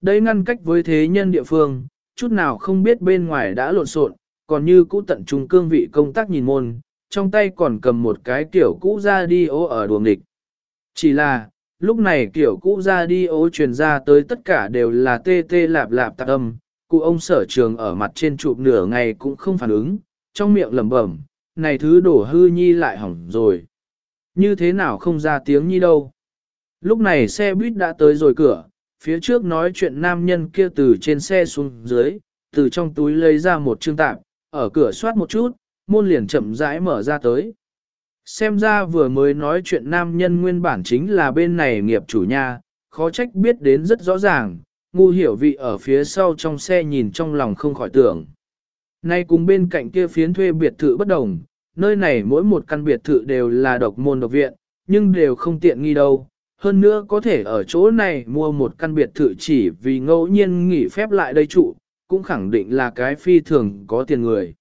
Đây ngăn cách với thế nhân địa phương, chút nào không biết bên ngoài đã lộn xộn, còn như cũ tận trung cương vị công tác nhìn môn, trong tay còn cầm một cái kiểu cũ ra đi ô ở đuồng địch. Chỉ là, lúc này kiểu cũ ra đi ô truyền ra tới tất cả đều là tê tê lạp lạp tạc âm, cụ ông sở trường ở mặt trên chụp nửa ngày cũng không phản ứng, trong miệng lẩm bẩm, này thứ đổ hư nhi lại hỏng rồi. Như thế nào không ra tiếng nhi đâu. Lúc này xe buýt đã tới rồi cửa, phía trước nói chuyện nam nhân kia từ trên xe xuống dưới, từ trong túi lấy ra một chương tạp, ở cửa soát một chút, môn liền chậm rãi mở ra tới. Xem ra vừa mới nói chuyện nam nhân nguyên bản chính là bên này nghiệp chủ nhà, khó trách biết đến rất rõ ràng, ngu hiểu vị ở phía sau trong xe nhìn trong lòng không khỏi tưởng. Nay cùng bên cạnh kia phiến thuê biệt thự bất đồng, nơi này mỗi một căn biệt thự đều là độc môn độc viện, nhưng đều không tiện nghi đâu. Hơn nữa có thể ở chỗ này mua một căn biệt thự chỉ vì ngẫu nhiên nghỉ phép lại đây trụ, cũng khẳng định là cái phi thường có tiền người.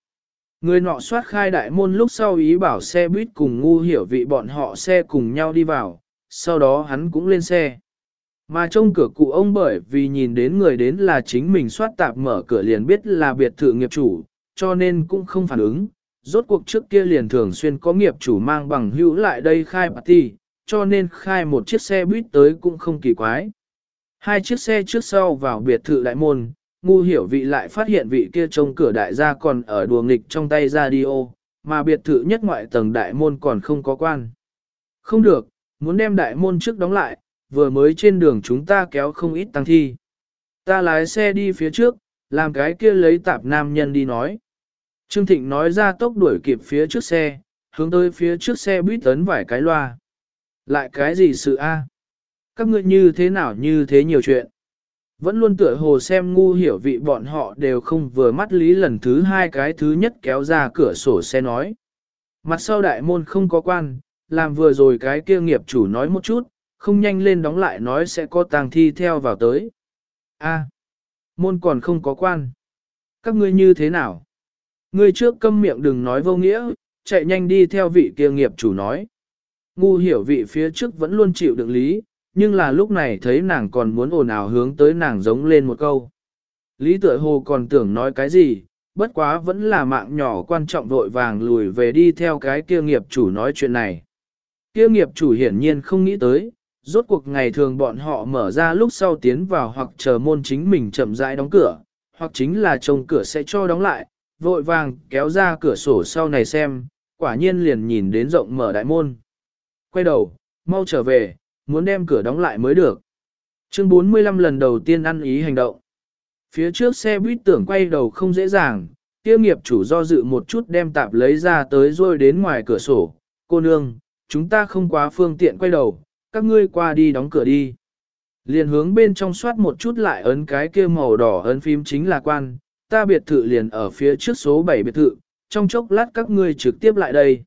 Người nọ soát khai đại môn lúc sau ý bảo xe buýt cùng ngu hiểu vị bọn họ xe cùng nhau đi vào, sau đó hắn cũng lên xe. Mà trong cửa cụ ông bởi vì nhìn đến người đến là chính mình soát tạp mở cửa liền biết là biệt thự nghiệp chủ, cho nên cũng không phản ứng. Rốt cuộc trước kia liền thường xuyên có nghiệp chủ mang bằng hữu lại đây khai party, cho nên khai một chiếc xe buýt tới cũng không kỳ quái. Hai chiếc xe trước sau vào biệt thự đại môn, ngu hiểu vị lại phát hiện vị kia trông cửa đại gia còn ở đùa nghịch trong tay radio, mà biệt thự nhất ngoại tầng đại môn còn không có quan. Không được, muốn đem đại môn trước đóng lại, vừa mới trên đường chúng ta kéo không ít tăng thi. Ta lái xe đi phía trước, làm cái kia lấy tạp nam nhân đi nói. Trương Thịnh nói ra tốc đuổi kịp phía trước xe, hướng tới phía trước xe buýt tấn vài cái loa. Lại cái gì sự a? Các ngươi như thế nào như thế nhiều chuyện. Vẫn luôn tựa hồ xem ngu hiểu vị bọn họ đều không vừa mắt lý lần thứ hai cái thứ nhất kéo ra cửa sổ xe nói. Mặt sau đại môn không có quan, làm vừa rồi cái kia nghiệp chủ nói một chút, không nhanh lên đóng lại nói sẽ có tang thi theo vào tới. A, môn còn không có quan. Các ngươi như thế nào? Ngươi trước câm miệng đừng nói vô nghĩa, chạy nhanh đi theo vị kia nghiệp chủ nói. Ngu hiểu vị phía trước vẫn luôn chịu đựng lý, nhưng là lúc này thấy nàng còn muốn ồn ào hướng tới nàng giống lên một câu. Lý tựa hồ còn tưởng nói cái gì, bất quá vẫn là mạng nhỏ quan trọng vội vàng lùi về đi theo cái kia nghiệp chủ nói chuyện này. Kia nghiệp chủ hiển nhiên không nghĩ tới, rốt cuộc ngày thường bọn họ mở ra lúc sau tiến vào hoặc chờ môn chính mình chậm rãi đóng cửa, hoặc chính là trông cửa sẽ cho đóng lại, vội vàng kéo ra cửa sổ sau này xem, quả nhiên liền nhìn đến rộng mở đại môn. Quay đầu, mau trở về, muốn đem cửa đóng lại mới được. Chương 45 lần đầu tiên ăn ý hành động. Phía trước xe buýt tưởng quay đầu không dễ dàng, Tiêu nghiệp chủ do dự một chút đem tạp lấy ra tới rồi đến ngoài cửa sổ. Cô nương, chúng ta không quá phương tiện quay đầu, các ngươi qua đi đóng cửa đi. Liền hướng bên trong soát một chút lại ấn cái kia màu đỏ ấn phím chính là quan, ta biệt thự liền ở phía trước số 7 biệt thự, trong chốc lát các ngươi trực tiếp lại đây.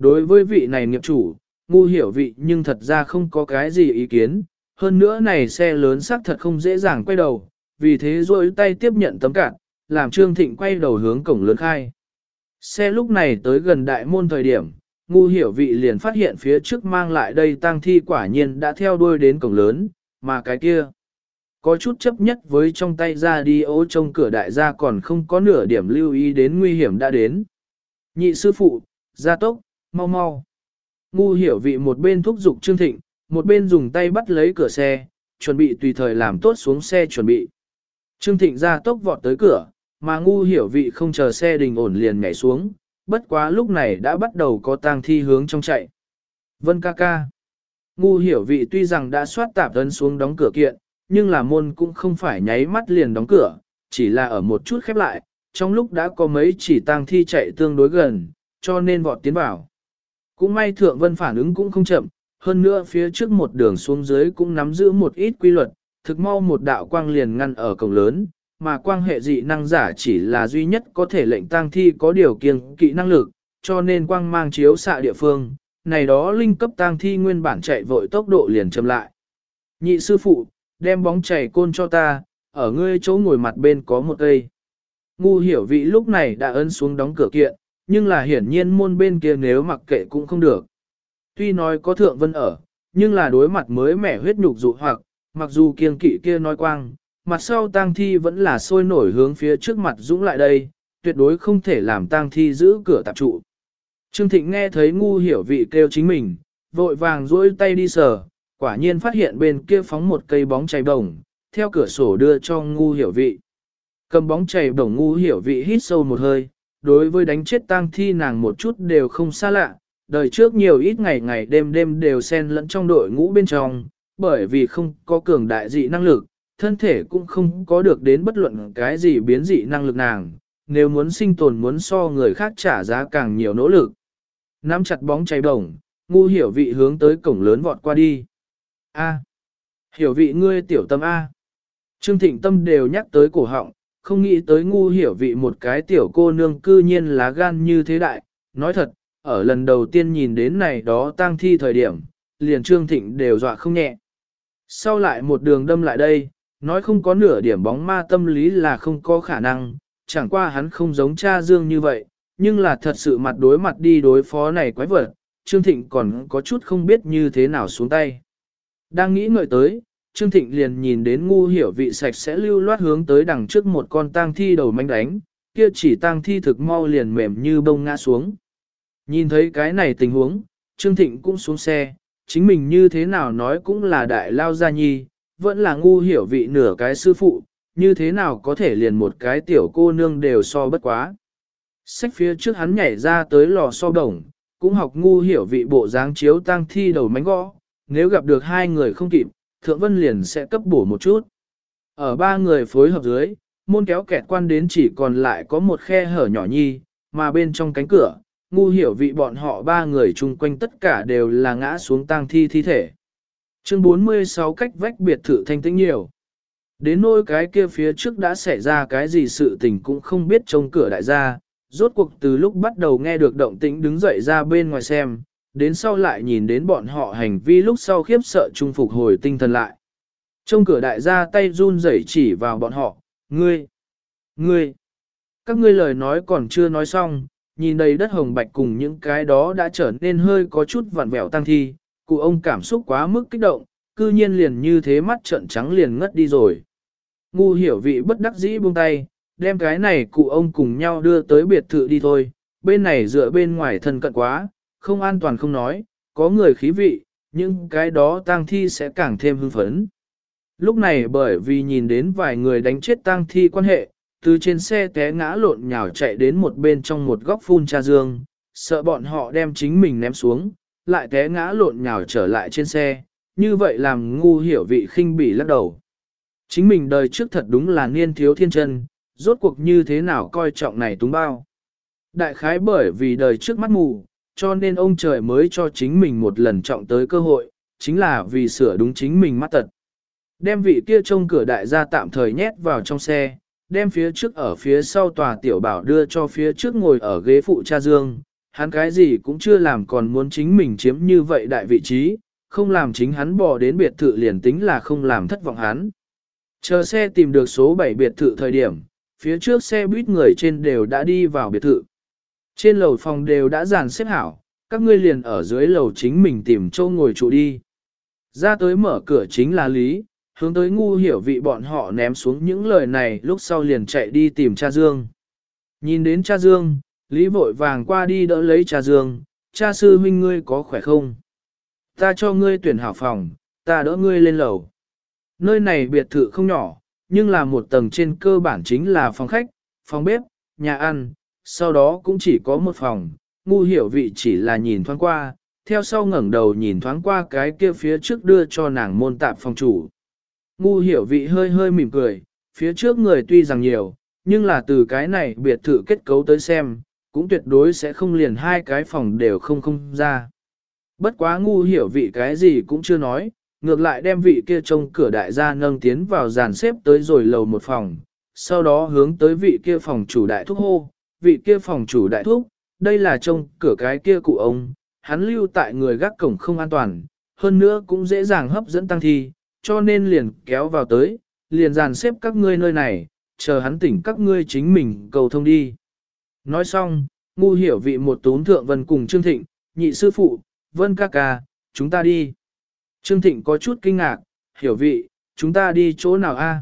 Đối với vị này nghiệp chủ, ngu hiểu vị nhưng thật ra không có cái gì ý kiến, hơn nữa này xe lớn xác thật không dễ dàng quay đầu, vì thế rôi tay tiếp nhận tấm cạn, làm Trương Thịnh quay đầu hướng cổng lớn khai. Xe lúc này tới gần đại môn thời điểm, ngu hiểu vị liền phát hiện phía trước mang lại đây tang thi quả nhiên đã theo đuôi đến cổng lớn, mà cái kia. Có chút chấp nhất với trong tay ra đi ố trong cửa đại gia còn không có nửa điểm lưu ý đến nguy hiểm đã đến. Nhị sư phụ, gia tốc, mau mau. Ngu hiểu vị một bên thúc giục Trương Thịnh, một bên dùng tay bắt lấy cửa xe, chuẩn bị tùy thời làm tốt xuống xe chuẩn bị. Trương Thịnh ra tốc vọt tới cửa, mà ngu hiểu vị không chờ xe đình ổn liền nhảy xuống, bất quá lúc này đã bắt đầu có tang thi hướng trong chạy. Vân ca ca. Ngu hiểu vị tuy rằng đã soát tạp ấn xuống đóng cửa kiện, nhưng là môn cũng không phải nháy mắt liền đóng cửa, chỉ là ở một chút khép lại, trong lúc đã có mấy chỉ tang thi chạy tương đối gần, cho nên vọt tiến vào. Cũng may thượng vân phản ứng cũng không chậm, hơn nữa phía trước một đường xuống dưới cũng nắm giữ một ít quy luật, thực mau một đạo quang liền ngăn ở cổng lớn, mà quang hệ dị năng giả chỉ là duy nhất có thể lệnh tang thi có điều kiện kỹ năng lực, cho nên quang mang chiếu xạ địa phương, này đó linh cấp tang thi nguyên bản chạy vội tốc độ liền chậm lại. Nhị sư phụ, đem bóng chảy côn cho ta, ở ngươi chỗ ngồi mặt bên có một cây. Ngu hiểu vị lúc này đã ấn xuống đóng cửa kiện, nhưng là hiển nhiên môn bên kia nếu mặc kệ cũng không được. Tuy nói có thượng vân ở, nhưng là đối mặt mới mẻ huyết nhục dụ hoặc, mặc dù kiêng kỵ kia nói quang, mặt sau tang thi vẫn là sôi nổi hướng phía trước mặt dũng lại đây, tuyệt đối không thể làm tang thi giữ cửa tạp trụ. Trương Thịnh nghe thấy ngu hiểu vị kêu chính mình, vội vàng duỗi tay đi sờ, quả nhiên phát hiện bên kia phóng một cây bóng chảy bổng, theo cửa sổ đưa cho ngu hiểu vị. Cầm bóng chảy bổng ngu hiểu vị hít sâu một hơi, đối với đánh chết tang thi nàng một chút đều không xa lạ, đời trước nhiều ít ngày ngày đêm đêm đều xen lẫn trong đội ngũ bên trong, bởi vì không có cường đại dị năng lực, thân thể cũng không có được đến bất luận cái gì biến dị năng lực nàng, nếu muốn sinh tồn muốn so người khác trả giá càng nhiều nỗ lực. Nắm chặt bóng cháy bổng, ngu hiểu vị hướng tới cổng lớn vọt qua đi. A. Hiểu vị ngươi tiểu tâm A. Trương Thịnh Tâm đều nhắc tới cổ họng, không nghĩ tới ngu hiểu vị một cái tiểu cô nương cư nhiên lá gan như thế đại. Nói thật, ở lần đầu tiên nhìn đến này đó tang thi thời điểm, liền Trương Thịnh đều dọa không nhẹ. Sau lại một đường đâm lại đây, nói không có nửa điểm bóng ma tâm lý là không có khả năng, chẳng qua hắn không giống cha Dương như vậy, nhưng là thật sự mặt đối mặt đi đối phó này quái vật, Trương Thịnh còn có chút không biết như thế nào xuống tay. Đang nghĩ ngợi tới, Trương Thịnh liền nhìn đến ngu hiểu vị sạch sẽ lưu loát hướng tới đằng trước một con tang thi đầu manh đánh, kia chỉ tang thi thực mau liền mềm như bông ngã xuống. Nhìn thấy cái này tình huống, Trương Thịnh cũng xuống xe, chính mình như thế nào nói cũng là đại lao gia nhi, vẫn là ngu hiểu vị nửa cái sư phụ, như thế nào có thể liền một cái tiểu cô nương đều so bất quá. Sách phía trước hắn nhảy ra tới lò so đồng, cũng học ngu hiểu vị bộ dáng chiếu tang thi đầu mánh gõ, nếu gặp được hai người không kịp, thượng vân liền sẽ cấp bổ một chút. Ở ba người phối hợp dưới, môn kéo kẹt quan đến chỉ còn lại có một khe hở nhỏ nhi, mà bên trong cánh cửa, ngu hiểu vị bọn họ ba người chung quanh tất cả đều là ngã xuống tang thi thi thể. Chương 46 cách vách biệt thự thanh tĩnh nhiều. Đến nôi cái kia phía trước đã xảy ra cái gì sự tình cũng không biết trong cửa đại gia, rốt cuộc từ lúc bắt đầu nghe được động tĩnh đứng dậy ra bên ngoài xem, đến sau lại nhìn đến bọn họ hành vi lúc sau khiếp sợ trung phục hồi tinh thần lại. Trong cửa đại gia tay run rẩy chỉ vào bọn họ, ngươi, ngươi, các ngươi lời nói còn chưa nói xong, nhìn đầy đất hồng bạch cùng những cái đó đã trở nên hơi có chút vặn vẹo tăng thi, cụ ông cảm xúc quá mức kích động, cư nhiên liền như thế mắt trợn trắng liền ngất đi rồi. Ngu hiểu vị bất đắc dĩ buông tay, đem cái này cụ ông cùng nhau đưa tới biệt thự đi thôi, bên này dựa bên ngoài thân cận quá, không an toàn không nói, có người khí vị, nhưng cái đó tang thi sẽ càng thêm hưng phấn. Lúc này bởi vì nhìn đến vài người đánh chết tang thi quan hệ, từ trên xe té ngã lộn nhào chạy đến một bên trong một góc phun cha dương, sợ bọn họ đem chính mình ném xuống, lại té ngã lộn nhào trở lại trên xe, như vậy làm ngu hiểu vị khinh bỉ lắc đầu. Chính mình đời trước thật đúng là niên thiếu thiên chân, rốt cuộc như thế nào coi trọng này túng bao. Đại khái bởi vì đời trước mắt mù, cho nên ông trời mới cho chính mình một lần trọng tới cơ hội, chính là vì sửa đúng chính mình mắt tật. Đem vị kia trông cửa đại gia tạm thời nhét vào trong xe, đem phía trước ở phía sau tòa tiểu bảo đưa cho phía trước ngồi ở ghế phụ cha Dương, hắn cái gì cũng chưa làm còn muốn chính mình chiếm như vậy đại vị trí, không làm chính hắn bỏ đến biệt thự liền tính là không làm thất vọng hắn. Chờ xe tìm được số 7 biệt thự thời điểm, phía trước xe buýt người trên đều đã đi vào biệt thự. Trên lầu phòng đều đã dàn xếp hảo, các ngươi liền ở dưới lầu chính mình tìm chỗ ngồi trụ đi. Ra tới mở cửa chính là Lý, hướng tới ngu hiểu vị bọn họ ném xuống những lời này lúc sau liền chạy đi tìm cha Dương. Nhìn đến cha Dương, Lý vội vàng qua đi đỡ lấy cha Dương, cha sư huynh ngươi có khỏe không? Ta cho ngươi tuyển hảo phòng, ta đỡ ngươi lên lầu. Nơi này biệt thự không nhỏ, nhưng là một tầng trên cơ bản chính là phòng khách, phòng bếp, nhà ăn, sau đó cũng chỉ có một phòng, ngu hiểu vị chỉ là nhìn thoáng qua, theo sau ngẩng đầu nhìn thoáng qua cái kia phía trước đưa cho nàng môn tạp phòng chủ. Ngu hiểu vị hơi hơi mỉm cười, phía trước người tuy rằng nhiều, nhưng là từ cái này biệt thự kết cấu tới xem, cũng tuyệt đối sẽ không liền hai cái phòng đều không không ra. Bất quá ngu hiểu vị cái gì cũng chưa nói, ngược lại đem vị kia trông cửa đại gia nâng tiến vào dàn xếp tới rồi lầu một phòng, sau đó hướng tới vị kia phòng chủ đại thúc hô, vị kia phòng chủ đại thúc, đây là trông cửa cái kia cụ ông, hắn lưu tại người gác cổng không an toàn, hơn nữa cũng dễ dàng hấp dẫn tăng thi, cho nên liền kéo vào tới, liền dàn xếp các ngươi nơi này, chờ hắn tỉnh các ngươi chính mình cầu thông đi. Nói xong, ngu hiểu vị một tốn thượng vân cùng Trương Thịnh, nhị sư phụ, vân ca ca, chúng ta đi. Trương Thịnh có chút kinh ngạc, hiểu vị, chúng ta đi chỗ nào a?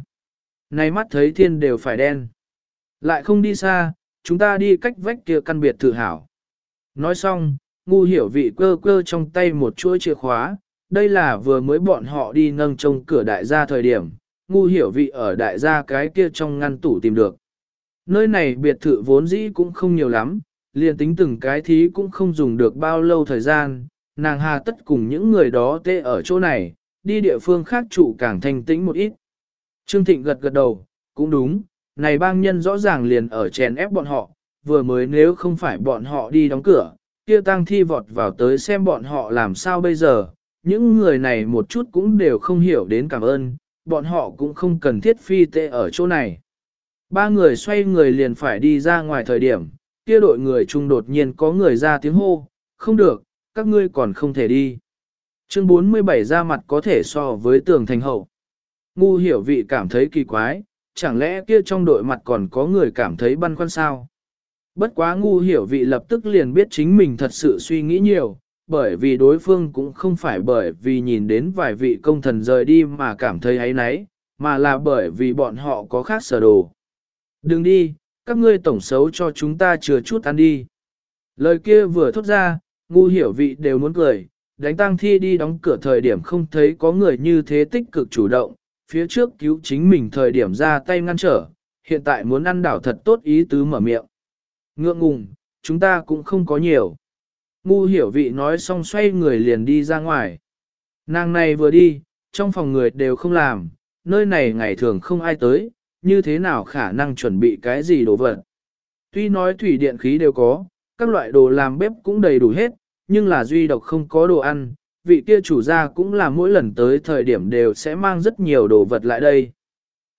nay mắt thấy thiên đều phải đen. Lại không đi xa, chúng ta đi cách vách kia căn biệt thự hảo. Nói xong, ngu hiểu vị cơ cơ trong tay một chuỗi chìa khóa, đây là vừa mới bọn họ đi nâng trông cửa đại gia thời điểm, ngu hiểu vị ở đại gia cái kia trong ngăn tủ tìm được. Nơi này biệt thự vốn dĩ cũng không nhiều lắm, liền tính từng cái thí cũng không dùng được bao lâu thời gian, nàng hà tất cùng những người đó tê ở chỗ này, đi địa phương khác trụ càng thanh tĩnh một ít. Trương Thịnh gật gật đầu, cũng đúng, này bang nhân rõ ràng liền ở chèn ép bọn họ, vừa mới nếu không phải bọn họ đi đóng cửa, kia tang thi vọt vào tới xem bọn họ làm sao bây giờ, những người này một chút cũng đều không hiểu đến cảm ơn, bọn họ cũng không cần thiết phi tệ ở chỗ này. Ba người xoay người liền phải đi ra ngoài thời điểm, kia đội người chung đột nhiên có người ra tiếng hô, không được, các ngươi còn không thể đi. Chương 47 ra mặt có thể so với tường thành hậu. Ngu hiểu vị cảm thấy kỳ quái, chẳng lẽ kia trong đội mặt còn có người cảm thấy băn khoăn sao? Bất quá ngu hiểu vị lập tức liền biết chính mình thật sự suy nghĩ nhiều, bởi vì đối phương cũng không phải bởi vì nhìn đến vài vị công thần rời đi mà cảm thấy ấy nấy, mà là bởi vì bọn họ có khác sở đồ. Đừng đi, các ngươi tổng xấu cho chúng ta chừa chút ăn đi. Lời kia vừa thốt ra, ngu hiểu vị đều muốn cười, đánh tăng thi đi đóng cửa thời điểm không thấy có người như thế tích cực chủ động, phía trước cứu chính mình thời điểm ra tay ngăn trở, hiện tại muốn ăn đảo thật tốt ý tứ mở miệng. Ngượng ngùng, chúng ta cũng không có nhiều. Ngu hiểu vị nói xong xoay người liền đi ra ngoài. Nàng này vừa đi, trong phòng người đều không làm, nơi này ngày thường không ai tới, như thế nào khả năng chuẩn bị cái gì đồ vật. Tuy nói thủy điện khí đều có, các loại đồ làm bếp cũng đầy đủ hết, nhưng là duy độc không có đồ ăn, vị kia chủ gia cũng là mỗi lần tới thời điểm đều sẽ mang rất nhiều đồ vật lại đây.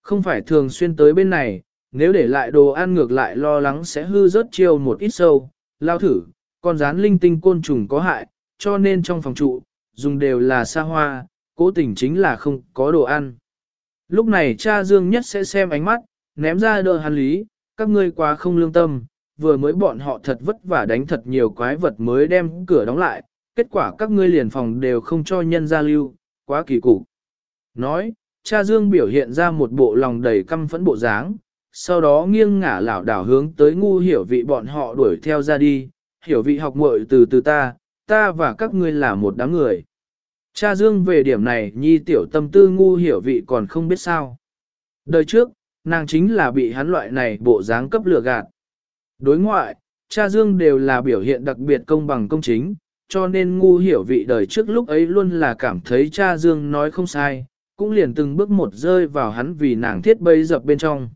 Không phải thường xuyên tới bên này, nếu để lại đồ ăn ngược lại lo lắng sẽ hư rớt chiêu một ít sâu, lao thử, con rán linh tinh côn trùng có hại, cho nên trong phòng trụ, dùng đều là xa hoa, cố tình chính là không có đồ ăn. Lúc này cha Dương nhất sẽ xem ánh mắt, ném ra đỡ hắn lý, các ngươi quá không lương tâm, vừa mới bọn họ thật vất vả đánh thật nhiều quái vật mới đem cửa đóng lại, kết quả các ngươi liền phòng đều không cho nhân ra lưu, quá kỳ cục. Nói, cha Dương biểu hiện ra một bộ lòng đầy căm phẫn bộ dáng, sau đó nghiêng ngả lảo đảo hướng tới ngu hiểu vị bọn họ đuổi theo ra đi, hiểu vị học muội từ từ ta, ta và các ngươi là một đám người. Cha Dương về điểm này nhi tiểu tâm tư ngu hiểu vị còn không biết sao. Đời trước, nàng chính là bị hắn loại này bộ dáng cấp lừa gạt. Đối ngoại, cha Dương đều là biểu hiện đặc biệt công bằng công chính, cho nên ngu hiểu vị đời trước lúc ấy luôn là cảm thấy cha Dương nói không sai, cũng liền từng bước một rơi vào hắn vì nàng thiết bấy dập bên trong.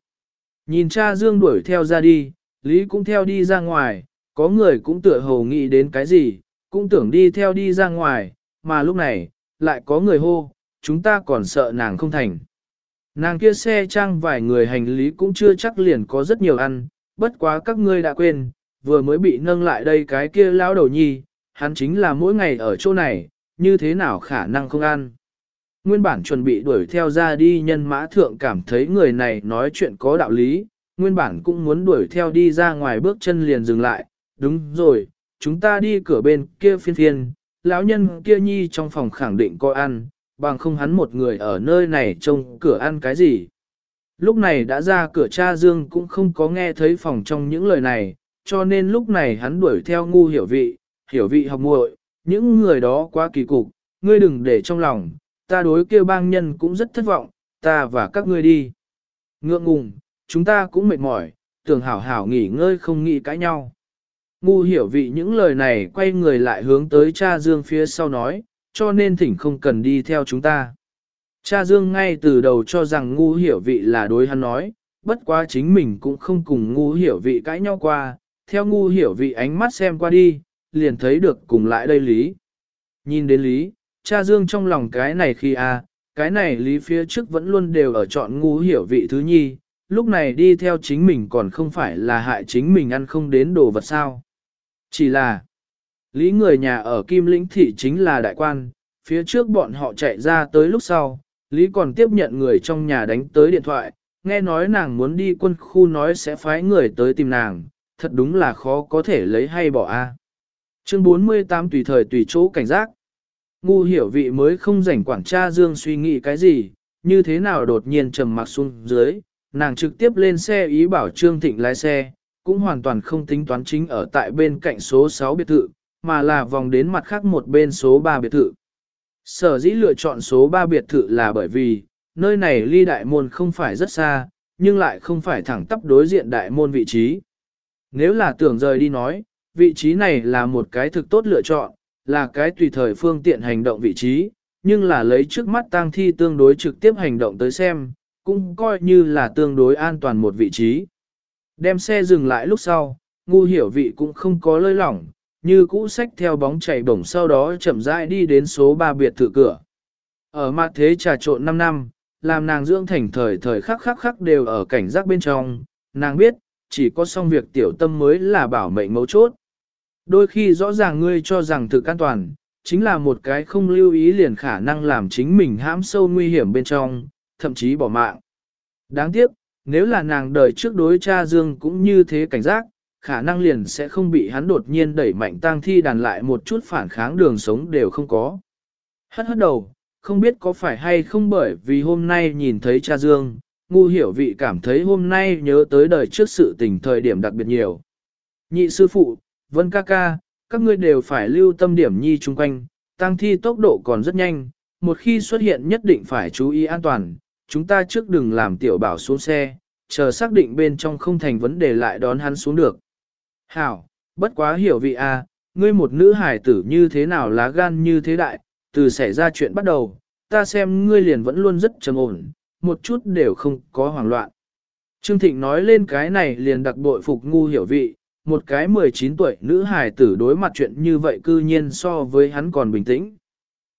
Nhìn cha Dương đuổi theo ra đi, Lý cũng theo đi ra ngoài, có người cũng tựa hồ nghĩ đến cái gì, cũng tưởng đi theo đi ra ngoài, mà lúc này, lại có người hô, chúng ta còn sợ nàng không thành. Nàng kia xe trang vài người hành lý cũng chưa chắc liền có rất nhiều ăn, bất quá các ngươi đã quên, vừa mới bị nâng lại đây cái kia lão đầu nhi, hắn chính là mỗi ngày ở chỗ này, như thế nào khả năng không ăn. Nguyên bản chuẩn bị đuổi theo ra đi nhân mã thượng cảm thấy người này nói chuyện có đạo lý, nguyên bản cũng muốn đuổi theo đi ra ngoài bước chân liền dừng lại, đúng rồi, chúng ta đi cửa bên kia phiên phiên, lão nhân kia nhi trong phòng khẳng định có ăn, bằng không hắn một người ở nơi này trông cửa ăn cái gì. Lúc này đã ra cửa cha Dương cũng không có nghe thấy phòng trong những lời này, cho nên lúc này hắn đuổi theo ngu hiểu vị, hiểu vị học muội, những người đó quá kỳ cục, ngươi đừng để trong lòng, ta đối kêu bang nhân cũng rất thất vọng, ta và các ngươi đi. Ngượng ngùng, chúng ta cũng mệt mỏi, tưởng hảo hảo nghỉ ngơi không nghĩ cãi nhau. Ngu hiểu vị những lời này quay người lại hướng tới cha Dương phía sau nói, cho nên thỉnh không cần đi theo chúng ta. Cha Dương ngay từ đầu cho rằng ngu hiểu vị là đối hắn nói, bất quá chính mình cũng không cùng ngu hiểu vị cãi nhau qua, theo ngu hiểu vị ánh mắt xem qua đi, liền thấy được cùng lại đây lý. Nhìn đến lý, cha Dương trong lòng cái này khi a, à, cái này lý phía trước vẫn luôn đều ở chọn ngu hiểu vị thứ nhi, lúc này đi theo chính mình còn không phải là hại chính mình ăn không đến đồ vật sao. Chỉ là, lý người nhà ở Kim Lĩnh Thị chính là đại quan, phía trước bọn họ chạy ra tới lúc sau, lý còn tiếp nhận người trong nhà đánh tới điện thoại, nghe nói nàng muốn đi quân khu nói sẽ phái người tới tìm nàng, thật đúng là khó có thể lấy hay bỏ a. Chương 48 tùy thời tùy chỗ cảnh giác. Ngu hiểu vị mới không rảnh quản tra Dương suy nghĩ cái gì, như thế nào đột nhiên trầm mặc xuống dưới, nàng trực tiếp lên xe ý bảo Trương Thịnh lái xe, cũng hoàn toàn không tính toán chính ở tại bên cạnh số 6 biệt thự, mà là vòng đến mặt khác một bên số 3 biệt thự. Sở dĩ lựa chọn số 3 biệt thự là bởi vì, nơi này ly đại môn không phải rất xa, nhưng lại không phải thẳng tắp đối diện đại môn vị trí. Nếu là tưởng rời đi nói, vị trí này là một cái thực tốt lựa chọn, là cái tùy thời phương tiện hành động vị trí, nhưng là lấy trước mắt tang thi tương đối trực tiếp hành động tới xem, cũng coi như là tương đối an toàn một vị trí. Đem xe dừng lại lúc sau, ngu hiểu vị cũng không có lơi lỏng, như cũ sách theo bóng chảy bổng sau đó chậm rãi đi đến số 3 biệt thự cửa. Ở mặt thế trà trộn 5 năm, làm nàng dưỡng thành thời thời khắc khắc khắc đều ở cảnh giác bên trong, nàng biết, chỉ có xong việc tiểu tâm mới là bảo mệnh mấu chốt. Đôi khi rõ ràng ngươi cho rằng thực an toàn, chính là một cái không lưu ý liền khả năng làm chính mình hãm sâu nguy hiểm bên trong, thậm chí bỏ mạng. Đáng tiếc, nếu là nàng đời trước đối cha Dương cũng như thế cảnh giác, khả năng liền sẽ không bị hắn đột nhiên đẩy mạnh tang thi đàn lại một chút phản kháng đường sống đều không có. Hất hất đầu, không biết có phải hay không bởi vì hôm nay nhìn thấy cha Dương, ngu hiểu vị cảm thấy hôm nay nhớ tới đời trước sự tình thời điểm đặc biệt nhiều. Nhị sư phụ, Vân ca ca, các ngươi đều phải lưu tâm điểm nhi chung quanh, tăng thi tốc độ còn rất nhanh, một khi xuất hiện nhất định phải chú ý an toàn, chúng ta trước đừng làm tiểu bảo xuống xe, chờ xác định bên trong không thành vấn đề lại đón hắn xuống được. Hảo, bất quá hiểu vị a, ngươi một nữ hải tử như thế nào lá gan như thế đại, từ xảy ra chuyện bắt đầu, ta xem ngươi liền vẫn luôn rất trầm ổn, một chút đều không có hoảng loạn. Trương Thịnh nói lên cái này liền đặc bội phục ngu hiểu vị, một cái 19 tuổi nữ hài tử đối mặt chuyện như vậy cư nhiên so với hắn còn bình tĩnh.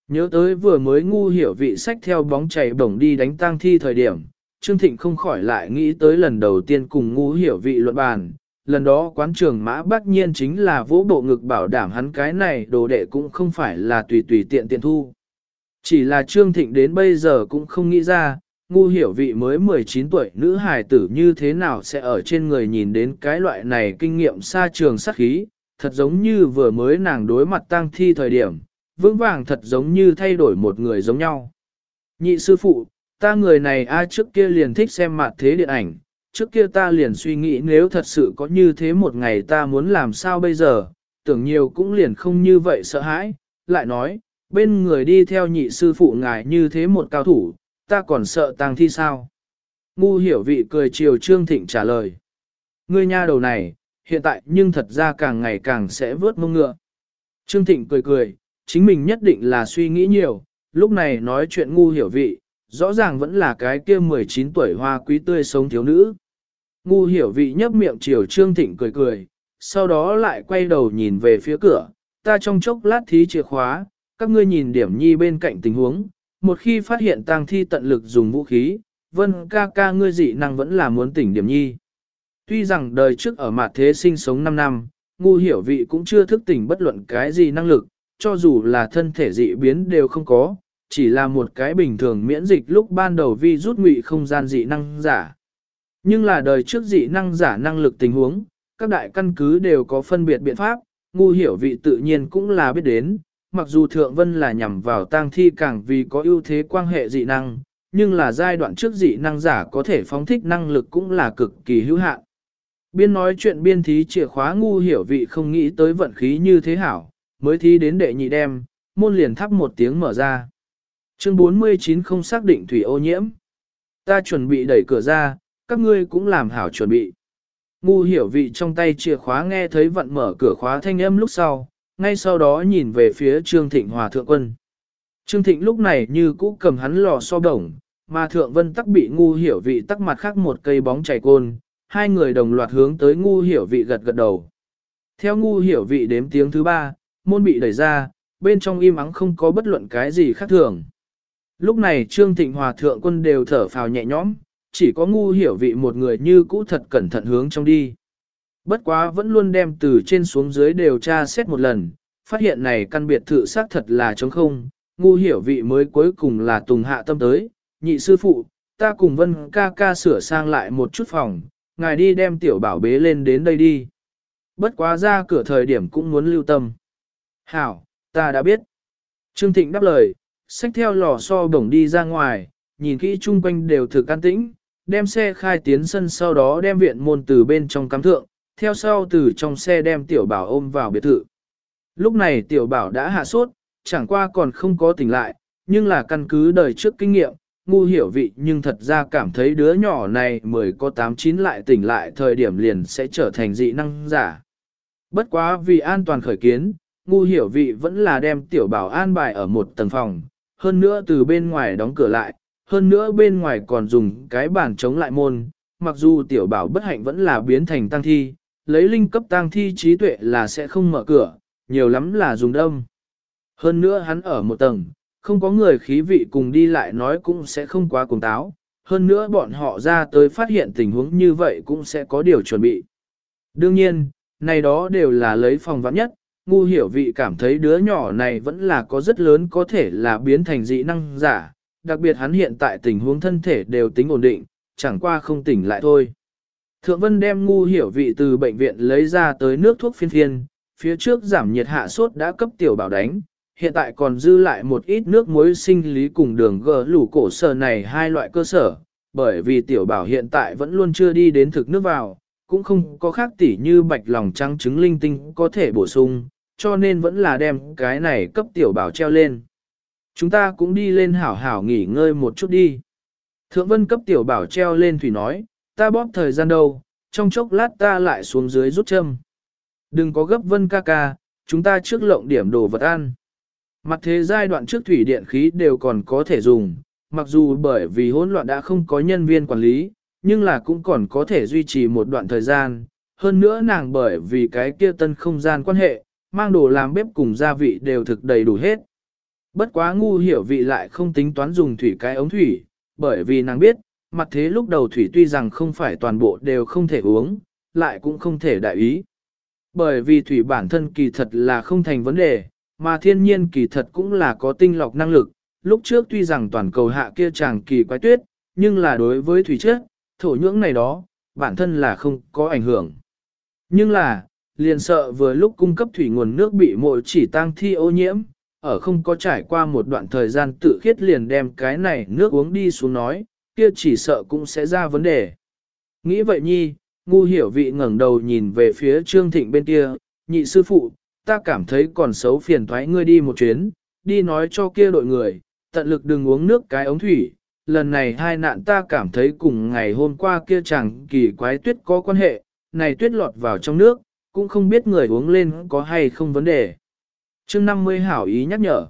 Nhớ tới vừa mới ngu hiểu vị sách theo bóng chảy bổng đi đánh tang thi thời điểm, Trương Thịnh không khỏi lại nghĩ tới lần đầu tiên cùng ngu hiểu vị luận bàn. Lần đó quán trường mã bác nhiên chính là vỗ bộ ngực bảo đảm hắn cái này đồ đệ cũng không phải là tùy tùy tiện tiện thu. Chỉ là Trương Thịnh đến bây giờ cũng không nghĩ ra, ngu hiểu vị mới 19 tuổi nữ hài tử như thế nào sẽ ở trên người nhìn đến cái loại này kinh nghiệm xa trường sát khí, thật giống như vừa mới nàng đối mặt tang thi thời điểm, vững vàng thật giống như thay đổi một người giống nhau. Nhị sư phụ, ta người này a trước kia liền thích xem mặt thế điện ảnh, trước kia ta liền suy nghĩ nếu thật sự có như thế một ngày ta muốn làm sao bây giờ, tưởng nhiều cũng liền không như vậy sợ hãi, lại nói, bên người đi theo nhị sư phụ ngài như thế một cao thủ, ta còn sợ tang thi sao? Ngu hiểu vị cười chiều Trương Thịnh trả lời. Ngươi nha đầu này, hiện tại nhưng thật ra càng ngày càng sẽ vớt mông ngựa. Trương Thịnh cười cười, chính mình nhất định là suy nghĩ nhiều, lúc này nói chuyện ngu hiểu vị, rõ ràng vẫn là cái kia 19 tuổi hoa quý tươi sống thiếu nữ. Ngu hiểu vị nhấp miệng chiều Trương Thịnh cười cười, sau đó lại quay đầu nhìn về phía cửa, ta trong chốc lát thí chìa khóa, các ngươi nhìn điểm nhi bên cạnh tình huống, một khi phát hiện tang thi tận lực dùng vũ khí, vân ca ca ngươi dị năng vẫn là muốn tỉnh điểm nhi. Tuy rằng đời trước ở mặt thế sinh sống 5 năm, ngu hiểu vị cũng chưa thức tỉnh bất luận cái gì năng lực, cho dù là thân thể dị biến đều không có, chỉ là một cái bình thường miễn dịch lúc ban đầu vi rút ngụy không gian dị năng giả. Nhưng là đời trước dị năng giả năng lực tình huống, các đại căn cứ đều có phân biệt biện pháp, ngu hiểu vị tự nhiên cũng là biết đến, mặc dù Thượng Vân là nhằm vào tang thi càng vì có ưu thế quan hệ dị năng, nhưng là giai đoạn trước dị năng giả có thể phóng thích năng lực cũng là cực kỳ hữu hạn. Biên nói chuyện biên thí chìa khóa ngu hiểu vị không nghĩ tới vận khí như thế hảo, mới thí đến đệ nhị đem, môn liền thắp một tiếng mở ra. Chương 49 không xác định thủy ô nhiễm. Ta chuẩn bị đẩy cửa ra, các ngươi cũng làm hảo chuẩn bị. Ngu hiểu vị trong tay chìa khóa nghe thấy vận mở cửa khóa thanh âm lúc sau, ngay sau đó nhìn về phía Trương Thịnh Hòa Thượng Quân. Trương Thịnh lúc này như cũ cầm hắn lò so bổng, mà Thượng Vân tắc bị ngu hiểu vị tắc mặt khác một cây bóng chảy côn, hai người đồng loạt hướng tới ngu hiểu vị gật gật đầu. Theo ngu hiểu vị đếm tiếng thứ ba, môn bị đẩy ra, bên trong im ắng không có bất luận cái gì khác thường. Lúc này Trương Thịnh Hòa Thượng Quân đều thở phào nhẹ nhõm, chỉ có ngu hiểu vị một người như cũ thật cẩn thận hướng trong đi. Bất quá vẫn luôn đem từ trên xuống dưới đều tra xét một lần, phát hiện này căn biệt thự xác thật là trống không, ngu hiểu vị mới cuối cùng là tùng hạ tâm tới, nhị sư phụ, ta cùng vân ca ca sửa sang lại một chút phòng, ngài đi đem tiểu bảo bế lên đến đây đi. Bất quá ra cửa thời điểm cũng muốn lưu tâm. Hảo, ta đã biết. Trương Thịnh đáp lời, xách theo lò so bổng đi ra ngoài, nhìn kỹ chung quanh đều thực an tĩnh, đem xe khai tiến sân sau đó đem viện môn từ bên trong cắm thượng, theo sau từ trong xe đem tiểu bảo ôm vào biệt thự. Lúc này tiểu bảo đã hạ sốt, chẳng qua còn không có tỉnh lại, nhưng là căn cứ đời trước kinh nghiệm, ngu hiểu vị nhưng thật ra cảm thấy đứa nhỏ này mới có 8-9 lại tỉnh lại thời điểm liền sẽ trở thành dị năng giả. Bất quá vì an toàn khởi kiến, ngu hiểu vị vẫn là đem tiểu bảo an bài ở một tầng phòng, hơn nữa từ bên ngoài đóng cửa lại, hơn nữa bên ngoài còn dùng cái bàn chống lại môn, mặc dù tiểu bảo bất hạnh vẫn là biến thành tăng thi, lấy linh cấp tang thi trí tuệ là sẽ không mở cửa, nhiều lắm là dùng đông. Hơn nữa hắn ở một tầng, không có người khí vị cùng đi lại nói cũng sẽ không quá cùng táo, hơn nữa bọn họ ra tới phát hiện tình huống như vậy cũng sẽ có điều chuẩn bị. Đương nhiên, này đó đều là lấy phòng vắng nhất, ngu hiểu vị cảm thấy đứa nhỏ này vẫn là có rất lớn có thể là biến thành dị năng giả, đặc biệt hắn hiện tại tình huống thân thể đều tính ổn định, chẳng qua không tỉnh lại thôi. Thượng Vân đem ngu hiểu vị từ bệnh viện lấy ra tới nước thuốc phiên phiên, phía trước giảm nhiệt hạ sốt đã cấp tiểu bảo đánh, hiện tại còn dư lại một ít nước muối sinh lý cùng đường gờ lủ cổ sở này hai loại cơ sở, bởi vì tiểu bảo hiện tại vẫn luôn chưa đi đến thực nước vào, cũng không có khác tỉ như bạch lòng trắng trứng linh tinh có thể bổ sung, cho nên vẫn là đem cái này cấp tiểu bảo treo lên. Chúng ta cũng đi lên hảo hảo nghỉ ngơi một chút đi. Thượng vân cấp tiểu bảo treo lên thủy nói, ta bóp thời gian đâu, trong chốc lát ta lại xuống dưới rút châm. Đừng có gấp vân ca ca, chúng ta trước lộng điểm đồ vật ăn. Mặt thế giai đoạn trước thủy điện khí đều còn có thể dùng, mặc dù bởi vì hỗn loạn đã không có nhân viên quản lý, nhưng là cũng còn có thể duy trì một đoạn thời gian. Hơn nữa nàng bởi vì cái kia tân không gian quan hệ, mang đồ làm bếp cùng gia vị đều thực đầy đủ hết. Bất quá ngu hiểu vị lại không tính toán dùng thủy cái ống thủy, bởi vì nàng biết, mặt thế lúc đầu thủy tuy rằng không phải toàn bộ đều không thể uống, lại cũng không thể đại ý. Bởi vì thủy bản thân kỳ thật là không thành vấn đề, mà thiên nhiên kỳ thật cũng là có tinh lọc năng lực. Lúc trước tuy rằng toàn cầu hạ kia chàng kỳ quái tuyết, nhưng là đối với thủy chất, thổ nhưỡng này đó, bản thân là không có ảnh hưởng. Nhưng là, liền sợ vừa lúc cung cấp thủy nguồn nước bị mội chỉ tăng thi ô nhiễm, ở không có trải qua một đoạn thời gian tự khiết liền đem cái này nước uống đi xuống nói, kia chỉ sợ cũng sẽ ra vấn đề. Nghĩ vậy nhi, ngu hiểu vị ngẩng đầu nhìn về phía Trương Thịnh bên kia, nhị sư phụ, ta cảm thấy còn xấu phiền thoái ngươi đi một chuyến, đi nói cho kia đội người, tận lực đừng uống nước cái ống thủy. Lần này hai nạn ta cảm thấy cùng ngày hôm qua kia chẳng kỳ quái tuyết có quan hệ, này tuyết lọt vào trong nước, cũng không biết người uống lên có hay không vấn đề. chương 50 hảo ý nhắc nhở.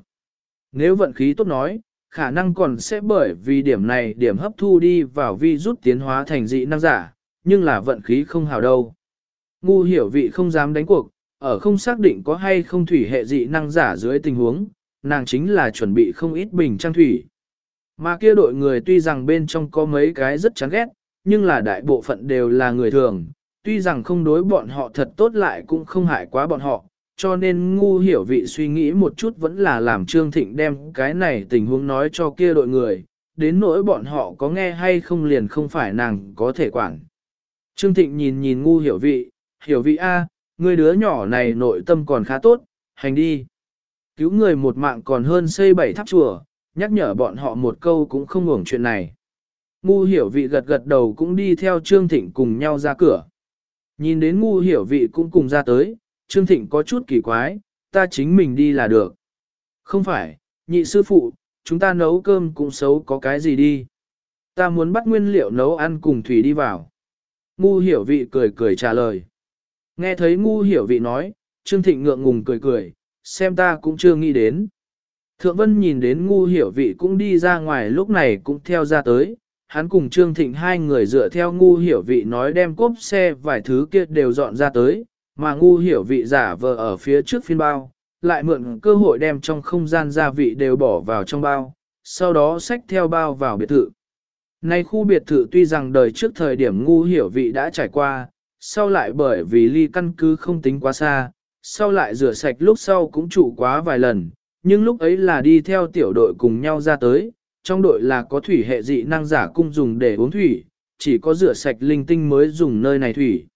Nếu vận khí tốt nói, khả năng còn sẽ bởi vì điểm này điểm hấp thu đi vào vi rút tiến hóa thành dị năng giả, nhưng là vận khí không hảo đâu. Ngu hiểu vị không dám đánh cuộc, ở không xác định có hay không thủy hệ dị năng giả dưới tình huống, nàng chính là chuẩn bị không ít bình trang thủy. Mà kia đội người tuy rằng bên trong có mấy cái rất chán ghét, nhưng là đại bộ phận đều là người thường, tuy rằng không đối bọn họ thật tốt lại cũng không hại quá bọn họ, cho nên ngu hiểu vị suy nghĩ một chút vẫn là làm Trương Thịnh đem cái này tình huống nói cho kia đội người, đến nỗi bọn họ có nghe hay không liền không phải nàng có thể quản. Trương Thịnh nhìn nhìn ngu hiểu vị, hiểu vị A, người đứa nhỏ này nội tâm còn khá tốt, hành đi. Cứu người một mạng còn hơn xây bảy tháp chùa, nhắc nhở bọn họ một câu cũng không ngủng chuyện này. Ngu hiểu vị gật gật đầu cũng đi theo Trương Thịnh cùng nhau ra cửa. Nhìn đến ngu hiểu vị cũng cùng ra tới, Trương Thịnh có chút kỳ quái, ta chính mình đi là được. Không phải, nhị sư phụ, chúng ta nấu cơm cũng xấu có cái gì đi. Ta muốn bắt nguyên liệu nấu ăn cùng thủy đi vào. Ngu hiểu vị cười cười trả lời. Nghe thấy ngu hiểu vị nói, Trương Thịnh ngượng ngùng cười cười, xem ta cũng chưa nghĩ đến. Thượng Vân nhìn đến ngu hiểu vị cũng đi ra ngoài lúc này cũng theo ra tới, hắn cùng Trương Thịnh hai người dựa theo ngu hiểu vị nói đem cốp xe vài thứ kia đều dọn ra tới, mà ngu hiểu vị giả vờ ở phía trước phiên bao, lại mượn cơ hội đem trong không gian gia vị đều bỏ vào trong bao, sau đó xách theo bao vào biệt thự. Nay khu biệt thự tuy rằng đời trước thời điểm ngu hiểu vị đã trải qua, sau lại bởi vì ly căn cứ không tính quá xa, sau lại rửa sạch lúc sau cũng trụ quá vài lần, nhưng lúc ấy là đi theo tiểu đội cùng nhau ra tới, trong đội là có thủy hệ dị năng giả cung dùng để uống thủy, chỉ có rửa sạch linh tinh mới dùng nơi này thủy.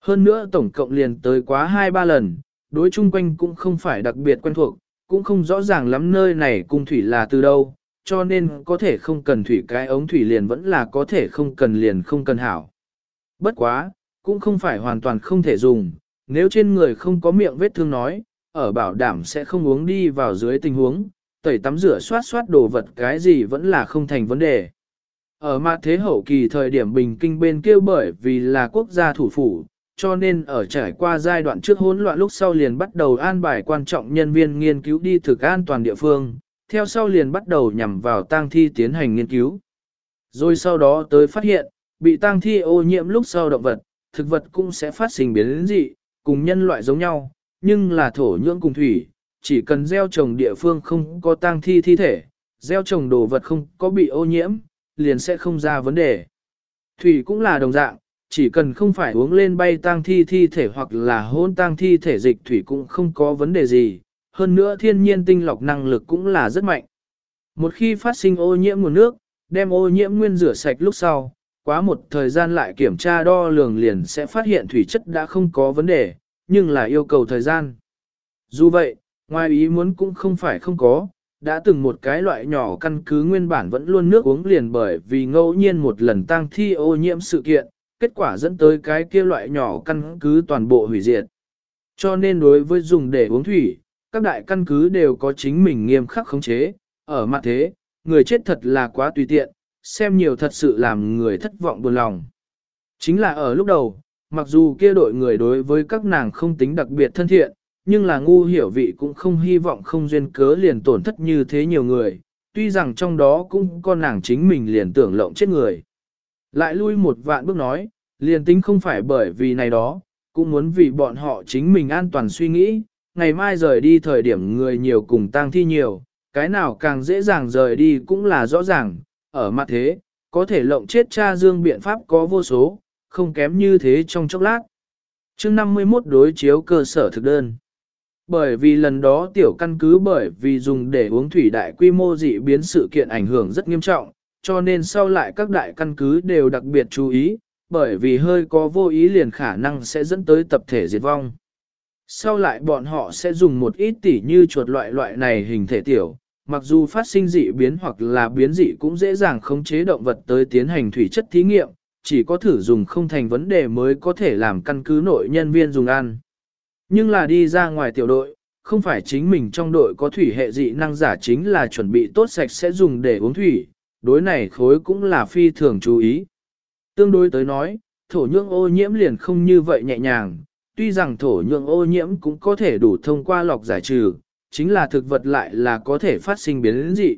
Hơn nữa tổng cộng liền tới quá 2-3 lần, đối chung quanh cũng không phải đặc biệt quen thuộc, cũng không rõ ràng lắm nơi này cung thủy là từ đâu, cho nên có thể không cần thủy cái ống thủy liền vẫn là có thể không cần liền không cần hảo. Bất quá, cũng không phải hoàn toàn không thể dùng, nếu trên người không có miệng vết thương nói, ở bảo đảm sẽ không uống đi vào dưới tình huống, tẩy tắm rửa soát soát đồ vật cái gì vẫn là không thành vấn đề. Ở mặt thế hậu kỳ thời điểm bình kinh bên kia bởi vì là quốc gia thủ phủ, cho nên ở trải qua giai đoạn trước hỗn loạn lúc sau liền bắt đầu an bài quan trọng nhân viên nghiên cứu đi thực an toàn địa phương, theo sau liền bắt đầu nhằm vào tang thi tiến hành nghiên cứu. Rồi sau đó tới phát hiện, bị tang thi ô nhiễm lúc sau động vật, thực vật cũng sẽ phát sinh biến dị, cùng nhân loại giống nhau, nhưng là thổ nhưỡng cùng thủy, chỉ cần gieo trồng địa phương không có tang thi thi thể, gieo trồng đồ vật không có bị ô nhiễm, liền sẽ không ra vấn đề. Thủy cũng là đồng dạng, chỉ cần không phải uống lên bay tang thi thi thể hoặc là hôn tang thi thể dịch thủy cũng không có vấn đề gì, hơn nữa thiên nhiên tinh lọc năng lực cũng là rất mạnh. Một khi phát sinh ô nhiễm nguồn nước, đem ô nhiễm nguyên rửa sạch lúc sau, quá một thời gian lại kiểm tra đo lường liền sẽ phát hiện thủy chất đã không có vấn đề, nhưng là yêu cầu thời gian. Dù vậy, ngoài ý muốn cũng không phải không có, đã từng một cái loại nhỏ căn cứ nguyên bản vẫn luôn nước uống liền bởi vì ngẫu nhiên một lần tăng thi ô nhiễm sự kiện, kết quả dẫn tới cái kia loại nhỏ căn cứ toàn bộ hủy diệt. Cho nên đối với dùng để uống thủy, các đại căn cứ đều có chính mình nghiêm khắc khống chế, ở mặt thế, người chết thật là quá tùy tiện, xem nhiều thật sự làm người thất vọng buồn lòng. Chính là ở lúc đầu, mặc dù kia đội người đối với các nàng không tính đặc biệt thân thiện, nhưng là ngu hiểu vị cũng không hy vọng không duyên cớ liền tổn thất như thế nhiều người, tuy rằng trong đó cũng có nàng chính mình liền tưởng lộng chết người. Lại lui một vạn bước nói, liền tính không phải bởi vì này đó, cũng muốn vì bọn họ chính mình an toàn suy nghĩ, ngày mai rời đi thời điểm người nhiều cùng tang thi nhiều, cái nào càng dễ dàng rời đi cũng là rõ ràng, ở mặt thế, có thể lộng chết cha dương biện pháp có vô số, không kém như thế trong chốc lát. chương 51 đối chiếu cơ sở thực đơn. Bởi vì lần đó tiểu căn cứ bởi vì dùng để uống thủy đại quy mô dị biến sự kiện ảnh hưởng rất nghiêm trọng, cho nên sau lại các đại căn cứ đều đặc biệt chú ý, bởi vì hơi có vô ý liền khả năng sẽ dẫn tới tập thể diệt vong. Sau lại bọn họ sẽ dùng một ít tỉ như chuột loại loại này hình thể tiểu, mặc dù phát sinh dị biến hoặc là biến dị cũng dễ dàng khống chế động vật tới tiến hành thủy chất thí nghiệm, chỉ có thử dùng không thành vấn đề mới có thể làm căn cứ nội nhân viên dùng ăn. Nhưng là đi ra ngoài tiểu đội, không phải chính mình trong đội có thủy hệ dị năng giả chính là chuẩn bị tốt sạch sẽ dùng để uống thủy, đối này khối cũng là phi thường chú ý. Tương đối tới nói, thổ nhưỡng ô nhiễm liền không như vậy nhẹ nhàng, tuy rằng thổ nhưỡng ô nhiễm cũng có thể đủ thông qua lọc giải trừ, chính là thực vật lại là có thể phát sinh biến dị.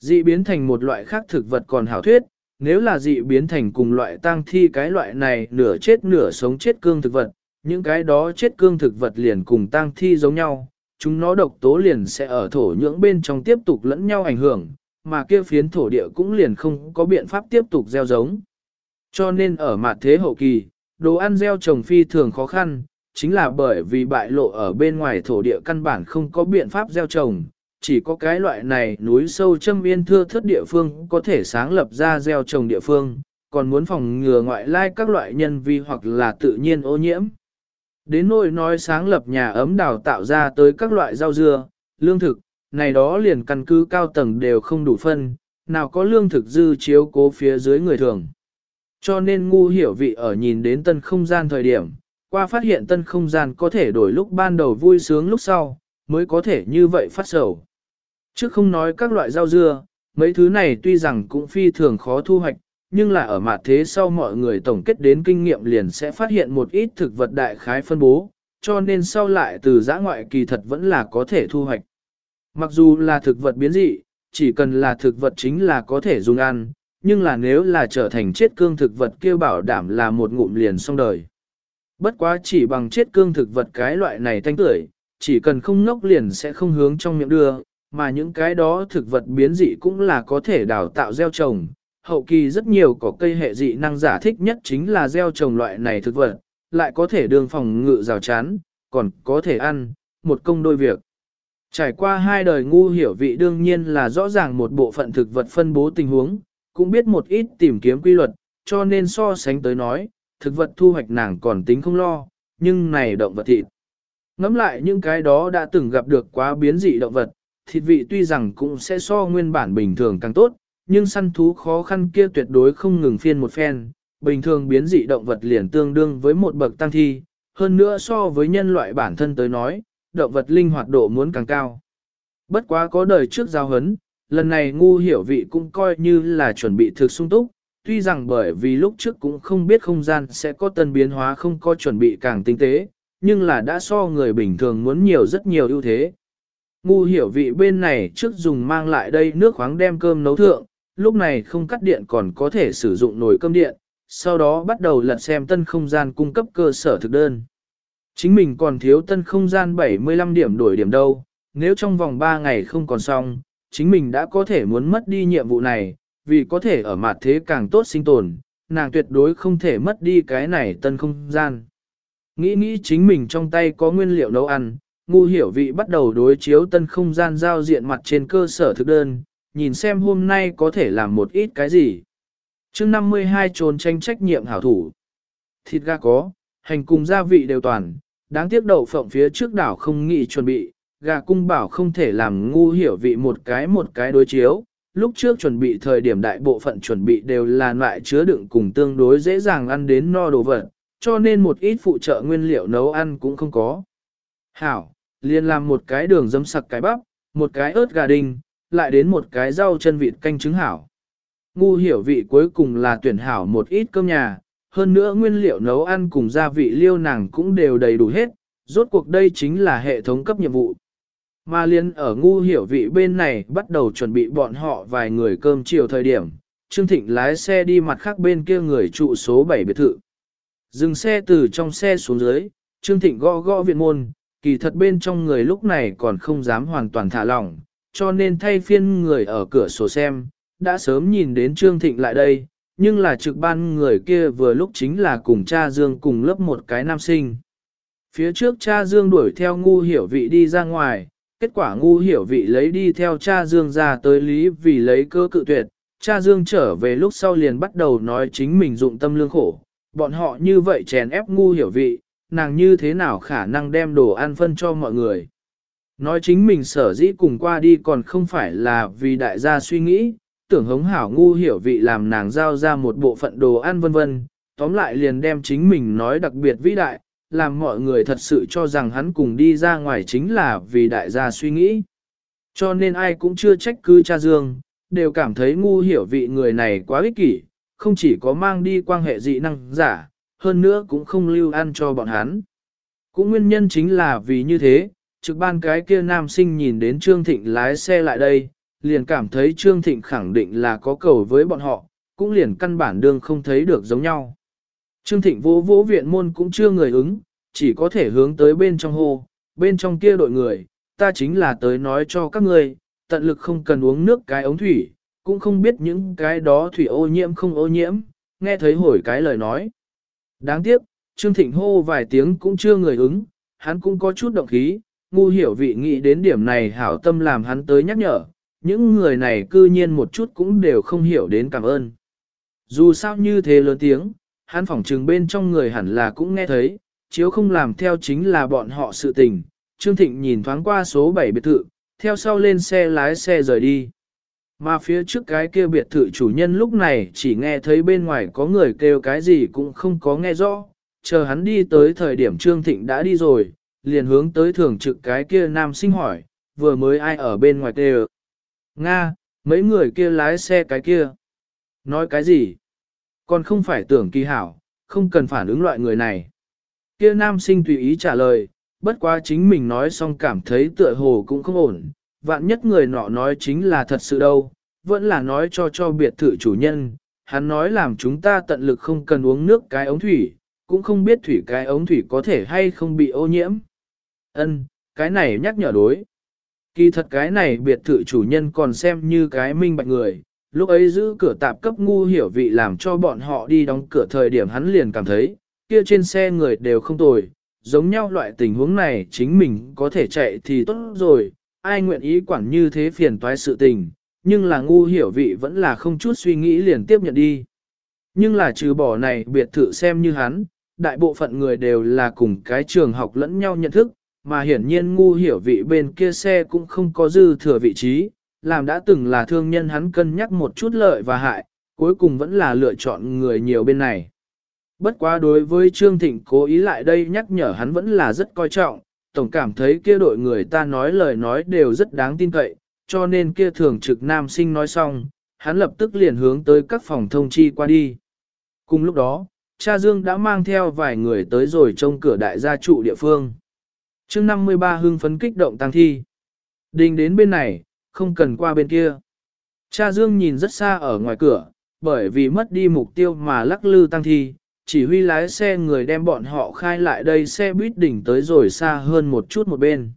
Dị biến thành một loại khác thực vật còn hảo thuyết, nếu là dị biến thành cùng loại tang thi cái loại này nửa chết nửa sống chết cương thực vật, những cái đó chết cương thực vật liền cùng tang thi giống nhau, chúng nó độc tố liền sẽ ở thổ nhưỡng bên trong tiếp tục lẫn nhau ảnh hưởng, mà kia phiến thổ địa cũng liền không có biện pháp tiếp tục gieo giống. Cho nên ở mặt thế hậu kỳ, đồ ăn gieo trồng phi thường khó khăn, chính là bởi vì bại lộ ở bên ngoài thổ địa căn bản không có biện pháp gieo trồng, chỉ có cái loại này núi sâu châm yên thưa thất địa phương có thể sáng lập ra gieo trồng địa phương, còn muốn phòng ngừa ngoại lai các loại nhân vi hoặc là tự nhiên ô nhiễm. Đến nỗi nói sáng lập nhà ấm đào tạo ra tới các loại rau dưa, lương thực, này đó liền căn cứ cao tầng đều không đủ phân, nào có lương thực dư chiếu cố phía dưới người thường. Cho nên ngu hiểu vị ở nhìn đến tân không gian thời điểm, qua phát hiện tân không gian có thể đổi lúc ban đầu vui sướng lúc sau, mới có thể như vậy phát sầu. Trước không nói các loại rau dưa, mấy thứ này tuy rằng cũng phi thường khó thu hoạch, nhưng là ở mặt thế sau mọi người tổng kết đến kinh nghiệm liền sẽ phát hiện một ít thực vật đại khái phân bố, cho nên sau lại từ giã ngoại kỳ thật vẫn là có thể thu hoạch. Mặc dù là thực vật biến dị, chỉ cần là thực vật chính là có thể dùng ăn, nhưng là nếu là trở thành chết cương thực vật kêu bảo đảm là một ngụm liền xong đời. Bất quá chỉ bằng chết cương thực vật cái loại này thanh tưởi, chỉ cần không ngốc liền sẽ không hướng trong miệng đưa, mà những cái đó thực vật biến dị cũng là có thể đào tạo gieo trồng. Hậu kỳ rất nhiều có cây hệ dị năng giả thích nhất chính là gieo trồng loại này thực vật, lại có thể đường phòng ngự rào chắn, còn có thể ăn, một công đôi việc. Trải qua hai đời ngu hiểu vị đương nhiên là rõ ràng một bộ phận thực vật phân bố tình huống, cũng biết một ít tìm kiếm quy luật, cho nên so sánh tới nói, thực vật thu hoạch nàng còn tính không lo, nhưng này động vật thịt. Ngắm lại những cái đó đã từng gặp được quá biến dị động vật, thịt vị tuy rằng cũng sẽ so nguyên bản bình thường càng tốt, nhưng săn thú khó khăn kia tuyệt đối không ngừng phiên một phen, bình thường biến dị động vật liền tương đương với một bậc tăng thi, hơn nữa so với nhân loại bản thân tới nói, động vật linh hoạt độ muốn càng cao. Bất quá có đời trước giao hấn, lần này ngu hiểu vị cũng coi như là chuẩn bị thực sung túc, tuy rằng bởi vì lúc trước cũng không biết không gian sẽ có tân biến hóa không có chuẩn bị càng tinh tế, nhưng là đã so người bình thường muốn nhiều rất nhiều ưu thế. Ngu hiểu vị bên này trước dùng mang lại đây nước khoáng đem cơm nấu thượng, lúc này không cắt điện còn có thể sử dụng nồi cơm điện, sau đó bắt đầu lật xem tân không gian cung cấp cơ sở thực đơn. Chính mình còn thiếu tân không gian 75 điểm đổi điểm đâu, nếu trong vòng 3 ngày không còn xong, chính mình đã có thể muốn mất đi nhiệm vụ này, vì có thể ở mặt thế càng tốt sinh tồn, nàng tuyệt đối không thể mất đi cái này tân không gian. Nghĩ nghĩ chính mình trong tay có nguyên liệu nấu ăn, ngu hiểu vị bắt đầu đối chiếu tân không gian giao diện mặt trên cơ sở thực đơn, nhìn xem hôm nay có thể làm một ít cái gì. chương 52 trốn tranh trách nhiệm hảo thủ. Thịt gà có, hành cùng gia vị đều toàn, đáng tiếc đậu phộng phía trước đảo không nghĩ chuẩn bị, gà cung bảo không thể làm ngu hiểu vị một cái một cái đối chiếu. Lúc trước chuẩn bị thời điểm đại bộ phận chuẩn bị đều là loại chứa đựng cùng tương đối dễ dàng ăn đến no đồ vật, cho nên một ít phụ trợ nguyên liệu nấu ăn cũng không có. Hảo, liền làm một cái đường dấm sặc cái bắp, một cái ớt gà đinh, lại đến một cái rau chân vịt canh trứng hảo. Ngu hiểu vị cuối cùng là tuyển hảo một ít cơm nhà, hơn nữa nguyên liệu nấu ăn cùng gia vị liêu nàng cũng đều đầy đủ hết, rốt cuộc đây chính là hệ thống cấp nhiệm vụ. Mà liên ở ngu hiểu vị bên này bắt đầu chuẩn bị bọn họ vài người cơm chiều thời điểm, Trương Thịnh lái xe đi mặt khác bên kia người trụ số 7 biệt thự. Dừng xe từ trong xe xuống dưới, Trương Thịnh gõ gõ viện môn, kỳ thật bên trong người lúc này còn không dám hoàn toàn thả lỏng, cho nên thay phiên người ở cửa sổ xem, đã sớm nhìn đến Trương Thịnh lại đây, nhưng là trực ban người kia vừa lúc chính là cùng cha Dương cùng lớp một cái nam sinh. Phía trước cha Dương đuổi theo ngu hiểu vị đi ra ngoài, kết quả ngu hiểu vị lấy đi theo cha Dương ra tới lý vì lấy cơ cự tuyệt, cha Dương trở về lúc sau liền bắt đầu nói chính mình dụng tâm lương khổ, bọn họ như vậy chèn ép ngu hiểu vị, nàng như thế nào khả năng đem đồ ăn phân cho mọi người. Nói chính mình sở dĩ cùng qua đi còn không phải là vì đại gia suy nghĩ, tưởng hống hảo ngu hiểu vị làm nàng giao ra một bộ phận đồ ăn vân vân, tóm lại liền đem chính mình nói đặc biệt vĩ đại, làm mọi người thật sự cho rằng hắn cùng đi ra ngoài chính là vì đại gia suy nghĩ. Cho nên ai cũng chưa trách cứ cha Dương, đều cảm thấy ngu hiểu vị người này quá ích kỷ, không chỉ có mang đi quan hệ dị năng giả, hơn nữa cũng không lưu ăn cho bọn hắn. Cũng nguyên nhân chính là vì như thế, trực ban cái kia nam sinh nhìn đến Trương Thịnh lái xe lại đây, liền cảm thấy Trương Thịnh khẳng định là có cầu với bọn họ, cũng liền căn bản đương không thấy được giống nhau. Trương Thịnh vô vỗ viện môn cũng chưa người ứng, chỉ có thể hướng tới bên trong hồ, bên trong kia đội người, ta chính là tới nói cho các người, tận lực không cần uống nước cái ống thủy, cũng không biết những cái đó thủy ô nhiễm không ô nhiễm, nghe thấy hồi cái lời nói. Đáng tiếc, Trương Thịnh hô vài tiếng cũng chưa người ứng, hắn cũng có chút động khí, ngu hiểu vị nghĩ đến điểm này hảo tâm làm hắn tới nhắc nhở, những người này cư nhiên một chút cũng đều không hiểu đến cảm ơn. Dù sao như thế lớn tiếng, hắn phỏng trừng bên trong người hẳn là cũng nghe thấy, chiếu không làm theo chính là bọn họ sự tình. Trương Thịnh nhìn thoáng qua số 7 biệt thự, theo sau lên xe lái xe rời đi. Mà phía trước cái kia biệt thự chủ nhân lúc này chỉ nghe thấy bên ngoài có người kêu cái gì cũng không có nghe rõ, chờ hắn đi tới thời điểm Trương Thịnh đã đi rồi, liền hướng tới thường trực cái kia nam sinh hỏi, vừa mới ai ở bên ngoài kêu. Nga, mấy người kia lái xe cái kia. Nói cái gì? Còn không phải tưởng kỳ hảo, không cần phản ứng loại người này. Kia nam sinh tùy ý trả lời, bất quá chính mình nói xong cảm thấy tựa hồ cũng không ổn, vạn nhất người nọ nói chính là thật sự đâu, vẫn là nói cho cho biệt thự chủ nhân, hắn nói làm chúng ta tận lực không cần uống nước cái ống thủy, cũng không biết thủy cái ống thủy có thể hay không bị ô nhiễm. Ân, cái này nhắc nhở đối. Kỳ thật cái này biệt thự chủ nhân còn xem như cái minh bạch người, lúc ấy giữ cửa tạp cấp ngu hiểu vị làm cho bọn họ đi đóng cửa thời điểm hắn liền cảm thấy, kia trên xe người đều không tồi, giống nhau loại tình huống này chính mình có thể chạy thì tốt rồi, ai nguyện ý quản như thế phiền toái sự tình, nhưng là ngu hiểu vị vẫn là không chút suy nghĩ liền tiếp nhận đi. Nhưng là trừ bỏ này biệt thự xem như hắn, đại bộ phận người đều là cùng cái trường học lẫn nhau nhận thức, mà hiển nhiên ngu hiểu vị bên kia xe cũng không có dư thừa vị trí, làm đã từng là thương nhân hắn cân nhắc một chút lợi và hại, cuối cùng vẫn là lựa chọn người nhiều bên này. Bất quá đối với Trương Thịnh cố ý lại đây nhắc nhở hắn vẫn là rất coi trọng, tổng cảm thấy kia đội người ta nói lời nói đều rất đáng tin cậy, cho nên kia thường trực nam sinh nói xong, hắn lập tức liền hướng tới các phòng thông chi qua đi. Cùng lúc đó, cha Dương đã mang theo vài người tới rồi trong cửa đại gia trụ địa phương chương 53 hưng phấn kích động tăng thi. Đình đến bên này, không cần qua bên kia. Cha Dương nhìn rất xa ở ngoài cửa, bởi vì mất đi mục tiêu mà lắc lư tăng thi, chỉ huy lái xe người đem bọn họ khai lại đây xe buýt đỉnh tới rồi xa hơn một chút một bên.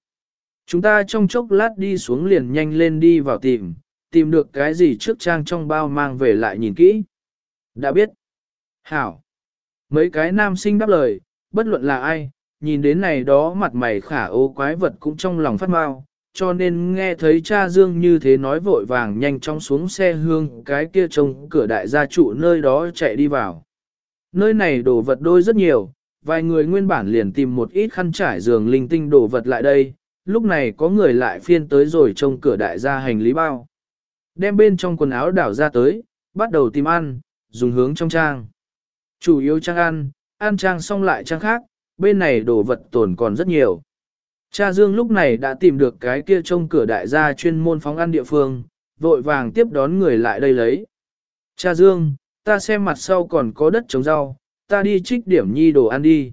Chúng ta trong chốc lát đi xuống liền nhanh lên đi vào tìm, tìm được cái gì trước trang trong bao mang về lại nhìn kỹ. Đã biết. Hảo. Mấy cái nam sinh đáp lời, bất luận là ai, nhìn đến này đó mặt mày khả ô quái vật cũng trong lòng phát mau, cho nên nghe thấy cha Dương như thế nói vội vàng nhanh chóng xuống xe hương cái kia trông cửa đại gia trụ nơi đó chạy đi vào. Nơi này đồ vật đôi rất nhiều, vài người nguyên bản liền tìm một ít khăn trải giường linh tinh đồ vật lại đây, lúc này có người lại phiên tới rồi trông cửa đại gia hành lý bao. Đem bên trong quần áo đảo ra tới, bắt đầu tìm ăn, dùng hướng trong trang. Chủ yếu trang ăn, ăn trang xong lại trang khác, bên này đồ vật tồn còn rất nhiều. Cha Dương lúc này đã tìm được cái kia trông cửa đại gia chuyên môn phóng ăn địa phương, vội vàng tiếp đón người lại đây lấy. Cha Dương, ta xem mặt sau còn có đất trồng rau, ta đi trích điểm nhi đồ ăn đi.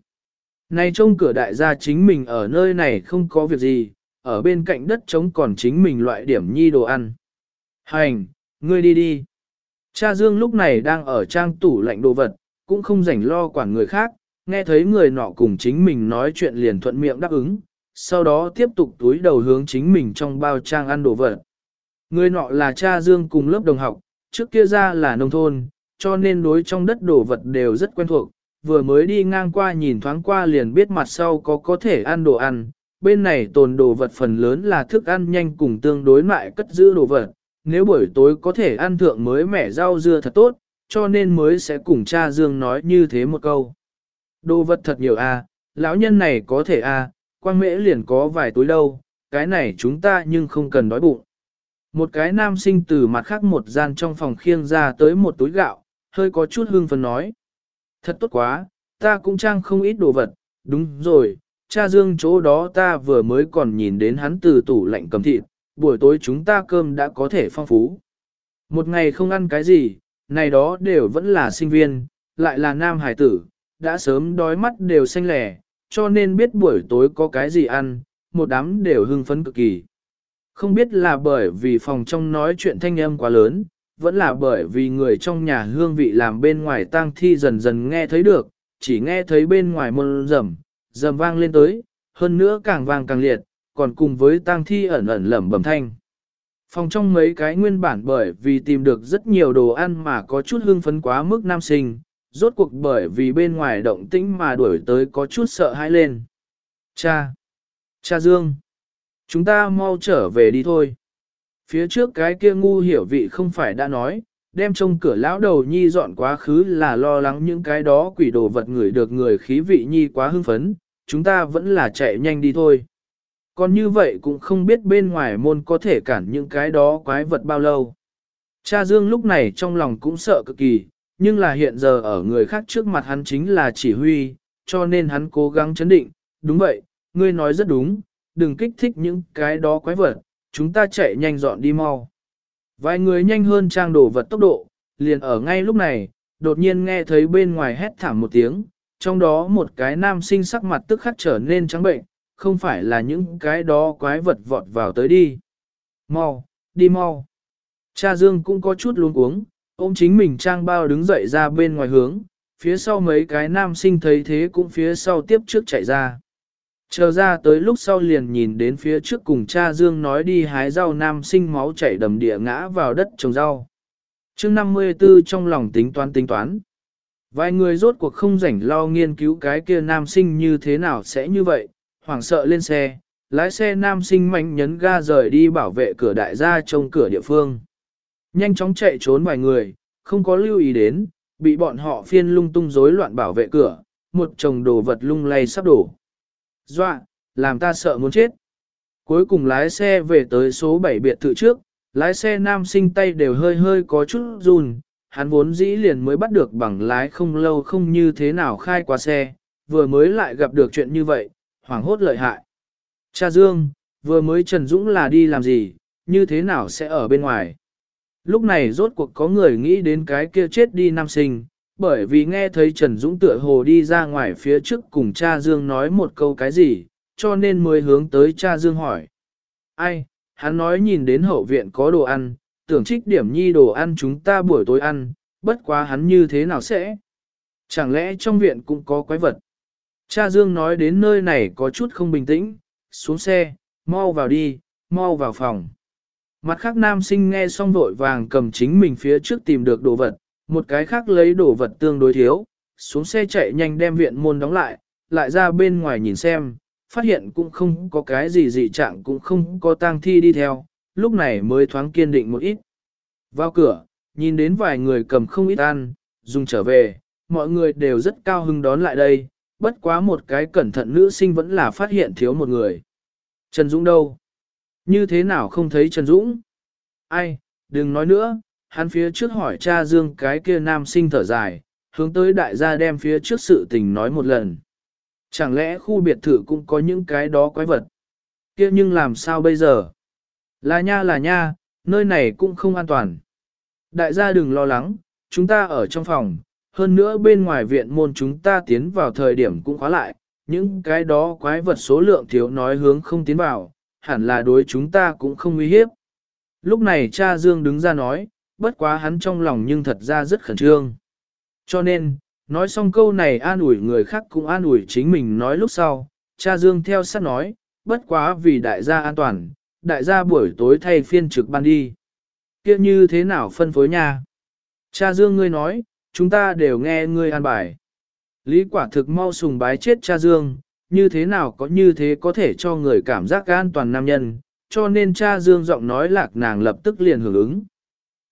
Này trông cửa đại gia chính mình ở nơi này không có việc gì, ở bên cạnh đất trống còn chính mình loại điểm nhi đồ ăn. Hành, ngươi đi đi. Cha Dương lúc này đang ở trang tủ lạnh đồ vật, cũng không rảnh lo quản người khác, nghe thấy người nọ cùng chính mình nói chuyện liền thuận miệng đáp ứng, sau đó tiếp tục túi đầu hướng chính mình trong bao trang ăn đồ vật. Người nọ là cha Dương cùng lớp đồng học, trước kia ra là nông thôn, cho nên đối trong đất đồ vật đều rất quen thuộc, vừa mới đi ngang qua nhìn thoáng qua liền biết mặt sau có có thể ăn đồ ăn, bên này tồn đồ vật phần lớn là thức ăn nhanh cùng tương đối mại cất giữ đồ vật, nếu buổi tối có thể ăn thượng mới mẻ rau dưa thật tốt, cho nên mới sẽ cùng cha Dương nói như thế một câu. Đồ vật thật nhiều a, à, lão nhân này có thể a, à, quang mễ liền có vài túi đâu, cái này chúng ta nhưng không cần đói bụng. Một cái nam sinh từ mặt khác một gian trong phòng khiêng ra tới một túi gạo, hơi có chút hương phấn nói. Thật tốt quá, ta cũng trang không ít đồ vật, đúng rồi, cha Dương chỗ đó ta vừa mới còn nhìn đến hắn từ tủ lạnh cầm thịt, buổi tối chúng ta cơm đã có thể phong phú. Một ngày không ăn cái gì, này đó đều vẫn là sinh viên, lại là nam hải tử, đã sớm đói mắt đều xanh lẻ, cho nên biết buổi tối có cái gì ăn, một đám đều hưng phấn cực kỳ. Không biết là bởi vì phòng trong nói chuyện thanh âm quá lớn, vẫn là bởi vì người trong nhà hương vị làm bên ngoài tang thi dần dần nghe thấy được, chỉ nghe thấy bên ngoài môn rầm, rầm vang lên tới, hơn nữa càng vang càng liệt, còn cùng với tang thi ẩn ẩn lẩm bẩm thanh. Phòng trong mấy cái nguyên bản bởi vì tìm được rất nhiều đồ ăn mà có chút hương phấn quá mức nam sinh, rốt cuộc bởi vì bên ngoài động tĩnh mà đuổi tới có chút sợ hãi lên. Cha! Cha Dương! Chúng ta mau trở về đi thôi. Phía trước cái kia ngu hiểu vị không phải đã nói, đem trông cửa lão đầu nhi dọn quá khứ là lo lắng những cái đó quỷ đồ vật người được người khí vị nhi quá hưng phấn, chúng ta vẫn là chạy nhanh đi thôi. Còn như vậy cũng không biết bên ngoài môn có thể cản những cái đó quái vật bao lâu. Cha Dương lúc này trong lòng cũng sợ cực kỳ, nhưng là hiện giờ ở người khác trước mặt hắn chính là chỉ huy, cho nên hắn cố gắng chấn định, đúng vậy, ngươi nói rất đúng, đừng kích thích những cái đó quái vật, chúng ta chạy nhanh dọn đi mau. Vài người nhanh hơn trang đổ vật tốc độ, liền ở ngay lúc này, đột nhiên nghe thấy bên ngoài hét thảm một tiếng, trong đó một cái nam sinh sắc mặt tức khắc trở nên trắng bệnh, không phải là những cái đó quái vật vọt vào tới đi. Mau, đi mau. Cha Dương cũng có chút luống cuống, ôm chính mình trang bao đứng dậy ra bên ngoài hướng, phía sau mấy cái nam sinh thấy thế cũng phía sau tiếp trước chạy ra. Chờ ra tới lúc sau liền nhìn đến phía trước cùng cha Dương nói đi hái rau nam sinh máu chảy đầm địa ngã vào đất trồng rau. chương 54 trong lòng tính toán tính toán. Vài người rốt cuộc không rảnh lo nghiên cứu cái kia nam sinh như thế nào sẽ như vậy, hoảng sợ lên xe, lái xe nam sinh mạnh nhấn ga rời đi bảo vệ cửa đại gia trong cửa địa phương. Nhanh chóng chạy trốn vài người, không có lưu ý đến, bị bọn họ phiên lung tung rối loạn bảo vệ cửa, một chồng đồ vật lung lay sắp đổ. Dọa, làm ta sợ muốn chết. Cuối cùng lái xe về tới số 7 biệt thự trước, lái xe nam sinh tay đều hơi hơi có chút run, hắn vốn dĩ liền mới bắt được bằng lái không lâu không như thế nào khai qua xe, vừa mới lại gặp được chuyện như vậy, hoảng hốt lợi hại. Cha Dương, vừa mới Trần Dũng là đi làm gì, như thế nào sẽ ở bên ngoài? Lúc này rốt cuộc có người nghĩ đến cái kia chết đi nam sinh, bởi vì nghe thấy Trần Dũng tựa hồ đi ra ngoài phía trước cùng cha Dương nói một câu cái gì, cho nên mới hướng tới cha Dương hỏi. Ai, hắn nói nhìn đến hậu viện có đồ ăn, tưởng trích điểm nhi đồ ăn chúng ta buổi tối ăn, bất quá hắn như thế nào sẽ? Chẳng lẽ trong viện cũng có quái vật? Cha Dương nói đến nơi này có chút không bình tĩnh, xuống xe, mau vào đi, mau vào phòng. Mặt khác nam sinh nghe xong vội vàng cầm chính mình phía trước tìm được đồ vật, một cái khác lấy đồ vật tương đối thiếu, xuống xe chạy nhanh đem viện môn đóng lại, lại ra bên ngoài nhìn xem, phát hiện cũng không có cái gì dị trạng cũng không có tang thi đi theo, lúc này mới thoáng kiên định một ít. Vào cửa, nhìn đến vài người cầm không ít ăn, dùng trở về, mọi người đều rất cao hứng đón lại đây, bất quá một cái cẩn thận nữ sinh vẫn là phát hiện thiếu một người. Trần Dũng đâu? Như thế nào không thấy Trần Dũng? Ai, đừng nói nữa, hắn phía trước hỏi cha Dương cái kia nam sinh thở dài, hướng tới đại gia đem phía trước sự tình nói một lần. Chẳng lẽ khu biệt thự cũng có những cái đó quái vật? kia nhưng làm sao bây giờ? Là nha là nha, nơi này cũng không an toàn. Đại gia đừng lo lắng, chúng ta ở trong phòng, hơn nữa bên ngoài viện môn chúng ta tiến vào thời điểm cũng khóa lại, những cái đó quái vật số lượng thiếu nói hướng không tiến vào, hẳn là đối chúng ta cũng không uy hiếp. Lúc này cha Dương đứng ra nói, bất quá hắn trong lòng nhưng thật ra rất khẩn trương. Cho nên, nói xong câu này an ủi người khác cũng an ủi chính mình nói lúc sau, cha Dương theo sát nói, bất quá vì đại gia an toàn, đại gia buổi tối thay phiên trực ban đi. kia như thế nào phân phối nha? Cha Dương ngươi nói, chúng ta đều nghe ngươi an bài. Lý quả thực mau sùng bái chết cha Dương, như thế nào có như thế có thể cho người cảm giác an toàn nam nhân, cho nên cha Dương giọng nói lạc nàng lập tức liền hưởng ứng.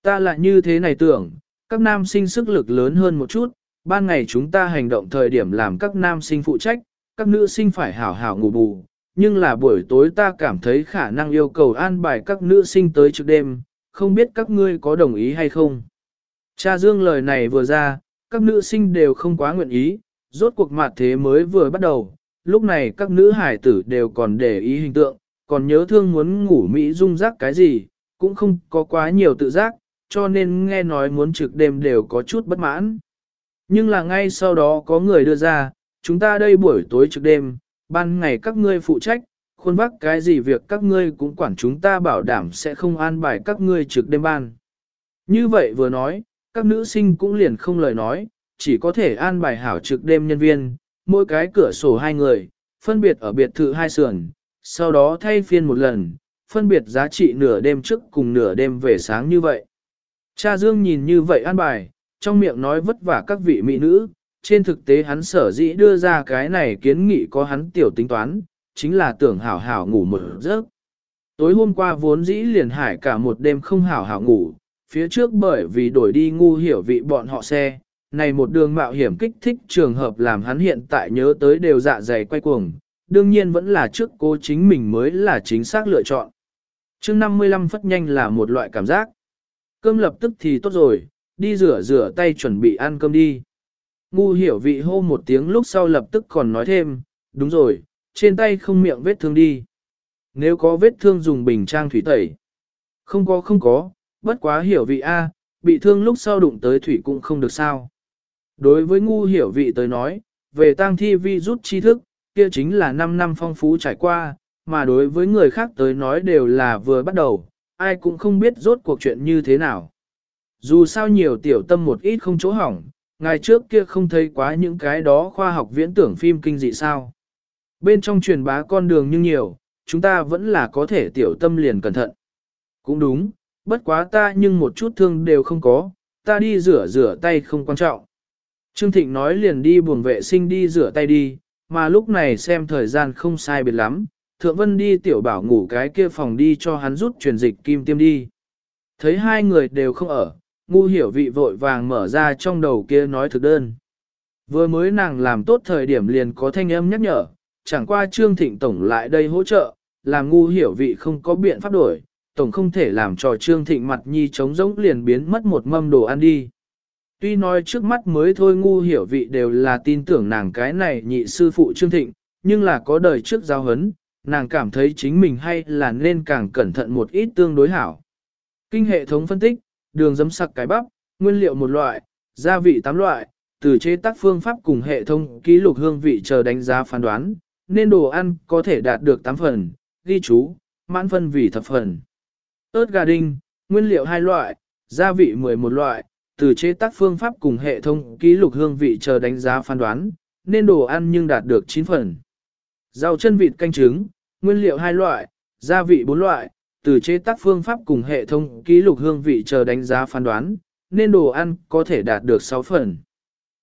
Ta lại như thế này tưởng, các nam sinh sức lực lớn hơn một chút, ban ngày chúng ta hành động thời điểm làm các nam sinh phụ trách, các nữ sinh phải hảo hảo ngủ bù, nhưng là buổi tối ta cảm thấy khả năng yêu cầu an bài các nữ sinh tới trước đêm, không biết các ngươi có đồng ý hay không. Cha Dương lời này vừa ra, các nữ sinh đều không quá nguyện ý, rốt cuộc mặt thế mới vừa bắt đầu, lúc này các nữ hải tử đều còn để ý hình tượng, còn nhớ thương muốn ngủ Mỹ dung giác cái gì, cũng không có quá nhiều tự giác, cho nên nghe nói muốn trực đêm đều có chút bất mãn. Nhưng là ngay sau đó có người đưa ra, chúng ta đây buổi tối trực đêm, ban ngày các ngươi phụ trách, khuôn vác cái gì việc các ngươi cũng quản chúng ta bảo đảm sẽ không an bài các ngươi trực đêm ban. Như vậy vừa nói, các nữ sinh cũng liền không lời nói, chỉ có thể an bài hảo trực đêm nhân viên, mỗi cái cửa sổ hai người, phân biệt ở biệt thự hai sườn, sau đó thay phiên một lần, phân biệt giá trị nửa đêm trước cùng nửa đêm về sáng như vậy. Cha Dương nhìn như vậy an bài, trong miệng nói vất vả các vị mỹ nữ, trên thực tế hắn sở dĩ đưa ra cái này kiến nghị có hắn tiểu tính toán, chính là tưởng hảo hảo ngủ một giấc. Tối hôm qua vốn dĩ liền hải cả một đêm không hảo hảo ngủ, phía trước bởi vì đổi đi ngu hiểu vị bọn họ xe, này một đường mạo hiểm kích thích trường hợp làm hắn hiện tại nhớ tới đều dạ dày quay cuồng, đương nhiên vẫn là trước cô chính mình mới là chính xác lựa chọn. chương 55 phất nhanh là một loại cảm giác. Cơm lập tức thì tốt rồi, đi rửa rửa tay chuẩn bị ăn cơm đi. Ngu hiểu vị hô một tiếng lúc sau lập tức còn nói thêm, đúng rồi, trên tay không miệng vết thương đi. Nếu có vết thương dùng bình trang thủy tẩy. Không có không có, bất quá hiểu vị A, bị thương lúc sau đụng tới thủy cũng không được sao. Đối với ngu hiểu vị tới nói, về tang thi vi rút tri thức, kia chính là 5 năm phong phú trải qua, mà đối với người khác tới nói đều là vừa bắt đầu, ai cũng không biết rốt cuộc chuyện như thế nào. Dù sao nhiều tiểu tâm một ít không chỗ hỏng, ngày trước kia không thấy quá những cái đó khoa học viễn tưởng phim kinh dị sao. Bên trong truyền bá con đường nhưng nhiều, chúng ta vẫn là có thể tiểu tâm liền cẩn thận. Cũng đúng, bất quá ta nhưng một chút thương đều không có, ta đi rửa rửa tay không quan trọng. Trương Thịnh nói liền đi buồng vệ sinh đi rửa tay đi, mà lúc này xem thời gian không sai biệt lắm, Thượng Vân đi tiểu bảo ngủ cái kia phòng đi cho hắn rút truyền dịch kim tiêm đi. Thấy hai người đều không ở, ngu hiểu vị vội vàng mở ra trong đầu kia nói thực đơn. Vừa mới nàng làm tốt thời điểm liền có thanh âm nhắc nhở, chẳng qua Trương Thịnh Tổng lại đây hỗ trợ, làm ngu hiểu vị không có biện pháp đổi, Tổng không thể làm cho Trương Thịnh mặt nhi trống rỗng liền biến mất một mâm đồ ăn đi. Tuy nói trước mắt mới thôi ngu hiểu vị đều là tin tưởng nàng cái này nhị sư phụ Trương Thịnh, nhưng là có đời trước giao hấn, nàng cảm thấy chính mình hay là nên càng cẩn thận một ít tương đối hảo. Kinh hệ thống phân tích, đường dấm sặc cái bắp, nguyên liệu một loại, gia vị tám loại, từ chế tác phương pháp cùng hệ thống ký lục hương vị chờ đánh giá phán đoán, nên đồ ăn có thể đạt được 8 phần, ghi chú, mãn phân vì thập phần. ớt gà đinh, nguyên liệu hai loại, gia vị 11 loại, từ chế tác phương pháp cùng hệ thống ký lục hương vị chờ đánh giá phán đoán, nên đồ ăn nhưng đạt được 9 phần. Rau chân vịt canh trứng, nguyên liệu hai loại, gia vị 4 loại, từ chế tác phương pháp cùng hệ thống ký lục hương vị chờ đánh giá phán đoán, nên đồ ăn có thể đạt được 6 phần.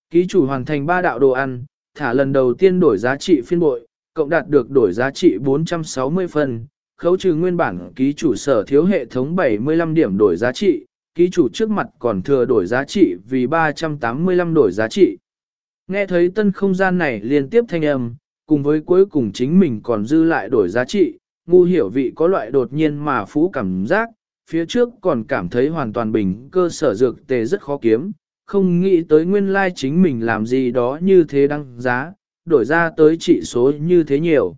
Ký chủ hoàn thành 3 đạo đồ ăn, thả lần đầu tiên đổi giá trị phiên bội, cộng đạt được đổi giá trị 460 phần, khấu trừ nguyên bản ký chủ sở thiếu hệ thống 75 điểm đổi giá trị, ký chủ trước mặt còn thừa đổi giá trị vì 385 đổi giá trị. Nghe thấy tân không gian này liên tiếp thanh âm, cùng với cuối cùng chính mình còn dư lại đổi giá trị, ngu hiểu vị có loại đột nhiên mà phú cảm giác, phía trước còn cảm thấy hoàn toàn bình cơ sở dược tề rất khó kiếm, không nghĩ tới nguyên lai chính mình làm gì đó như thế đăng giá, đổi ra tới trị số như thế nhiều.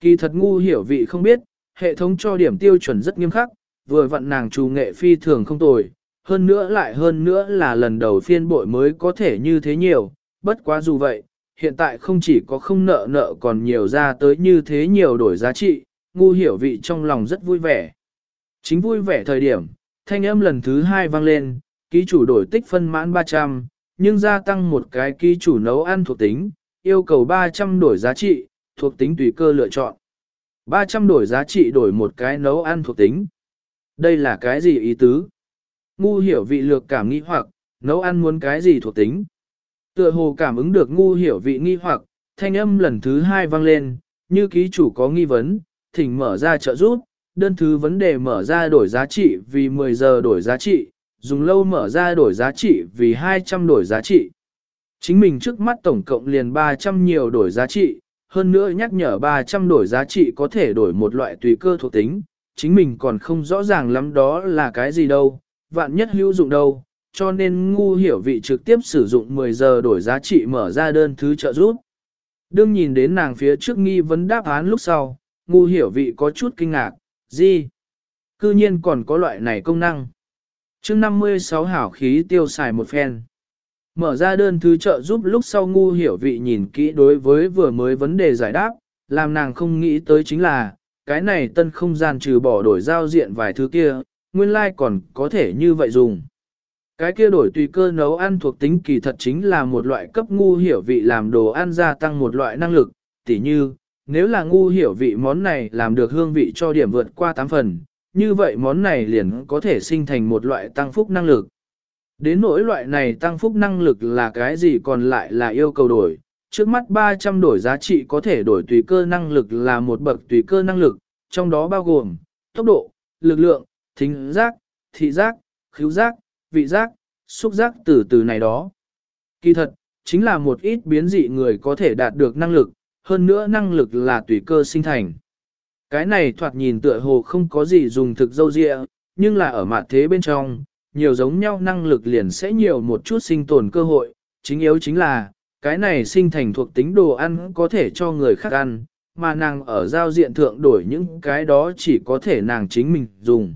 Kỳ thật ngu hiểu vị không biết, hệ thống cho điểm tiêu chuẩn rất nghiêm khắc, vừa vặn nàng trù nghệ phi thường không tồi, hơn nữa lại hơn nữa là lần đầu phiên bội mới có thể như thế nhiều, bất quá dù vậy, hiện tại không chỉ có không nợ nợ còn nhiều ra tới như thế nhiều đổi giá trị, ngu hiểu vị trong lòng rất vui vẻ. Chính vui vẻ thời điểm, thanh âm lần thứ hai vang lên, ký chủ đổi tích phân mãn 300, nhưng gia tăng một cái ký chủ nấu ăn thuộc tính, yêu cầu 300 đổi giá trị, thuộc tính tùy cơ lựa chọn. 300 đổi giá trị đổi một cái nấu ăn thuộc tính. Đây là cái gì ý tứ? Ngu hiểu vị lược cảm nghi hoặc, nấu ăn muốn cái gì thuộc tính? Tựa hồ cảm ứng được ngu hiểu vị nghi hoặc, thanh âm lần thứ hai vang lên, như ký chủ có nghi vấn, thỉnh mở ra trợ giúp, đơn thứ vấn đề mở ra đổi giá trị vì 10 giờ đổi giá trị, dùng lâu mở ra đổi giá trị vì 200 đổi giá trị. Chính mình trước mắt tổng cộng liền 300 nhiều đổi giá trị, hơn nữa nhắc nhở 300 đổi giá trị có thể đổi một loại tùy cơ thuộc tính, chính mình còn không rõ ràng lắm đó là cái gì đâu, vạn nhất hữu dụng đâu, cho nên ngu hiểu vị trực tiếp sử dụng 10 giờ đổi giá trị mở ra đơn thứ trợ giúp. Đương nhìn đến nàng phía trước nghi vấn đáp án lúc sau, ngu hiểu vị có chút kinh ngạc, gì? Cư nhiên còn có loại này công năng. chương 56 hảo khí tiêu xài một phen. Mở ra đơn thứ trợ giúp lúc sau ngu hiểu vị nhìn kỹ đối với vừa mới vấn đề giải đáp, làm nàng không nghĩ tới chính là, cái này tân không gian trừ bỏ đổi giao diện vài thứ kia, nguyên lai like còn có thể như vậy dùng. Cái kia đổi tùy cơ nấu ăn thuộc tính kỳ thật chính là một loại cấp ngu hiểu vị làm đồ ăn gia tăng một loại năng lực, tỉ như, nếu là ngu hiểu vị món này làm được hương vị cho điểm vượt qua 8 phần, như vậy món này liền có thể sinh thành một loại tăng phúc năng lực. Đến nỗi loại này tăng phúc năng lực là cái gì còn lại là yêu cầu đổi, trước mắt 300 đổi giá trị có thể đổi tùy cơ năng lực là một bậc tùy cơ năng lực, trong đó bao gồm tốc độ, lực lượng, thính giác, thị giác, khứu giác, vị giác, xúc giác từ từ này đó. Kỳ thật, chính là một ít biến dị người có thể đạt được năng lực, hơn nữa năng lực là tùy cơ sinh thành. Cái này thoạt nhìn tựa hồ không có gì dùng thực dâu dịa, nhưng là ở mặt thế bên trong, nhiều giống nhau năng lực liền sẽ nhiều một chút sinh tồn cơ hội, chính yếu chính là, cái này sinh thành thuộc tính đồ ăn có thể cho người khác ăn, mà nàng ở giao diện thượng đổi những cái đó chỉ có thể nàng chính mình dùng.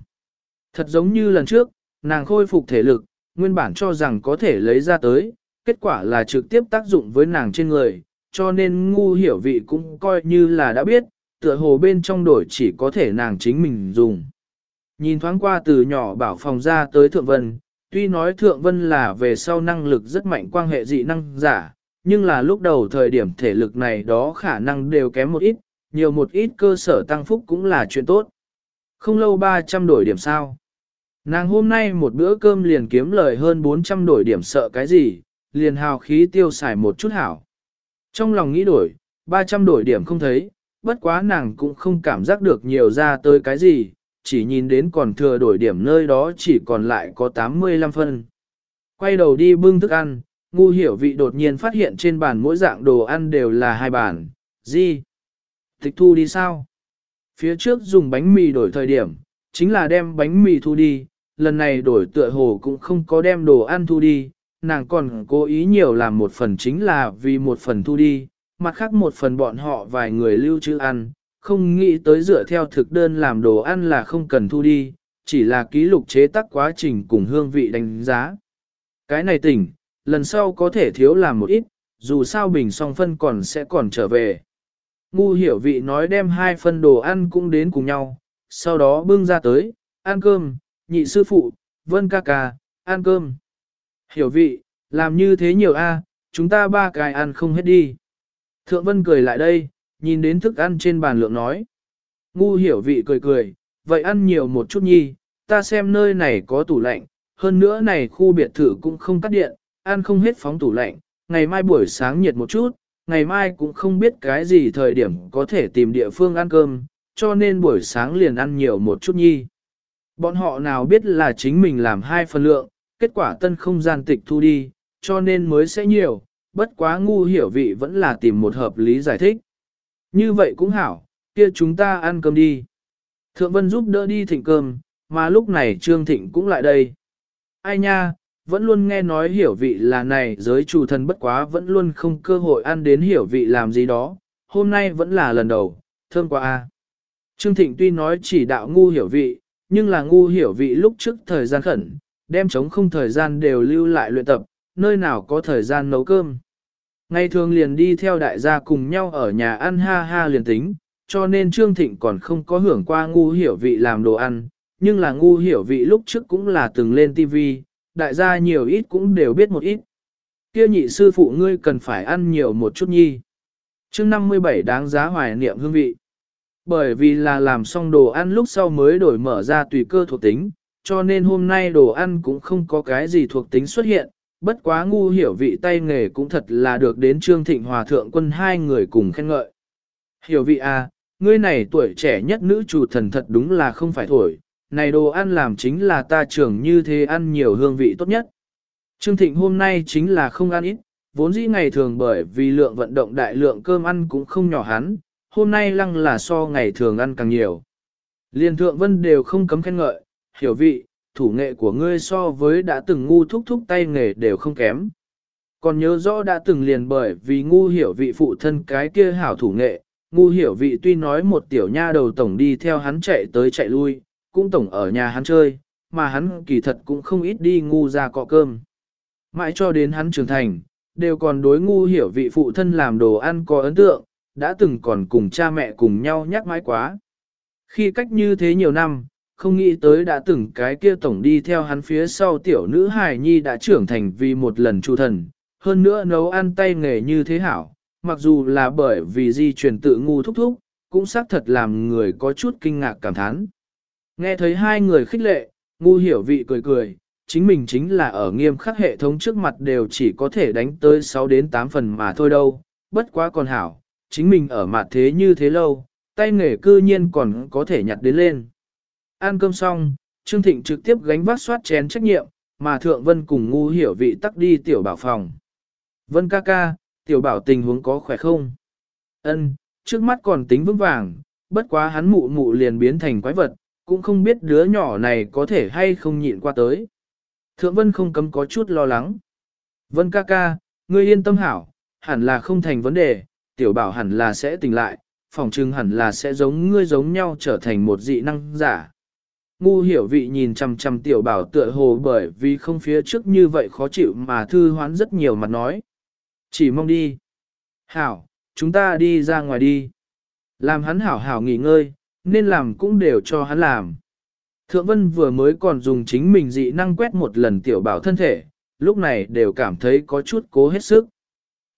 Thật giống như lần trước, nàng khôi phục thể lực, nguyên bản cho rằng có thể lấy ra tới, kết quả là trực tiếp tác dụng với nàng trên người, cho nên ngu hiểu vị cũng coi như là đã biết, tựa hồ bên trong đổi chỉ có thể nàng chính mình dùng. Nhìn thoáng qua từ nhỏ bảo phòng ra tới Thượng Vân, tuy nói Thượng Vân là về sau năng lực rất mạnh quan hệ dị năng giả, nhưng là lúc đầu thời điểm thể lực này đó khả năng đều kém một ít, nhiều một ít cơ sở tăng phúc cũng là chuyện tốt. Không lâu 300 đổi điểm sao. Nàng hôm nay một bữa cơm liền kiếm lời hơn 400 đổi điểm sợ cái gì, liền hào khí tiêu xài một chút hảo. Trong lòng nghĩ đổi, 300 đổi điểm không thấy, bất quá nàng cũng không cảm giác được nhiều ra tới cái gì, chỉ nhìn đến còn thừa đổi điểm nơi đó chỉ còn lại có 85 phân. Quay đầu đi bưng thức ăn, ngu hiểu vị đột nhiên phát hiện trên bàn mỗi dạng đồ ăn đều là hai bàn, gì? Tịch thu đi sao? Phía trước dùng bánh mì đổi thời điểm, chính là đem bánh mì thu đi, lần này đổi tựa hồ cũng không có đem đồ ăn thu đi, nàng còn cố ý nhiều làm một phần chính là vì một phần thu đi, mặt khác một phần bọn họ vài người lưu trữ ăn, không nghĩ tới dựa theo thực đơn làm đồ ăn là không cần thu đi, chỉ là ký lục chế tác quá trình cùng hương vị đánh giá. Cái này tỉnh, lần sau có thể thiếu làm một ít, dù sao bình song phân còn sẽ còn trở về. Ngu hiểu vị nói đem hai phân đồ ăn cũng đến cùng nhau, sau đó bưng ra tới, ăn cơm, nhị sư phụ, vân ca ca, ăn cơm. Hiểu vị, làm như thế nhiều a, chúng ta ba cái ăn không hết đi. Thượng vân cười lại đây, nhìn đến thức ăn trên bàn lượng nói. Ngu hiểu vị cười cười, vậy ăn nhiều một chút nhi, ta xem nơi này có tủ lạnh, hơn nữa này khu biệt thự cũng không cắt điện, ăn không hết phóng tủ lạnh, ngày mai buổi sáng nhiệt một chút, ngày mai cũng không biết cái gì thời điểm có thể tìm địa phương ăn cơm, cho nên buổi sáng liền ăn nhiều một chút nhi. Bọn họ nào biết là chính mình làm hai phần lượng, kết quả tân không gian tịch thu đi, cho nên mới sẽ nhiều, bất quá ngu hiểu vị vẫn là tìm một hợp lý giải thích. Như vậy cũng hảo, kia chúng ta ăn cơm đi. Thượng Vân giúp đỡ đi thịnh cơm, mà lúc này Trương Thịnh cũng lại đây. Ai nha, vẫn luôn nghe nói hiểu vị là này giới chủ thần bất quá vẫn luôn không cơ hội ăn đến hiểu vị làm gì đó, hôm nay vẫn là lần đầu, thơm quá a. Trương Thịnh tuy nói chỉ đạo ngu hiểu vị, nhưng là ngu hiểu vị lúc trước thời gian khẩn, đem chống không thời gian đều lưu lại luyện tập, nơi nào có thời gian nấu cơm. Ngày thường liền đi theo đại gia cùng nhau ở nhà ăn ha ha liền tính, cho nên Trương Thịnh còn không có hưởng qua ngu hiểu vị làm đồ ăn, nhưng là ngu hiểu vị lúc trước cũng là từng lên tivi, đại gia nhiều ít cũng đều biết một ít. Kia nhị sư phụ ngươi cần phải ăn nhiều một chút nhi. chương 57 đáng giá hoài niệm hương vị. Bởi vì là làm xong đồ ăn lúc sau mới đổi mở ra tùy cơ thuộc tính, cho nên hôm nay đồ ăn cũng không có cái gì thuộc tính xuất hiện, bất quá ngu hiểu vị tay nghề cũng thật là được đến Trương Thịnh Hòa Thượng quân hai người cùng khen ngợi. Hiểu vị à, ngươi này tuổi trẻ nhất nữ chủ thần thật đúng là không phải thổi, này đồ ăn làm chính là ta trưởng như thế ăn nhiều hương vị tốt nhất. Trương Thịnh hôm nay chính là không ăn ít, vốn dĩ ngày thường bởi vì lượng vận động đại lượng cơm ăn cũng không nhỏ hắn, hôm nay lăng là so ngày thường ăn càng nhiều. Liên thượng vân đều không cấm khen ngợi, hiểu vị, thủ nghệ của ngươi so với đã từng ngu thúc thúc tay nghề đều không kém. Còn nhớ rõ đã từng liền bởi vì ngu hiểu vị phụ thân cái kia hảo thủ nghệ, ngu hiểu vị tuy nói một tiểu nha đầu tổng đi theo hắn chạy tới chạy lui, cũng tổng ở nhà hắn chơi, mà hắn kỳ thật cũng không ít đi ngu ra cọ cơm. Mãi cho đến hắn trưởng thành, đều còn đối ngu hiểu vị phụ thân làm đồ ăn có ấn tượng, đã từng còn cùng cha mẹ cùng nhau nhắc mãi quá. Khi cách như thế nhiều năm, không nghĩ tới đã từng cái kia tổng đi theo hắn phía sau tiểu nữ hài nhi đã trưởng thành vì một lần chu thần, hơn nữa nấu ăn tay nghề như thế hảo, mặc dù là bởi vì di truyền tự ngu thúc thúc, cũng xác thật làm người có chút kinh ngạc cảm thán. Nghe thấy hai người khích lệ, ngu hiểu vị cười cười, chính mình chính là ở nghiêm khắc hệ thống trước mặt đều chỉ có thể đánh tới 6 đến 8 phần mà thôi đâu, bất quá còn hảo, chính mình ở mặt thế như thế lâu, tay nghề cư nhiên còn có thể nhặt đến lên. Ăn cơm xong, Trương Thịnh trực tiếp gánh vác soát chén trách nhiệm, mà Thượng Vân cùng ngu hiểu vị tắc đi tiểu bảo phòng. Vân ca ca, tiểu bảo tình huống có khỏe không? Ân, trước mắt còn tính vững vàng, bất quá hắn mụ mụ liền biến thành quái vật, cũng không biết đứa nhỏ này có thể hay không nhịn qua tới. Thượng Vân không cấm có chút lo lắng. Vân ca ca, ngươi yên tâm hảo, hẳn là không thành vấn đề, tiểu bảo hẳn là sẽ tỉnh lại, phòng trưng hẳn là sẽ giống ngươi giống nhau trở thành một dị năng giả. Ngu hiểu vị nhìn chằm chằm tiểu bảo tựa hồ bởi vì không phía trước như vậy khó chịu mà thư hoán rất nhiều mặt nói. Chỉ mong đi. Hảo, chúng ta đi ra ngoài đi. Làm hắn hảo hảo nghỉ ngơi, nên làm cũng đều cho hắn làm. Thượng Vân vừa mới còn dùng chính mình dị năng quét một lần tiểu bảo thân thể, lúc này đều cảm thấy có chút cố hết sức.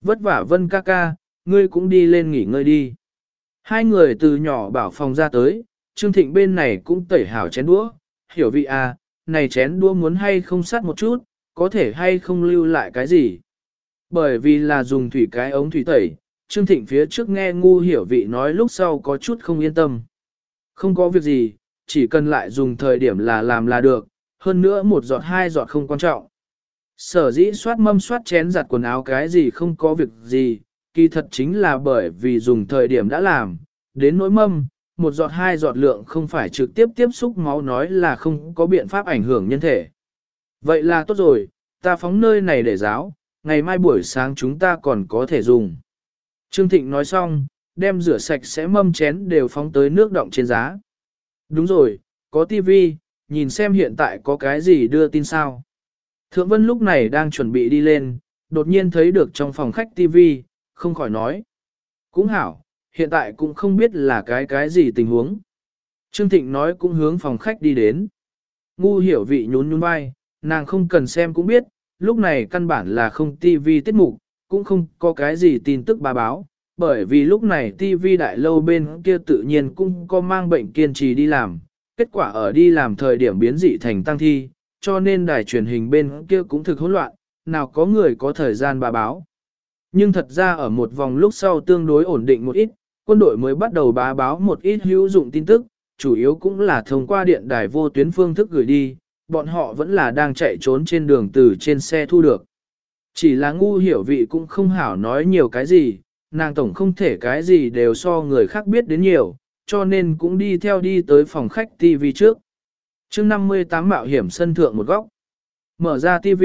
Vất vả Vân ca ca, ngươi cũng đi lên nghỉ ngơi đi. Hai người từ nhỏ bảo phòng ra tới, Trương Thịnh bên này cũng tẩy hảo chén đũa, hiểu vị à, này chén đũa muốn hay không sát một chút, có thể hay không lưu lại cái gì. Bởi vì là dùng thủy cái ống thủy tẩy, Trương Thịnh phía trước nghe ngu hiểu vị nói lúc sau có chút không yên tâm. Không có việc gì, chỉ cần lại dùng thời điểm là làm là được, hơn nữa một giọt hai giọt không quan trọng. Sở dĩ soát mâm soát chén giặt quần áo cái gì không có việc gì, kỳ thật chính là bởi vì dùng thời điểm đã làm, đến nỗi mâm, một giọt hai giọt lượng không phải trực tiếp tiếp xúc máu nói là không có biện pháp ảnh hưởng nhân thể. Vậy là tốt rồi, ta phóng nơi này để giáo, ngày mai buổi sáng chúng ta còn có thể dùng. Trương Thịnh nói xong, đem rửa sạch sẽ mâm chén đều phóng tới nước động trên giá. Đúng rồi, có tivi, nhìn xem hiện tại có cái gì đưa tin sao. Thượng Vân lúc này đang chuẩn bị đi lên, đột nhiên thấy được trong phòng khách tivi, không khỏi nói. Cũng hảo, hiện tại cũng không biết là cái cái gì tình huống. Trương Thịnh nói cũng hướng phòng khách đi đến. Ngu hiểu vị nhún nhún vai, nàng không cần xem cũng biết, lúc này căn bản là không tivi tiết mục, cũng không có cái gì tin tức bà báo, bởi vì lúc này TV đại lâu bên kia tự nhiên cũng có mang bệnh kiên trì đi làm, kết quả ở đi làm thời điểm biến dị thành tăng thi, cho nên đài truyền hình bên kia cũng thực hỗn loạn, nào có người có thời gian bà báo. Nhưng thật ra ở một vòng lúc sau tương đối ổn định một ít, quân đội mới bắt đầu bá báo một ít hữu dụng tin tức, chủ yếu cũng là thông qua điện đài vô tuyến phương thức gửi đi, bọn họ vẫn là đang chạy trốn trên đường từ trên xe thu được. Chỉ là ngu hiểu vị cũng không hảo nói nhiều cái gì, nàng tổng không thể cái gì đều so người khác biết đến nhiều, cho nên cũng đi theo đi tới phòng khách TV trước. chương 58 mạo hiểm sân thượng một góc. Mở ra TV,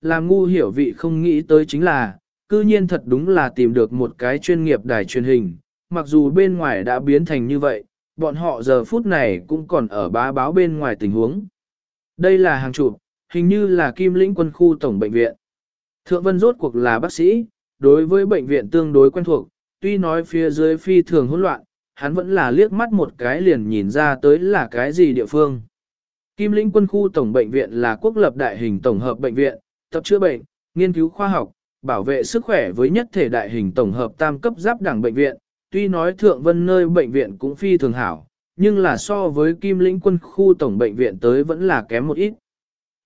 làm ngu hiểu vị không nghĩ tới chính là, cư nhiên thật đúng là tìm được một cái chuyên nghiệp đài truyền hình, mặc dù bên ngoài đã biến thành như vậy, bọn họ giờ phút này cũng còn ở bá báo bên ngoài tình huống. Đây là hàng chụp, hình như là Kim Lĩnh quân khu tổng bệnh viện. Thượng Vân rốt cuộc là bác sĩ, đối với bệnh viện tương đối quen thuộc, tuy nói phía dưới phi thường hỗn loạn, hắn vẫn là liếc mắt một cái liền nhìn ra tới là cái gì địa phương. Kim Lĩnh quân khu tổng bệnh viện là quốc lập đại hình tổng hợp bệnh viện, tập chữa bệnh, nghiên cứu khoa học, bảo vệ sức khỏe với nhất thể đại hình tổng hợp tam cấp giáp đẳng bệnh viện, tuy nói thượng vân nơi bệnh viện cũng phi thường hảo, nhưng là so với kim lĩnh quân khu tổng bệnh viện tới vẫn là kém một ít.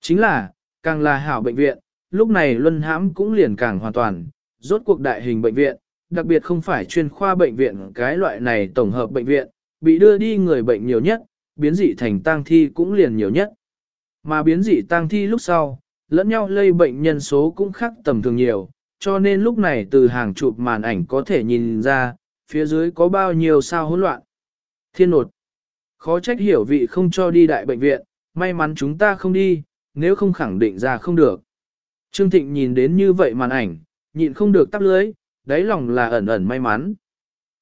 Chính là, càng là hảo bệnh viện, lúc này luân hãm cũng liền càng hoàn toàn, rốt cuộc đại hình bệnh viện, đặc biệt không phải chuyên khoa bệnh viện cái loại này tổng hợp bệnh viện, bị đưa đi người bệnh nhiều nhất, biến dị thành tang thi cũng liền nhiều nhất. Mà biến dị tang thi lúc sau, lẫn nhau lây bệnh nhân số cũng khác tầm thường nhiều, cho nên lúc này từ hàng chụp màn ảnh có thể nhìn ra, phía dưới có bao nhiêu sao hỗn loạn. Thiên nột. Khó trách hiểu vị không cho đi đại bệnh viện, may mắn chúng ta không đi, nếu không khẳng định ra không được. Trương Thịnh nhìn đến như vậy màn ảnh, nhịn không được tắp lưới, đáy lòng là ẩn ẩn may mắn.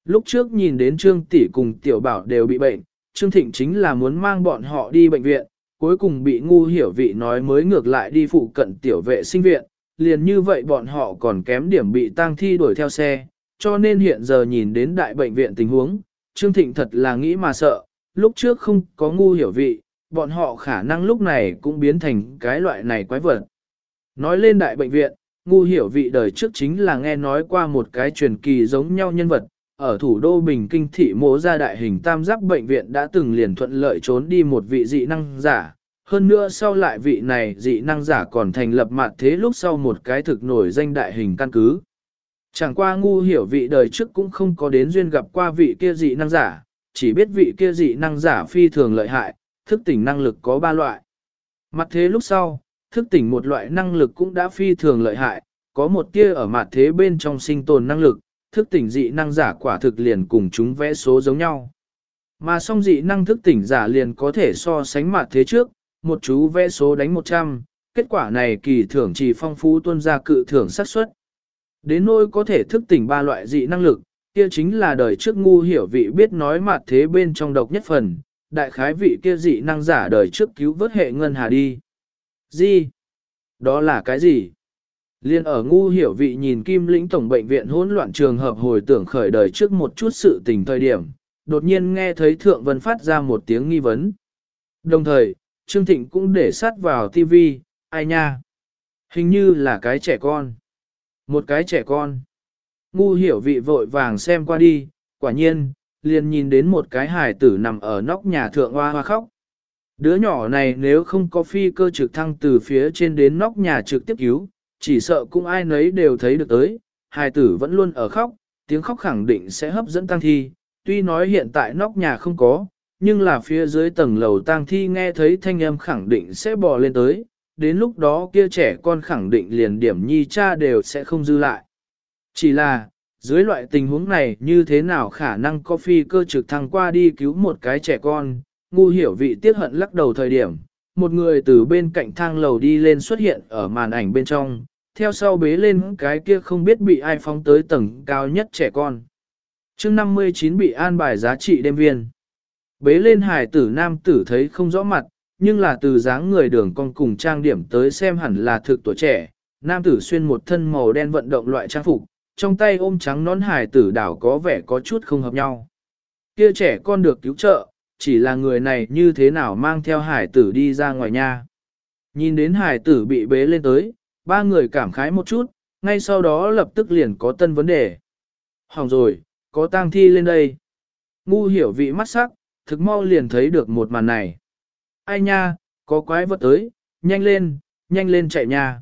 Lúc trước nhìn đến Trương Tỷ cùng Tiểu Bảo đều bị bệnh, Trương Thịnh chính là muốn mang bọn họ đi bệnh viện, cuối cùng bị ngu hiểu vị nói mới ngược lại đi phụ cận Tiểu vệ sinh viện, liền như vậy bọn họ còn kém điểm bị tang thi đuổi theo xe, cho nên hiện giờ nhìn đến đại bệnh viện tình huống, Trương Thịnh thật là nghĩ mà sợ, lúc trước không có ngu hiểu vị, bọn họ khả năng lúc này cũng biến thành cái loại này quái vật. Nói lên đại bệnh viện, ngu hiểu vị đời trước chính là nghe nói qua một cái truyền kỳ giống nhau nhân vật, ở thủ đô Bình Kinh thị mố ra đại hình tam giác bệnh viện đã từng liền thuận lợi trốn đi một vị dị năng giả. Hơn nữa sau lại vị này dị năng giả còn thành lập mặt thế lúc sau một cái thực nổi danh đại hình căn cứ. Chẳng qua ngu hiểu vị đời trước cũng không có đến duyên gặp qua vị kia dị năng giả, chỉ biết vị kia dị năng giả phi thường lợi hại, thức tỉnh năng lực có ba loại. Mặt thế lúc sau, thức tỉnh một loại năng lực cũng đã phi thường lợi hại, có một tia ở mặt thế bên trong sinh tồn năng lực, thức tỉnh dị năng giả quả thực liền cùng chúng vẽ số giống nhau. Mà song dị năng thức tỉnh giả liền có thể so sánh mặt thế trước, một chú vẽ số đánh 100, kết quả này kỳ thưởng chỉ phong phú tuân ra cự thưởng xác suất. Đến nỗi có thể thức tỉnh ba loại dị năng lực, kia chính là đời trước ngu hiểu vị biết nói mặt thế bên trong độc nhất phần, đại khái vị kia dị năng giả đời trước cứu vớt hệ ngân hà đi. Gì? Đó là cái gì? Liên ở ngu hiểu vị nhìn kim lĩnh tổng bệnh viện hỗn loạn trường hợp hồi tưởng khởi đời trước một chút sự tình thời điểm, đột nhiên nghe thấy thượng vân phát ra một tiếng nghi vấn. Đồng thời, Trương Thịnh cũng để sát vào TV, ai nha? Hình như là cái trẻ con. Một cái trẻ con. Ngu hiểu vị vội vàng xem qua đi, quả nhiên, liền nhìn đến một cái hài tử nằm ở nóc nhà thượng hoa hoa khóc. Đứa nhỏ này nếu không có phi cơ trực thăng từ phía trên đến nóc nhà trực tiếp cứu, chỉ sợ cũng ai nấy đều thấy được tới, hài tử vẫn luôn ở khóc, tiếng khóc khẳng định sẽ hấp dẫn tăng thi, tuy nói hiện tại nóc nhà không có, nhưng là phía dưới tầng lầu tang thi nghe thấy thanh âm khẳng định sẽ bò lên tới, đến lúc đó kia trẻ con khẳng định liền điểm nhi cha đều sẽ không dư lại. Chỉ là, dưới loại tình huống này như thế nào khả năng có phi cơ trực thăng qua đi cứu một cái trẻ con, ngu hiểu vị tiếc hận lắc đầu thời điểm, một người từ bên cạnh thang lầu đi lên xuất hiện ở màn ảnh bên trong, theo sau bế lên cái kia không biết bị ai phóng tới tầng cao nhất trẻ con. chương 59 bị an bài giá trị đêm viên. Bế lên hải tử nam tử thấy không rõ mặt, nhưng là từ dáng người đường con cùng trang điểm tới xem hẳn là thực tuổi trẻ. Nam tử xuyên một thân màu đen vận động loại trang phục, trong tay ôm trắng nón hải tử đảo có vẻ có chút không hợp nhau. Kia trẻ con được cứu trợ, chỉ là người này như thế nào mang theo hải tử đi ra ngoài nha. Nhìn đến hải tử bị bế lên tới, ba người cảm khái một chút, ngay sau đó lập tức liền có tân vấn đề. Hỏng rồi, có tang thi lên đây. Ngu hiểu vị mắt sắc, thực mau liền thấy được một màn này. Ai nha, có quái vật tới, nhanh lên, nhanh lên chạy nha.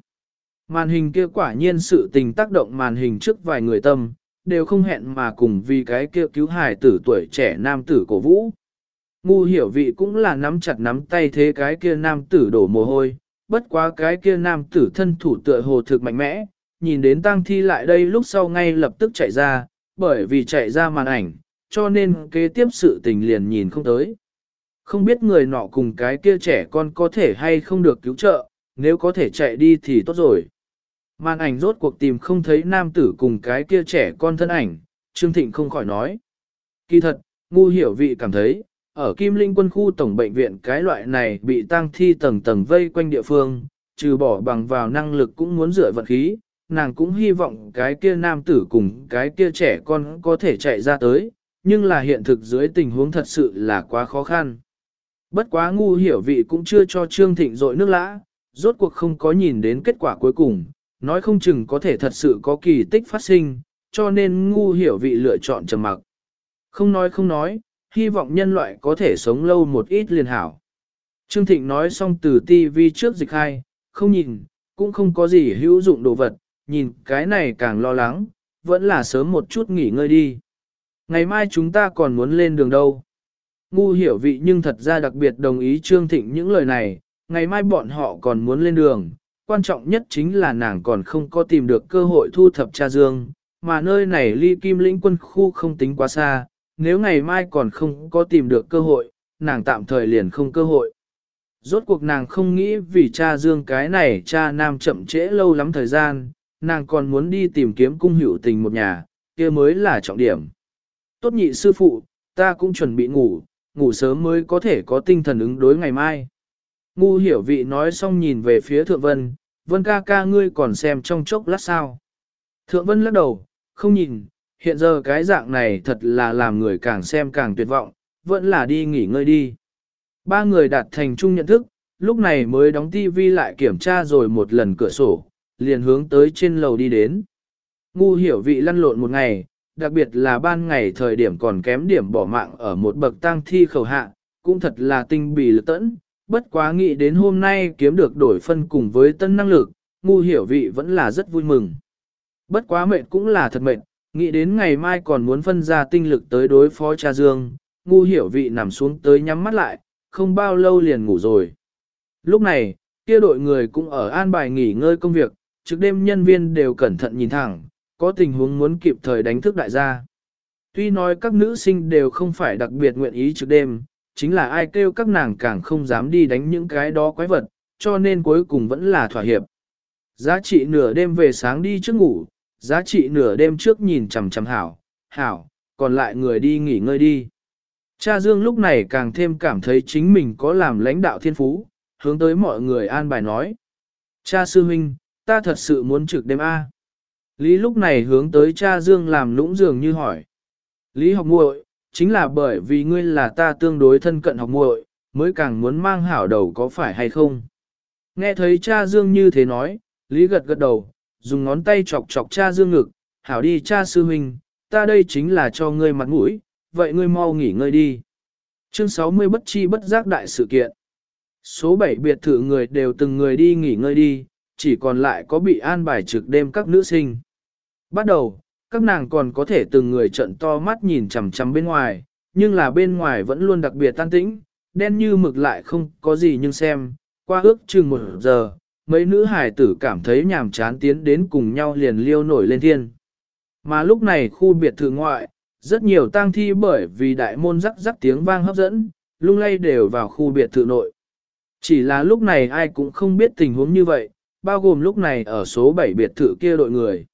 Màn hình kia quả nhiên sự tình tác động màn hình trước vài người tâm, đều không hẹn mà cùng vì cái kia cứu hài tử tuổi trẻ nam tử cổ vũ. Ngu hiểu vị cũng là nắm chặt nắm tay thế cái kia nam tử đổ mồ hôi, bất quá cái kia nam tử thân thủ tựa hồ thực mạnh mẽ, nhìn đến tang thi lại đây lúc sau ngay lập tức chạy ra, bởi vì chạy ra màn ảnh, cho nên kế tiếp sự tình liền nhìn không tới. Không biết người nọ cùng cái kia trẻ con có thể hay không được cứu trợ, nếu có thể chạy đi thì tốt rồi. Màn ảnh rốt cuộc tìm không thấy nam tử cùng cái kia trẻ con thân ảnh, Trương Thịnh không khỏi nói. Kỳ thật, ngu hiểu vị cảm thấy, ở Kim Linh quân khu tổng bệnh viện cái loại này bị tang thi tầng tầng vây quanh địa phương, trừ bỏ bằng vào năng lực cũng muốn dựa vận khí, nàng cũng hy vọng cái kia nam tử cùng cái kia trẻ con có thể chạy ra tới, nhưng là hiện thực dưới tình huống thật sự là quá khó khăn. Bất quá ngu hiểu vị cũng chưa cho Trương Thịnh dội nước lã, rốt cuộc không có nhìn đến kết quả cuối cùng, nói không chừng có thể thật sự có kỳ tích phát sinh, cho nên ngu hiểu vị lựa chọn trầm mặc. Không nói không nói, hy vọng nhân loại có thể sống lâu một ít liền hảo. Trương Thịnh nói xong từ TV trước dịch hai, không nhìn, cũng không có gì hữu dụng đồ vật, nhìn cái này càng lo lắng, vẫn là sớm một chút nghỉ ngơi đi. Ngày mai chúng ta còn muốn lên đường đâu. Ngu hiểu vị nhưng thật ra đặc biệt đồng ý Trương Thịnh những lời này, ngày mai bọn họ còn muốn lên đường, quan trọng nhất chính là nàng còn không có tìm được cơ hội thu thập cha dương, mà nơi này ly kim lĩnh quân khu không tính quá xa, nếu ngày mai còn không có tìm được cơ hội, nàng tạm thời liền không cơ hội. Rốt cuộc nàng không nghĩ vì cha dương cái này cha nam chậm trễ lâu lắm thời gian, nàng còn muốn đi tìm kiếm cung hữu tình một nhà, kia mới là trọng điểm. Tốt nhị sư phụ, ta cũng chuẩn bị ngủ, ngủ sớm mới có thể có tinh thần ứng đối ngày mai. Ngu hiểu vị nói xong nhìn về phía thượng vân, vân ca ca ngươi còn xem trong chốc lát sao. Thượng vân lắc đầu, không nhìn, hiện giờ cái dạng này thật là làm người càng xem càng tuyệt vọng, vẫn là đi nghỉ ngơi đi. Ba người đạt thành chung nhận thức, lúc này mới đóng tivi lại kiểm tra rồi một lần cửa sổ, liền hướng tới trên lầu đi đến. Ngu hiểu vị lăn lộn một ngày, đặc biệt là ban ngày thời điểm còn kém điểm bỏ mạng ở một bậc tang thi khẩu hạ, cũng thật là tinh bì lực tẫn, bất quá nghĩ đến hôm nay kiếm được đổi phân cùng với tân năng lực, ngu hiểu vị vẫn là rất vui mừng. Bất quá mệt cũng là thật mệt, nghĩ đến ngày mai còn muốn phân ra tinh lực tới đối phó cha Dương, ngu hiểu vị nằm xuống tới nhắm mắt lại, không bao lâu liền ngủ rồi. Lúc này, kia đội người cũng ở an bài nghỉ ngơi công việc, trước đêm nhân viên đều cẩn thận nhìn thẳng, có tình huống muốn kịp thời đánh thức đại gia. Tuy nói các nữ sinh đều không phải đặc biệt nguyện ý trước đêm, chính là ai kêu các nàng càng không dám đi đánh những cái đó quái vật, cho nên cuối cùng vẫn là thỏa hiệp. Giá trị nửa đêm về sáng đi trước ngủ, giá trị nửa đêm trước nhìn chằm chằm hảo, hảo, còn lại người đi nghỉ ngơi đi. Cha Dương lúc này càng thêm cảm thấy chính mình có làm lãnh đạo thiên phú, hướng tới mọi người an bài nói. Cha sư huynh, ta thật sự muốn trực đêm A. Lý lúc này hướng tới cha Dương làm lũng dường như hỏi. Lý học muội, chính là bởi vì ngươi là ta tương đối thân cận học muội, mới càng muốn mang hảo đầu có phải hay không. Nghe thấy cha Dương như thế nói, Lý gật gật đầu, dùng ngón tay chọc chọc cha Dương ngực, hảo đi cha sư huynh, ta đây chính là cho ngươi mặt mũi, vậy ngươi mau nghỉ ngơi đi. Chương 60 bất chi bất giác đại sự kiện. Số 7 biệt thự người đều từng người đi nghỉ ngơi đi, chỉ còn lại có bị an bài trực đêm các nữ sinh. Bắt đầu, các nàng còn có thể từng người trận to mắt nhìn chằm chằm bên ngoài, nhưng là bên ngoài vẫn luôn đặc biệt tan tĩnh, đen như mực lại không có gì nhưng xem, qua ước chừng một giờ, mấy nữ hài tử cảm thấy nhàm chán tiến đến cùng nhau liền liêu nổi lên thiên. Mà lúc này khu biệt thự ngoại, rất nhiều tang thi bởi vì đại môn rắc rắc tiếng vang hấp dẫn, lung lay đều vào khu biệt thự nội. Chỉ là lúc này ai cũng không biết tình huống như vậy, bao gồm lúc này ở số 7 biệt thự kia đội người.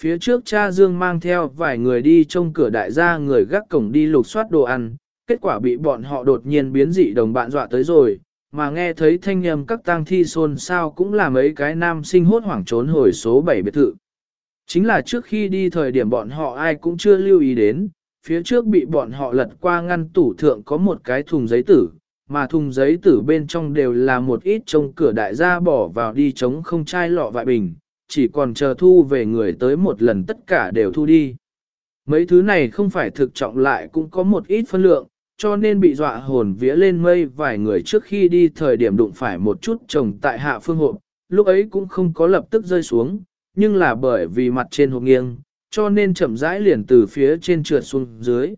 Phía trước cha Dương mang theo vài người đi trong cửa đại gia người gác cổng đi lục soát đồ ăn, kết quả bị bọn họ đột nhiên biến dị đồng bạn dọa tới rồi, mà nghe thấy thanh âm các tang thi xôn sao cũng là mấy cái nam sinh hốt hoảng trốn hồi số 7 biệt thự. Chính là trước khi đi thời điểm bọn họ ai cũng chưa lưu ý đến, phía trước bị bọn họ lật qua ngăn tủ thượng có một cái thùng giấy tử, mà thùng giấy tử bên trong đều là một ít trông cửa đại gia bỏ vào đi chống không chai lọ vại bình, chỉ còn chờ thu về người tới một lần tất cả đều thu đi. Mấy thứ này không phải thực trọng lại cũng có một ít phân lượng, cho nên bị dọa hồn vía lên mây vài người trước khi đi thời điểm đụng phải một chút trồng tại hạ phương hộp, lúc ấy cũng không có lập tức rơi xuống, nhưng là bởi vì mặt trên hộp nghiêng, cho nên chậm rãi liền từ phía trên trượt xuống dưới.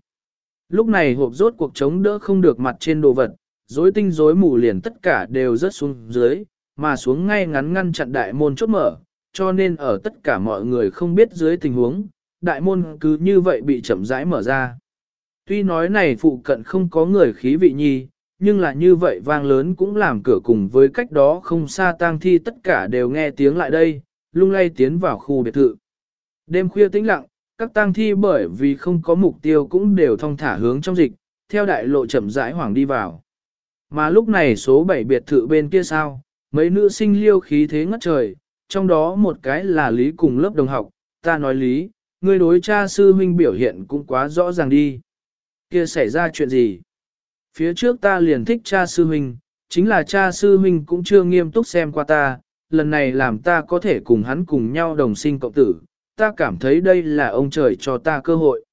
Lúc này hộp rốt cuộc chống đỡ không được mặt trên đồ vật, rối tinh rối mù liền tất cả đều rớt xuống dưới, mà xuống ngay ngắn ngăn chặn đại môn chốt mở, cho nên ở tất cả mọi người không biết dưới tình huống, đại môn cứ như vậy bị chậm rãi mở ra. Tuy nói này phụ cận không có người khí vị nhi, nhưng là như vậy vang lớn cũng làm cửa cùng với cách đó không xa tang thi tất cả đều nghe tiếng lại đây, lung lay tiến vào khu biệt thự. Đêm khuya tĩnh lặng, các tang thi bởi vì không có mục tiêu cũng đều thong thả hướng trong dịch, theo đại lộ chậm rãi hoàng đi vào. Mà lúc này số 7 biệt thự bên kia sao, mấy nữ sinh liêu khí thế ngất trời, trong đó một cái là Lý cùng lớp đồng học, ta nói Lý, ngươi đối cha sư huynh biểu hiện cũng quá rõ ràng đi. Kia xảy ra chuyện gì? Phía trước ta liền thích cha sư huynh, chính là cha sư huynh cũng chưa nghiêm túc xem qua ta, lần này làm ta có thể cùng hắn cùng nhau đồng sinh cộng tử, ta cảm thấy đây là ông trời cho ta cơ hội.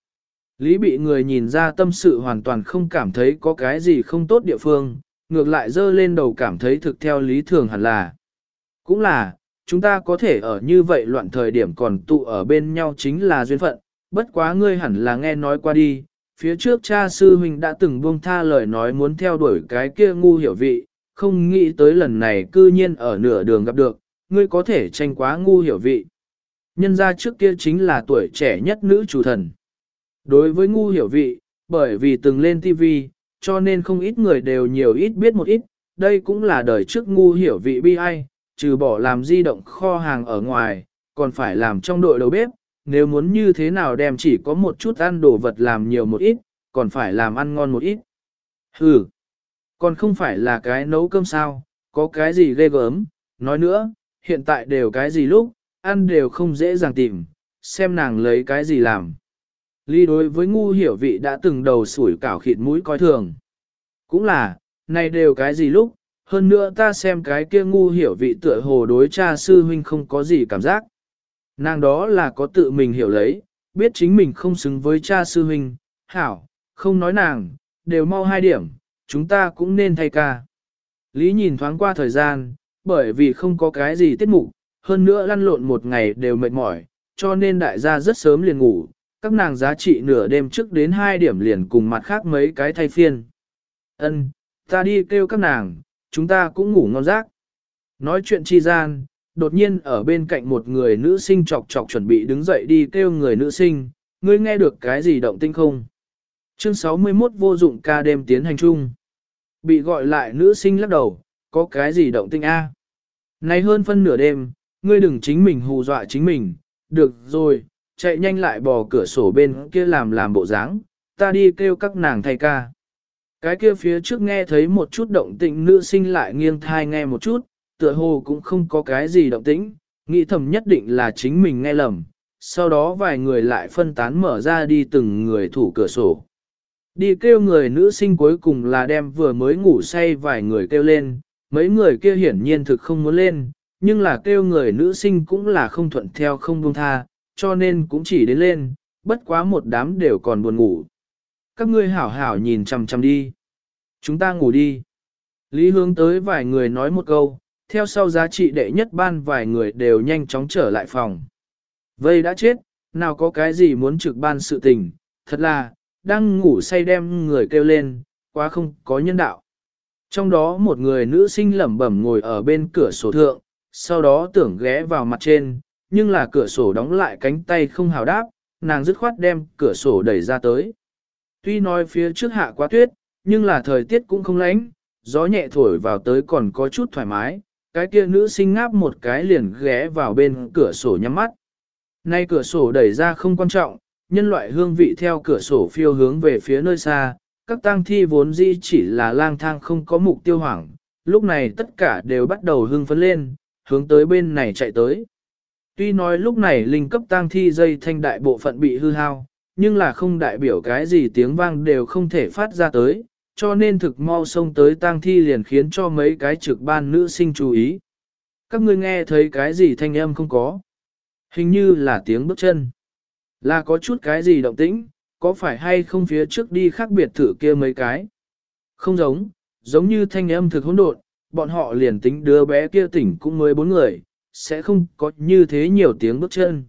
Lý bị người nhìn ra tâm sự hoàn toàn không cảm thấy có cái gì không tốt địa phương, ngược lại dơ lên đầu cảm thấy thực theo lý thường hẳn là. Cũng là, chúng ta có thể ở như vậy loạn thời điểm còn tụ ở bên nhau chính là duyên phận, bất quá ngươi hẳn là nghe nói qua đi, phía trước cha sư huynh đã từng buông tha lời nói muốn theo đuổi cái kia ngu hiểu vị, không nghĩ tới lần này cư nhiên ở nửa đường gặp được, ngươi có thể tranh quá ngu hiểu vị. Nhân ra trước kia chính là tuổi trẻ nhất nữ chủ thần. Đối với ngu hiểu vị, bởi vì từng lên TV, cho nên không ít người đều nhiều ít biết một ít, đây cũng là đời trước ngu hiểu vị bi ai, trừ bỏ làm di động kho hàng ở ngoài, còn phải làm trong đội đầu bếp, nếu muốn như thế nào đem chỉ có một chút ăn đồ vật làm nhiều một ít, còn phải làm ăn ngon một ít. Hừ, còn không phải là cái nấu cơm sao, có cái gì ghê gớm, nói nữa, hiện tại đều cái gì lúc, ăn đều không dễ dàng tìm, xem nàng lấy cái gì làm. Ly đối với ngu hiểu vị đã từng đầu sủi cảo khịt mũi coi thường. Cũng là, này đều cái gì lúc, hơn nữa ta xem cái kia ngu hiểu vị tựa hồ đối cha sư huynh không có gì cảm giác. Nàng đó là có tự mình hiểu lấy, biết chính mình không xứng với cha sư huynh, hảo, không nói nàng, đều mau hai điểm, chúng ta cũng nên thay ca. Lý nhìn thoáng qua thời gian, bởi vì không có cái gì tiết mục, hơn nữa lăn lộn một ngày đều mệt mỏi, cho nên đại gia rất sớm liền ngủ, các nàng giá trị nửa đêm trước đến hai điểm liền cùng mặt khác mấy cái thay phiên. Ân, ta đi kêu các nàng, chúng ta cũng ngủ ngon giấc. Nói chuyện chi gian, đột nhiên ở bên cạnh một người nữ sinh chọc chọc chuẩn bị đứng dậy đi kêu người nữ sinh, ngươi nghe được cái gì động tinh không? Chương 61 vô dụng ca đêm tiến hành chung. Bị gọi lại nữ sinh lắc đầu, có cái gì động tinh A? Này hơn phân nửa đêm, ngươi đừng chính mình hù dọa chính mình, được rồi, chạy nhanh lại bò cửa sổ bên kia làm làm bộ dáng, ta đi kêu các nàng thay ca. Cái kia phía trước nghe thấy một chút động tĩnh nữ sinh lại nghiêng thai nghe một chút, tựa hồ cũng không có cái gì động tĩnh, nghĩ thầm nhất định là chính mình nghe lầm. Sau đó vài người lại phân tán mở ra đi từng người thủ cửa sổ. Đi kêu người nữ sinh cuối cùng là đem vừa mới ngủ say vài người kêu lên, mấy người kia hiển nhiên thực không muốn lên, nhưng là kêu người nữ sinh cũng là không thuận theo không buông tha, cho nên cũng chỉ đến lên, bất quá một đám đều còn buồn ngủ. Các ngươi hảo hảo nhìn chằm chằm đi. Chúng ta ngủ đi. Lý hướng tới vài người nói một câu, theo sau giá trị đệ nhất ban vài người đều nhanh chóng trở lại phòng. Vây đã chết, nào có cái gì muốn trực ban sự tình, thật là, đang ngủ say đem người kêu lên, quá không có nhân đạo. Trong đó một người nữ sinh lẩm bẩm ngồi ở bên cửa sổ thượng, sau đó tưởng ghé vào mặt trên, nhưng là cửa sổ đóng lại cánh tay không hào đáp, nàng dứt khoát đem cửa sổ đẩy ra tới. Tuy nói phía trước hạ quá tuyết, nhưng là thời tiết cũng không lạnh, gió nhẹ thổi vào tới còn có chút thoải mái, cái kia nữ sinh ngáp một cái liền ghé vào bên cửa sổ nhắm mắt. Nay cửa sổ đẩy ra không quan trọng, nhân loại hương vị theo cửa sổ phiêu hướng về phía nơi xa, các tang thi vốn dĩ chỉ là lang thang không có mục tiêu hoảng, lúc này tất cả đều bắt đầu hưng phấn lên, hướng tới bên này chạy tới. Tuy nói lúc này linh cấp tang thi dây thanh đại bộ phận bị hư hao, nhưng là không đại biểu cái gì tiếng vang đều không thể phát ra tới, cho nên thực mau xông tới tang thi liền khiến cho mấy cái trực ban nữ sinh chú ý. Các ngươi nghe thấy cái gì thanh âm không có? Hình như là tiếng bước chân. Là có chút cái gì động tĩnh, có phải hay không phía trước đi khác biệt thử kia mấy cái? Không giống, giống như thanh âm thực hỗn độn, bọn họ liền tính đứa bé kia tỉnh cũng mới bốn người, sẽ không có như thế nhiều tiếng bước chân.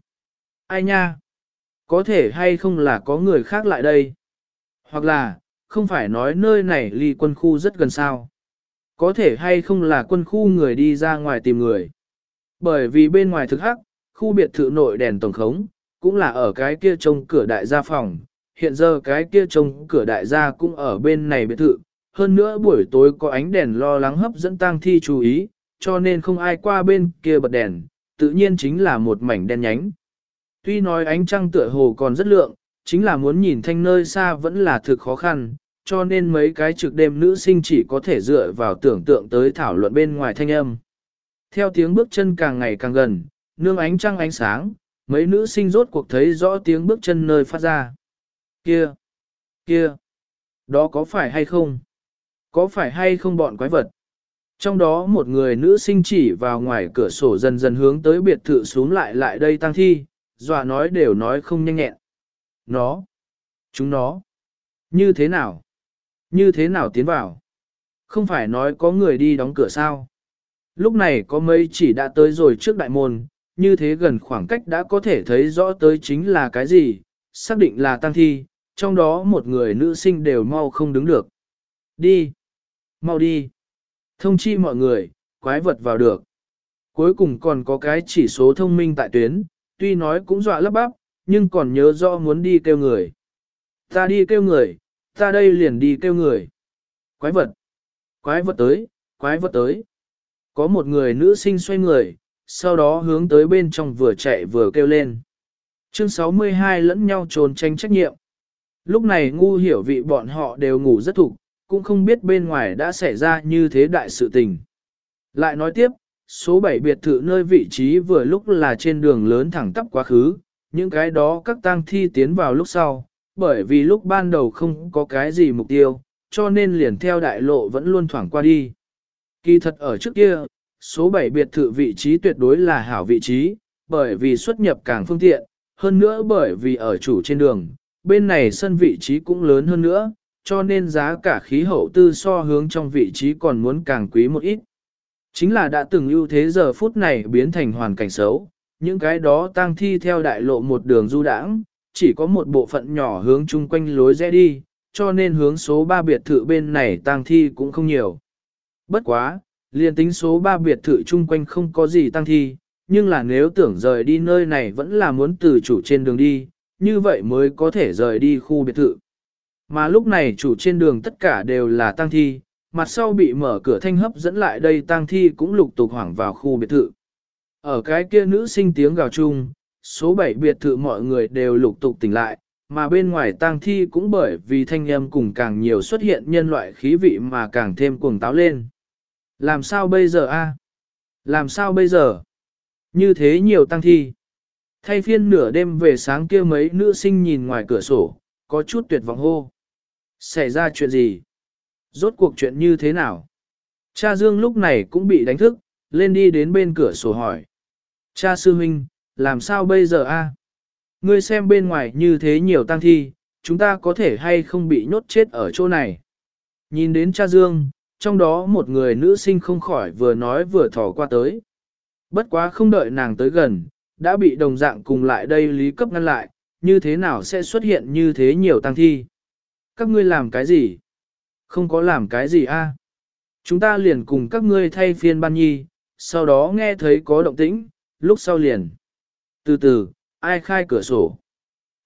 Ai nha? Có thể hay không là có người khác lại đây? Hoặc là, không phải nói nơi này ly quân khu rất gần sao? Có thể hay không là quân khu người đi ra ngoài tìm người? Bởi vì bên ngoài thực hắc, khu biệt thự nội đèn tổng khống, cũng là ở cái kia trông cửa đại gia phòng. Hiện giờ cái kia trông cửa đại gia cũng ở bên này biệt thự, hơn nữa buổi tối có ánh đèn lo lắng hấp dẫn tang thi chú ý, cho nên không ai qua bên kia bật đèn, tự nhiên chính là một mảnh đen nhánh. Tuy nói ánh trăng tựa hồ còn rất lượng, chính là muốn nhìn thanh nơi xa vẫn là thực khó khăn, cho nên mấy cái trực đêm nữ sinh chỉ có thể dựa vào tưởng tượng tới thảo luận bên ngoài thanh âm. Theo tiếng bước chân càng ngày càng gần, nương ánh trăng ánh sáng, mấy nữ sinh rốt cuộc thấy rõ tiếng bước chân nơi phát ra. Kia! Kia! Đó có phải hay không? Có phải hay không bọn quái vật? Trong đó một người nữ sinh chỉ vào ngoài cửa sổ dần dần hướng tới biệt thự xuống lại lại đây tăng thi, dọa nói đều nói không nhanh nhẹn. Nó! Chúng nó! Như thế nào? Như thế nào tiến vào? Không phải nói có người đi đóng cửa sao? Lúc này có mấy chỉ đã tới rồi trước đại môn, như thế gần khoảng cách đã có thể thấy rõ tới chính là cái gì, xác định là tăng thi, trong đó một người nữ sinh đều mau không đứng được. Đi! Mau đi! Thông chi mọi người, quái vật vào được. Cuối cùng còn có cái chỉ số thông minh tại tuyến, tuy nói cũng dọa lấp bắp, nhưng còn nhớ rõ muốn đi kêu người. Ta đi kêu người, ta đây liền đi kêu người. Quái vật! Quái vật tới, quái vật tới. Có một người nữ sinh xoay người, sau đó hướng tới bên trong vừa chạy vừa kêu lên. Chương 62 lẫn nhau trốn tranh trách nhiệm. Lúc này ngu hiểu vị bọn họ đều ngủ rất thục, cũng không biết bên ngoài đã xảy ra như thế đại sự tình. Lại nói tiếp, số 7 biệt thự nơi vị trí vừa lúc là trên đường lớn thẳng tắp quá khứ, những cái đó các tang thi tiến vào lúc sau, bởi vì lúc ban đầu không có cái gì mục tiêu, cho nên liền theo đại lộ vẫn luôn thoảng qua đi. Kỳ thật ở trước kia, số 7 biệt thự vị trí tuyệt đối là hảo vị trí, bởi vì xuất nhập càng phương tiện, hơn nữa bởi vì ở chủ trên đường, bên này sân vị trí cũng lớn hơn nữa, cho nên giá cả khí hậu tư so hướng trong vị trí còn muốn càng quý một ít. Chính là đã từng ưu thế giờ phút này biến thành hoàn cảnh xấu, những cái đó tang thi theo đại lộ một đường du đãng, chỉ có một bộ phận nhỏ hướng chung quanh lối rẽ đi, cho nên hướng số 3 biệt thự bên này tang thi cũng không nhiều. Bất quá, liền tính số 3 biệt thự chung quanh không có gì tang thi, nhưng là nếu tưởng rời đi nơi này vẫn là muốn từ chủ trên đường đi, như vậy mới có thể rời đi khu biệt thự. Mà lúc này chủ trên đường tất cả đều là tang thi, mặt sau bị mở cửa thanh hấp dẫn lại đây tang thi cũng lục tục hoảng vào khu biệt thự. Ở cái kia nữ sinh tiếng gào chung, số 7 biệt thự mọi người đều lục tục tỉnh lại, mà bên ngoài tang thi cũng bởi vì thanh âm cùng càng nhiều xuất hiện nhân loại khí vị mà càng thêm cuồng táo lên. Làm sao bây giờ a? Làm sao bây giờ? Như thế nhiều tăng thi. Thay phiên nửa đêm về sáng kia mấy nữ sinh nhìn ngoài cửa sổ, có chút tuyệt vọng hô. Xảy ra chuyện gì? Rốt cuộc chuyện như thế nào? Cha Dương lúc này cũng bị đánh thức, lên đi đến bên cửa sổ hỏi. Cha sư huynh, làm sao bây giờ a? Ngươi xem bên ngoài như thế nhiều tăng thi, chúng ta có thể hay không bị nhốt chết ở chỗ này. Nhìn đến cha Dương, trong đó một người nữ sinh không khỏi vừa nói vừa thỏ qua tới. Bất quá không đợi nàng tới gần, đã bị đồng dạng cùng lại đây lý cấp ngăn lại, như thế nào sẽ xuất hiện như thế nhiều tăng thi. Các ngươi làm cái gì? Không có làm cái gì a? Chúng ta liền cùng các ngươi thay phiên ban nhi, sau đó nghe thấy có động tĩnh, lúc sau liền. Từ từ, ai khai cửa sổ?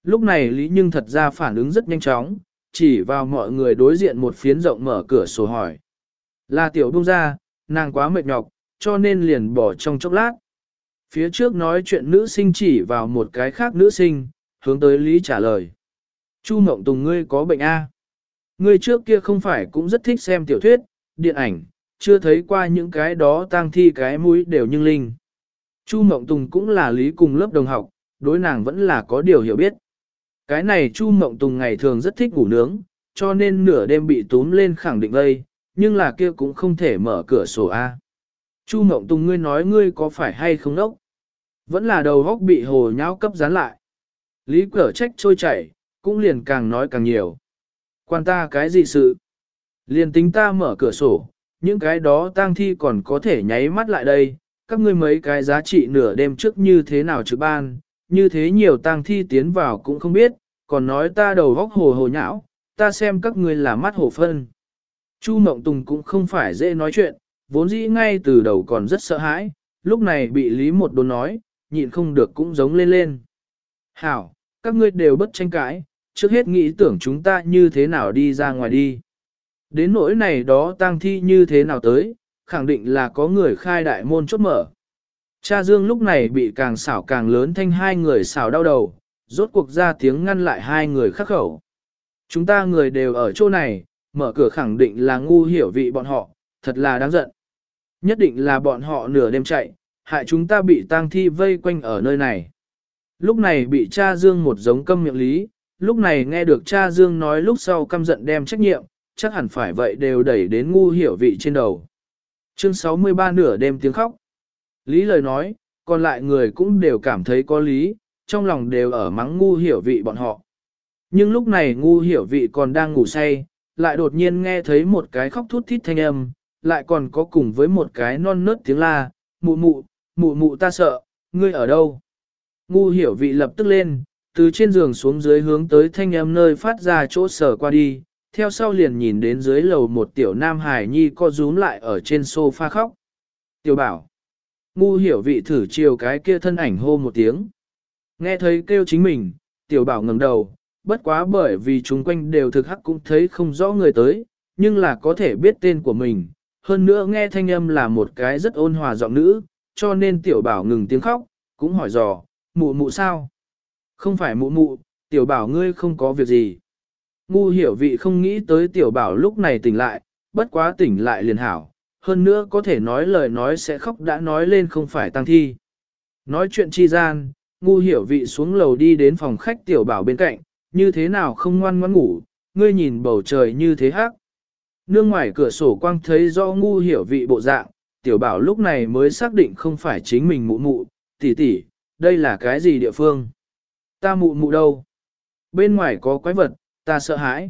Lúc này Lý nhưng thật ra phản ứng rất nhanh chóng, chỉ vào mọi người đối diện một phiến rộng mở cửa sổ hỏi. Là tiểu bông ra, nàng quá mệt nhọc, cho nên liền bỏ trong chốc lát. Phía trước nói chuyện nữ sinh chỉ vào một cái khác nữ sinh, hướng tới Lý trả lời. Chu Mộng Tùng ngươi có bệnh A. Ngươi trước kia không phải cũng rất thích xem tiểu thuyết, điện ảnh, chưa thấy qua những cái đó tang thi cái mũi đều nhưng linh. Chu Mộng Tùng cũng là Lý cùng lớp đồng học, đối nàng vẫn là có điều hiểu biết. Cái này Chu Mộng Tùng ngày thường rất thích ngủ nướng, cho nên nửa đêm bị túm lên khẳng định đây, nhưng là kia cũng không thể mở cửa sổ A. Chu Mộng Tùng ngươi nói ngươi có phải hay không đốc? Vẫn là đầu góc bị hồ nháo cấp dán lại. Lý cở trách trôi chảy, cũng liền càng nói càng nhiều. Quan ta cái gì sự? Liền tính ta mở cửa sổ, những cái đó tang thi còn có thể nháy mắt lại đây, các ngươi mấy cái giá trị nửa đêm trước như thế nào chứ ban, như thế nhiều tang thi tiến vào cũng không biết, còn nói ta đầu góc hồ hồ nhão, ta xem các ngươi là mắt hồ phân. Chu Mộng Tùng cũng không phải dễ nói chuyện, vốn dĩ ngay từ đầu còn rất sợ hãi, lúc này bị Lý một đồn nói, nhịn không được cũng giống lên lên. Hảo, các ngươi đều bất tranh cãi, trước hết nghĩ tưởng chúng ta như thế nào đi ra ngoài đi. Đến nỗi này đó tang thi như thế nào tới, khẳng định là có người khai đại môn chốt mở. Cha Dương lúc này bị càng xảo càng lớn thanh hai người xảo đau đầu, rốt cuộc ra tiếng ngăn lại hai người khắc khẩu. Chúng ta người đều ở chỗ này, mở cửa khẳng định là ngu hiểu vị bọn họ, thật là đáng giận. Nhất định là bọn họ nửa đêm chạy, hại chúng ta bị tang thi vây quanh ở nơi này. Lúc này bị cha Dương một giống câm miệng lý, lúc này nghe được cha Dương nói lúc sau căm giận đem trách nhiệm, chắc hẳn phải vậy đều đẩy đến ngu hiểu vị trên đầu. Chương 63 nửa đêm tiếng khóc. Lý lời nói, còn lại người cũng đều cảm thấy có lý, trong lòng đều ở mắng ngu hiểu vị bọn họ. Nhưng lúc này ngu hiểu vị còn đang ngủ say, lại đột nhiên nghe thấy một cái khóc thút thít thanh âm, lại còn có cùng với một cái non nớt tiếng la, mụ mụ, mụ mụ ta sợ, ngươi ở đâu? Ngu hiểu vị lập tức lên, từ trên giường xuống dưới hướng tới thanh âm nơi phát ra chỗ sở qua đi, theo sau liền nhìn đến dưới lầu một tiểu nam hải nhi co rúm lại ở trên sofa khóc. Tiểu bảo, ngu hiểu vị thử chiều cái kia thân ảnh hô một tiếng. Nghe thấy kêu chính mình, tiểu bảo ngẩng đầu, bất quá bởi vì chúng quanh đều thực hắc cũng thấy không rõ người tới, nhưng là có thể biết tên của mình. Hơn nữa nghe thanh âm là một cái rất ôn hòa giọng nữ, cho nên tiểu bảo ngừng tiếng khóc, cũng hỏi dò, mụ mụ sao? Không phải mụ mụ, tiểu bảo ngươi không có việc gì. Ngu hiểu vị không nghĩ tới tiểu bảo lúc này tỉnh lại, bất quá tỉnh lại liền hảo, hơn nữa có thể nói lời nói sẽ khóc đã nói lên không phải tăng thi. Nói chuyện chi gian, ngu hiểu vị xuống lầu đi đến phòng khách tiểu bảo bên cạnh, như thế nào không ngoan ngoãn ngủ, ngươi nhìn bầu trời như thế hắc. Nương ngoài cửa sổ quang thấy do ngu hiểu vị bộ dạng, tiểu bảo lúc này mới xác định không phải chính mình mụ mụ, tỷ tỷ, đây là cái gì địa phương? Ta mụ mụ đâu? Bên ngoài có quái vật, ta sợ hãi.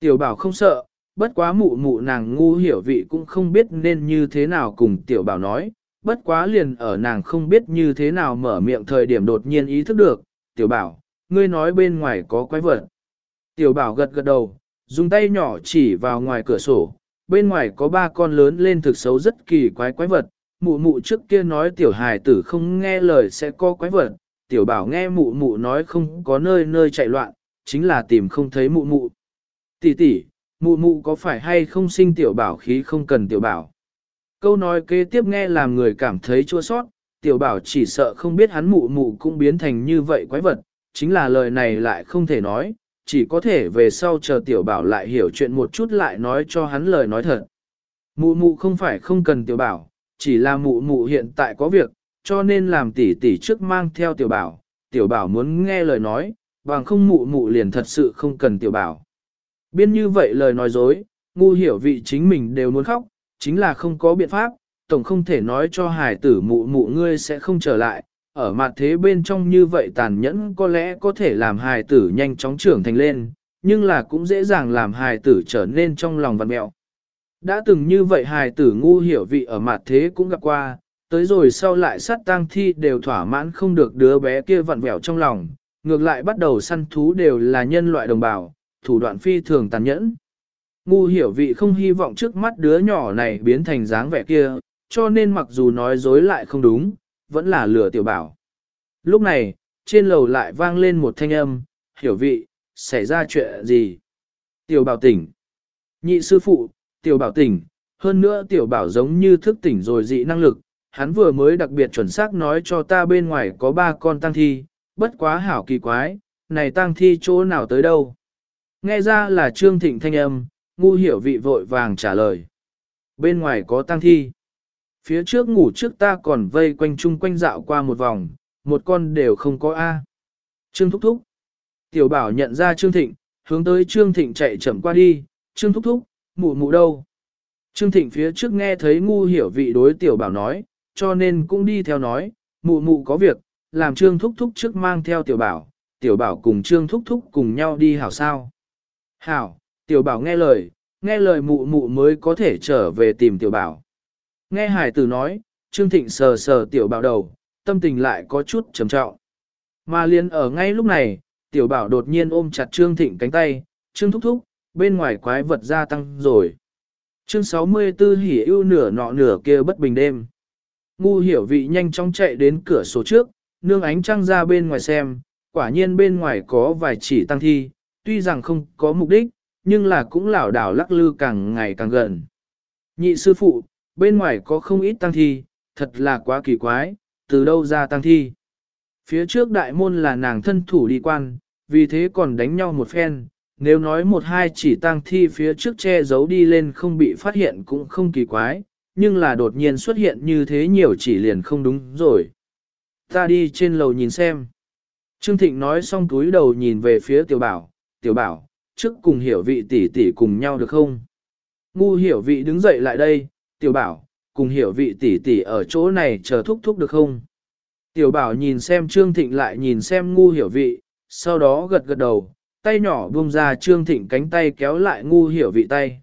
Tiểu bảo không sợ, bất quá mụ mụ nàng ngu hiểu vị cũng không biết nên như thế nào cùng tiểu bảo nói, bất quá liền ở nàng không biết như thế nào mở miệng thời điểm đột nhiên ý thức được, tiểu bảo, ngươi nói bên ngoài có quái vật. Tiểu bảo gật gật đầu, dùng tay nhỏ chỉ vào ngoài cửa sổ, bên ngoài có ba con lớn lên thực xấu rất kỳ quái quái vật, mụ mụ trước kia nói tiểu hài tử không nghe lời sẽ có quái vật, tiểu bảo nghe mụ mụ nói không có nơi nơi chạy loạn, chính là tìm không thấy mụ mụ. Tỷ tỷ, mụ mụ có phải hay không sinh tiểu bảo khí không cần tiểu bảo? Câu nói kế tiếp nghe làm người cảm thấy chua sót, tiểu bảo chỉ sợ không biết hắn mụ mụ cũng biến thành như vậy quái vật, chính là lời này lại không thể nói, chỉ có thể về sau chờ tiểu bảo lại hiểu chuyện một chút lại nói cho hắn lời nói thật. Mụ mụ không phải không cần tiểu bảo, chỉ là mụ mụ hiện tại có việc, cho nên làm tỷ tỷ trước mang theo tiểu bảo, tiểu bảo muốn nghe lời nói, bằng không mụ mụ liền thật sự không cần tiểu bảo. Biên như vậy lời nói dối, ngu hiểu vị chính mình đều muốn khóc, chính là không có biện pháp, tổng không thể nói cho hải tử mụ mụ ngươi sẽ không trở lại, ở mặt thế bên trong như vậy tàn nhẫn có lẽ có thể làm hài tử nhanh chóng trưởng thành lên, nhưng là cũng dễ dàng làm hài tử trở nên trong lòng văn mẹo. Đã từng như vậy hài tử ngu hiểu vị ở mặt thế cũng gặp qua, tới rồi sau lại sát tang thi đều thỏa mãn không được đứa bé kia vặn vẹo trong lòng, ngược lại bắt đầu săn thú đều là nhân loại đồng bào, thủ đoạn phi thường tàn nhẫn. Ngu hiểu vị không hy vọng trước mắt đứa nhỏ này biến thành dáng vẻ kia, cho nên mặc dù nói dối lại không đúng, vẫn là lừa tiểu bảo. Lúc này, trên lầu lại vang lên một thanh âm, hiểu vị, xảy ra chuyện gì? Tiểu bảo tỉnh. Nhị sư phụ, tiểu bảo tỉnh, hơn nữa tiểu bảo giống như thức tỉnh rồi dị năng lực, hắn vừa mới đặc biệt chuẩn xác nói cho ta bên ngoài có ba con tăng thi, bất quá hảo kỳ quái, này tang thi chỗ nào tới đâu. Nghe ra là Trương Thịnh thanh âm, ngu hiểu vị vội vàng trả lời. Bên ngoài có tang thi. Phía trước ngủ trước ta còn vây quanh chung quanh dạo qua một vòng, một con đều không có A. Trương Thúc Thúc. Tiểu bảo nhận ra Trương Thịnh, hướng tới Trương Thịnh chạy chậm qua đi, Trương Thúc Thúc, mụ mụ đâu. Trương Thịnh phía trước nghe thấy ngu hiểu vị đối tiểu bảo nói, cho nên cũng đi theo nói, mụ mụ có việc, làm Trương Thúc Thúc trước mang theo tiểu bảo, tiểu bảo cùng Trương Thúc Thúc cùng nhau đi hảo sao. Hảo, tiểu bảo nghe lời, nghe lời mụ mụ mới có thể trở về tìm tiểu bảo. Nghe hải tử nói, Trương Thịnh sờ sờ tiểu bảo đầu, tâm tình lại có chút trầm trọng. Mà liền ở ngay lúc này, tiểu bảo đột nhiên ôm chặt Trương Thịnh cánh tay, Trương Thúc Thúc, bên ngoài quái vật gia tăng rồi. Chương 64 hỉ ưu nửa nọ nửa kia bất bình đêm. Ngu hiểu vị nhanh chóng chạy đến cửa sổ trước, nương ánh trăng ra bên ngoài xem, quả nhiên bên ngoài có vài chỉ tăng thi, tuy rằng không có mục đích, nhưng là cũng lảo đảo lắc lư càng ngày càng gần. Nhị sư phụ, bên ngoài có không ít tăng thi, thật là quá kỳ quái, từ đâu ra tăng thi. Phía trước đại môn là nàng thân thủ đi quan, vì thế còn đánh nhau một phen, nếu nói một hai chỉ tăng thi phía trước che giấu đi lên không bị phát hiện cũng không kỳ quái, nhưng là đột nhiên xuất hiện như thế nhiều chỉ liền không đúng rồi. Ta đi trên lầu nhìn xem. Trương Thịnh nói xong túi đầu nhìn về phía tiểu bảo, tiểu bảo, trước cùng hiểu vị tỷ tỷ cùng nhau được không? Ngu hiểu vị đứng dậy lại đây, tiểu bảo, cùng hiểu vị tỷ tỷ ở chỗ này chờ thúc thúc được không? Tiểu bảo nhìn xem Trương Thịnh lại nhìn xem ngu hiểu vị, sau đó gật gật đầu, tay nhỏ buông ra Trương Thịnh cánh tay kéo lại ngu hiểu vị tay.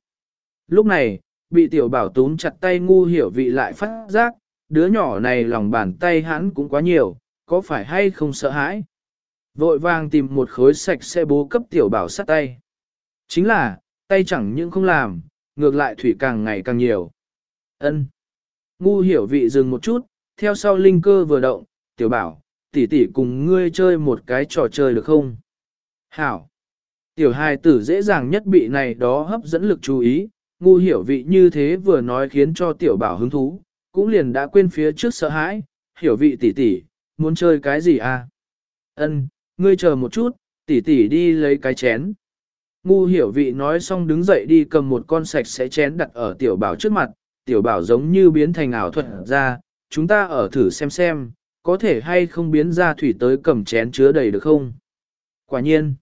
Lúc này, bị tiểu bảo túm chặt tay ngu hiểu vị lại phát giác, đứa nhỏ này lòng bàn tay hắn cũng quá nhiều, có phải hay không sợ hãi? Vội vàng tìm một khối sạch sẽ bố cấp tiểu bảo sát tay. Chính là, tay chẳng những không làm, ngược lại thủy càng ngày càng nhiều. ân Ngu hiểu vị dừng một chút, theo sau linh cơ vừa động, tiểu bảo, tỷ tỷ cùng ngươi chơi một cái trò chơi được không? Hảo! Tiểu hài tử dễ dàng nhất bị này đó hấp dẫn lực chú ý, ngu hiểu vị như thế vừa nói khiến cho tiểu bảo hứng thú, cũng liền đã quên phía trước sợ hãi, hiểu vị tỷ tỷ, muốn chơi cái gì à? Ân, ngươi chờ một chút, tỷ tỷ đi lấy cái chén. Ngu hiểu vị nói xong đứng dậy đi cầm một con sạch sẽ chén đặt ở tiểu bảo trước mặt, tiểu bảo giống như biến thành ảo thuật ra, chúng ta ở thử xem xem, có thể hay không biến ra thủy tới cầm chén chứa đầy được không? Quả nhiên,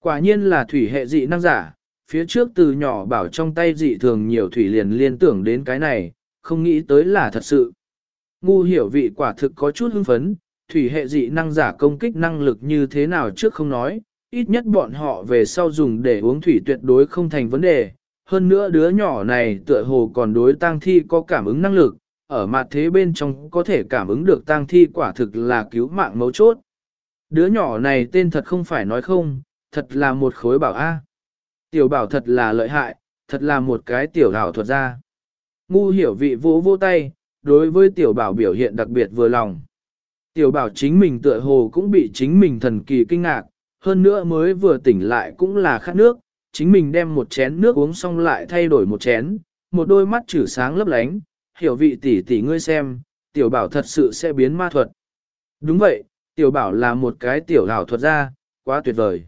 quả nhiên là thủy hệ dị năng giả, phía trước từ nhỏ bảo trong tay dị thường nhiều thủy liền liên tưởng đến cái này, không nghĩ tới là thật sự. Ngu hiểu vị quả thực có chút hưng phấn, thủy hệ dị năng giả công kích năng lực như thế nào trước không nói, ít nhất bọn họ về sau dùng để uống thủy tuyệt đối không thành vấn đề. Hơn nữa đứa nhỏ này tựa hồ còn đối tang thi có cảm ứng năng lực, ở mặt thế bên trong có thể cảm ứng được tang thi quả thực là cứu mạng mấu chốt. Đứa nhỏ này tên thật không phải nói không, thật là một khối bảo A. Tiểu bảo thật là lợi hại, thật là một cái tiểu đảo thuật ra. Ngu hiểu vị vỗ vỗ tay, đối với tiểu bảo biểu hiện đặc biệt vừa lòng. Tiểu bảo chính mình tựa hồ cũng bị chính mình thần kỳ kinh ngạc, hơn nữa mới vừa tỉnh lại cũng là khát nước, chính mình đem một chén nước uống xong lại thay đổi một chén, một đôi mắt chữ sáng lấp lánh, hiểu vị tỷ tỷ ngươi xem, tiểu bảo thật sự sẽ biến ma thuật. Đúng vậy, tiểu bảo là một cái tiểu hảo thuật ra, quá tuyệt vời.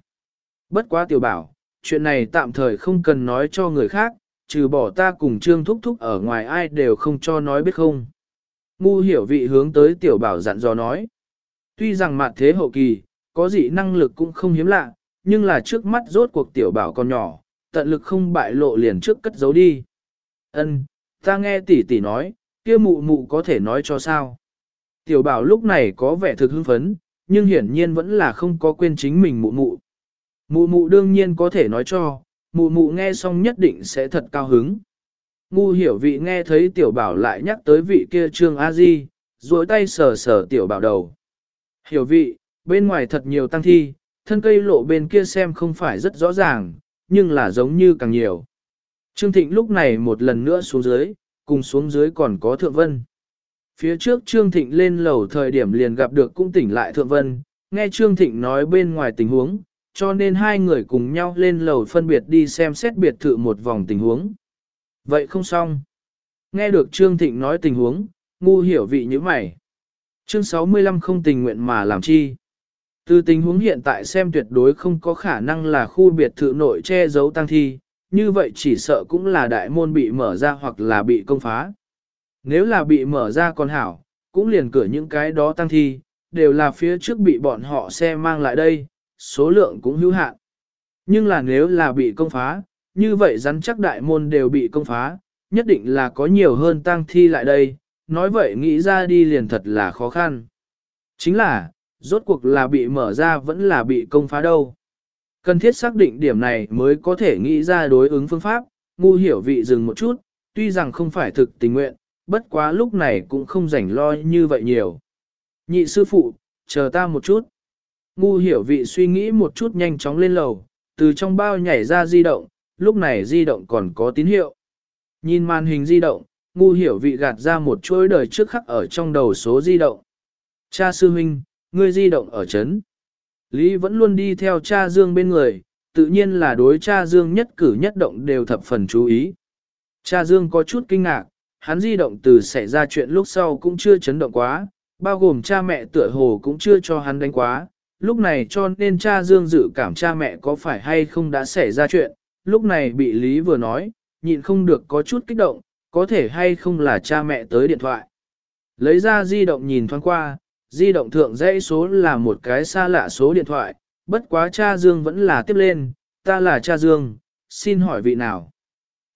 Bất quá tiểu bảo, chuyện này tạm thời không cần nói cho người khác, trừ bỏ ta cùng trương thúc thúc ở ngoài ai đều không cho nói biết không. Ngu hiểu vị hướng tới tiểu bảo dặn dò nói. Tuy rằng mặt thế hậu kỳ, có dị năng lực cũng không hiếm lạ, nhưng là trước mắt rốt cuộc tiểu bảo còn nhỏ, tận lực không bại lộ liền trước cất giấu đi. Ân, ta nghe tỷ tỷ nói, kia mụ mụ có thể nói cho sao. Tiểu bảo lúc này có vẻ thực hưng phấn, nhưng hiển nhiên vẫn là không có quên chính mình mụ mụ. Mụ mụ đương nhiên có thể nói cho, mụ mụ nghe xong nhất định sẽ thật cao hứng. Ngu hiểu vị nghe thấy tiểu bảo lại nhắc tới vị kia trương a di, duỗi tay sờ sờ tiểu bảo đầu. Hiểu vị, bên ngoài thật nhiều tăng thi, thân cây lộ bên kia xem không phải rất rõ ràng, nhưng là giống như càng nhiều. Trương Thịnh lúc này một lần nữa xuống dưới, cùng xuống dưới còn có Thượng Vân. Phía trước Trương Thịnh lên lầu thời điểm liền gặp được cũng tỉnh lại Thượng Vân, nghe Trương Thịnh nói bên ngoài tình huống, cho nên hai người cùng nhau lên lầu phân biệt đi xem xét biệt thự một vòng tình huống. Vậy không xong. Nghe được Trương Thịnh nói tình huống, ngu hiểu vị như mày. Chương 65 không tình nguyện mà làm chi. Từ tình huống hiện tại xem tuyệt đối không có khả năng là khu biệt thự nội che giấu tăng thi, như vậy chỉ sợ cũng là đại môn bị mở ra hoặc là bị công phá. Nếu là bị mở ra còn hảo, cũng liền cửa những cái đó tăng thi, đều là phía trước bị bọn họ xe mang lại đây, số lượng cũng hữu hạn. Nhưng là nếu là bị công phá, như vậy rắn chắc đại môn đều bị công phá, nhất định là có nhiều hơn tăng thi lại đây, nói vậy nghĩ ra đi liền thật là khó khăn. Chính là, rốt cuộc là bị mở ra vẫn là bị công phá đâu. Cần thiết xác định điểm này mới có thể nghĩ ra đối ứng phương pháp, ngu hiểu vị dừng một chút, tuy rằng không phải thực tình nguyện, bất quá lúc này cũng không rảnh lo như vậy nhiều. Nhị sư phụ, chờ ta một chút. Ngu hiểu vị suy nghĩ một chút nhanh chóng lên lầu, từ trong bao nhảy ra di động, lúc này di động còn có tín hiệu. Nhìn màn hình di động, ngu hiểu vị gạt ra một chuỗi đời trước khắc ở trong đầu số di động. Cha sư huynh, ngươi di động ở chấn. Lý vẫn luôn đi theo cha Dương bên người, tự nhiên là đối cha Dương nhất cử nhất động đều thập phần chú ý. Cha Dương có chút kinh ngạc, hắn di động từ xảy ra chuyện lúc sau cũng chưa chấn động quá, bao gồm cha mẹ tựa hồ cũng chưa cho hắn đánh quá. Lúc này cho nên cha Dương dự cảm cha mẹ có phải hay không đã xảy ra chuyện, lúc này bị Lý vừa nói, nhịn không được có chút kích động, có thể hay không là cha mẹ tới điện thoại. Lấy ra di động nhìn thoáng qua, di động thượng dãy số là một cái xa lạ số điện thoại, bất quá cha Dương vẫn là tiếp lên, ta là cha Dương, xin hỏi vị nào?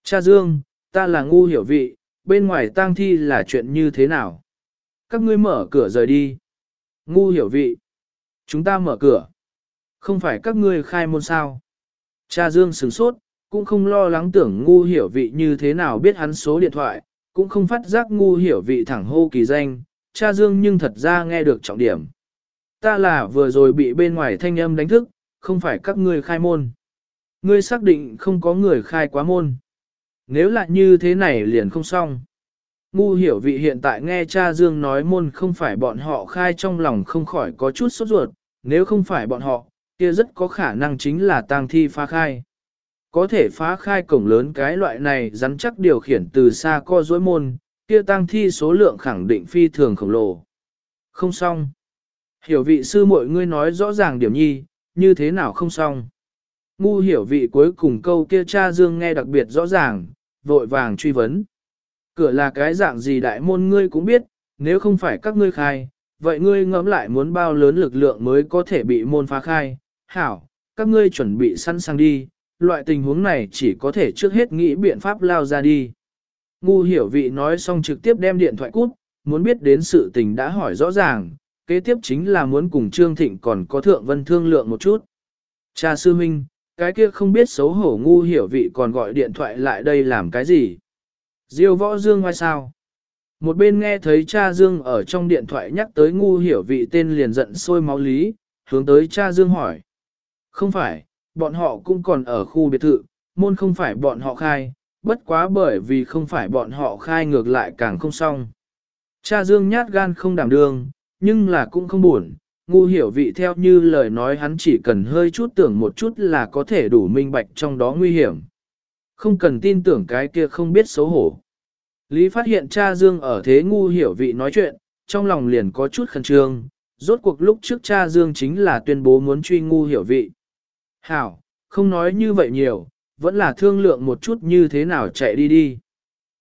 Cha Dương, ta là ngu hiểu vị, bên ngoài tang thi là chuyện như thế nào? Các ngươi mở cửa rời đi. Ngu hiểu vị. Chúng ta mở cửa. Không phải các ngươi khai môn sao. Cha Dương sửng sốt, cũng không lo lắng tưởng ngu hiểu vị như thế nào biết hắn số điện thoại, cũng không phát giác ngu hiểu vị thẳng hô kỳ danh, cha Dương nhưng thật ra nghe được trọng điểm. Ta là vừa rồi bị bên ngoài thanh âm đánh thức, không phải các ngươi khai môn. Ngươi xác định không có người khai quá môn. Nếu là như thế này liền không xong. Ngu hiểu vị hiện tại nghe cha Dương nói môn không phải bọn họ khai trong lòng không khỏi có chút sốt ruột, nếu không phải bọn họ, kia rất có khả năng chính là tang thi phá khai. Có thể phá khai cổng lớn cái loại này rắn chắc điều khiển từ xa co dối môn, kia tang thi số lượng khẳng định phi thường khổng lồ. Không xong. Hiểu vị sư mọi ngươi nói rõ ràng điểm nhi, như thế nào không xong. Ngu hiểu vị cuối cùng câu kia cha Dương nghe đặc biệt rõ ràng, vội vàng truy vấn. Cửa là cái dạng gì đại môn ngươi cũng biết, nếu không phải các ngươi khai, vậy ngươi ngẫm lại muốn bao lớn lực lượng mới có thể bị môn phá khai. Hảo, các ngươi chuẩn bị sẵn sàng đi, loại tình huống này chỉ có thể trước hết nghĩ biện pháp lao ra đi. Ngu hiểu vị nói xong trực tiếp đem điện thoại cút, muốn biết đến sự tình đã hỏi rõ ràng, kế tiếp chính là muốn cùng Trương Thịnh còn có thượng vân thương lượng một chút. Cha sư huynh, cái kia không biết xấu hổ ngu hiểu vị còn gọi điện thoại lại đây làm cái gì. Diêu võ dương ngoài sao? Một bên nghe thấy cha Dương ở trong điện thoại nhắc tới ngu hiểu vị tên liền giận sôi máu lý, hướng tới cha Dương hỏi. Không phải, bọn họ cũng còn ở khu biệt thự, môn không phải bọn họ khai, bất quá bởi vì không phải bọn họ khai ngược lại càng không xong. Cha Dương nhát gan không đảm đương, nhưng là cũng không buồn, ngu hiểu vị theo như lời nói hắn chỉ cần hơi chút tưởng một chút là có thể đủ minh bạch trong đó nguy hiểm. Không cần tin tưởng cái kia không biết xấu hổ. Lý phát hiện cha Dương ở thế ngu hiểu vị nói chuyện, trong lòng liền có chút khẩn trương, rốt cuộc lúc trước cha Dương chính là tuyên bố muốn truy ngu hiểu vị. Hảo, không nói như vậy nhiều, vẫn là thương lượng một chút như thế nào chạy đi đi.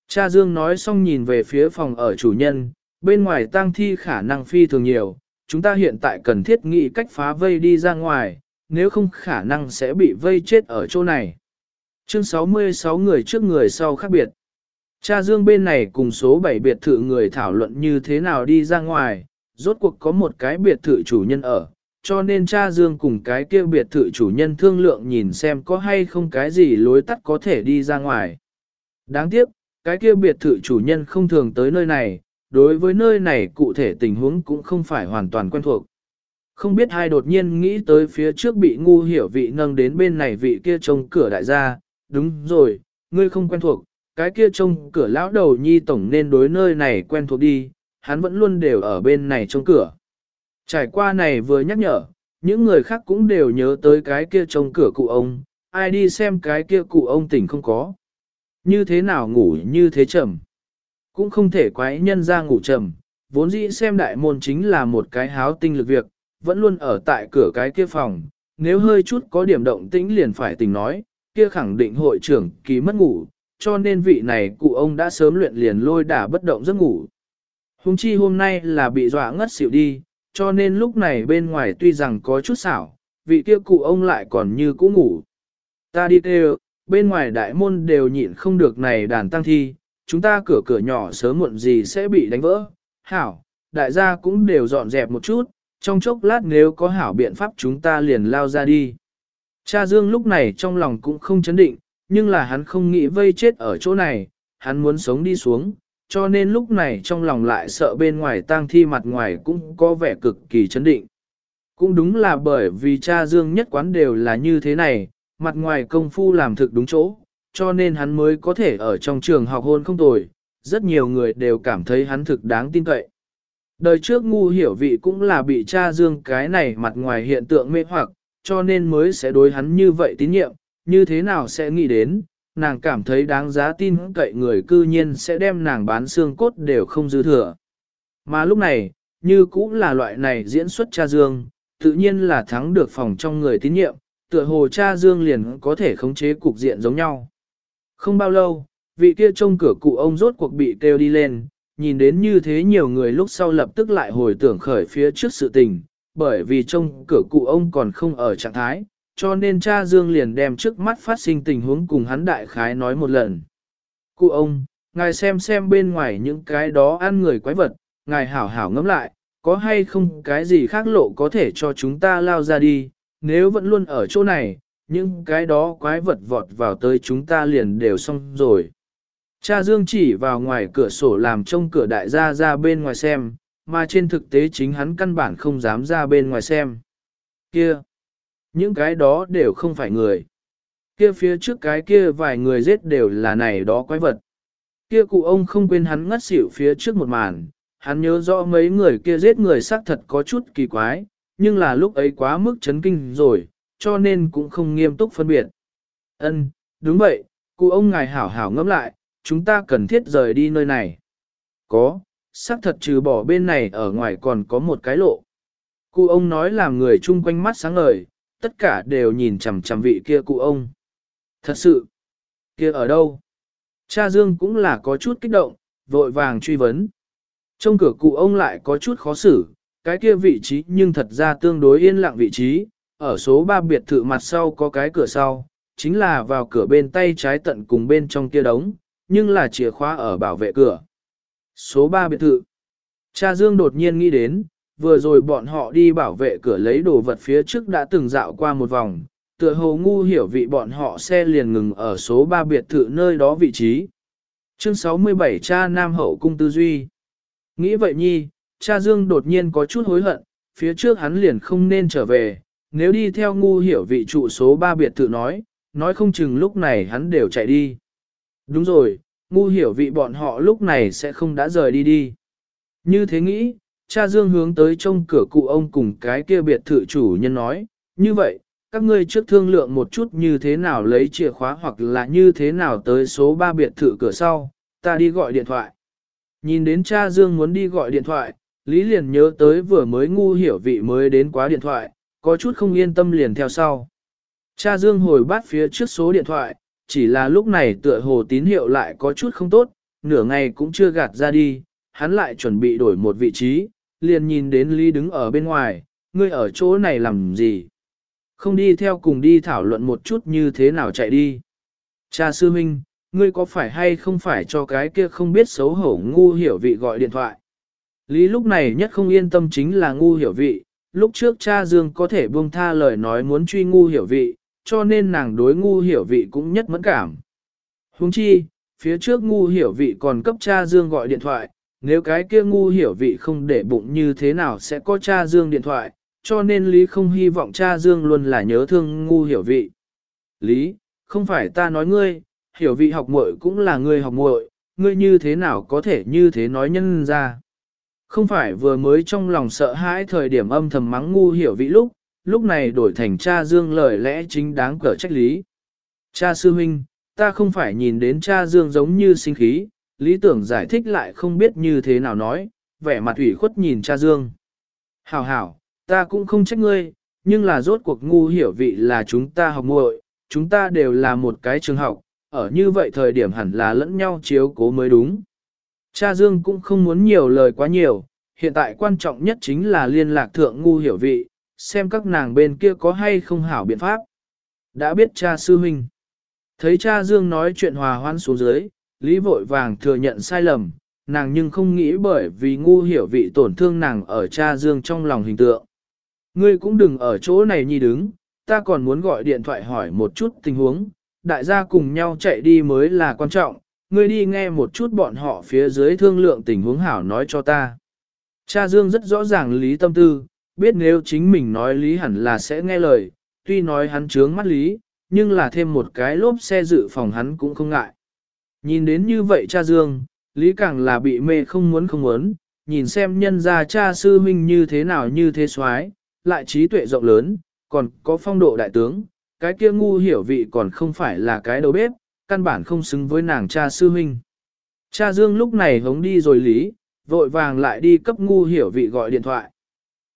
Cha Dương nói xong nhìn về phía phòng ở chủ nhân, bên ngoài tang thi khả năng phi thường nhiều, chúng ta hiện tại cần thiết nghĩ cách phá vây đi ra ngoài, nếu không khả năng sẽ bị vây chết ở chỗ này. Chương 66 người trước người sau khác biệt. Cha Dương bên này cùng số 7 biệt thự người thảo luận như thế nào đi ra ngoài, rốt cuộc có một cái biệt thự chủ nhân ở, cho nên cha Dương cùng cái kia biệt thự chủ nhân thương lượng nhìn xem có hay không cái gì lối tắt có thể đi ra ngoài. Đáng tiếc, cái kia biệt thự chủ nhân không thường tới nơi này, đối với nơi này cụ thể tình huống cũng không phải hoàn toàn quen thuộc. Không biết hai đột nhiên nghĩ tới phía trước bị ngu hiểu vị nâng đến bên này vị kia trông cửa đại gia, đúng rồi, ngươi không quen thuộc, cái kia trông cửa lão đầu nhi tổng nên đối nơi này quen thuộc đi, hắn vẫn luôn đều ở bên này trông cửa. Trải qua này vừa nhắc nhở, Những người khác cũng đều nhớ tới cái kia trông cửa cụ ông, ai đi xem cái kia cụ ông tỉnh không có. Như thế nào ngủ như thế chậm. Cũng không thể quái nhân ra ngủ chậm, vốn dĩ xem đại môn chính là một cái háo tinh lực việc, vẫn luôn ở tại cửa cái kia phòng, nếu hơi chút có điểm động tĩnh liền phải tỉnh nói, kia khẳng định hội trưởng ký mất ngủ, cho nên vị này cụ ông đã sớm luyện liền lôi đả bất động giấc ngủ. Hùng chi hôm nay là bị dọa ngất xỉu đi, cho nên lúc này bên ngoài tuy rằng có chút xảo, vị kia cụ ông lại còn như cũ ngủ. Ta đi kêu, bên ngoài đại môn đều nhịn không được này đàn tăng thi, chúng ta cửa cửa nhỏ sớm muộn gì sẽ bị đánh vỡ. Hảo, đại gia cũng đều dọn dẹp một chút, trong chốc lát nếu có hảo biện pháp chúng ta liền lao ra đi. Cha Dương lúc này trong lòng cũng không chấn định, nhưng là hắn không nghĩ vây chết ở chỗ này, hắn muốn sống đi xuống, cho nên lúc này trong lòng lại sợ bên ngoài tang thi mặt ngoài cũng có vẻ cực kỳ chấn định. Cũng đúng là bởi vì cha Dương nhất quán đều là như thế này, mặt ngoài công phu làm thực đúng chỗ, cho nên hắn mới có thể ở trong trường học hôn không tồi, rất nhiều người đều cảm thấy hắn thực đáng tin cậy. Đời trước ngu hiểu vị cũng là bị cha Dương cái này mặt ngoài hiện tượng mê hoặc, cho nên mới sẽ đối hắn như vậy tín nhiệm, như thế nào sẽ nghĩ đến, nàng cảm thấy đáng giá tin cậy người cư nhiên sẽ đem nàng bán xương cốt đều không dư thừa. Mà lúc này, như cũng là loại này diễn xuất cha Dương, tự nhiên là thắng được phòng trong người tín nhiệm, tựa hồ cha Dương liền có thể khống chế cục diện giống nhau. Không bao lâu, vị kia trông cửa cụ ông rốt cuộc bị kêu đi lên, nhìn đến như thế nhiều người lúc sau lập tức lại hồi tưởng khởi phía trước sự tình, bởi vì trông cửa cụ ông còn không ở trạng thái, cho nên cha Dương liền đem trước mắt phát sinh tình huống cùng hắn đại khái nói một lần. Cụ ông, ngài xem xem bên ngoài những cái đó ăn người quái vật, ngài hảo hảo ngẫm lại, có hay không cái gì khác lộ có thể cho chúng ta lao ra đi, nếu vẫn luôn ở chỗ này, những cái đó quái vật vọt vào tới chúng ta liền đều xong rồi. Cha Dương chỉ vào ngoài cửa sổ làm trông cửa đại gia ra bên ngoài xem, mà trên thực tế chính hắn căn bản không dám ra bên ngoài xem. Kia! Những cái đó đều không phải người. Kia phía trước cái kia vài người giết đều là này đó quái vật. Kia cụ ông không quên hắn ngất xỉu phía trước một màn, hắn nhớ rõ mấy người kia giết người xác thật có chút kỳ quái, nhưng là lúc ấy quá mức chấn kinh rồi, cho nên cũng không nghiêm túc phân biệt. Ân, đúng vậy, cụ ông ngài hảo hảo ngẫm lại, chúng ta cần thiết rời đi nơi này. Có, xác thật trừ bỏ bên này ở ngoài còn có một cái lộ. Cụ ông nói làm người chung quanh mắt sáng ngời, tất cả đều nhìn chằm chằm vị kia cụ ông. Thật sự, kia ở đâu? Cha Dương cũng là có chút kích động, vội vàng truy vấn. Trong cửa cụ ông lại có chút khó xử, cái kia vị trí nhưng thật ra tương đối yên lặng vị trí, ở số 3 biệt thự mặt sau có cái cửa sau, chính là vào cửa bên tay trái tận cùng bên trong kia đống, nhưng là chìa khóa ở bảo vệ cửa. Số 3 biệt thự. Cha Dương đột nhiên nghĩ đến, vừa rồi bọn họ đi bảo vệ cửa lấy đồ vật phía trước đã từng dạo qua một vòng, tựa hồ ngu hiểu vị bọn họ xe liền ngừng ở số 3 biệt thự nơi đó vị trí. Chương 67 cha Nam Hậu Cung Tư Duy Nghĩ vậy nhi, cha Dương đột nhiên có chút hối hận, phía trước hắn liền không nên trở về, nếu đi theo ngu hiểu vị trụ số 3 biệt thự nói, nói không chừng lúc này hắn đều chạy đi. Đúng rồi, ngu hiểu vị bọn họ lúc này sẽ không đã rời đi đi. Như thế nghĩ, cha Dương hướng tới trông cửa cụ ông cùng cái kia biệt thự chủ nhân nói, như vậy, các ngươi trước thương lượng một chút như thế nào lấy chìa khóa hoặc là như thế nào tới số 3 biệt thự cửa sau, ta đi gọi điện thoại. Nhìn đến cha Dương muốn đi gọi điện thoại, Lý liền nhớ tới vừa mới ngu hiểu vị mới đến quá điện thoại, có chút không yên tâm liền theo sau. Cha Dương hồi bắt phía trước số điện thoại, chỉ là lúc này tựa hồ tín hiệu lại có chút không tốt, nửa ngày cũng chưa gạt ra đi, hắn lại chuẩn bị đổi một vị trí, liền nhìn đến Lý đứng ở bên ngoài, ngươi ở chỗ này làm gì? Không đi theo cùng đi thảo luận một chút như thế nào chạy đi. Cha sư minh, ngươi có phải hay không phải cho cái kia không biết xấu hổ ngu hiểu vị gọi điện thoại? Lý lúc này nhất không yên tâm chính là ngu hiểu vị, lúc trước cha Dương có thể buông tha lời nói muốn truy ngu hiểu vị, cho nên nàng đối ngu hiểu vị cũng nhất mẫn cảm. Huống chi, phía trước ngu hiểu vị còn cấp cha Dương gọi điện thoại, nếu cái kia ngu hiểu vị không để bụng như thế nào sẽ có cha Dương điện thoại, cho nên Lý không hy vọng cha Dương luôn là nhớ thương ngu hiểu vị. Lý, không phải ta nói ngươi, hiểu vị học muội cũng là ngươi học muội, ngươi như thế nào có thể như thế nói nhân ra. Không phải vừa mới trong lòng sợ hãi thời điểm âm thầm mắng ngu hiểu vị lúc, lúc này đổi thành cha Dương lời lẽ chính đáng cỡ trách lý. Cha sư huynh, ta không phải nhìn đến cha Dương giống như sinh khí, lý tưởng giải thích lại không biết như thế nào nói, vẻ mặt ủy khuất nhìn cha Dương. Hảo hảo, ta cũng không trách ngươi, nhưng là rốt cuộc ngu hiểu vị là chúng ta học muội, chúng ta đều là một cái trường học, ở như vậy thời điểm hẳn là lẫn nhau chiếu cố mới đúng. Cha Dương cũng không muốn nhiều lời quá nhiều, hiện tại quan trọng nhất chính là liên lạc thượng ngu hiểu vị, xem các nàng bên kia có hay không hảo biện pháp. Đã biết cha sư huynh. Thấy cha Dương nói chuyện hòa hoan xuống dưới, Lý vội vàng thừa nhận sai lầm, nàng nhưng không nghĩ bởi vì ngu hiểu vị tổn thương nàng ở cha Dương trong lòng hình tượng. Ngươi cũng đừng ở chỗ này nhi đứng, ta còn muốn gọi điện thoại hỏi một chút tình huống, đại gia cùng nhau chạy đi mới là quan trọng, ngươi đi nghe một chút bọn họ phía dưới thương lượng tình huống hảo nói cho ta. Cha Dương rất rõ ràng lý tâm tư, biết nếu chính mình nói lý hẳn là sẽ nghe lời, tuy nói hắn trướng mắt lý, nhưng là thêm một cái lốp xe dự phòng hắn cũng không ngại. Nhìn đến như vậy cha Dương, lý càng là bị mê không muốn không muốn, nhìn xem nhân gia cha sư huynh như thế nào như thế soái lại trí tuệ rộng lớn, còn có phong độ đại tướng, cái kia ngu hiểu vị còn không phải là cái đầu bếp, căn bản không xứng với nàng cha sư huynh. Cha Dương lúc này hống đi rồi lý, vội vàng lại đi cấp ngu hiểu vị gọi điện thoại.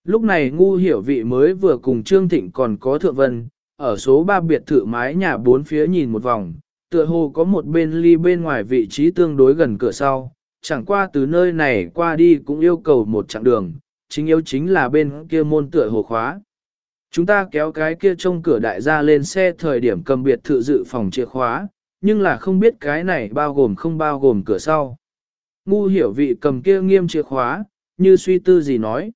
Lúc này ngu hiểu vị mới vừa cùng Trương Thịnh còn có thượng vân, ở số 3 biệt thự mái nhà bốn phía nhìn một vòng, tựa hồ có một bên ly bên ngoài vị trí tương đối gần cửa sau, chẳng qua từ nơi này qua đi cũng yêu cầu một chặng đường, chính yếu chính là bên kia môn tựa hồ khóa. Chúng ta kéo cái kia trông cửa đại gia lên xe thời điểm cầm biệt thự dự phòng chìa khóa, nhưng là không biết cái này bao gồm không bao gồm cửa sau. Ngu hiểu vị cầm kia nghiêm chìa khóa, như suy tư gì nói.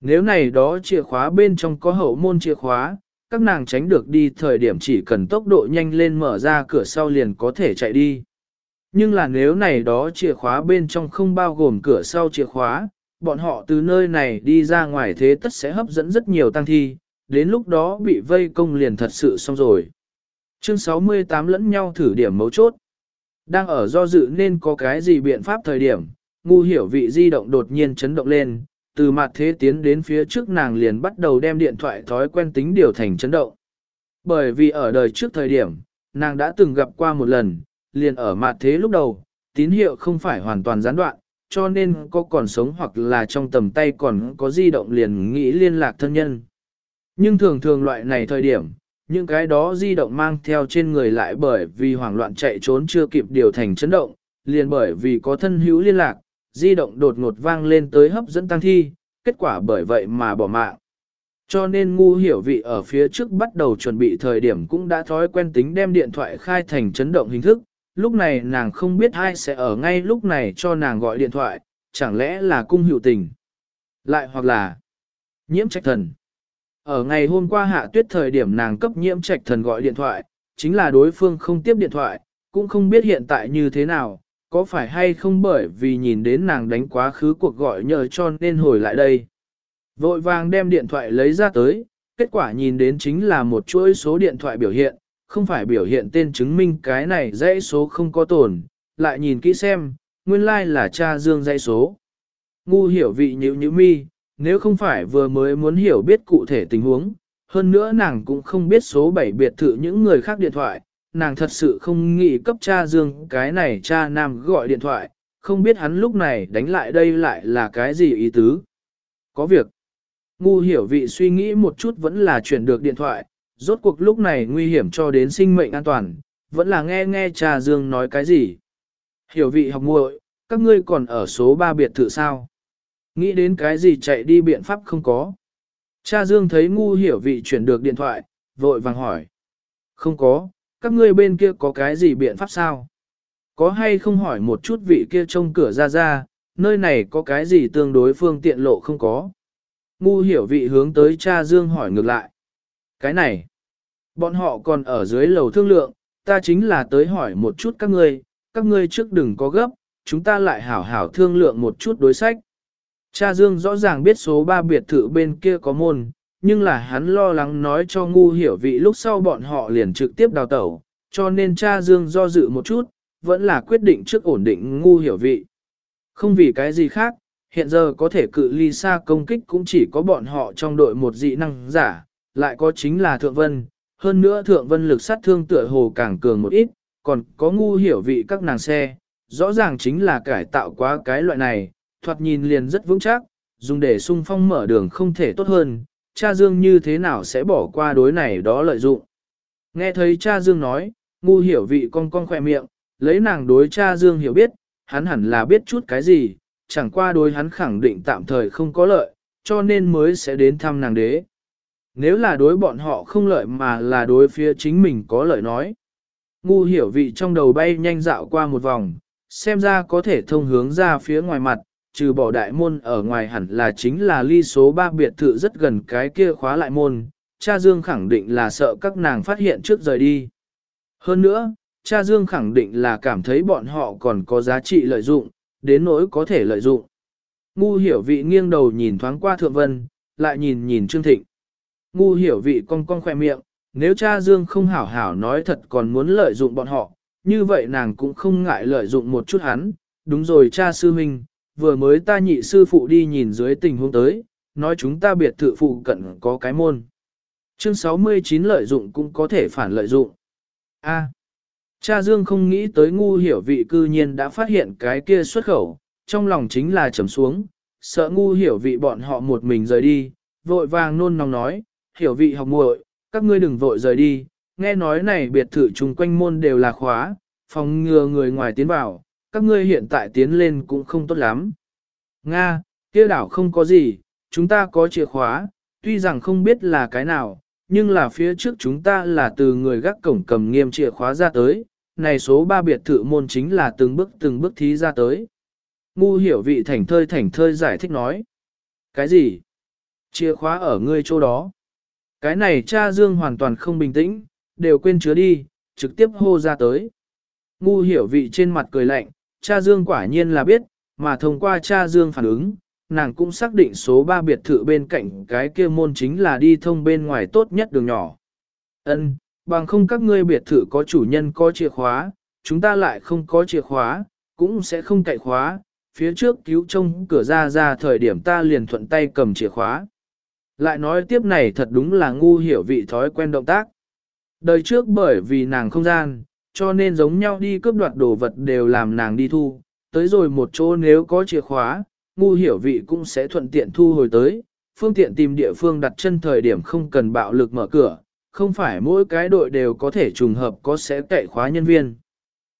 Nếu này đó chìa khóa bên trong có hậu môn chìa khóa, các nàng tránh được đi thời điểm chỉ cần tốc độ nhanh lên mở ra cửa sau liền có thể chạy đi. Nhưng là nếu này đó chìa khóa bên trong không bao gồm cửa sau chìa khóa, bọn họ từ nơi này đi ra ngoài thế tất sẽ hấp dẫn rất nhiều tăng thi, đến lúc đó bị vây công liền thật sự xong rồi. Chương 68 lẫn nhau thử điểm mấu chốt. Đang ở do dự nên có cái gì biện pháp thời điểm, ngu hiểu vị di động đột nhiên chấn động lên, từ mặt thế tiến đến phía trước nàng liền bắt đầu đem điện thoại thói quen tính điều thành chấn động. Bởi vì ở đời trước thời điểm, nàng đã từng gặp qua một lần, liền ở mặt thế lúc đầu, tín hiệu không phải hoàn toàn gián đoạn, cho nên có còn sống hoặc là trong tầm tay còn có di động liền nghĩ liên lạc thân nhân. Nhưng thường thường loại này thời điểm, những cái đó di động mang theo trên người lại bởi vì hoảng loạn chạy trốn chưa kịp điều thành chấn động, liền bởi vì có thân hữu liên lạc, di động đột ngột vang lên tới hấp dẫn tăng thi, kết quả bởi vậy mà bỏ mạng. Cho nên ngu hiểu vị ở phía trước bắt đầu chuẩn bị thời điểm cũng đã thói quen tính đem điện thoại khai thành chấn động hình thức, lúc này nàng không biết ai sẽ ở ngay lúc này cho nàng gọi điện thoại, chẳng lẽ là cung hữu tình. Lại hoặc là nhiễm trạch thần. Ở ngày hôm qua hạ tuyết thời điểm nàng cấp nhiễm trạch thần gọi điện thoại, chính là đối phương không tiếp điện thoại, cũng không biết hiện tại như thế nào, có phải hay không bởi vì nhìn đến nàng đánh quá khứ cuộc gọi nhờ cho nên hồi lại đây. Vội vàng đem điện thoại lấy ra tới, kết quả nhìn đến chính là một chuỗi số điện thoại biểu hiện, không phải biểu hiện tên chứng minh cái này dãy số không có tổn, lại nhìn kỹ xem, nguyên lai like là cha Dương dãy số. Ngu hiểu vị nhữ nhữ mi, nếu không phải vừa mới muốn hiểu biết cụ thể tình huống, hơn nữa nàng cũng không biết số 7 biệt thự những người khác điện thoại, nàng thật sự không nghĩ cấp cha Dương cái này cha nam gọi điện thoại, không biết hắn lúc này đánh lại đây lại là cái gì ý tứ. Có việc. Ngu hiểu vị suy nghĩ một chút vẫn là chuyển được điện thoại, rốt cuộc lúc này nguy hiểm cho đến sinh mệnh an toàn, vẫn là nghe nghe cha Dương nói cái gì. Hiểu vị học muội, các ngươi còn ở số 3 biệt thự sao? Nghĩ đến cái gì chạy đi biện pháp không có. Cha Dương thấy ngu hiểu vị chuyển được điện thoại, vội vàng hỏi. Không có, các ngươi bên kia có cái gì biện pháp sao? Có hay không hỏi một chút vị kia trông cửa ra ra, nơi này có cái gì tương đối phương tiện lộ không có? Ngu hiểu vị hướng tới cha Dương hỏi ngược lại. Cái này, bọn họ còn ở dưới lầu thương lượng, ta chính là tới hỏi một chút các ngươi, các ngươi trước đừng có gấp, chúng ta lại hảo hảo thương lượng một chút đối sách. Cha Dương rõ ràng biết số 3 biệt thự bên kia có môn, nhưng là hắn lo lắng nói cho ngu hiểu vị lúc sau bọn họ liền trực tiếp đào tẩu, cho nên cha Dương do dự một chút, vẫn là quyết định trước ổn định ngu hiểu vị. Không vì cái gì khác, hiện giờ có thể cự ly xa công kích cũng chỉ có bọn họ trong đội một dị năng giả, lại có chính là thượng vân, hơn nữa thượng vân lực sát thương tựa hồ càng cường một ít, còn có ngu hiểu vị các nàng xe, rõ ràng chính là cải tạo quá cái loại này, thoạt nhìn liền rất vững chắc, dùng để sung phong mở đường không thể tốt hơn, cha Dương như thế nào sẽ bỏ qua đối này đó lợi dụng. Nghe thấy cha Dương nói, ngu hiểu vị con con khỏe miệng, lấy nàng đối cha Dương hiểu biết, hắn hẳn là biết chút cái gì, chẳng qua đối hắn khẳng định tạm thời không có lợi, cho nên mới sẽ đến thăm nàng đế. Nếu là đối bọn họ không lợi mà là đối phía chính mình có lợi nói. Ngu hiểu vị trong đầu bay nhanh dạo qua một vòng, xem ra có thể thông hướng ra phía ngoài mặt, trừ bỏ đại môn ở ngoài hẳn là chính là ly số 3 biệt thự rất gần cái kia khóa lại môn, cha Dương khẳng định là sợ các nàng phát hiện trước rời đi. Hơn nữa, cha Dương khẳng định là cảm thấy bọn họ còn có giá trị lợi dụng, đến nỗi có thể lợi dụng. Ngu hiểu vị nghiêng đầu nhìn thoáng qua thượng vân, lại nhìn nhìn Trương Thịnh. Ngu hiểu vị cong cong khoe miệng, nếu cha Dương không hảo hảo nói thật còn muốn lợi dụng bọn họ, như vậy nàng cũng không ngại lợi dụng một chút hắn. Đúng rồi cha sư huynh, vừa mới ta nhị sư phụ đi nhìn dưới tình huống tới, nói chúng ta biệt thự phụ cận có cái môn. Chương 69 lợi dụng cũng có thể phản lợi dụng. A. cha Dương không nghĩ tới ngu hiểu vị cư nhiên đã phát hiện cái kia xuất khẩu, trong lòng chính là trầm xuống, sợ ngu hiểu vị bọn họ một mình rời đi, vội vàng nôn nóng nói, hiểu vị học muội, các ngươi đừng vội rời đi, nghe nói này biệt thự chung quanh môn đều là khóa, phòng ngừa người ngoài tiến vào, các ngươi hiện tại tiến lên cũng không tốt lắm. Nga, kia đảo không có gì, chúng ta có chìa khóa, tuy rằng không biết là cái nào, nhưng là phía trước chúng ta là từ người gác cổng cầm nghiêm chìa khóa ra tới, này số ba biệt thự môn chính là từng bước từng bước thí ra tới. Ngu hiểu vị thảnh thơi thảnh thơi giải thích nói. Cái gì? Chìa khóa ở ngươi chỗ đó. Cái này cha Dương hoàn toàn không bình tĩnh, đều quên chứa đi, trực tiếp hô ra tới. Ngu hiểu vị trên mặt cười lạnh, cha Dương quả nhiên là biết, mà thông qua cha Dương phản ứng, nàng cũng xác định số 3 biệt thự bên cạnh cái kia môn chính là đi thông bên ngoài tốt nhất đường nhỏ. Ân, bằng không các ngươi biệt thự có chủ nhân có chìa khóa, chúng ta lại không có chìa khóa, cũng sẽ không cậy khóa, phía trước cứu trông cửa ra ra thời điểm ta liền thuận tay cầm chìa khóa. Lại nói tiếp này thật đúng là ngu hiểu vị thói quen động tác. Đời trước bởi vì nàng không gian, cho nên giống nhau đi cướp đoạt đồ vật đều làm nàng đi thu, tới rồi một chỗ nếu có chìa khóa, ngu hiểu vị cũng sẽ thuận tiện thu hồi tới, phương tiện tìm địa phương đặt chân thời điểm không cần bạo lực mở cửa, không phải mỗi cái đội đều có thể trùng hợp có sẽ cậy khóa nhân viên.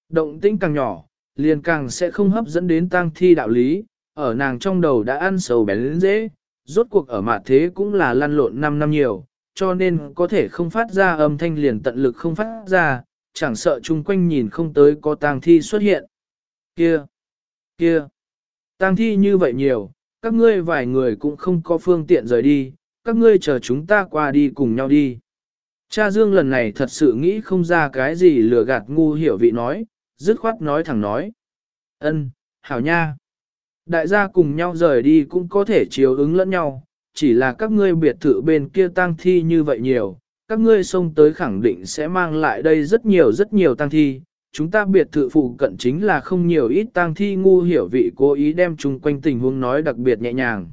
Động tĩnh càng nhỏ, liền càng sẽ không hấp dẫn đến tăng thi đạo lý, ở nàng trong đầu đã ăn sầu bén dễ, rốt cuộc ở mặt thế cũng là lăn lộn 5 năm nhiều, cho nên có thể không phát ra âm thanh liền tận lực không phát ra, chẳng sợ chung quanh nhìn không tới có tang thi xuất hiện. Kia! Kia! Tang thi như vậy nhiều, các ngươi vài người cũng không có phương tiện rời đi, các ngươi chờ chúng ta qua đi cùng nhau đi. Cha Dương lần này thật sự nghĩ không ra cái gì lừa gạt ngu hiểu vị nói, dứt khoát nói thẳng nói. Ân, hảo nha. Đại gia cùng nhau rời đi cũng có thể chiếu ứng lẫn nhau, chỉ là các ngươi biệt thự bên kia tang thi như vậy nhiều, các ngươi xông tới khẳng định sẽ mang lại đây rất nhiều rất nhiều tang thi. Chúng ta biệt thự phụ cận chính là không nhiều ít tang thi ngu hiểu vị cố ý đem chung quanh tình huống nói đặc biệt nhẹ nhàng.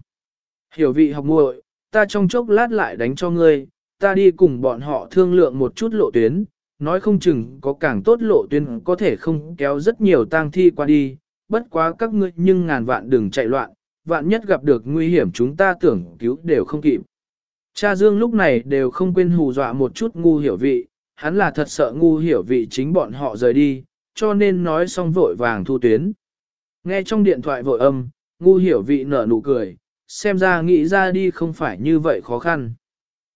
Hiểu vị học muội, ta trong chốc lát lại đánh cho ngươi, ta đi cùng bọn họ thương lượng một chút lộ tuyến, nói không chừng có càng tốt lộ tuyến có thể không kéo rất nhiều tang thi qua đi, bất quá các ngươi nhưng ngàn vạn đừng chạy loạn, vạn nhất gặp được nguy hiểm chúng ta tưởng cứu đều không kịp. Cha Dương lúc này đều không quên hù dọa một chút ngu hiểu vị, hắn là thật sợ ngu hiểu vị chính bọn họ rời đi, cho nên nói xong vội vàng thu tuyến. Nghe trong điện thoại vội âm, ngu hiểu vị nở nụ cười, xem ra nghĩ ra đi không phải như vậy khó khăn.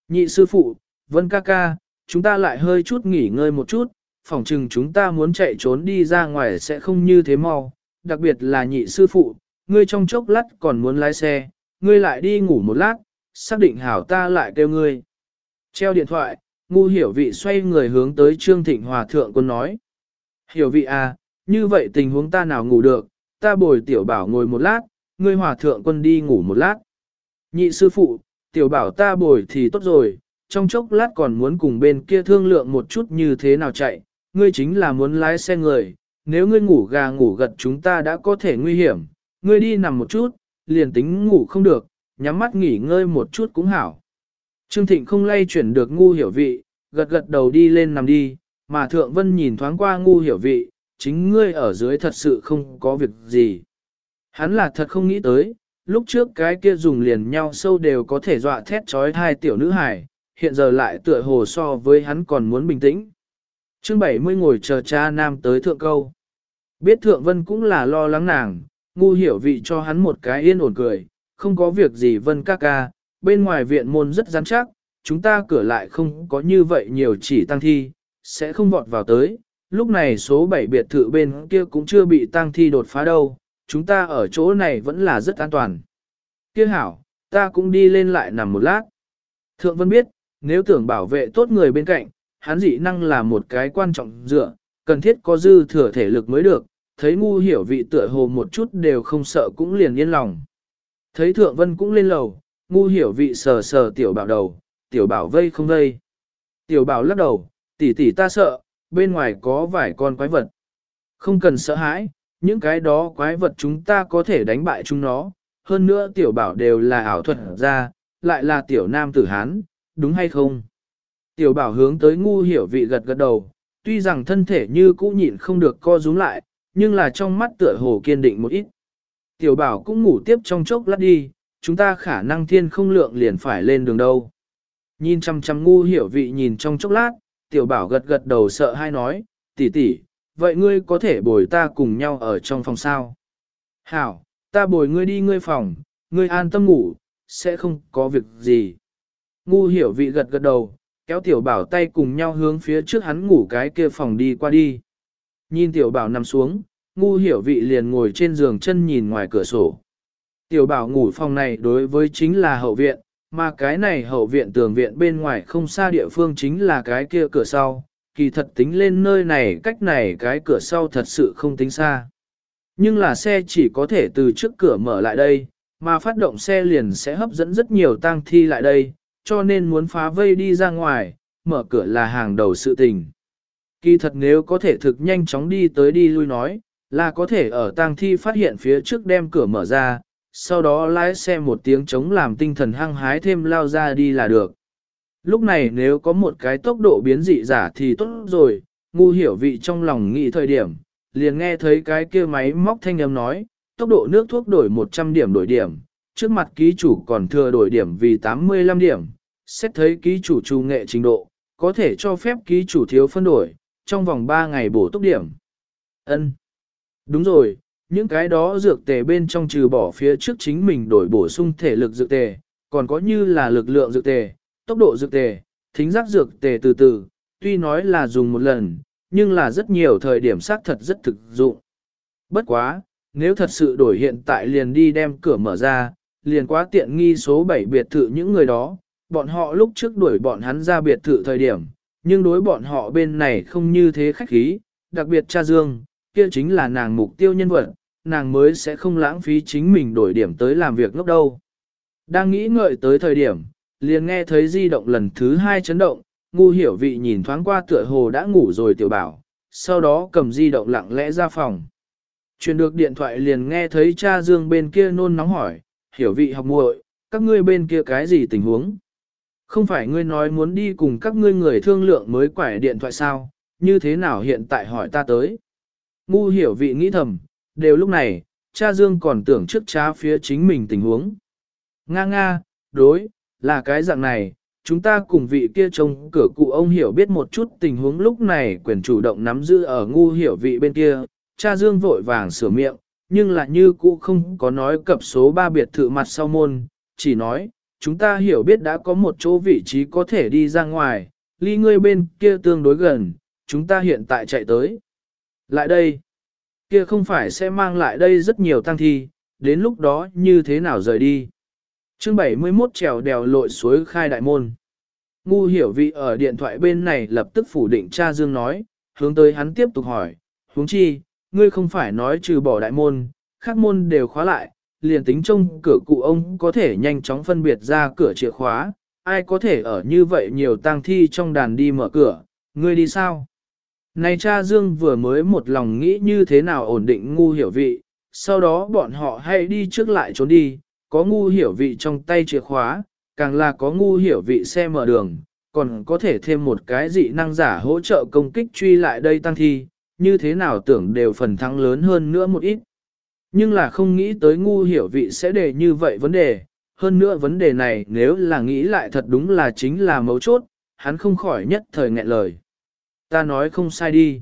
Nhị sư phụ, Vân ca ca, chúng ta lại hơi chút nghỉ ngơi một chút, phỏng chừng chúng ta muốn chạy trốn đi ra ngoài sẽ không như thế mau, đặc biệt là nhị sư phụ, ngươi trong chốc lát còn muốn lái xe, ngươi lại đi ngủ một lát, xác định hảo ta lại kêu ngươi. Treo điện thoại, ngu hiểu vị xoay người hướng tới Trương Thịnh Hòa Thượng quân nói. Hiểu vị à, như vậy tình huống ta nào ngủ được, ta bồi tiểu bảo ngồi một lát, ngươi Hòa Thượng quân đi ngủ một lát. Nhị sư phụ, tiểu bảo ta bồi thì tốt rồi, trong chốc lát còn muốn cùng bên kia thương lượng một chút như thế nào chạy, ngươi chính là muốn lái xe người, nếu ngươi ngủ gà ngủ gật chúng ta đã có thể nguy hiểm, ngươi đi nằm một chút, liền tính ngủ không được, nhắm mắt nghỉ ngơi một chút cũng hảo. Trương Thịnh không lay chuyển được ngu hiểu vị, gật gật đầu đi lên nằm đi, mà Thượng Vân nhìn thoáng qua ngu hiểu vị, chính ngươi ở dưới thật sự không có việc gì. Hắn là thật không nghĩ tới, lúc trước cái kia dùng liền nhau sâu đều có thể dọa thét trói hai tiểu nữ hài, hiện giờ lại tựa hồ so với hắn còn muốn bình tĩnh. Chương 70 ngồi chờ cha nam tới thượng câu. Biết thượng vân cũng là lo lắng nàng, ngu hiểu vị cho hắn một cái yên ổn cười, không có việc gì vân ca ca, bên ngoài viện môn rất rắn chắc, chúng ta cửa lại không có như vậy nhiều chỉ tăng thi, sẽ không vọt vào tới. Lúc này số 7 biệt thự bên kia cũng chưa bị tăng thi đột phá đâu, chúng ta ở chỗ này vẫn là rất an toàn. Kia hảo, ta cũng đi lên lại nằm một lát. Thượng Vân biết, nếu tưởng bảo vệ tốt người bên cạnh, hắn dị năng là một cái quan trọng dựa, cần thiết có dư thừa thể lực mới được, thấy ngu hiểu vị tựa hồ một chút đều không sợ cũng liền yên lòng. Thấy Thượng Vân cũng lên lầu, ngu hiểu vị sờ sờ tiểu bảo đầu, tiểu bảo vây không vây. Tiểu bảo lắc đầu, tỷ tỷ ta sợ, bên ngoài có vài con quái vật. Không cần sợ hãi, những cái đó quái vật chúng ta có thể đánh bại chúng nó, hơn nữa tiểu bảo đều là ảo thuật ra, lại là tiểu nam tử Hán, đúng hay không? Tiểu bảo hướng tới ngu hiểu vị gật gật đầu, tuy rằng thân thể như cũ nhịn không được co rúm lại, nhưng là trong mắt tựa hồ kiên định một ít. Tiểu bảo cũng ngủ tiếp trong chốc lát đi, chúng ta khả năng thiên không lượng liền phải lên đường đâu. Nhìn chăm chăm ngu hiểu vị nhìn trong chốc lát, tiểu bảo gật gật đầu sợ hai nói, tỷ tỷ, vậy ngươi có thể bồi ta cùng nhau ở trong phòng sao? Hảo, ta bồi ngươi đi ngươi phòng, ngươi an tâm ngủ, sẽ không có việc gì. Ngu hiểu vị gật gật đầu, kéo tiểu bảo tay cùng nhau hướng phía trước hắn ngủ cái kia phòng đi qua đi. Nhìn tiểu bảo nằm xuống, ngu hiểu vị liền ngồi trên giường chân nhìn ngoài cửa sổ. Tiểu bảo ngủ phòng này đối với chính là hậu viện, mà cái này hậu viện tường viện bên ngoài không xa địa phương chính là cái kia cửa sau, kỳ thật tính lên nơi này cách này cái cửa sau thật sự không tính xa. Nhưng là xe chỉ có thể từ trước cửa mở lại đây, mà phát động xe liền sẽ hấp dẫn rất nhiều tang thi lại đây, cho nên muốn phá vây đi ra ngoài, mở cửa là hàng đầu sự tình. Kỳ thật nếu có thể thực nhanh chóng đi tới đi lui nói, là có thể ở tang thi phát hiện phía trước đem cửa mở ra, sau đó lái xe một tiếng chống làm tinh thần hăng hái thêm lao ra đi là được. Lúc này nếu có một cái tốc độ biến dị giả thì tốt rồi, ngu hiểu vị trong lòng nghĩ thời điểm, liền nghe thấy cái kia máy móc thanh âm nói, tốc độ nước thuốc đổi 100 điểm đổi điểm, trước mặt ký chủ còn thừa đổi điểm vì 85 điểm, xét thấy ký chủ trù nghệ trình độ, có thể cho phép ký chủ thiếu phân đổi, trong vòng 3 ngày bổ tốc điểm. Ân, Đúng rồi, những cái đó dược tề bên trong trừ bỏ phía trước chính mình đổi bổ sung thể lực dược tề, còn có như là lực lượng dược tề, tốc độ dược tề, thính giác dược tề từ từ, tuy nói là dùng một lần, nhưng là rất nhiều thời điểm xác thật rất thực dụng. Bất quá, nếu thật sự đổi hiện tại liền đi đem cửa mở ra, liền quá tiện nghi số 7 biệt thự những người đó, bọn họ lúc trước đuổi bọn hắn ra biệt thự thời điểm, nhưng đối bọn họ bên này không như thế khách khí, đặc biệt cha Dương, kia chính là nàng mục tiêu nhân vật, nàng mới sẽ không lãng phí chính mình đổi điểm tới làm việc ngốc đâu. Đang nghĩ ngợi tới thời điểm, liền nghe thấy di động lần thứ hai chấn động, ngu hiểu vị nhìn thoáng qua tựa hồ đã ngủ rồi tiểu bảo, sau đó cầm di động lặng lẽ ra phòng. Truyền được điện thoại liền nghe thấy cha Dương bên kia nôn nóng hỏi, hiểu vị học muội, các ngươi bên kia cái gì tình huống? Không phải ngươi nói muốn đi cùng các ngươi người thương lượng mới quải điện thoại sao, như thế nào hiện tại hỏi ta tới? Ngu hiểu vị nghĩ thầm, đều lúc này, cha Dương còn tưởng trước cha phía chính mình tình huống. Nga nga, đối, là cái dạng này, chúng ta cùng vị kia trông cửa cụ ông hiểu biết một chút tình huống lúc này quyền chủ động nắm giữ ở ngu hiểu vị bên kia, cha Dương vội vàng sửa miệng, nhưng lại như cũ không có nói cập số 3 biệt thự mặt sau môn, chỉ nói, chúng ta hiểu biết đã có một chỗ vị trí có thể đi ra ngoài, ly ngươi bên kia tương đối gần, chúng ta hiện tại chạy tới. Lại đây, kia không phải sẽ mang lại đây rất nhiều tăng thi, đến lúc đó như thế nào rời đi. chương 71 trèo đèo lội suối khai đại môn. Ngu hiểu vị ở điện thoại bên này lập tức phủ định cha Dương nói, hướng tới hắn tiếp tục hỏi, huống chi, ngươi không phải nói trừ bỏ đại môn, khác môn đều khóa lại, liền tính trông cửa cụ ông có thể nhanh chóng phân biệt ra cửa chìa khóa, ai có thể ở như vậy nhiều tang thi trong đàn đi mở cửa, ngươi đi sao? Này cha Dương vừa mới một lòng nghĩ như thế nào ổn định ngu hiểu vị, sau đó bọn họ hãy đi trước lại trốn đi, có ngu hiểu vị trong tay chìa khóa, càng là có ngu hiểu vị xe mở đường, còn có thể thêm một cái dị năng giả hỗ trợ công kích truy lại đây tăng thi, như thế nào tưởng đều phần thắng lớn hơn nữa một ít. Nhưng là không nghĩ tới ngu hiểu vị sẽ để như vậy vấn đề, hơn nữa vấn đề này nếu là nghĩ lại thật đúng là chính là mấu chốt, hắn không khỏi nhất thời nghẹn lời. Ta nói không sai đi.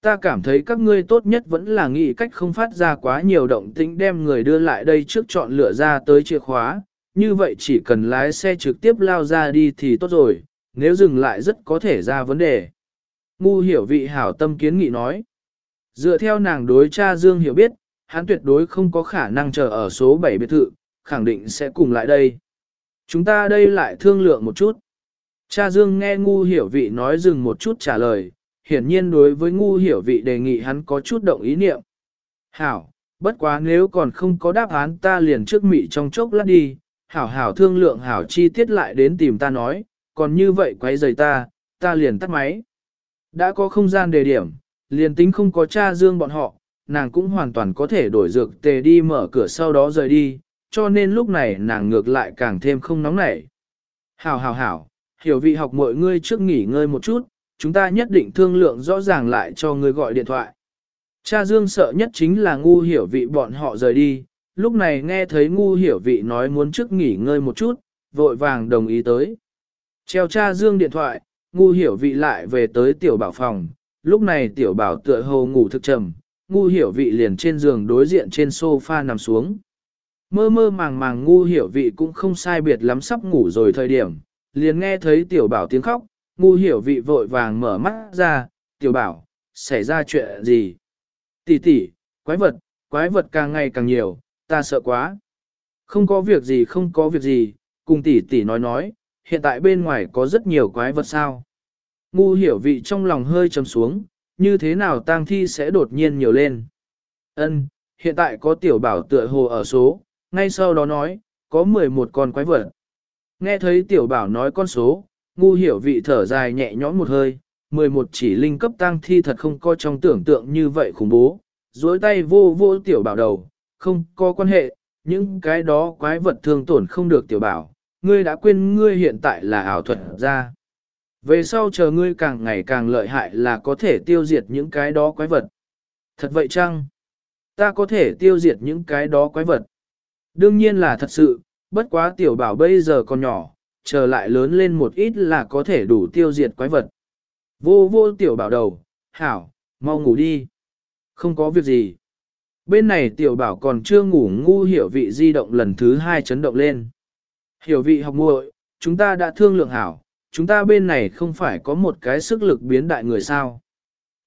Ta cảm thấy các ngươi tốt nhất vẫn là nghĩ cách không phát ra quá nhiều động tĩnh đem người đưa lại đây trước chọn lựa ra tới chìa khóa, như vậy chỉ cần lái xe trực tiếp lao ra đi thì tốt rồi, nếu dừng lại rất có thể ra vấn đề. Ngu hiểu vị hảo tâm kiến nghị nói. Dựa theo nàng đối cha Dương hiểu biết, hắn tuyệt đối không có khả năng chờ ở số 7 biệt thự, khẳng định sẽ cùng lại đây. Chúng ta đây lại thương lượng một chút. Cha Dương nghe ngu hiểu vị nói dừng một chút trả lời, hiển nhiên đối với ngu hiểu vị đề nghị hắn có chút động ý niệm. Hảo, bất quá nếu còn không có đáp án ta liền trước mị trong chốc lát đi, hảo hảo thương lượng hảo chi tiết lại đến tìm ta nói, còn như vậy quấy rầy ta, ta liền tắt máy. Đã có không gian đề điểm, liền tính không có cha Dương bọn họ, nàng cũng hoàn toàn có thể đổi dược tề đi mở cửa sau đó rời đi, cho nên lúc này nàng ngược lại càng thêm không nóng nảy. Hảo hảo hảo, hiểu vị học mọi ngươi trước nghỉ ngơi một chút, chúng ta nhất định thương lượng rõ ràng lại cho ngươi gọi điện thoại. Cha Dương sợ nhất chính là ngu hiểu vị bọn họ rời đi, lúc này nghe thấy ngu hiểu vị nói muốn trước nghỉ ngơi một chút, vội vàng đồng ý tới. Treo cha Dương điện thoại, ngu hiểu vị lại về tới tiểu bảo phòng, lúc này tiểu bảo tựa hồ ngủ thực trầm, ngu hiểu vị liền trên giường đối diện trên sofa nằm xuống. Mơ mơ màng màng ngu hiểu vị cũng không sai biệt lắm sắp ngủ rồi thời điểm, liền nghe thấy tiểu bảo tiếng khóc, ngu hiểu vị vội vàng mở mắt ra, tiểu bảo, xảy ra chuyện gì? Tỷ tỷ, quái vật, quái vật càng ngày càng nhiều, ta sợ quá. Không có việc gì không có việc gì, cùng tỷ tỷ nói nói, hiện tại bên ngoài có rất nhiều quái vật sao. Ngu hiểu vị trong lòng hơi trầm xuống, như thế nào tang thi sẽ đột nhiên nhiều lên. Ân, hiện tại có tiểu bảo tựa hồ ở số, ngay sau đó nói, có 11 con quái vật. Nghe thấy tiểu bảo nói con số, ngu hiểu vị thở dài nhẹ nhõm một hơi, 11 chỉ linh cấp tăng thi thật không có trong tưởng tượng như vậy khủng bố, duỗi tay vô vô tiểu bảo đầu, không có quan hệ, những cái đó quái vật thương tổn không được tiểu bảo, ngươi đã quên ngươi hiện tại là ảo thuật ra. Về sau chờ ngươi càng ngày càng lợi hại là có thể tiêu diệt những cái đó quái vật. Thật vậy chăng? Ta có thể tiêu diệt những cái đó quái vật. Đương nhiên là thật sự, bất quá tiểu bảo bây giờ còn nhỏ, chờ lại lớn lên một ít là có thể đủ tiêu diệt quái vật. Vô vô tiểu bảo đầu, hảo, mau ngủ đi. Không có việc gì. Bên này tiểu bảo còn chưa ngủ ngu hiểu vị di động lần thứ hai chấn động lên. Hiểu vị học muội, chúng ta đã thương lượng hảo, chúng ta bên này không phải có một cái sức lực biến đại người sao.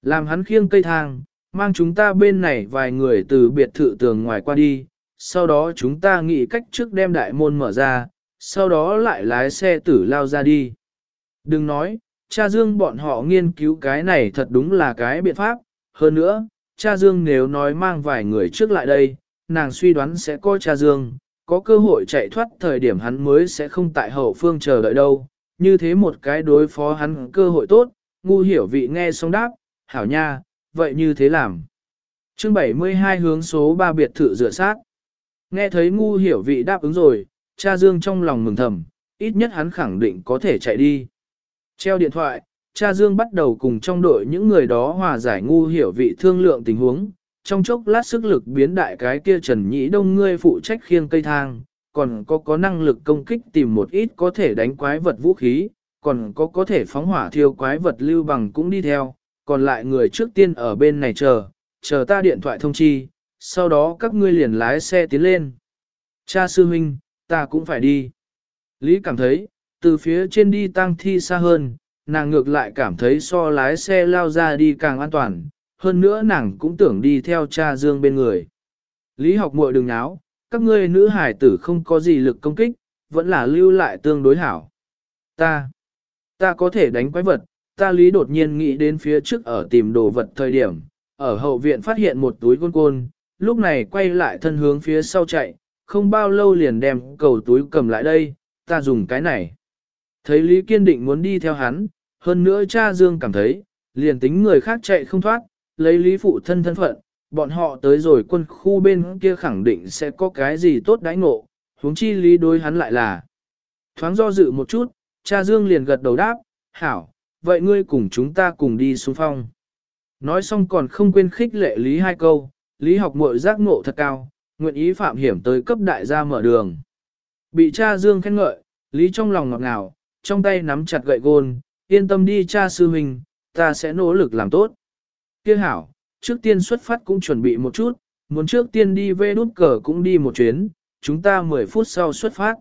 Làm hắn khiêng cây thang, mang chúng ta bên này vài người từ biệt thự tường ngoài qua đi, sau đó chúng ta nghĩ cách trước đem đại môn mở ra, sau đó lại lái xe tử lao ra đi. Đừng nói, cha Dương bọn họ nghiên cứu cái này thật đúng là cái biện pháp, hơn nữa, cha Dương nếu nói mang vài người trước lại đây, nàng suy đoán sẽ coi cha Dương, có cơ hội chạy thoát thời điểm hắn mới sẽ không tại hậu phương chờ đợi đâu, như thế một cái đối phó hắn cơ hội tốt, ngu hiểu vị nghe xong đáp, hảo nha, vậy như thế làm. chương 72 hướng số 3 biệt thự rửa sát. Nghe thấy ngu hiểu vị đáp ứng rồi, cha Dương trong lòng mừng thầm, ít nhất hắn khẳng định có thể chạy đi. Treo điện thoại, cha Dương bắt đầu cùng trong đội những người đó hòa giải ngu hiểu vị thương lượng tình huống, trong chốc lát sức lực biến đại cái kia Trần Nhĩ Đông ngươi phụ trách khiêng cây thang, còn có có năng lực công kích tìm một ít có thể đánh quái vật vũ khí, còn có có thể phóng hỏa thiêu quái vật lưu bằng cũng đi theo, còn lại người trước tiên ở bên này chờ, chờ ta điện thoại thông chi, sau đó các ngươi liền lái xe tiến lên. Cha sư huynh, ta cũng phải đi. Lý cảm thấy, từ phía trên đi tăng thi xa hơn, nàng ngược lại cảm thấy so lái xe lao ra đi càng an toàn, hơn nữa nàng cũng tưởng đi theo cha Dương bên người. Lý học muội đừng náo, các ngươi nữ hải tử không có gì lực công kích, vẫn là lưu lại tương đối hảo. Ta, ta có thể đánh quái vật, ta lý đột nhiên nghĩ đến phía trước ở tìm đồ vật thời điểm, ở hậu viện phát hiện một túi côn côn, lúc này quay lại thân hướng phía sau chạy, không bao lâu liền đem cầu túi cầm lại đây, ta dùng cái này. Thấy Lý kiên định muốn đi theo hắn, hơn nữa cha Dương cảm thấy, liền tính người khác chạy không thoát, lấy Lý phụ thân thân phận, bọn họ tới rồi quân khu bên kia khẳng định sẽ có cái gì tốt đãi ngộ, huống chi Lý đối hắn lại là. Thoáng do dự một chút, cha Dương liền gật đầu đáp, hảo, vậy ngươi cùng chúng ta cùng đi xuống phong. Nói xong còn không quên khích lệ Lý hai câu, Lý học muội giác ngộ thật cao, nguyện ý phạm hiểm tới cấp đại gia mở đường. Bị cha Dương khen ngợi, Lý trong lòng ngọt ngào, trong tay nắm chặt gậy gôn, yên tâm đi cha sư huynh, ta sẽ nỗ lực làm tốt. Kia hảo, trước tiên xuất phát cũng chuẩn bị một chút, muốn trước tiên đi về đút cờ cũng đi một chuyến, chúng ta 10 phút sau xuất phát.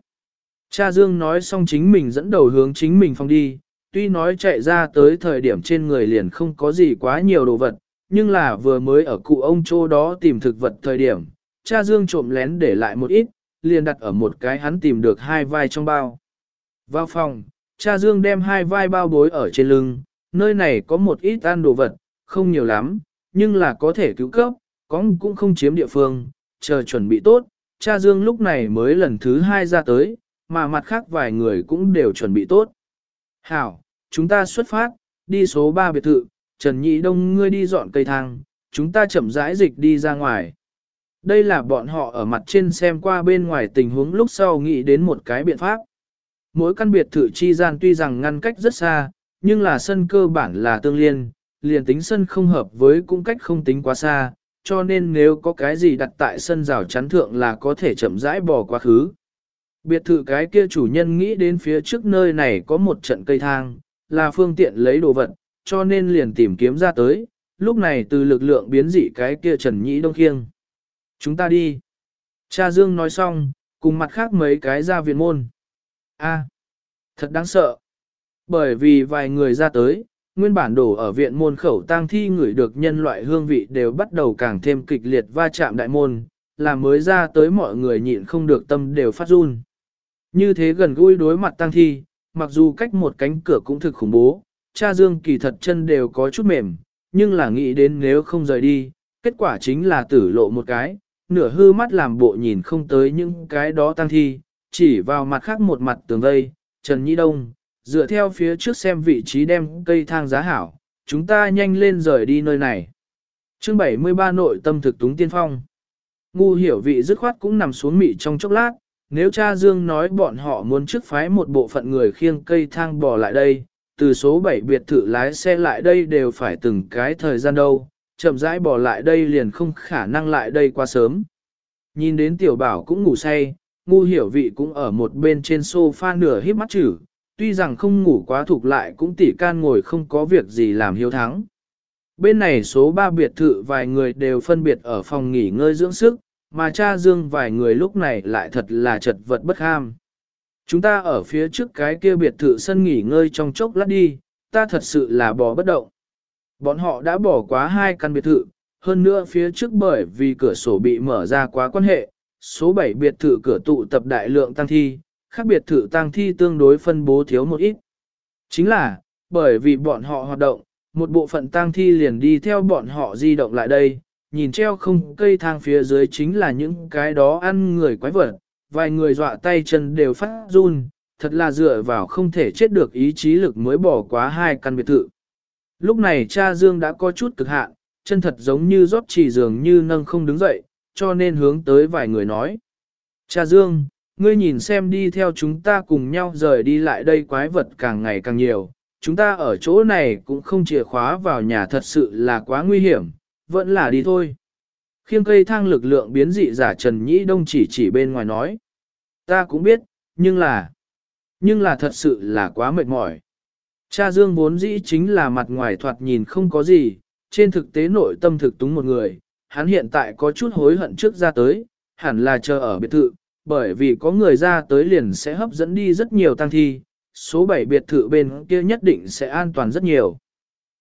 Cha Dương nói xong chính mình dẫn đầu hướng chính mình phong đi, tuy nói chạy ra tới thời điểm trên người liền không có gì quá nhiều đồ vật, nhưng là vừa mới ở cụ ông chỗ đó tìm thực vật thời điểm, cha Dương trộm lén để lại một ít, liền đặt ở một cái hắn tìm được hai vai trong bao. Vào phòng, cha Dương đem hai vai bao bối ở trên lưng, nơi này có một ít ăn đồ vật, không nhiều lắm, nhưng là có thể cứu cấp, có cũng không chiếm địa phương, chờ chuẩn bị tốt, cha Dương lúc này mới lần thứ hai ra tới, mà mặt khác vài người cũng đều chuẩn bị tốt. Hảo, chúng ta xuất phát, đi số 3 biệt thự, Trần Nhị Đông ngươi đi dọn cây thang, chúng ta chậm rãi dịch đi ra ngoài. Đây là bọn họ ở mặt trên xem qua bên ngoài tình huống lúc sau nghĩ đến một cái biện pháp. Mỗi căn biệt thự chi gian tuy rằng ngăn cách rất xa, nhưng là sân cơ bản là tương liên, liền tính sân không hợp với cũng cách không tính quá xa, cho nên nếu có cái gì đặt tại sân rào chắn thượng là có thể chậm rãi bỏ quá khứ. Biệt thự cái kia chủ nhân nghĩ đến phía trước nơi này có một trận cây thang, là phương tiện lấy đồ vật, cho nên liền tìm kiếm ra tới, lúc này từ lực lượng biến dị cái kia Trần Nhĩ Đông Khiêng. Chúng ta đi. Cha Dương nói xong, cùng mặt khác mấy cái ra viện môn. A, thật đáng sợ. Bởi vì vài người ra tới, nguyên bản đổ ở viện môn khẩu tang thi người được nhân loại hương vị đều bắt đầu càng thêm kịch liệt va chạm đại môn, là mới ra tới mọi người nhịn không được tâm đều phát run. Như thế gần gũi đối mặt tang thi, mặc dù cách một cánh cửa cũng thực khủng bố, cha Dương kỳ thật chân đều có chút mềm, nhưng là nghĩ đến nếu không rời đi, kết quả chính là tử lộ một cái, nửa hư mắt làm bộ nhìn không tới những cái đó tăng thi, chỉ vào mặt khác một mặt tường vây, Trần Nhĩ Đông, dựa theo phía trước xem vị trí đem cây thang giá hảo, chúng ta nhanh lên rời đi nơi này. chương 73 nội tâm thực túng tiên phong. Ngu hiểu vị dứt khoát cũng nằm xuống mị trong chốc lát, nếu cha Dương nói bọn họ muốn trước phái một bộ phận người khiêng cây thang bỏ lại đây, từ số 7 biệt thự lái xe lại đây đều phải từng cái thời gian đâu, chậm rãi bỏ lại đây liền không khả năng lại đây quá sớm. Nhìn đến tiểu bảo cũng ngủ say, ngu hiểu vị cũng ở một bên trên sofa nửa híp mắt chữ, tuy rằng không ngủ quá thuộc lại cũng tỉ can ngồi không có việc gì làm hiếu thắng. Bên này số 3 biệt thự vài người đều phân biệt ở phòng nghỉ ngơi dưỡng sức, mà cha Dương vài người lúc này lại thật là chật vật bất ham. Chúng ta ở phía trước cái kia biệt thự sân nghỉ ngơi trong chốc lát đi, ta thật sự là bỏ bất động. Bọn họ đã bỏ quá hai căn biệt thự, hơn nữa phía trước bởi vì cửa sổ bị mở ra quá quan hệ, số 7 biệt thự cửa tụ tập đại lượng tăng thi, khác biệt thự tăng thi tương đối phân bố thiếu một ít. Chính là, bởi vì bọn họ hoạt động, một bộ phận tăng thi liền đi theo bọn họ di động lại đây, nhìn treo không cây thang phía dưới chính là những cái đó ăn người quái vật, vài người dọa tay chân đều phát run, thật là dựa vào không thể chết được ý chí lực mới bỏ quá hai căn biệt thự. Lúc này cha Dương đã có chút cực hạn, chân thật giống như rót chỉ dường như nâng không đứng dậy, cho nên hướng tới vài người nói. Cha Dương, ngươi nhìn xem đi theo chúng ta cùng nhau rời đi lại đây quái vật càng ngày càng nhiều, chúng ta ở chỗ này cũng không chìa khóa vào nhà thật sự là quá nguy hiểm, vẫn là đi thôi. Khiêng cây thang lực lượng biến dị giả Trần Nhĩ Đông chỉ chỉ bên ngoài nói. Ta cũng biết, nhưng là, nhưng là thật sự là quá mệt mỏi. Cha Dương vốn dĩ chính là mặt ngoài thoạt nhìn không có gì, trên thực tế nội tâm thực túng một người, hắn hiện tại có chút hối hận trước ra tới, hẳn là chờ ở biệt thự, bởi vì có người ra tới liền sẽ hấp dẫn đi rất nhiều tăng thi, số 7 biệt thự bên kia nhất định sẽ an toàn rất nhiều.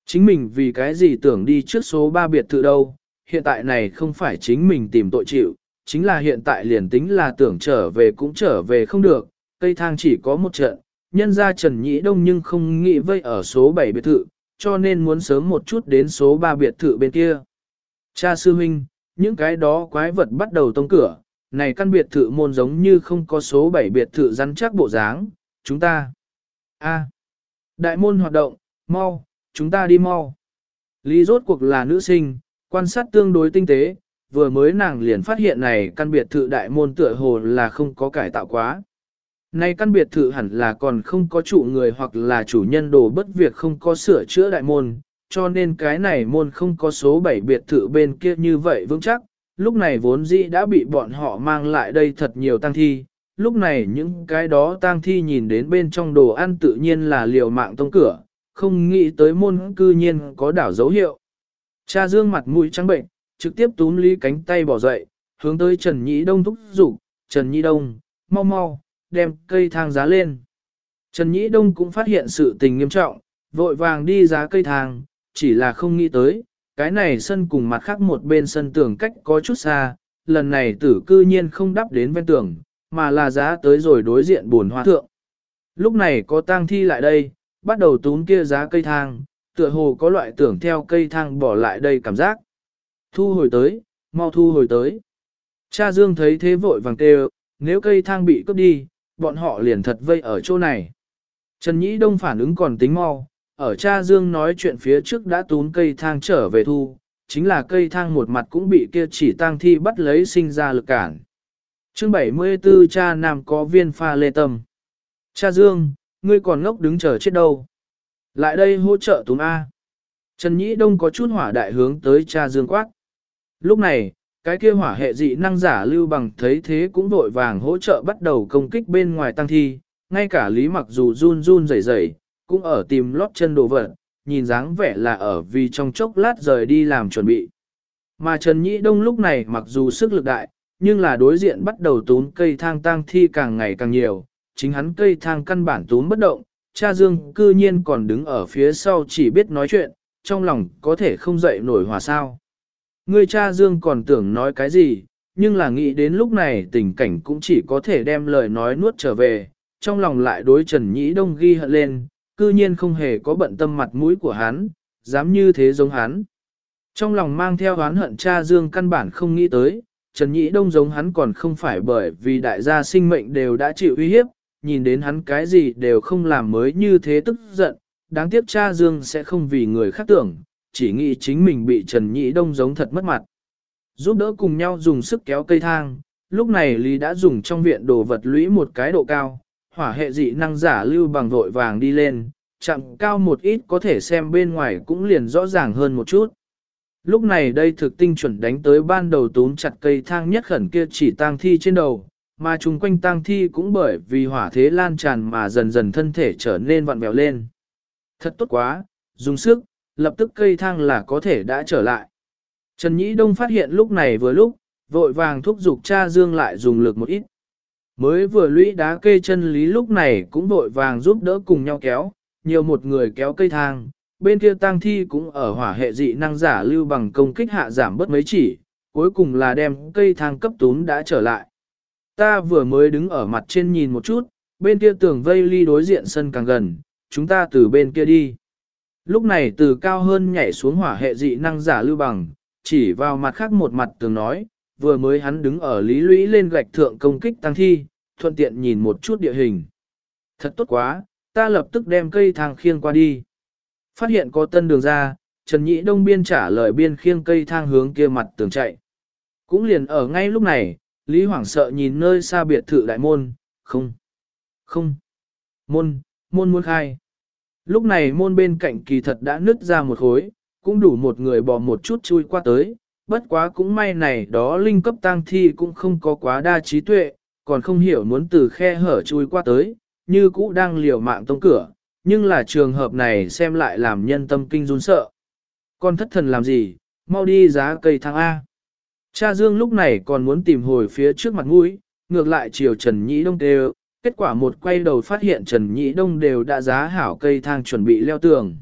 Chính mình vì cái gì tưởng đi trước số 3 biệt thự đâu, hiện tại này không phải chính mình tìm tội chịu, chính là hiện tại liền tính là tưởng trở về cũng trở về không được, cây thang chỉ có một trận, nhân ra Trần Nhĩ Đông nhưng không nghĩ vây ở số 7 biệt thự, cho nên muốn sớm một chút đến số 3 biệt thự bên kia. Cha sư huynh, những cái đó quái vật bắt đầu tông cửa, này căn biệt thự môn giống như không có số 7 biệt thự rắn chắc bộ dáng, chúng ta. A. đại môn hoạt động, mau, chúng ta đi mau. Lý rốt cuộc là nữ sinh, quan sát tương đối tinh tế, vừa mới nàng liền phát hiện này căn biệt thự đại môn tựa hồ là không có cải tạo quá. Nay căn biệt thự hẳn là còn không có chủ người hoặc là chủ nhân đồ bất việc không có sửa chữa đại môn, cho nên cái này môn không có số 7 biệt thự bên kia như vậy vững chắc, lúc này vốn dĩ đã bị bọn họ mang lại đây thật nhiều tăng thi, lúc này những cái đó tang thi nhìn đến bên trong đồ ăn tự nhiên là liều mạng tông cửa, không nghĩ tới môn cư nhiên có đảo dấu hiệu. Cha dương mặt mũi trắng bệnh, trực tiếp túm lý cánh tay bỏ dậy, hướng tới Trần Nhĩ Đông thúc giục, Trần Nhĩ Đông, mau mau, đem cây thang giá lên. Trần Nhĩ Đông cũng phát hiện sự tình nghiêm trọng, vội vàng đi giá cây thang, chỉ là không nghĩ tới, cái này sân cùng mặt khác một bên sân tường cách có chút xa, lần này tử cư nhiên không đắp đến ven tường, mà là giá tới rồi đối diện buồn hoa thượng. Lúc này có tang thi lại đây, bắt đầu túm kia giá cây thang, tựa hồ có loại tưởng theo cây thang bỏ lại đây cảm giác. Thu hồi tới, mau thu hồi tới. Cha Dương thấy thế vội vàng kêu, nếu cây thang bị cướp đi, bọn họ liền thật vây ở chỗ này. Trần Nhĩ Đông phản ứng còn tính mau, ở cha Dương nói chuyện phía trước đã tún cây thang trở về thu, chính là cây thang một mặt cũng bị kia chỉ tang thi bắt lấy sinh ra lực cản. Chương 74 cha nam có viên pha lê tâm. Cha Dương, ngươi còn ngốc đứng chờ chết đâu. Lại đây hỗ trợ túm A. Trần Nhĩ Đông có chút hỏa đại hướng tới cha Dương quát. Lúc này, cái kia hỏa hệ dị năng giả lưu bằng thấy thế cũng vội vàng hỗ trợ bắt đầu công kích bên ngoài tăng thi, ngay cả lý mặc dù run run rẩy rẩy cũng ở tìm lót chân đồ vật, nhìn dáng vẻ là ở vì trong chốc lát rời đi làm chuẩn bị. Mà Trần Nhĩ Đông lúc này mặc dù sức lực đại, nhưng là đối diện bắt đầu tún cây thang tăng thi càng ngày càng nhiều, chính hắn cây thang căn bản tún bất động, cha Dương cư nhiên còn đứng ở phía sau chỉ biết nói chuyện, trong lòng có thể không dậy nổi hòa sao. Người cha Dương còn tưởng nói cái gì, nhưng là nghĩ đến lúc này tình cảnh cũng chỉ có thể đem lời nói nuốt trở về, trong lòng lại đối Trần Nhĩ Đông ghi hận lên, cư nhiên không hề có bận tâm mặt mũi của hắn, dám như thế giống hắn. Trong lòng mang theo oán hận cha Dương căn bản không nghĩ tới, Trần Nhĩ Đông giống hắn còn không phải bởi vì đại gia sinh mệnh đều đã chịu uy hiếp, nhìn đến hắn cái gì đều không làm mới như thế tức giận, đáng tiếc cha Dương sẽ không vì người khác tưởng, chỉ nghĩ chính mình bị Trần Nhĩ Đông giống thật mất mặt. Giúp đỡ cùng nhau dùng sức kéo cây thang, lúc này Lý đã dùng trong viện đồ vật lũy một cái độ cao, hỏa hệ dị năng giả lưu bằng vội vàng đi lên, chạm cao một ít có thể xem bên ngoài cũng liền rõ ràng hơn một chút. Lúc này đây thực tinh chuẩn đánh tới ban đầu túm chặt cây thang nhất khẩn kia chỉ tang thi trên đầu, mà chung quanh tang thi cũng bởi vì hỏa thế lan tràn mà dần dần thân thể trở nên vặn vẹo lên. Thật tốt quá, dùng sức, lập tức cây thang là có thể đã trở lại. Trần Nhĩ Đông phát hiện lúc này vừa lúc, vội vàng thúc giục cha Dương lại dùng lực một ít. Mới vừa lũy đá cây chân lý lúc này cũng vội vàng giúp đỡ cùng nhau kéo, nhiều một người kéo cây thang, bên kia tang thi cũng ở hỏa hệ dị năng giả lưu bằng công kích hạ giảm bớt mấy chỉ, cuối cùng là đem cây thang cấp túm đã trở lại. Ta vừa mới đứng ở mặt trên nhìn một chút, bên kia tường vây ly đối diện sân càng gần, chúng ta từ bên kia đi. Lúc này từ cao hơn nhảy xuống hỏa hệ dị năng giả lưu bằng, chỉ vào mặt khác một mặt tường nói, vừa mới hắn đứng ở lý lũy lên gạch thượng công kích tăng thi, thuận tiện nhìn một chút địa hình. Thật tốt quá, ta lập tức đem cây thang khiêng qua đi. Phát hiện có tân đường ra, Trần Nhĩ Đông Biên trả lời biên khiêng cây thang hướng kia mặt tường chạy. Cũng liền ở ngay lúc này, Lý Hoảng sợ nhìn nơi xa biệt thự đại môn, không, không, môn, môn muốn khai. Lúc này môn bên cạnh kỳ thật đã nứt ra một khối, cũng đủ một người bỏ một chút chui qua tới, bất quá cũng may này đó linh cấp tang thi cũng không có quá đa trí tuệ, còn không hiểu muốn từ khe hở chui qua tới, như cũ đang liều mạng tông cửa, nhưng là trường hợp này xem lại làm nhân tâm kinh run sợ. Con thất thần làm gì, mau đi giá cây thang A. Cha Dương lúc này còn muốn tìm hồi phía trước mặt mũi, ngược lại chiều Trần Nhĩ Đông đều, kết quả một quay đầu phát hiện Trần Nhĩ Đông đều đã giá hảo cây thang chuẩn bị leo tường.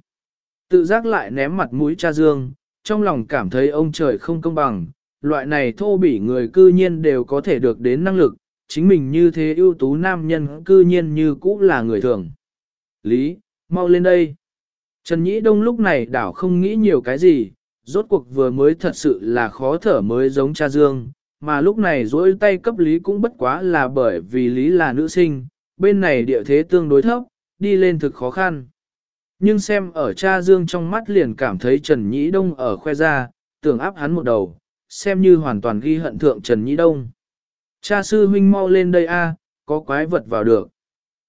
Tự giác lại ném mặt mũi cha Dương, trong lòng cảm thấy ông trời không công bằng, loại này thô bỉ người cư nhiên đều có thể được đến năng lực, chính mình như thế ưu tú nam nhân cư nhiên như cũ là người thường. Lý, mau lên đây. Trần Nhĩ Đông lúc này đảo không nghĩ nhiều cái gì, rốt cuộc vừa mới thật sự là khó thở mới giống cha Dương, mà lúc này dỗi tay cấp Lý cũng bất quá là bởi vì Lý là nữ sinh, bên này địa thế tương đối thấp, đi lên thực khó khăn. Nhưng xem ở cha Dương trong mắt liền cảm thấy Trần Nhĩ Đông ở khoe ra, tưởng áp hắn một đầu, xem như hoàn toàn ghi hận thượng Trần Nhĩ Đông. Cha sư huynh mau lên đây a, có quái vật vào được.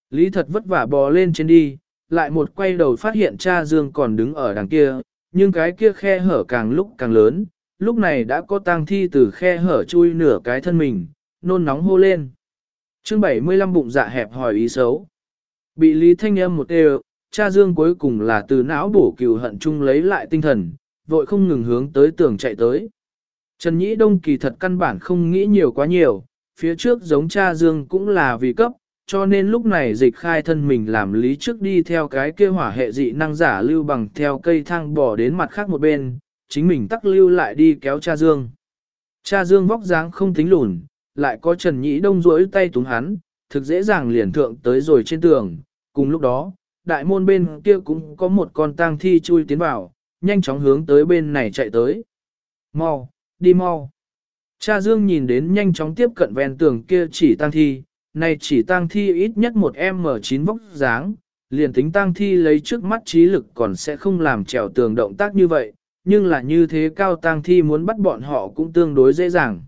Lý thật vất vả bò lên trên đi, lại một quay đầu phát hiện cha Dương còn đứng ở đằng kia, nhưng cái kia khe hở càng lúc càng lớn, lúc này đã có tang thi từ khe hở chui nửa cái thân mình, nôn nóng hô lên. chương 75 bụng dạ hẹp hỏi ý xấu. Bị Lý Thanh Âm một đều, cha Dương cuối cùng là từ não bổ cừu hận chung lấy lại tinh thần, vội không ngừng hướng tới tường chạy tới. Trần Nhĩ Đông kỳ thật căn bản không nghĩ nhiều quá nhiều, phía trước giống cha Dương cũng là vì cấp, cho nên lúc này dịch khai thân mình làm lý trước đi theo cái kia hỏa hệ dị năng giả lưu bằng theo cây thang bỏ đến mặt khác một bên, chính mình tắc lưu lại đi kéo cha Dương. Cha Dương vóc dáng không tính lùn, lại có Trần Nhĩ Đông duỗi tay túng hắn, thực dễ dàng liền thượng tới rồi trên tường, cùng lúc đó, đại môn bên kia cũng có một con tang thi chui tiến vào, nhanh chóng hướng tới bên này chạy tới. Mau, đi mau. Cha Dương nhìn đến nhanh chóng tiếp cận ven tường kia chỉ tang thi, này chỉ tang thi ít nhất một M9 vóc dáng, liền tính tang thi lấy trước mắt trí lực còn sẽ không làm trèo tường động tác như vậy, nhưng là như thế cao tang thi muốn bắt bọn họ cũng tương đối dễ dàng.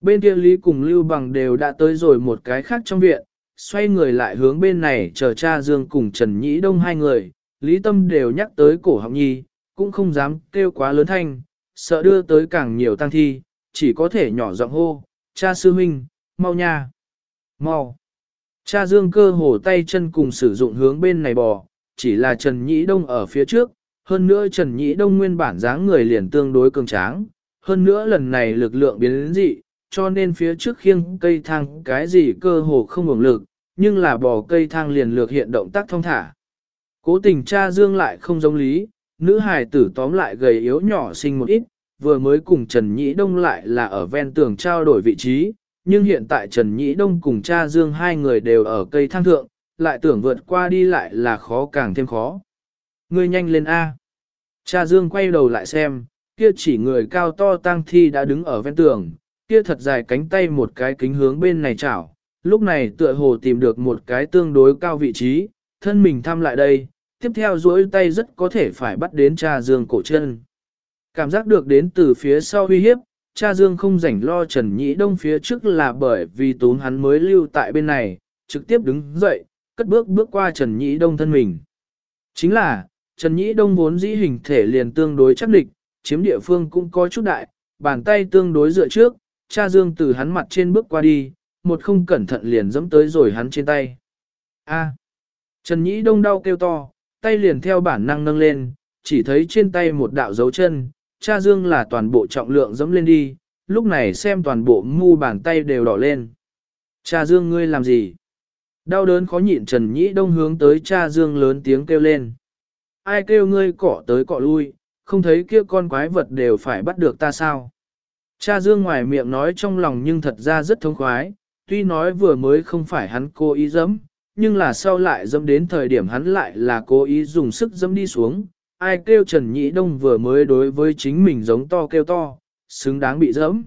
Bên kia Lý cùng Lưu Bằng đều đã tới rồi một cái khác trong viện, xoay người lại hướng bên này chờ cha Dương cùng Trần Nhĩ Đông hai người, Lý Tâm đều nhắc tới cổ học nhi, cũng không dám kêu quá lớn thanh, sợ đưa tới càng nhiều tang thi, chỉ có thể nhỏ giọng hô, cha sư huynh, mau nha, mau. Cha Dương cơ hồ tay chân cùng sử dụng hướng bên này bò, chỉ là Trần Nhĩ Đông ở phía trước, hơn nữa Trần Nhĩ Đông nguyên bản dáng người liền tương đối cường tráng, hơn nữa lần này lực lượng biến đến dị, cho nên phía trước khiêng cây thang cái gì cơ hồ không hưởng lực, nhưng là bò cây thang liền lược hiện động tác thông thả. Cố tình cha Dương lại không giống lý, nữ hài tử tóm lại gầy yếu nhỏ xinh một ít, vừa mới cùng Trần Nhĩ Đông lại là ở ven tường trao đổi vị trí, nhưng hiện tại Trần Nhĩ Đông cùng cha Dương hai người đều ở cây thang thượng, lại tưởng vượt qua đi lại là khó càng thêm khó. Ngươi nhanh lên A. Cha Dương quay đầu lại xem, kia chỉ người cao to tang thi đã đứng ở ven tường, kia thật dài cánh tay một cái kính hướng bên này chảo, lúc này tựa hồ tìm được một cái tương đối cao vị trí, thân mình thăm lại đây, tiếp theo duỗi tay rất có thể phải bắt đến cha Dương cổ chân. Cảm giác được đến từ phía sau uy hiếp, cha Dương không rảnh lo Trần Nhĩ Đông phía trước là bởi vì tốn hắn mới lưu tại bên này, trực tiếp đứng dậy, cất bước bước qua Trần Nhĩ Đông thân mình. Chính là, Trần Nhĩ Đông vốn dĩ hình thể liền tương đối chắc địch, chiếm địa phương cũng có chút đại, bàn tay tương đối dựa trước, cha Dương từ hắn mặt trên bước qua đi, một không cẩn thận liền dẫm tới rồi hắn trên tay. A. À. Trần Nhĩ Đông đau kêu to, tay liền theo bản năng nâng lên, chỉ thấy trên tay một đạo dấu chân, cha Dương là toàn bộ trọng lượng dẫm lên đi, lúc này xem toàn bộ mu bàn tay đều đỏ lên. Cha Dương ngươi làm gì? Đau đớn khó nhịn Trần Nhĩ Đông hướng tới cha Dương lớn tiếng kêu lên. Ai kêu ngươi cọ tới cọ lui, không thấy kia con quái vật đều phải bắt được ta sao? Cha Dương ngoài miệng nói trong lòng nhưng thật ra rất thống khoái, tuy nói vừa mới không phải hắn cố ý dẫm, nhưng là sau lại dẫm đến thời điểm hắn lại là cố ý dùng sức dẫm đi xuống. Ai kêu Trần Nhĩ Đông vừa mới đối với chính mình giống to kêu to, xứng đáng bị dẫm.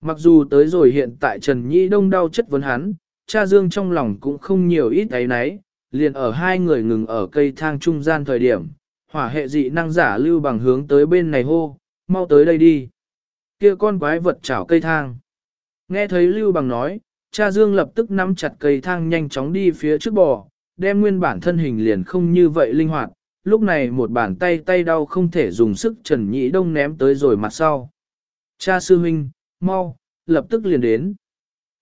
Mặc dù tới rồi hiện tại Trần Nhĩ Đông đau chất vấn hắn, cha Dương trong lòng cũng không nhiều ít ấy nấy, liền ở hai người ngừng ở cây thang trung gian thời điểm, hỏa hệ dị năng giả lưu bằng hướng tới bên này hô, mau tới đây đi. Kia con quái vật chảo cây thang. Nghe thấy lưu bằng nói, cha Dương lập tức nắm chặt cây thang nhanh chóng đi phía trước bò, đem nguyên bản thân hình liền không như vậy linh hoạt, lúc này một bàn tay tay đau không thể dùng sức Trần nhị Đông ném tới rồi mặt sau. Cha sư huynh, mau, lập tức liền đến.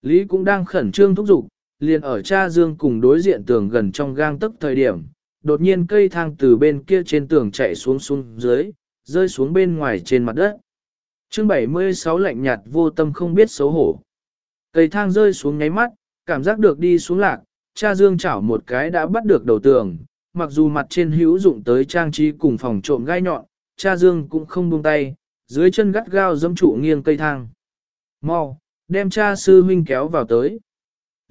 Lý cũng đang khẩn trương thúc giục, liền ở cha Dương cùng đối diện tường gần trong gang tấc thời điểm, đột nhiên cây thang từ bên kia trên tường chạy xuống xuống dưới, rơi xuống bên ngoài trên mặt đất. Chương 76 lạnh nhạt vô tâm không biết xấu hổ. Cây thang rơi xuống nháy mắt, cảm giác được đi xuống lạc, cha Dương chảo một cái đã bắt được đầu tường, mặc dù mặt trên hữu dụng tới trang trí cùng phòng trộm gai nhọn, cha Dương cũng không buông tay, dưới chân gắt gao dâm trụ nghiêng cây thang. Mau, đem cha sư huynh kéo vào tới.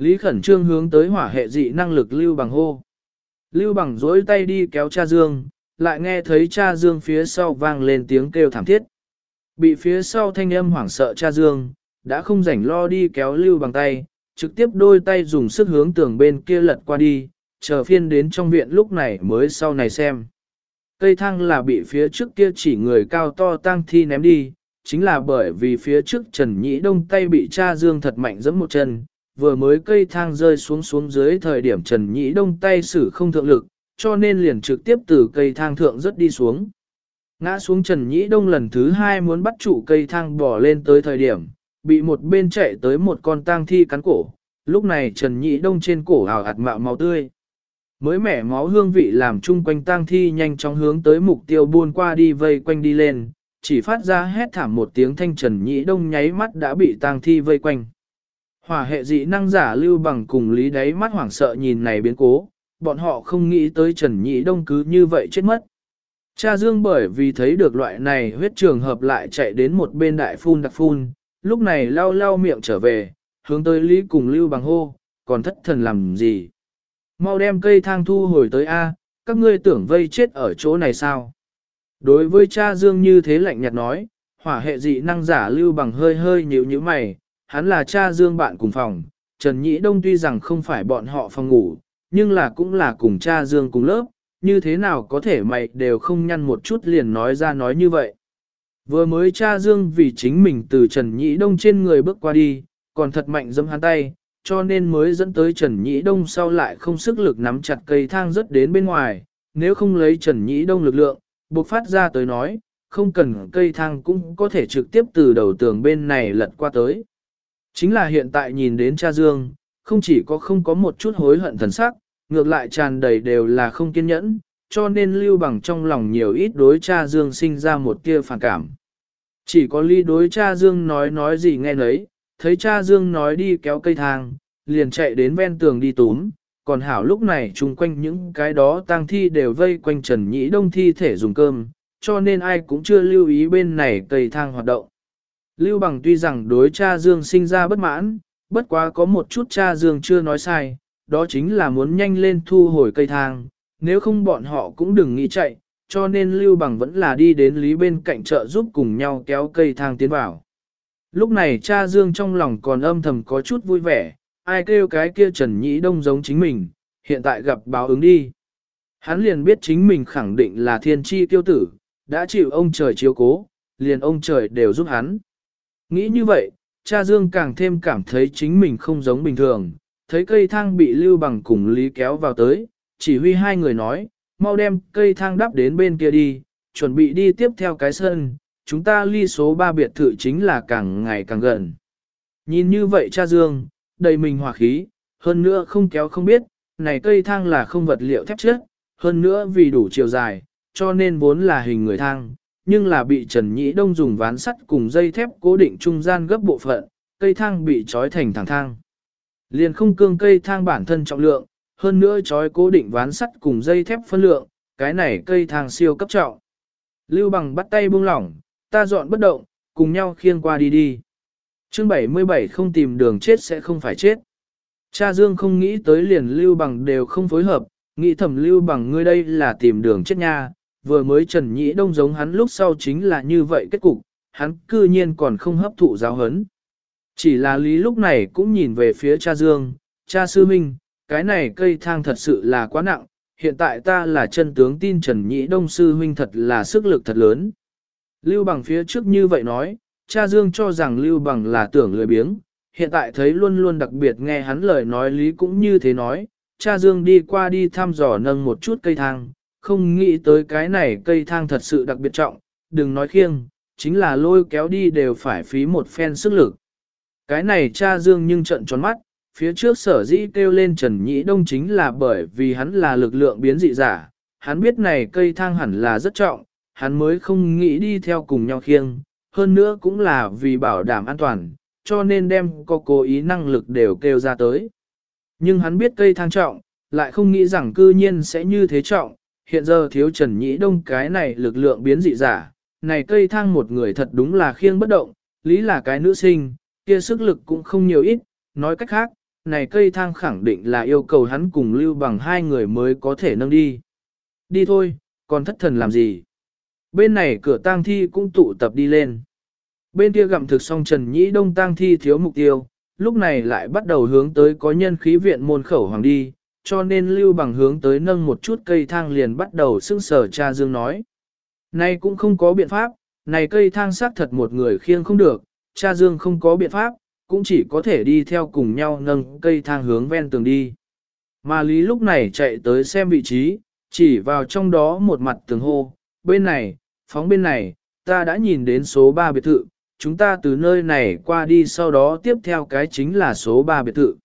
Lý khẩn trương hướng tới hỏa hệ dị năng lực lưu bằng hô. Lưu bằng dối tay đi kéo cha Dương, lại nghe thấy cha Dương phía sau vang lên tiếng kêu thảm thiết. Bị phía sau thanh âm hoảng sợ cha Dương, đã không rảnh lo đi kéo lưu bằng tay, trực tiếp đôi tay dùng sức hướng tường bên kia lật qua đi, chờ phiên đến trong viện lúc này mới sau này xem. Cây thang là bị phía trước kia chỉ người cao to tang thi ném đi, chính là bởi vì phía trước Trần Nhĩ Đông tay bị cha Dương thật mạnh giẫm một chân, vừa mới cây thang rơi xuống xuống dưới thời điểm Trần Nhĩ Đông tay sử không thượng lực, cho nên liền trực tiếp từ cây thang thượng rất đi xuống. Ngã xuống Trần Nhĩ Đông lần thứ hai muốn bắt trụ cây thang bỏ lên tới thời điểm, bị một bên chạy tới một con tang thi cắn cổ, lúc này Trần Nhĩ Đông trên cổ ảo hạt mạo máu tươi. Mới mẻ máu hương vị làm chung quanh tang thi nhanh chóng hướng tới mục tiêu buôn qua đi vây quanh đi lên, chỉ phát ra hét thảm một tiếng thanh Trần Nhĩ Đông nháy mắt đã bị tang thi vây quanh. Hỏa hệ dị năng giả lưu bằng cùng lý đáy mắt hoảng sợ nhìn này biến cố, bọn họ không nghĩ tới Trần nhị Đông cứ như vậy chết mất. Cha Dương bởi vì thấy được loại này huyết trường hợp lại chạy đến một bên đại phun đặc phun, lúc này lau lau miệng trở về, hướng tới Lý cùng Lưu bằng hô, còn thất thần làm gì? Mau đem cây thang thu hồi tới A, các ngươi tưởng vây chết ở chỗ này sao? Đối với cha Dương như thế lạnh nhạt nói, hỏa hệ dị năng giả Lưu bằng hơi hơi nhíu nhíu mày, hắn là cha Dương bạn cùng phòng, Trần Nhĩ Đông tuy rằng không phải bọn họ phòng ngủ, nhưng là cũng là cùng cha Dương cùng lớp, như thế nào có thể mày đều không nhăn một chút liền nói ra nói như vậy. Vừa mới cha Dương vì chính mình từ Trần Nhĩ Đông trên người bước qua đi, còn thật mạnh dâm hắn tay, cho nên mới dẫn tới Trần Nhĩ Đông sau lại không sức lực nắm chặt cây thang rất đến bên ngoài, nếu không lấy Trần Nhĩ Đông lực lượng, buộc phát ra tới nói, không cần cây thang cũng có thể trực tiếp từ đầu tường bên này lật qua tới. Chính là hiện tại nhìn đến cha Dương, không chỉ có không có một chút hối hận thần sắc, ngược lại tràn đầy đều là không kiên nhẫn, cho nên lưu bằng trong lòng nhiều ít đối cha Dương sinh ra một tia phản cảm. Chỉ có ly đối cha Dương nói nói gì nghe nấy, thấy cha Dương nói đi kéo cây thang, liền chạy đến ven tường đi túm, còn hảo lúc này chung quanh những cái đó tang thi đều vây quanh Trần Nhĩ Đông thi thể dùng cơm, cho nên ai cũng chưa lưu ý bên này cây thang hoạt động. Lưu Bằng tuy rằng đối cha Dương sinh ra bất mãn, bất quá có một chút cha Dương chưa nói sai, đó chính là muốn nhanh lên thu hồi cây thang, nếu không bọn họ cũng đừng nghĩ chạy, cho nên Lưu Bằng vẫn là đi đến lý bên cạnh chợ giúp cùng nhau kéo cây thang tiến vào. Lúc này cha Dương trong lòng còn âm thầm có chút vui vẻ, ai kêu cái kia Trần Nhĩ Đông giống chính mình, hiện tại gặp báo ứng đi. Hắn liền biết chính mình khẳng định là thiên tri tiêu tử, đã chịu ông trời chiếu cố, liền ông trời đều giúp hắn. Nghĩ như vậy, cha Dương càng thêm cảm thấy chính mình không giống bình thường, thấy cây thang bị lưu bằng cùng lý kéo vào tới, chỉ huy hai người nói, mau đem cây thang đắp đến bên kia đi, chuẩn bị đi tiếp theo cái sân, chúng ta ly số 3 biệt thự chính là càng ngày càng gần. Nhìn như vậy cha Dương, đầy mình hỏa khí, hơn nữa không kéo không biết, này cây thang là không vật liệu thép chất, hơn nữa vì đủ chiều dài, cho nên vốn là hình người thang, nhưng là bị Trần Nhĩ Đông dùng ván sắt cùng dây thép cố định trung gian gấp bộ phận, cây thang bị trói thành thẳng thang. Liền không cương cây thang bản thân trọng lượng, hơn nữa trói cố định ván sắt cùng dây thép phân lượng, cái này cây thang siêu cấp trọng. Lưu bằng bắt tay buông lỏng, ta dọn bất động, cùng nhau khiêng qua đi đi. Chương 77 không tìm đường chết sẽ không phải chết. Cha Dương không nghĩ tới liền lưu bằng đều không phối hợp, nghĩ thầm lưu bằng ngươi đây là tìm đường chết nha, vừa mới Trần Nhĩ Đông giống hắn lúc sau chính là như vậy kết cục, hắn cư nhiên còn không hấp thụ giáo hấn. Chỉ là lý lúc này cũng nhìn về phía cha Dương, cha sư minh, cái này cây thang thật sự là quá nặng, hiện tại ta là chân tướng tin Trần Nhĩ Đông sư huynh thật là sức lực thật lớn. Lưu bằng phía trước như vậy nói, cha Dương cho rằng Lưu bằng là tưởng lười biếng, hiện tại thấy luôn luôn đặc biệt nghe hắn lời nói lý cũng như thế nói, cha Dương đi qua đi thăm dò nâng một chút cây thang, không nghĩ tới cái này cây thang thật sự đặc biệt trọng, đừng nói khiêng, chính là lôi kéo đi đều phải phí một phen sức lực. Cái này cha Dương nhưng trận tròn mắt, phía trước sở dĩ kêu lên Trần Nhĩ Đông chính là bởi vì hắn là lực lượng biến dị giả, hắn biết này cây thang hẳn là rất trọng, hắn mới không nghĩ đi theo cùng nhau khiêng, hơn nữa cũng là vì bảo đảm an toàn, cho nên đem có cố ý năng lực đều kêu ra tới. Nhưng hắn biết cây thang trọng, lại không nghĩ rằng cư nhiên sẽ như thế trọng, hiện giờ thiếu Trần Nhĩ Đông cái này lực lượng biến dị giả, này cây thang một người thật đúng là khiêng bất động, lý là cái nữ sinh, kia sức lực cũng không nhiều ít, nói cách khác, này cây thang khẳng định là yêu cầu hắn cùng lưu bằng hai người mới có thể nâng đi. Đi thôi, còn thất thần làm gì? Bên này cửa tang thi cũng tụ tập đi lên. Bên kia gặm thực xong Trần Nhĩ Đông tang thi thiếu mục tiêu, lúc này lại bắt đầu hướng tới có nhân khí viện môn khẩu hoàng đi, cho nên lưu bằng hướng tới nâng một chút cây thang liền bắt đầu xưng sở cha Dương nói. Này cũng không có biện pháp, này cây thang xác thật một người khiêng không được, cha Dương không có biện pháp, cũng chỉ có thể đi theo cùng nhau nâng cây thang hướng ven tường đi. Mà Lý lúc này chạy tới xem vị trí, chỉ vào trong đó một mặt tường hô, bên này, phóng bên này, ta đã nhìn đến số 3 biệt thự, chúng ta từ nơi này qua đi sau đó tiếp theo cái chính là số 3 biệt thự.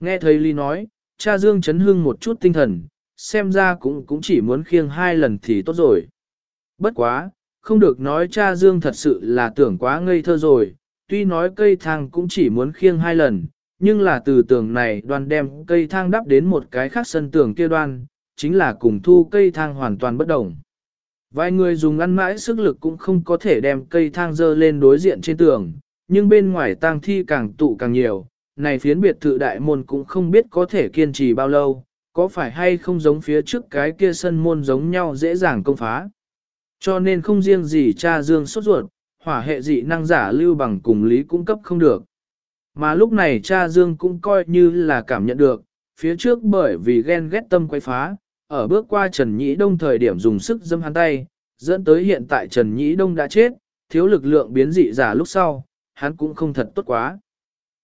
Nghe thấy Lý nói, cha Dương chấn hưng một chút tinh thần, xem ra cũng cũng chỉ muốn khiêng hai lần thì tốt rồi. Bất quá, không được nói cha Dương thật sự là tưởng quá ngây thơ rồi, tuy nói cây thang cũng chỉ muốn khiêng hai lần, nhưng là từ tường này đoàn đem cây thang đắp đến một cái khác sân tường kia đoan, chính là cùng thu cây thang hoàn toàn bất đồng. Vài người dùng ăn mãi sức lực cũng không có thể đem cây thang dơ lên đối diện trên tường, nhưng bên ngoài tang thi càng tụ càng nhiều, này phiến biệt thự đại môn cũng không biết có thể kiên trì bao lâu, có phải hay không giống phía trước cái kia sân môn giống nhau dễ dàng công phá. Cho nên không riêng gì cha Dương sốt ruột, hỏa hệ dị năng giả lưu bằng cùng lý cung cấp không được. Mà lúc này cha Dương cũng coi như là cảm nhận được, phía trước bởi vì ghen ghét tâm quay phá, ở bước qua Trần Nhĩ Đông thời điểm dùng sức dâm hắn tay, dẫn tới hiện tại Trần Nhĩ Đông đã chết, thiếu lực lượng biến dị giả lúc sau, hắn cũng không thật tốt quá.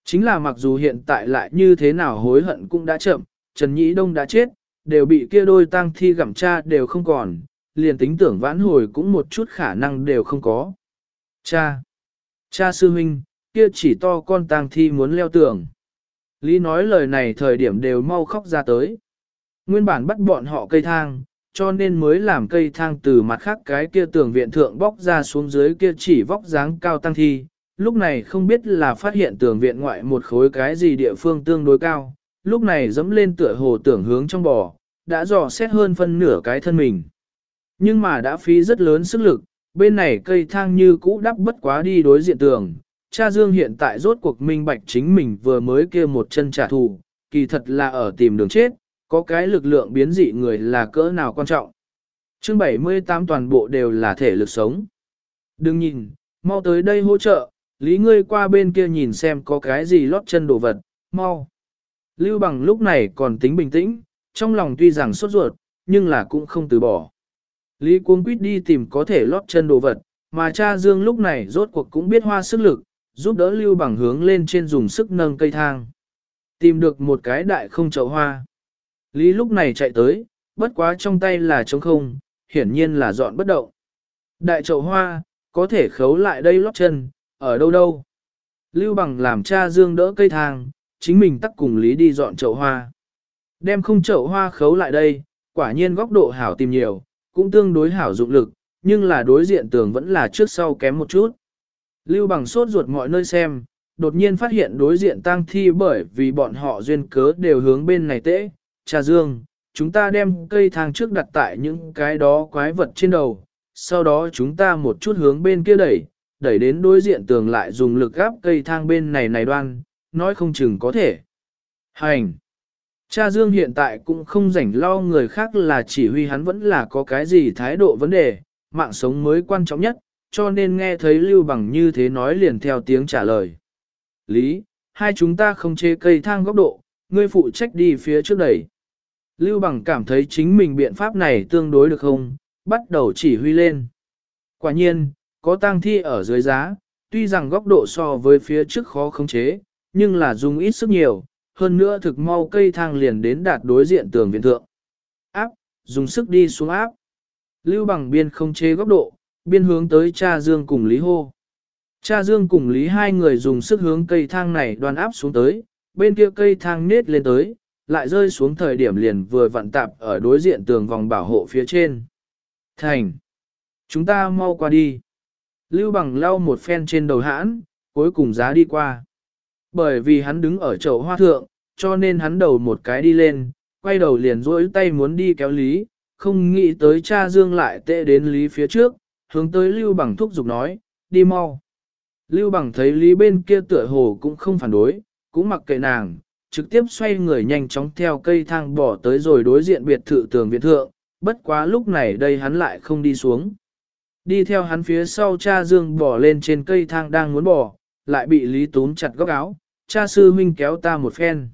Chính là mặc dù hiện tại lại như thế nào hối hận cũng đã chậm, Trần Nhĩ Đông đã chết, đều bị kia đôi tang thi gặm cha đều không còn, liền tính tưởng vãn hồi cũng một chút khả năng đều không có. Cha! Cha sư huynh, kia chỉ to con tang thi muốn leo tường. Lý nói lời này thời điểm đều mau khóc ra tới. Nguyên bản bắt bọn họ cây thang, cho nên mới làm cây thang từ mặt khác cái kia tường viện thượng bóc ra xuống dưới kia chỉ vóc dáng cao tăng thi. Lúc này không biết là phát hiện tường viện ngoại một khối cái gì địa phương tương đối cao, lúc này dẫm lên tựa hồ tưởng hướng trong bò, đã dò xét hơn phân nửa cái thân mình. Nhưng mà đã phí rất lớn sức lực, bên này cây thang như cũ đắp bất quá đi đối diện tường. Cha Dương hiện tại rốt cuộc minh bạch chính mình vừa mới kia một chân trả thù, kỳ thật là ở tìm đường chết, có cái lực lượng biến dị người là cỡ nào quan trọng. Chương 78 toàn bộ đều là thể lực sống. Đừng nhìn, mau tới đây hỗ trợ, lý ngươi qua bên kia nhìn xem có cái gì lót chân đồ vật, mau. Lưu bằng lúc này còn tính bình tĩnh, trong lòng tuy rằng sốt ruột, nhưng là cũng không từ bỏ. Lý cuống quýt đi tìm có thể lót chân đồ vật, mà cha Dương lúc này rốt cuộc cũng biết hoa sức lực, giúp đỡ Lưu bằng hướng lên trên dùng sức nâng cây thang. Tìm được một cái đại không chậu hoa. Lý lúc này chạy tới, bất quá trong tay là trống không, hiển nhiên là dọn bất động. Đại chậu hoa, có thể khấu lại đây lót chân, ở đâu đâu. Lưu bằng làm cha Dương đỡ cây thang, chính mình tắt cùng Lý đi dọn chậu hoa. Đem không chậu hoa khấu lại đây, quả nhiên góc độ hảo tìm nhiều, cũng tương đối hảo dụng lực, nhưng là đối diện tường vẫn là trước sau kém một chút. Lưu bằng sốt ruột mọi nơi xem, đột nhiên phát hiện đối diện tang thi bởi vì bọn họ duyên cớ đều hướng bên này tễ. Cha Dương, chúng ta đem cây thang trước đặt tại những cái đó quái vật trên đầu, sau đó chúng ta một chút hướng bên kia đẩy, đẩy đến đối diện tường lại dùng lực gáp cây thang bên này này đoan, nói không chừng có thể. Hành! Cha Dương hiện tại cũng không rảnh lo người khác là chỉ huy hắn vẫn là có cái gì thái độ vấn đề, mạng sống mới quan trọng nhất, cho nên nghe thấy Lưu Bằng như thế nói liền theo tiếng trả lời. Lý, hai chúng ta không chế cây thang góc độ, ngươi phụ trách đi phía trước đẩy. Lưu Bằng cảm thấy chính mình biện pháp này tương đối được không, bắt đầu chỉ huy lên. Quả nhiên, có tang thi ở dưới giá, tuy rằng góc độ so với phía trước khó khống chế, nhưng là dùng ít sức nhiều, hơn nữa thực mau cây thang liền đến đạt đối diện tường viện thượng. Áp, dùng sức đi xuống áp. Lưu bằng biên không chế góc độ, biên hướng tới cha Dương cùng Lý Hô. Cha Dương cùng Lý hai người dùng sức hướng cây thang này đoan áp xuống tới, bên kia cây thang nết lên tới, lại rơi xuống thời điểm liền vừa vặn tạp ở đối diện tường vòng bảo hộ phía trên. Thành! Chúng ta mau qua đi. Lưu bằng lau một phen trên đầu hãn, cuối cùng giá đi qua. Bởi vì hắn đứng ở chậu hoa thượng, cho nên hắn đầu một cái đi lên, quay đầu liền rỗi tay muốn đi kéo Lý, không nghĩ tới cha Dương lại tệ đến Lý phía trước, hướng tới Lưu Bằng thúc giục nói, đi mau. Lưu Bằng thấy Lý bên kia tựa hồ cũng không phản đối, cũng mặc kệ nàng, trực tiếp xoay người nhanh chóng theo cây thang bỏ tới rồi đối diện biệt thự tường viện thượng, bất quá lúc này đây hắn lại không đi xuống. Đi theo hắn phía sau cha Dương bỏ lên trên cây thang đang muốn bỏ, lại bị Lý tún chặt góc áo, cha sư huynh kéo ta một phen.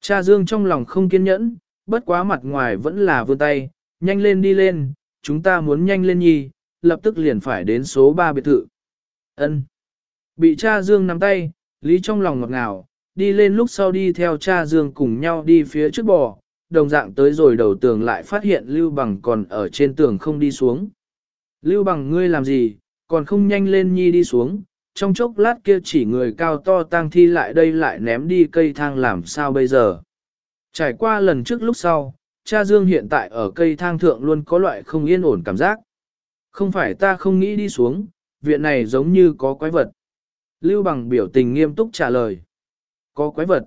Cha Dương trong lòng không kiên nhẫn, bất quá mặt ngoài vẫn là vươn tay, nhanh lên đi lên, chúng ta muốn nhanh lên nhi, lập tức liền phải đến số 3 biệt thự. Ân. Bị cha Dương nắm tay, Lý trong lòng ngọt ngào, đi lên lúc sau đi theo cha Dương cùng nhau đi phía trước bò, đồng dạng tới rồi đầu tường lại phát hiện Lưu Bằng còn ở trên tường không đi xuống. Lưu Bằng ngươi làm gì, còn không nhanh lên nhi đi xuống, trong chốc lát kia chỉ người cao to tang thi lại đây lại ném đi cây thang làm sao bây giờ. Trải qua lần trước lúc sau, cha Dương hiện tại ở cây thang thượng luôn có loại không yên ổn cảm giác. Không phải ta không nghĩ đi xuống, viện này giống như có quái vật. Lưu bằng biểu tình nghiêm túc trả lời. Có quái vật.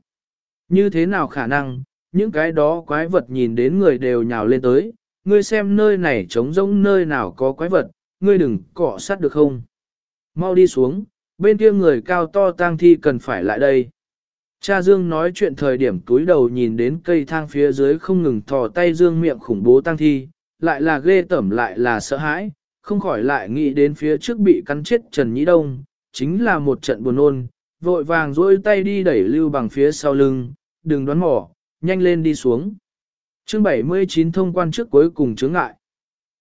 Như thế nào khả năng, những cái đó quái vật nhìn đến người đều nhào lên tới, ngươi xem nơi này trống rỗng nơi nào có quái vật, ngươi đừng cọ sát được không. Mau đi xuống, bên kia người cao to tang thi cần phải lại đây. Cha Dương nói chuyện thời điểm túi đầu nhìn đến cây thang phía dưới không ngừng thò tay Dương miệng khủng bố tang thi, lại là ghê tẩm lại là sợ hãi, không khỏi lại nghĩ đến phía trước bị cắn chết Trần Nhĩ Đông, chính là một trận buồn ôn, vội vàng duỗi tay đi đẩy lưu bằng phía sau lưng, đừng đoán mỏ, nhanh lên đi xuống. Chương 79 thông quan trước cuối cùng chướng ngại.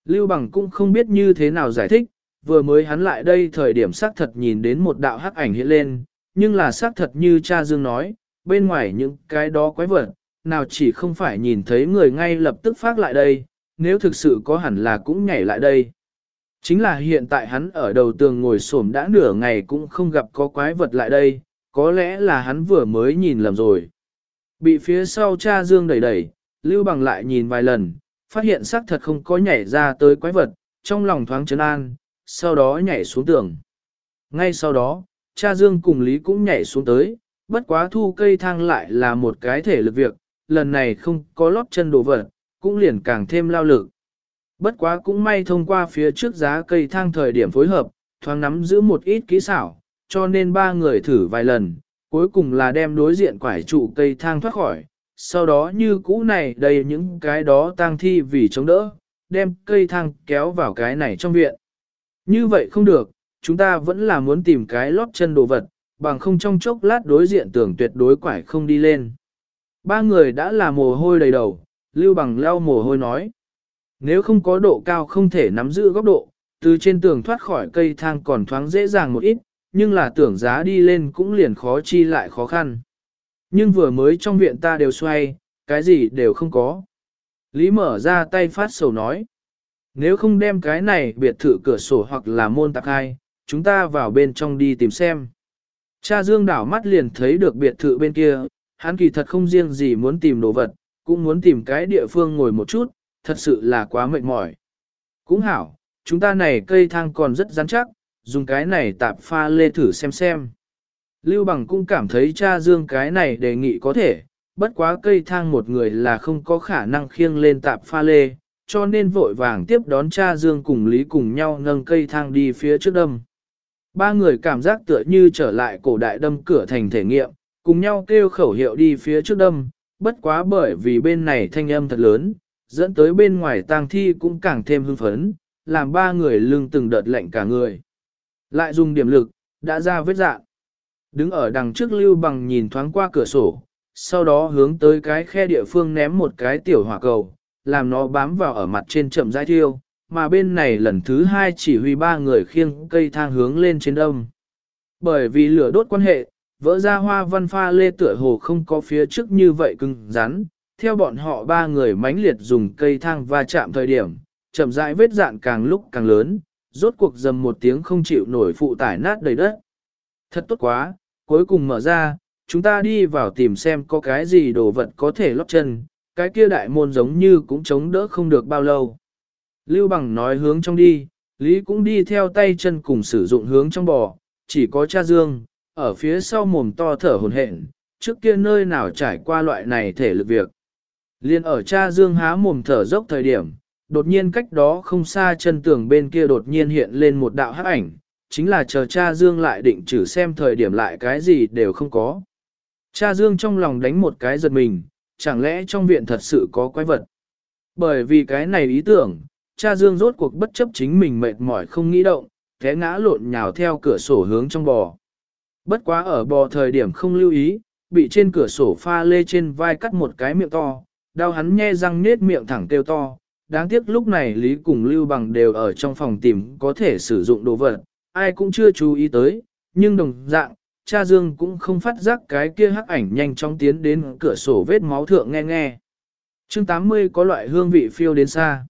Lưu bằng cũng không biết như thế nào giải thích, vừa mới hắn lại đây thời điểm xác thật nhìn đến một đạo hắc ảnh hiện lên, nhưng là xác thật như cha Dương nói, bên ngoài những cái đó quái vật, nào chỉ không phải nhìn thấy người ngay lập tức phát lại đây, nếu thực sự có hẳn là cũng nhảy lại đây. Chính là hiện tại hắn ở đầu tường ngồi xổm đã nửa ngày cũng không gặp có quái vật lại đây, có lẽ là hắn vừa mới nhìn lầm rồi. Bị phía sau cha Dương đẩy đẩy, Lưu Bằng lại nhìn vài lần, phát hiện xác thật không có nhảy ra tới quái vật, trong lòng thoáng chấn an, sau đó nhảy xuống tường. Ngay sau đó, cha Dương cùng Lý cũng nhảy xuống tới, bất quá thu cây thang lại là một cái thể lực việc, lần này không có lót chân đồ vật, cũng liền càng thêm lao lực. Bất quá cũng may thông qua phía trước giá cây thang thời điểm phối hợp, thoáng nắm giữ một ít kỹ xảo, cho nên ba người thử vài lần, cuối cùng là đem đối diện quải trụ cây thang thoát khỏi, sau đó như cũ này đầy những cái đó tang thi vì chống đỡ, đem cây thang kéo vào cái này trong viện. Như vậy không được, chúng ta vẫn là muốn tìm cái lót chân đồ vật, bằng không trong chốc lát đối diện tưởng tuyệt đối quải không đi lên. Ba người đã là mồ hôi đầy đầu, lưu bằng leo mồ hôi nói. Nếu không có độ cao không thể nắm giữ góc độ, từ trên tường thoát khỏi cây thang còn thoáng dễ dàng một ít, nhưng là tưởng giá đi lên cũng liền khó chi lại khó khăn. Nhưng vừa mới trong viện ta đều xoay, cái gì đều không có. Lý mở ra tay phát sầu nói. Nếu không đem cái này biệt thự cửa sổ hoặc là môn tạc hai, chúng ta vào bên trong đi tìm xem. Cha Dương đảo mắt liền thấy được biệt thự bên kia, hắn kỳ thật không riêng gì muốn tìm đồ vật, cũng muốn tìm cái địa phương ngồi một chút, thật sự là quá mệt mỏi. Cũng hảo, chúng ta này cây thang còn rất rắn chắc, dùng cái này tạp pha lê thử xem xem. Lưu Bằng cũng cảm thấy cha Dương cái này đề nghị có thể, bất quá cây thang một người là không có khả năng khiêng lên tạp pha lê, cho nên vội vàng tiếp đón cha Dương cùng Lý cùng nhau nâng cây thang đi phía trước đâm. Ba người cảm giác tựa như trở lại cổ đại đâm cửa thành thể nghiệm, cùng nhau kêu khẩu hiệu đi phía trước đâm, bất quá bởi vì bên này thanh âm thật lớn, dẫn tới bên ngoài tang thi cũng càng thêm hưng phấn, làm ba người lưng từng đợt lạnh cả người. Lại dùng điểm lực, đã ra vết dạng. Đứng ở đằng trước lưu bằng nhìn thoáng qua cửa sổ, sau đó hướng tới cái khe địa phương ném một cái tiểu hỏa cầu, làm nó bám vào ở mặt trên chậm rãi thiêu, mà bên này lần thứ hai chỉ huy ba người khiêng cây thang hướng lên trên đông. Bởi vì lửa đốt quan hệ, vỡ ra hoa văn pha lê tựa hồ không có phía trước như vậy cứng rắn, theo bọn họ ba người mãnh liệt dùng cây thang va chạm thời điểm, chậm rãi vết dạn càng lúc càng lớn, rốt cuộc dầm một tiếng không chịu nổi phụ tải nát đầy đất. Thật tốt quá, cuối cùng mở ra, chúng ta đi vào tìm xem có cái gì đồ vật có thể lót chân, cái kia đại môn giống như cũng chống đỡ không được bao lâu. Lưu Bằng nói hướng trong đi, Lý cũng đi theo tay chân cùng sử dụng hướng trong bò, chỉ có cha Dương, ở phía sau mồm to thở hồn hển, trước kia nơi nào trải qua loại này thể lực việc. Liên ở cha Dương há mồm thở dốc thời điểm, đột nhiên cách đó không xa chân tường bên kia đột nhiên hiện lên một đạo hắc ảnh, chính là chờ cha Dương lại định trừ xem thời điểm lại cái gì đều không có. Cha Dương trong lòng đánh một cái giật mình, chẳng lẽ trong viện thật sự có quái vật. Bởi vì cái này ý tưởng, cha Dương rốt cuộc bất chấp chính mình mệt mỏi không nghĩ động, té ngã lộn nhào theo cửa sổ hướng trong bò. Bất quá ở bò thời điểm không lưu ý, bị trên cửa sổ pha lê trên vai cắt một cái miệng to, đau hắn nhe răng nết miệng thẳng kêu to. Đáng tiếc lúc này Lý cùng Lưu Bằng đều ở trong phòng tìm có thể sử dụng đồ vật, ai cũng chưa chú ý tới, nhưng đồng dạng, cha Dương cũng không phát giác cái kia hắc ảnh nhanh chóng tiến đến cửa sổ vết máu thượng nghe nghe. chương 80 có loại hương vị phiêu đến xa.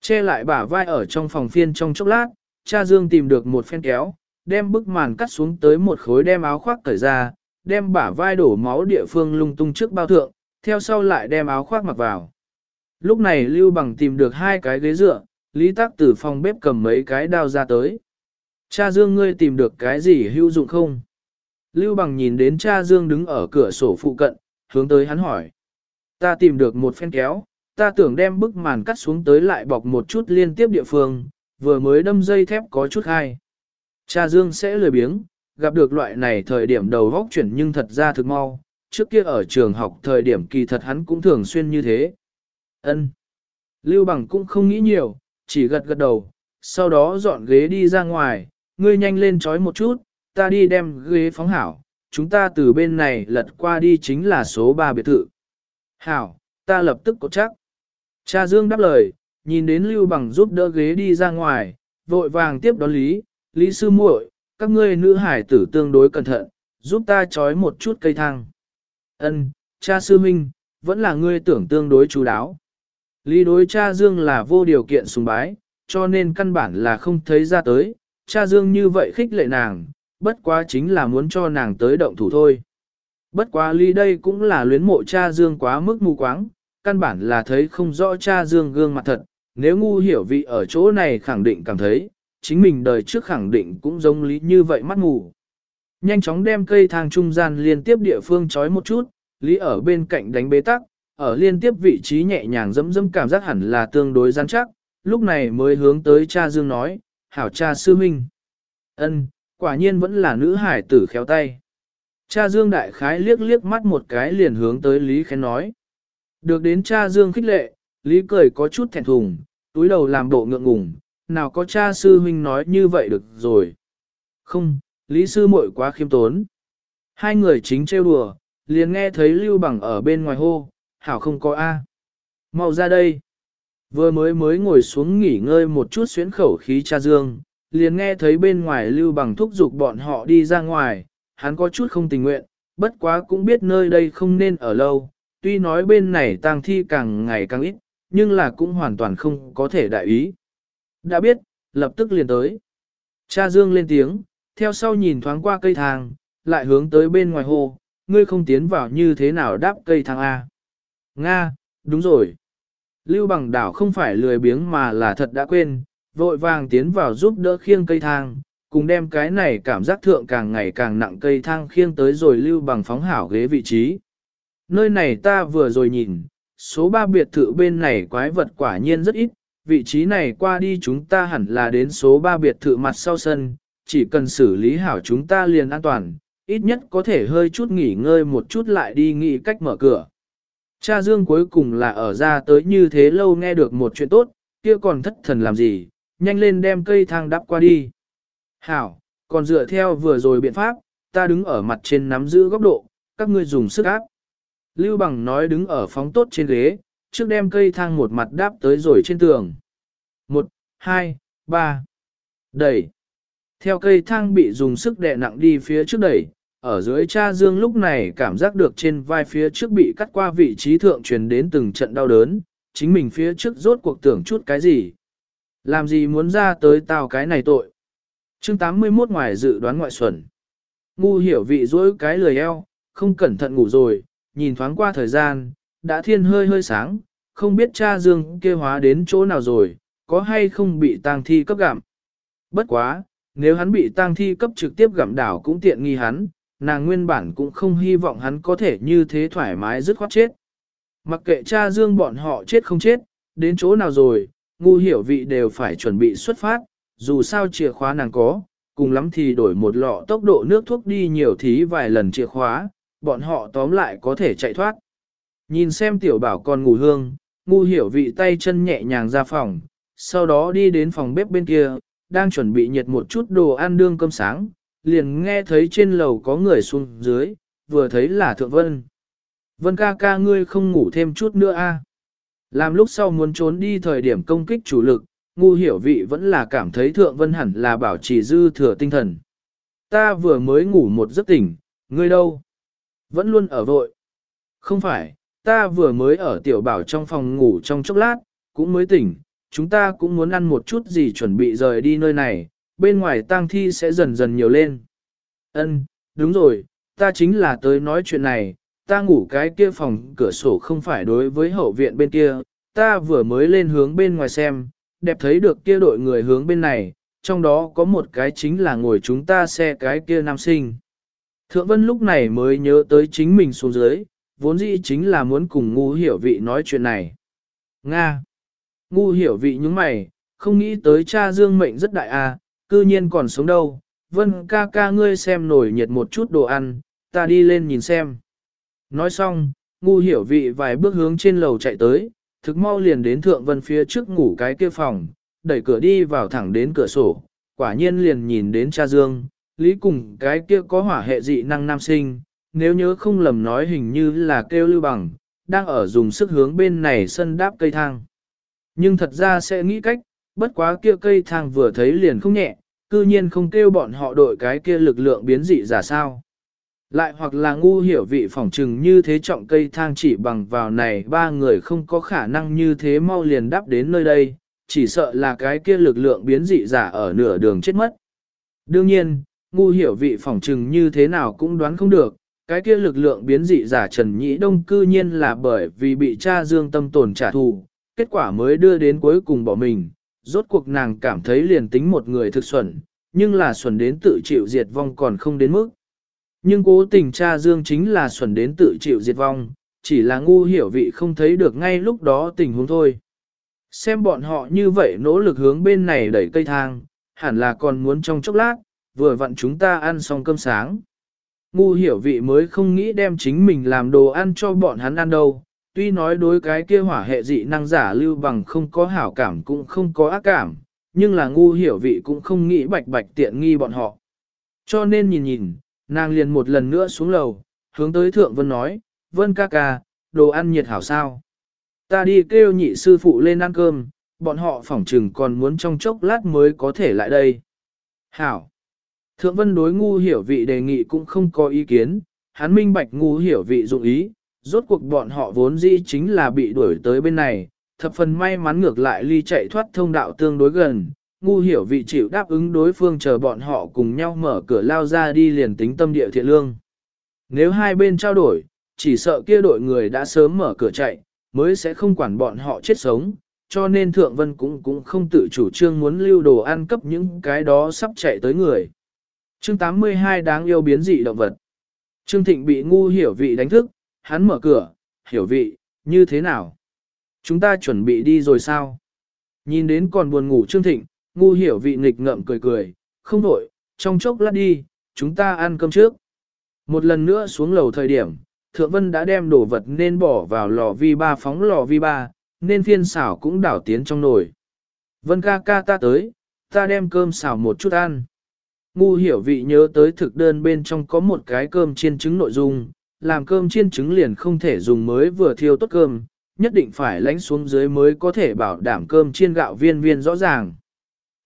Che lại bả vai ở trong phòng phiên trong chốc lát, cha Dương tìm được một phen kéo, đem bức màn cắt xuống tới một khối đem áo khoác cởi ra, đem bả vai đổ máu địa phương lung tung trước bao thượng, theo sau lại đem áo khoác mặc vào. Lúc này Lưu Bằng tìm được hai cái ghế dựa, Lý Tắc từ phòng bếp cầm mấy cái đao ra tới. Cha Dương ngươi tìm được cái gì hữu dụng không? Lưu Bằng nhìn đến cha Dương đứng ở cửa sổ phụ cận, hướng tới hắn hỏi. Ta tìm được một phen kéo, ta tưởng đem bức màn cắt xuống tới lại bọc một chút liên tiếp địa phương, vừa mới đâm dây thép có chút hay. Cha Dương sẽ lười biếng, gặp được loại này thời điểm đầu góc chuyển nhưng thật ra thực mau, trước kia ở trường học thời điểm kỳ thật hắn cũng thường xuyên như thế. Ân. Lưu Bằng cũng không nghĩ nhiều, chỉ gật gật đầu, sau đó dọn ghế đi ra ngoài, ngươi nhanh lên trói một chút, ta đi đem ghế phóng hảo, chúng ta từ bên này lật qua đi chính là số 3 biệt thự. Hảo, ta lập tức có chắc. Cha Dương đáp lời, nhìn đến Lưu Bằng giúp đỡ ghế đi ra ngoài, vội vàng tiếp đón Lý, Lý Sư muội, các ngươi nữ hải tử tương đối cẩn thận, giúp ta trói một chút cây thang. Ân, cha sư minh, vẫn là ngươi tưởng tương đối chú đáo. Lý đối cha Dương là vô điều kiện sùng bái, cho nên căn bản là không thấy ra tới, cha Dương như vậy khích lệ nàng, bất quá chính là muốn cho nàng tới động thủ thôi. Bất quá Lý đây cũng là luyến mộ cha Dương quá mức mù quáng, căn bản là thấy không rõ cha Dương gương mặt thật, nếu ngu hiểu vị ở chỗ này khẳng định cảm thấy, chính mình đời trước khẳng định cũng giống Lý như vậy mắt mù. Nhanh chóng đem cây thang trung gian liên tiếp địa phương chói một chút, Lý ở bên cạnh đánh bế tắc, ở liên tiếp vị trí nhẹ nhàng dẫm dẫm cảm giác hẳn là tương đối rắn chắc, lúc này mới hướng tới cha Dương nói, hảo cha sư huynh, ân quả nhiên vẫn là nữ hải tử khéo tay. Cha Dương đại khái liếc liếc mắt một cái liền hướng tới Lý khen nói. Được đến cha Dương khích lệ, Lý cười có chút thẹn thùng, túi đầu làm bộ ngượng ngùng, nào có cha sư huynh nói như vậy được rồi. Không, Lý sư muội quá khiêm tốn. Hai người chính trêu đùa, liền nghe thấy Lưu Bằng ở bên ngoài hô, hảo không có A. Mau ra đây. Vừa mới mới ngồi xuống nghỉ ngơi một chút xuyến khẩu khí cha dương, liền nghe thấy bên ngoài Lưu Bằng thúc giục bọn họ đi ra ngoài, hắn có chút không tình nguyện, bất quá cũng biết nơi đây không nên ở lâu, tuy nói bên này tang thi càng ngày càng ít, nhưng là cũng hoàn toàn không có thể đại ý. Đã biết, lập tức liền tới. Cha Dương lên tiếng, theo sau nhìn thoáng qua cây thang, lại hướng tới bên ngoài hồ, ngươi không tiến vào như thế nào đáp cây thang A. Nga, đúng rồi. Lưu bằng đảo không phải lười biếng mà là thật đã quên, vội vàng tiến vào giúp đỡ khiêng cây thang, cùng đem cái này cảm giác thượng càng ngày càng nặng cây thang khiêng tới rồi lưu bằng phóng hảo ghế vị trí. Nơi này ta vừa rồi nhìn, số 3 biệt thự bên này quái vật quả nhiên rất ít, vị trí này qua đi chúng ta hẳn là đến số 3 biệt thự mặt sau sân, chỉ cần xử lý hảo chúng ta liền an toàn, ít nhất có thể hơi chút nghỉ ngơi một chút lại đi nghĩ cách mở cửa. Cha Dương cuối cùng là ở ra tới như thế lâu nghe được một chuyện tốt, kia còn thất thần làm gì, nhanh lên đem cây thang đắp qua đi. Hảo, còn dựa theo vừa rồi biện pháp, ta đứng ở mặt trên nắm giữ góc độ, các ngươi dùng sức áp. Lưu Bằng nói đứng ở phóng tốt trên ghế, trước đem cây thang một mặt đáp tới rồi trên tường. Một, hai, ba. Đẩy. Theo cây thang bị dùng sức đè nặng đi phía trước đẩy, ở dưới cha Dương lúc này cảm giác được trên vai phía trước bị cắt qua vị trí thượng truyền đến từng trận đau đớn, chính mình phía trước rốt cuộc tưởng chút cái gì. Làm gì muốn ra tới tao cái này tội. chương 81 ngoài dự đoán ngoại xuẩn. Ngu hiểu vị dối cái lười eo, không cẩn thận ngủ rồi, nhìn thoáng qua thời gian, đã thiên hơi hơi sáng, không biết cha Dương kia hóa đến chỗ nào rồi, có hay không bị tang thi cấp gặm. Bất quá, nếu hắn bị tang thi cấp trực tiếp gặm đảo cũng tiện nghi hắn, nàng nguyên bản cũng không hy vọng hắn có thể như thế thoải mái dứt khoát chết. Mặc kệ cha Dương bọn họ chết không chết, đến chỗ nào rồi, ngu hiểu vị đều phải chuẩn bị xuất phát, dù sao chìa khóa nàng có, cùng lắm thì đổi một lọ tốc độ nước thuốc đi nhiều thí vài lần chìa khóa, bọn họ tóm lại có thể chạy thoát. Nhìn xem tiểu bảo còn ngủ hương, ngu hiểu vị tay chân nhẹ nhàng ra phòng, sau đó đi đến phòng bếp bên kia, đang chuẩn bị nhiệt một chút đồ ăn đương cơm sáng, liền nghe thấy trên lầu có người xuống dưới, vừa thấy là Thượng Vân. Vân ca ca ngươi không ngủ thêm chút nữa a? Làm lúc sau muốn trốn đi thời điểm công kích chủ lực, ngu hiểu vị vẫn là cảm thấy Thượng Vân hẳn là bảo trì dư thừa tinh thần. ta vừa mới ngủ một giấc tỉnh, ngươi đâu? Vẫn luôn ở vội. Không phải, ta vừa mới ở tiểu bảo trong phòng ngủ trong chốc lát, cũng mới tỉnh, chúng ta cũng muốn ăn một chút gì chuẩn bị rời đi nơi này, bên ngoài tang thi sẽ dần dần nhiều lên. Ân, đúng rồi, ta chính là tới nói chuyện này, ta ngủ cái kia phòng cửa sổ không phải đối với hậu viện bên kia, ta vừa mới lên hướng bên ngoài xem, đẹp thấy được kia đội người hướng bên này, trong đó có một cái chính là ngồi chúng ta xe cái kia nam sinh. Thượng Vân lúc này mới nhớ tới chính mình xuống dưới, vốn dĩ chính là muốn cùng ngu hiểu vị nói chuyện này. Nga. Ngu hiểu vị những mày, không nghĩ tới cha dương mệnh rất đại à, cư nhiên còn sống đâu. Vân ca ca ngươi xem nổi nhiệt một chút đồ ăn, ta đi lên nhìn xem. Nói xong, ngu hiểu vị vài bước hướng trên lầu chạy tới, thực mau liền đến thượng vân phía trước ngủ cái kia phòng, đẩy cửa đi vào thẳng đến cửa sổ, quả nhiên liền nhìn đến cha Dương, Lý cùng cái kia có hỏa hệ dị năng nam sinh, nếu nhớ không lầm nói hình như là kêu lưu bằng, đang ở dùng sức hướng bên này sân đáp cây thang. Nhưng thật ra sẽ nghĩ cách, bất quá kia cây thang vừa thấy liền không nhẹ, cư nhiên không kêu bọn họ đội cái kia lực lượng biến dị giả sao. Lại hoặc là ngu hiểu vị phỏng trừng như thế trọng cây thang chỉ bằng vào này ba người không có khả năng như thế mau liền đáp đến nơi đây, chỉ sợ là cái kia lực lượng biến dị giả ở nửa đường chết mất. Đương nhiên, ngu hiểu vị phỏng trừng như thế nào cũng đoán không được, cái kia lực lượng biến dị giả Trần Nhĩ Đông cư nhiên là bởi vì bị cha dương tâm tồn trả thù, kết quả mới đưa đến cuối cùng bỏ mình, rốt cuộc nàng cảm thấy liền tính một người thực xuẩn, nhưng là xuẩn đến tự chịu diệt vong còn không đến mức. Nhưng cố tình cha dương chính là xuẩn đến tự chịu diệt vong, chỉ là ngu hiểu vị không thấy được ngay lúc đó tình huống thôi. Xem bọn họ như vậy nỗ lực hướng bên này đẩy cây thang, hẳn là còn muốn trong chốc lát, vừa vặn chúng ta ăn xong cơm sáng. Ngu hiểu vị mới không nghĩ đem chính mình làm đồ ăn cho bọn hắn ăn đâu, tuy nói đối cái kia hỏa hệ dị năng giả lưu bằng không có hảo cảm cũng không có ác cảm, nhưng là ngu hiểu vị cũng không nghĩ bạch bạch tiện nghi bọn họ. Cho nên nhìn nhìn, nàng liền một lần nữa xuống lầu, hướng tới thượng vân nói, vân ca ca, đồ ăn nhiệt hảo sao. Ta đi kêu nhị sư phụ lên ăn cơm, bọn họ phỏng trừng còn muốn trong chốc lát mới có thể lại đây. Hảo. Thượng vân đối ngu hiểu vị đề nghị cũng không có ý kiến, hắn minh bạch ngu hiểu vị dụng ý, rốt cuộc bọn họ vốn dĩ chính là bị đuổi tới bên này, thập phần may mắn ngược lại ly chạy thoát thông đạo tương đối gần, ngu hiểu vị chịu đáp ứng đối phương chờ bọn họ cùng nhau mở cửa lao ra đi liền tính tâm địa thiện lương. Nếu hai bên trao đổi, chỉ sợ kia đội người đã sớm mở cửa chạy, mới sẽ không quản bọn họ chết sống, cho nên Thượng Vân cũng cũng không tự chủ trương muốn lưu đồ ăn cấp những cái đó sắp chạy tới người. Chương 82 đáng yêu biến dị động vật. Trương Thịnh bị ngu hiểu vị đánh thức, hắn mở cửa, hiểu vị, như thế nào? Chúng ta chuẩn bị đi rồi sao? Nhìn đến còn buồn ngủ Trương Thịnh, ngu hiểu vị nghịch ngậm cười cười, không đổi, trong chốc lát đi, chúng ta ăn cơm trước. Một lần nữa xuống lầu thời điểm, Thượng Vân đã đem đồ vật nên bỏ vào lò vi ba phóng lò vi ba, nên phiên xảo cũng đảo tiến trong nồi. Vân ca ca ta tới, ta đem cơm xào một chút ăn. Ngu hiểu vị nhớ tới thực đơn bên trong có một cái cơm chiên trứng nội dung, làm cơm chiên trứng liền không thể dùng mới vừa thiêu tốt cơm, nhất định phải lánh xuống dưới mới có thể bảo đảm cơm chiên gạo viên viên rõ ràng.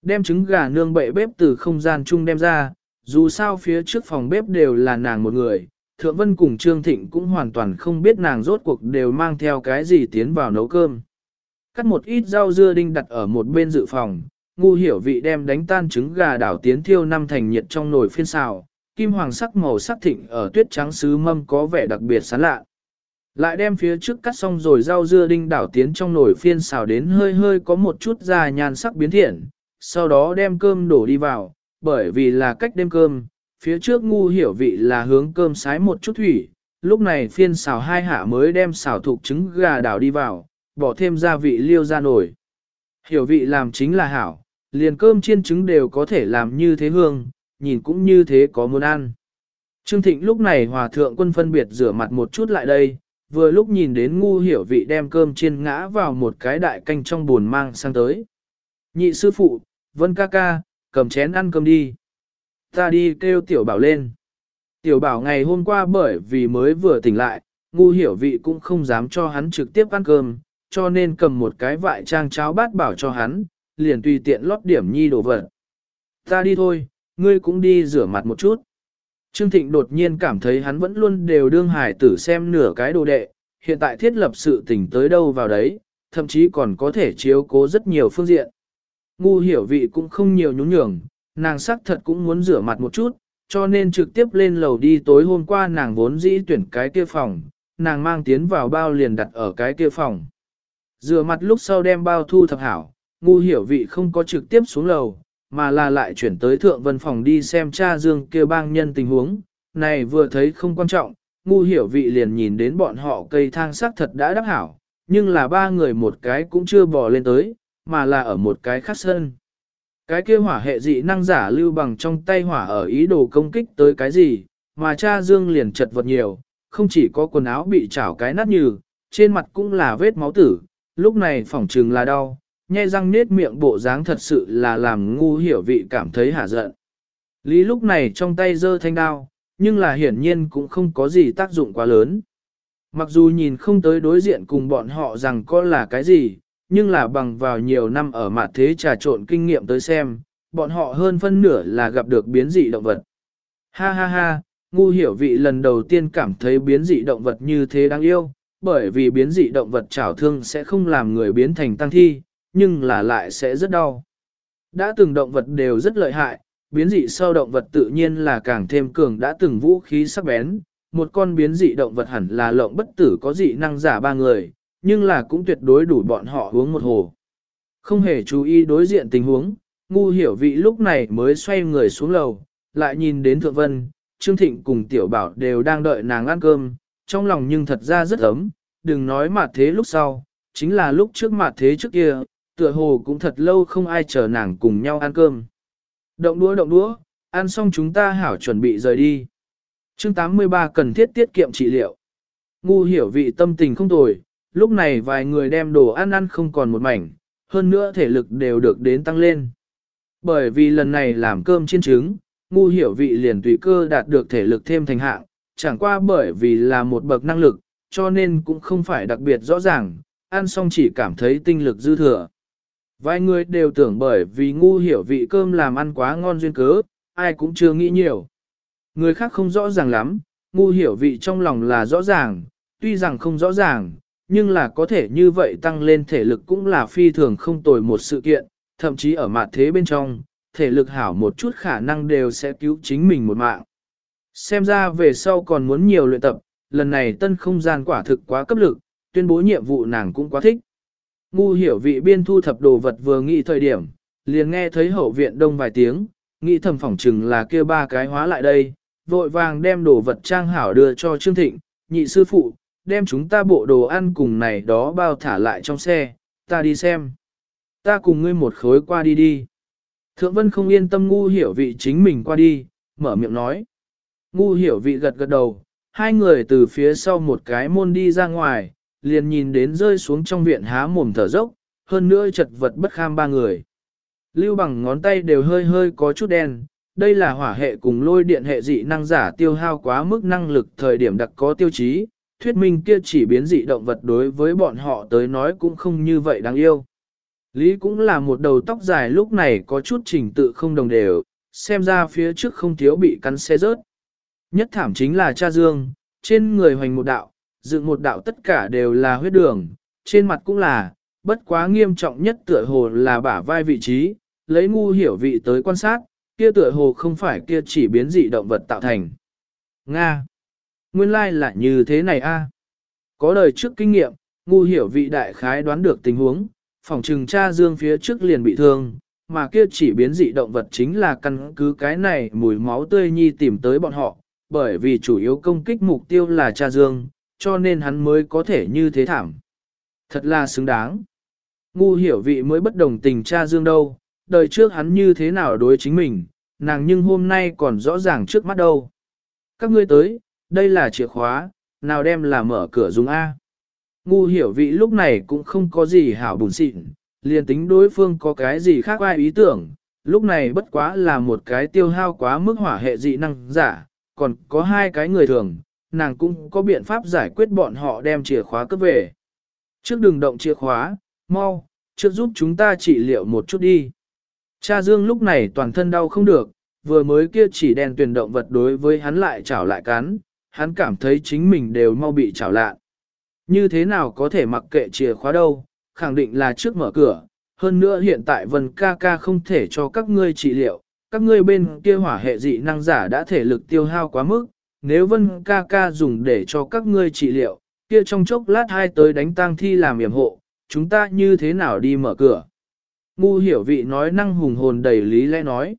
Đem trứng gà nương bậy bếp từ không gian chung đem ra, dù sao phía trước phòng bếp đều là nàng một người, Thượng Vân cùng Trương Thịnh cũng hoàn toàn không biết nàng rốt cuộc đều mang theo cái gì tiến vào nấu cơm. Cắt một ít rau dưa đinh đặt ở một bên dự phòng, ngu hiểu vị đem đánh tan trứng gà đảo tiến thiêu năm thành nhiệt trong nồi phiên xào, kim hoàng sắc màu sắc thịnh ở tuyết trắng sứ mâm có vẻ đặc biệt sán lạ. Lại đem phía trước cắt xong rồi rau dưa đinh đảo tiến trong nồi phiên xào đến hơi hơi có một chút da nhàn sắc biến thiện, sau đó đem cơm đổ đi vào, bởi vì là cách đem cơm, phía trước ngu hiểu vị là hướng cơm sái một chút thủy, lúc này phiên xào hai hạ mới đem xào thuộc trứng gà đảo đi vào, bỏ thêm gia vị liêu ra nổi. Hiểu vị làm chính là hảo, liền cơm chiên trứng đều có thể làm như thế hương, nhìn cũng như thế có muốn ăn. Trương Thịnh lúc này hòa thượng quân phân biệt rửa mặt một chút lại đây, vừa lúc nhìn đến ngu hiểu vị đem cơm chiên ngã vào một cái đại canh trong buồn mang sang tới. Nhị sư phụ, Vân ca ca, cầm chén ăn cơm đi. Ta đi kêu tiểu bảo lên. Tiểu bảo ngày hôm qua bởi vì mới vừa tỉnh lại, ngu hiểu vị cũng không dám cho hắn trực tiếp ăn cơm, cho nên cầm một cái vại trang cháo bát bảo cho hắn, liền tùy tiện lót điểm nhi đồ vật. Ta đi thôi, ngươi cũng đi rửa mặt một chút. Trương Thịnh đột nhiên cảm thấy hắn vẫn luôn đều đương hải tử xem nửa cái đồ đệ, hiện tại thiết lập sự tình tới đâu vào đấy, thậm chí còn có thể chiếu cố rất nhiều phương diện. Ngu hiểu vị cũng không nhiều nhún nhường, nàng sắc thật cũng muốn rửa mặt một chút, cho nên trực tiếp lên lầu đi tối hôm qua nàng vốn dĩ tuyển cái kia phòng, nàng mang tiến vào bao liền đặt ở cái kia phòng. Rửa mặt lúc sau đem bao thu thập hảo, ngu hiểu vị không có trực tiếp xuống lầu, mà là lại chuyển tới thượng vân phòng đi xem cha dương kia bang nhân tình huống, này vừa thấy không quan trọng, ngu hiểu vị liền nhìn đến bọn họ cây thang sắc thật đã đắc hảo, nhưng là ba người một cái cũng chưa bò lên tới, mà là ở một cái khác sân. Cái kia hỏa hệ dị năng giả lưu bằng trong tay hỏa ở ý đồ công kích tới cái gì, mà cha Dương liền chật vật nhiều, không chỉ có quần áo bị chảo cái nát như, trên mặt cũng là vết máu tử, lúc này phỏng trừng là đau, nhe răng nết miệng bộ dáng thật sự là làm ngu hiểu vị cảm thấy hả giận. Lý lúc này trong tay giơ thanh đao, nhưng là hiển nhiên cũng không có gì tác dụng quá lớn. Mặc dù nhìn không tới đối diện cùng bọn họ rằng có là cái gì, nhưng là bằng vào nhiều năm ở mặt thế trà trộn kinh nghiệm tới xem, bọn họ hơn phân nửa là gặp được biến dị động vật. Ha ha ha, ngu hiểu vị lần đầu tiên cảm thấy biến dị động vật như thế đáng yêu, bởi vì biến dị động vật trảo thương sẽ không làm người biến thành tăng thi, nhưng là lại sẽ rất đau. Đã từng động vật đều rất lợi hại, biến dị sau động vật tự nhiên là càng thêm cường đã từng vũ khí sắc bén, một con biến dị động vật hẳn là lộng bất tử có dị năng giả ba người, nhưng là cũng tuyệt đối đủ bọn họ uống một hồ. Không hề chú ý đối diện tình huống, ngu hiểu vị lúc này mới xoay người xuống lầu, lại nhìn đến thượng vân, Trương Thịnh cùng tiểu bảo đều đang đợi nàng ăn cơm, trong lòng nhưng thật ra rất ấm, đừng nói mặt thế lúc sau, chính là lúc trước mặt thế trước kia, tựa hồ cũng thật lâu không ai chờ nàng cùng nhau ăn cơm. Động đũa động đũa, ăn xong chúng ta hảo chuẩn bị rời đi. Chương 83 cần thiết tiết kiệm trị liệu. Ngu hiểu vị tâm tình không tồi, lúc này vài người đem đồ ăn ăn không còn một mảnh, hơn nữa thể lực đều được đến tăng lên. Bởi vì lần này làm cơm chiên trứng, ngu hiểu vị liền tùy cơ đạt được thể lực thêm thành hạng, chẳng qua bởi vì là một bậc năng lực, cho nên cũng không phải đặc biệt rõ ràng, ăn xong chỉ cảm thấy tinh lực dư thừa. Vài người đều tưởng bởi vì ngu hiểu vị cơm làm ăn quá ngon duyên cớ, ai cũng chưa nghĩ nhiều. Người khác không rõ ràng lắm, ngu hiểu vị trong lòng là rõ ràng, tuy rằng không rõ ràng, nhưng là có thể như vậy tăng lên thể lực cũng là phi thường không tồi một sự kiện, thậm chí ở mặt thế bên trong, thể lực hảo một chút khả năng đều sẽ cứu chính mình một mạng. Xem ra về sau còn muốn nhiều luyện tập, lần này tân không gian quả thực quá cấp lực, tuyên bố nhiệm vụ nàng cũng quá thích. Ngu hiểu vị biên thu thập đồ vật vừa nghĩ thời điểm, liền nghe thấy hậu viện đông vài tiếng, nghĩ thầm phỏng chừng là kia ba cái hóa lại đây, vội vàng đem đồ vật trang hảo đưa cho Trương Thịnh, nhị sư phụ, đem chúng ta bộ đồ ăn cùng này đó bao thả lại trong xe, ta đi xem. Ta cùng ngươi một khối qua đi đi. Thượng Vân không yên tâm ngu hiểu vị chính mình qua đi, mở miệng nói. Ngu hiểu vị gật gật đầu, hai người từ phía sau một cái môn đi ra ngoài, liền nhìn đến rơi xuống trong viện há mồm thở dốc, hơn nữa chật vật bất kham ba người. Lưu bằng ngón tay đều hơi hơi có chút đen, đây là hỏa hệ cùng lôi điện hệ dị năng giả tiêu hao quá mức năng lực thời điểm đặc có tiêu chí, thuyết minh kia chỉ biến dị động vật đối với bọn họ tới nói cũng không như vậy đáng yêu. Lý cũng là một đầu tóc dài lúc này có chút trình tự không đồng đều, xem ra phía trước không thiếu bị cắn xe rớt. Nhất thảm chính là cha Dương, trên người hoành một đạo, dựng một đạo tất cả đều là huyết đường, trên mặt cũng là, bất quá nghiêm trọng nhất tựa hồ là bả vai vị trí, lấy ngu hiểu vị tới quan sát, kia tựa hồ không phải kia chỉ biến dị động vật tạo thành. Nga nguyên lai like là như thế này a. Có đời trước kinh nghiệm, ngu hiểu vị đại khái đoán được tình huống, phòng trừng cha dương phía trước liền bị thương, mà kia chỉ biến dị động vật chính là căn cứ cái này mùi máu tươi nhi tìm tới bọn họ, bởi vì chủ yếu công kích mục tiêu là cha dương, cho nên hắn mới có thể như thế thảm. Thật là xứng đáng. Ngu hiểu vị mới bất đồng tình cha dương đâu, đời trước hắn như thế nào đối chính mình, nàng nhưng hôm nay còn rõ ràng trước mắt đâu. Các ngươi tới, đây là chìa khóa, nào đem là mở cửa dùng A. Ngu hiểu vị lúc này cũng không có gì hảo bùn xịn, liền tính đối phương có cái gì khác ai ý tưởng, lúc này bất quá là một cái tiêu hao quá mức hỏa hệ dị năng giả, còn có hai cái người thường, nàng cũng có biện pháp giải quyết bọn họ đem chìa khóa cấp về. Trước đừng động chìa khóa, mau, trước giúp chúng ta trị liệu một chút đi. Cha Dương lúc này toàn thân đau không được, vừa mới kia chỉ đèn tuyển động vật đối với hắn lại chảo lại cắn, hắn cảm thấy chính mình đều mau bị chảo lạ. Như thế nào có thể mặc kệ chìa khóa đâu, khẳng định là trước mở cửa, hơn nữa hiện tại vân ca ca không thể cho các ngươi trị liệu, các ngươi bên kia hỏa hệ dị năng giả đã thể lực tiêu hao quá mức, nếu vân ca ca dùng để cho các ngươi trị liệu, kia trong chốc lát hai tới đánh tang thi làm yểm hộ, chúng ta như thế nào đi mở cửa. Ngu hiểu vị nói năng hùng hồn đầy lý lẽ nói.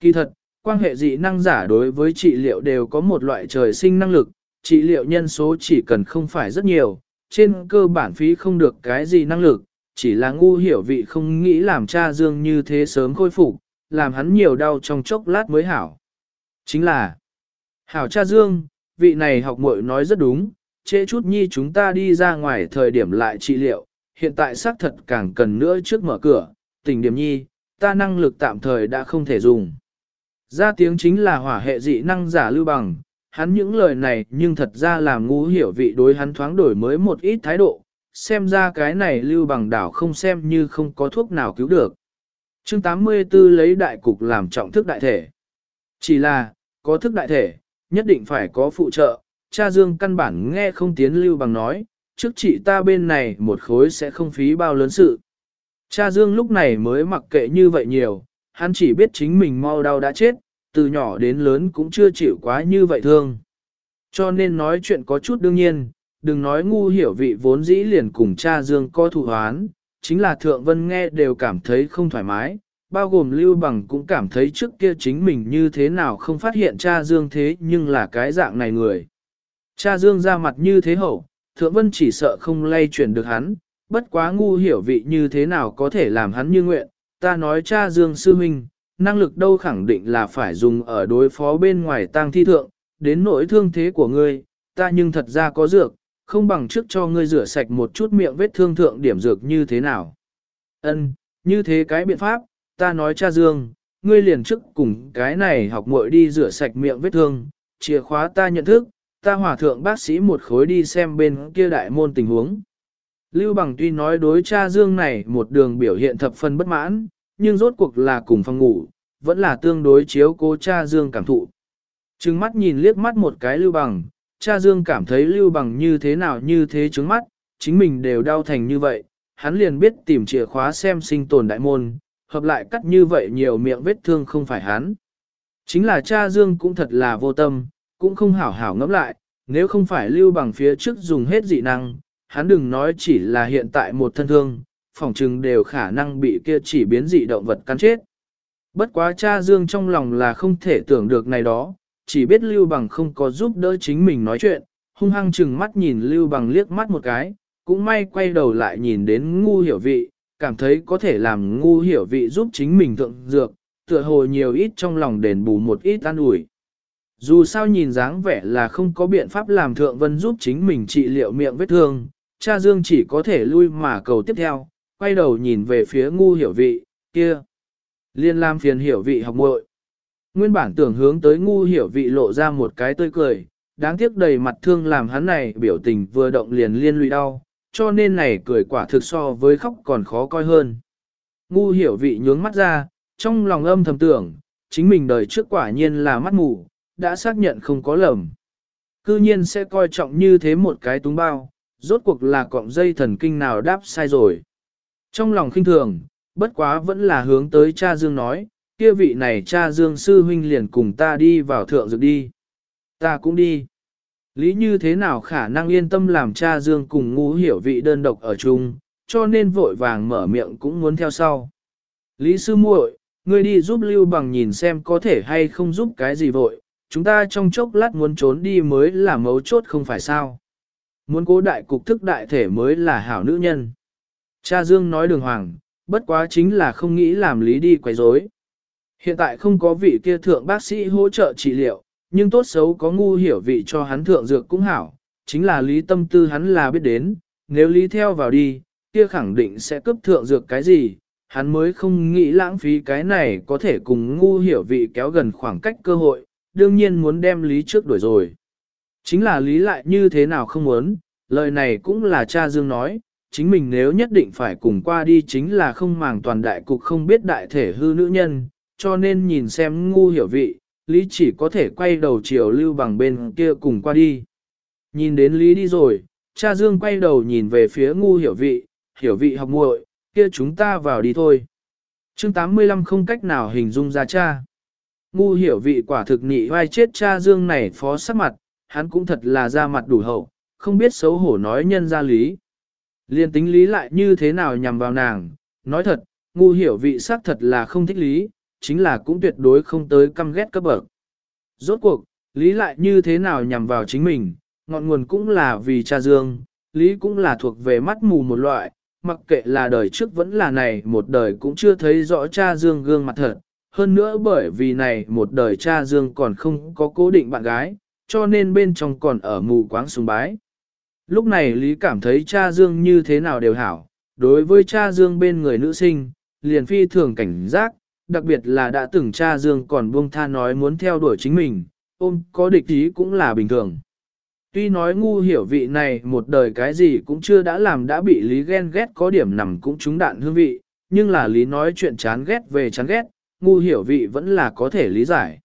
Kỳ thật, quan hệ dị năng giả đối với trị liệu đều có một loại trời sinh năng lực, trị liệu nhân số chỉ cần không phải rất nhiều, trên cơ bản phí không được cái gì năng lực, chỉ là ngu hiểu vị không nghĩ làm cha Dương như thế sớm khôi phục, làm hắn nhiều đau trong chốc lát mới hảo. Chính là, hảo cha Dương, vị này học muội nói rất đúng, trễ chút nhi chúng ta đi ra ngoài thời điểm lại trị liệu, hiện tại xác thật càng cần nữa trước mở cửa, tình điểm nhi, ta năng lực tạm thời đã không thể dùng. Ra tiếng chính là hỏa hệ dị năng giả lưu bằng, hắn những lời này nhưng thật ra làm ngu hiểu vị đối hắn thoáng đổi mới một ít thái độ, xem ra cái này lưu bằng đảo không xem như không có thuốc nào cứu được. chương 84 lấy đại cục làm trọng thức đại thể. Chỉ là, có thức đại thể, nhất định phải có phụ trợ, cha Dương căn bản nghe không tiến lưu bằng nói, trước chị ta bên này một khối sẽ không phí bao lớn sự. Cha Dương lúc này mới mặc kệ như vậy nhiều, hắn chỉ biết chính mình mau đau đã chết, từ nhỏ đến lớn cũng chưa chịu quá như vậy thương. Cho nên nói chuyện có chút đương nhiên, đừng nói ngu hiểu vị vốn dĩ liền cùng cha Dương co thủ hoán, chính là Thượng Vân nghe đều cảm thấy không thoải mái, bao gồm Lưu Bằng cũng cảm thấy trước kia chính mình như thế nào không phát hiện cha Dương thế nhưng là cái dạng này người. Cha Dương ra mặt như thế hậu, Thượng Vân chỉ sợ không lay chuyển được hắn, bất quá ngu hiểu vị như thế nào có thể làm hắn như nguyện, ta nói cha Dương sư huynh, năng lực đâu khẳng định là phải dùng ở đối phó bên ngoài tang thi thượng, đến nỗi thương thế của ngươi, ta nhưng thật ra có dược, không bằng trước cho ngươi rửa sạch một chút miệng vết thương thượng điểm dược như thế nào. Ân, như thế cái biện pháp, ta nói cha Dương, ngươi liền trước cùng cái này học muội đi rửa sạch miệng vết thương, chìa khóa ta nhận thức, ta hòa thượng bác sĩ một khối đi xem bên kia đại môn tình huống. Lưu Bằng tuy nói đối cha Dương này một đường biểu hiện thập phần bất mãn, nhưng rốt cuộc là cùng phòng ngủ, vẫn là tương đối chiếu cố cha Dương cảm thụ. Trừng mắt nhìn liếc mắt một cái Lưu Bằng, cha Dương cảm thấy Lưu Bằng như thế nào như thế trứng mắt, chính mình đều đau thành như vậy, hắn liền biết tìm chìa khóa xem sinh tồn đại môn, hợp lại cắt như vậy nhiều miệng vết thương không phải hắn. Chính là cha Dương cũng thật là vô tâm, cũng không hảo hảo ngẫm lại, nếu không phải Lưu Bằng phía trước dùng hết dị năng, hắn đừng nói chỉ là hiện tại một thân thương, phòng trừng đều khả năng bị kia chỉ biến dị động vật cắn chết. Bất quá cha Dương trong lòng là không thể tưởng được này đó, chỉ biết Lưu Bằng không có giúp đỡ chính mình nói chuyện, hung hăng chừng mắt nhìn Lưu Bằng liếc mắt một cái, cũng may quay đầu lại nhìn đến ngu hiểu vị, cảm thấy có thể làm ngu hiểu vị giúp chính mình thượng dược, tựa hồ nhiều ít trong lòng đền bù một ít an ủi. Dù sao nhìn dáng vẻ là không có biện pháp làm thượng vân giúp chính mình trị liệu miệng vết thương, cha Dương chỉ có thể lui mà cầu tiếp theo, quay đầu nhìn về phía ngu hiểu vị, kia. Liên lam phiền hiểu vị học muội. Nguyên bản tưởng hướng tới ngu hiểu vị lộ ra một cái tươi cười, đáng tiếc đầy mặt thương làm hắn này biểu tình vừa động liền liên lụy đau, cho nên này cười quả thực so với khóc còn khó coi hơn. Ngu hiểu vị nhướng mắt ra, trong lòng âm thầm tưởng, chính mình đời trước quả nhiên là mắt mù, đã xác nhận không có lầm. Cư nhiên sẽ coi trọng như thế một cái túng bao, rốt cuộc là cọng dây thần kinh nào đáp sai rồi. Trong lòng khinh thường, bất quá vẫn là hướng tới cha Dương nói, kia vị này cha Dương sư huynh liền cùng ta đi vào thượng dược đi. Ta cũng đi. Lý như thế nào khả năng yên tâm làm cha Dương cùng ngu hiểu vị đơn độc ở chung, cho nên vội vàng mở miệng cũng muốn theo sau. Lý sư muội, ngươi đi giúp Lưu Bằng nhìn xem có thể hay không giúp cái gì vội, chúng ta trong chốc lát muốn trốn đi mới là mấu chốt không phải sao. Muốn cố đại cục thức đại thể mới là hảo nữ nhân. Cha Dương nói đường hoàng, bất quá chính là không nghĩ làm lý đi quấy rối. Hiện tại không có vị kia thượng bác sĩ hỗ trợ trị liệu, nhưng tốt xấu có ngu hiểu vị cho hắn thượng dược cũng hảo, chính là lý tâm tư hắn là biết đến, nếu lý theo vào đi, kia khẳng định sẽ cấp thượng dược cái gì, hắn mới không nghĩ lãng phí cái này có thể cùng ngu hiểu vị kéo gần khoảng cách cơ hội, đương nhiên muốn đem lý trước đuổi rồi. Chính là lý lại như thế nào không muốn, lời này cũng là cha Dương nói, chính mình nếu nhất định phải cùng qua đi chính là không màng toàn đại cục không biết đại thể hư nữ nhân, cho nên nhìn xem ngu hiểu vị, Lý chỉ có thể quay đầu chiều lưu bằng bên kia cùng qua đi. Nhìn đến Lý đi rồi, cha Dương quay đầu nhìn về phía ngu hiểu vị, hiểu vị học muội, kia chúng ta vào đi thôi. chương 85 không cách nào hình dung ra cha. Ngu hiểu vị quả thực nị vai chết cha Dương này phó sắc mặt, hắn cũng thật là ra mặt đủ hậu, không biết xấu hổ nói nhân ra lý. Liên tính lý lại như thế nào nhằm vào nàng, nói thật, ngu hiểu vị xác thật là không thích lý, chính là cũng tuyệt đối không tới căm ghét cấp bậc. Rốt cuộc, lý lại như thế nào nhằm vào chính mình, ngọn nguồn cũng là vì cha dương, lý cũng là thuộc về mắt mù một loại, mặc kệ là đời trước vẫn là này một đời cũng chưa thấy rõ cha dương gương mặt thật. Hơn nữa bởi vì này một đời cha Dương còn không có cố định bạn gái, cho nên bên trong còn ở mù quáng sùng bái. Lúc này Lý cảm thấy cha Dương như thế nào đều hảo, đối với cha Dương bên người nữ sinh, liền phi thường cảnh giác, đặc biệt là đã từng cha Dương còn buông tha nói muốn theo đuổi chính mình, ôm có địch ý cũng là bình thường. Tuy nói ngu hiểu vị này một đời cái gì cũng chưa đã làm đã bị Lý ghen ghét có điểm nằm cũng trúng đạn hương vị, nhưng là Lý nói chuyện chán ghét về chán ghét, ngu hiểu vị vẫn là có thể lý giải.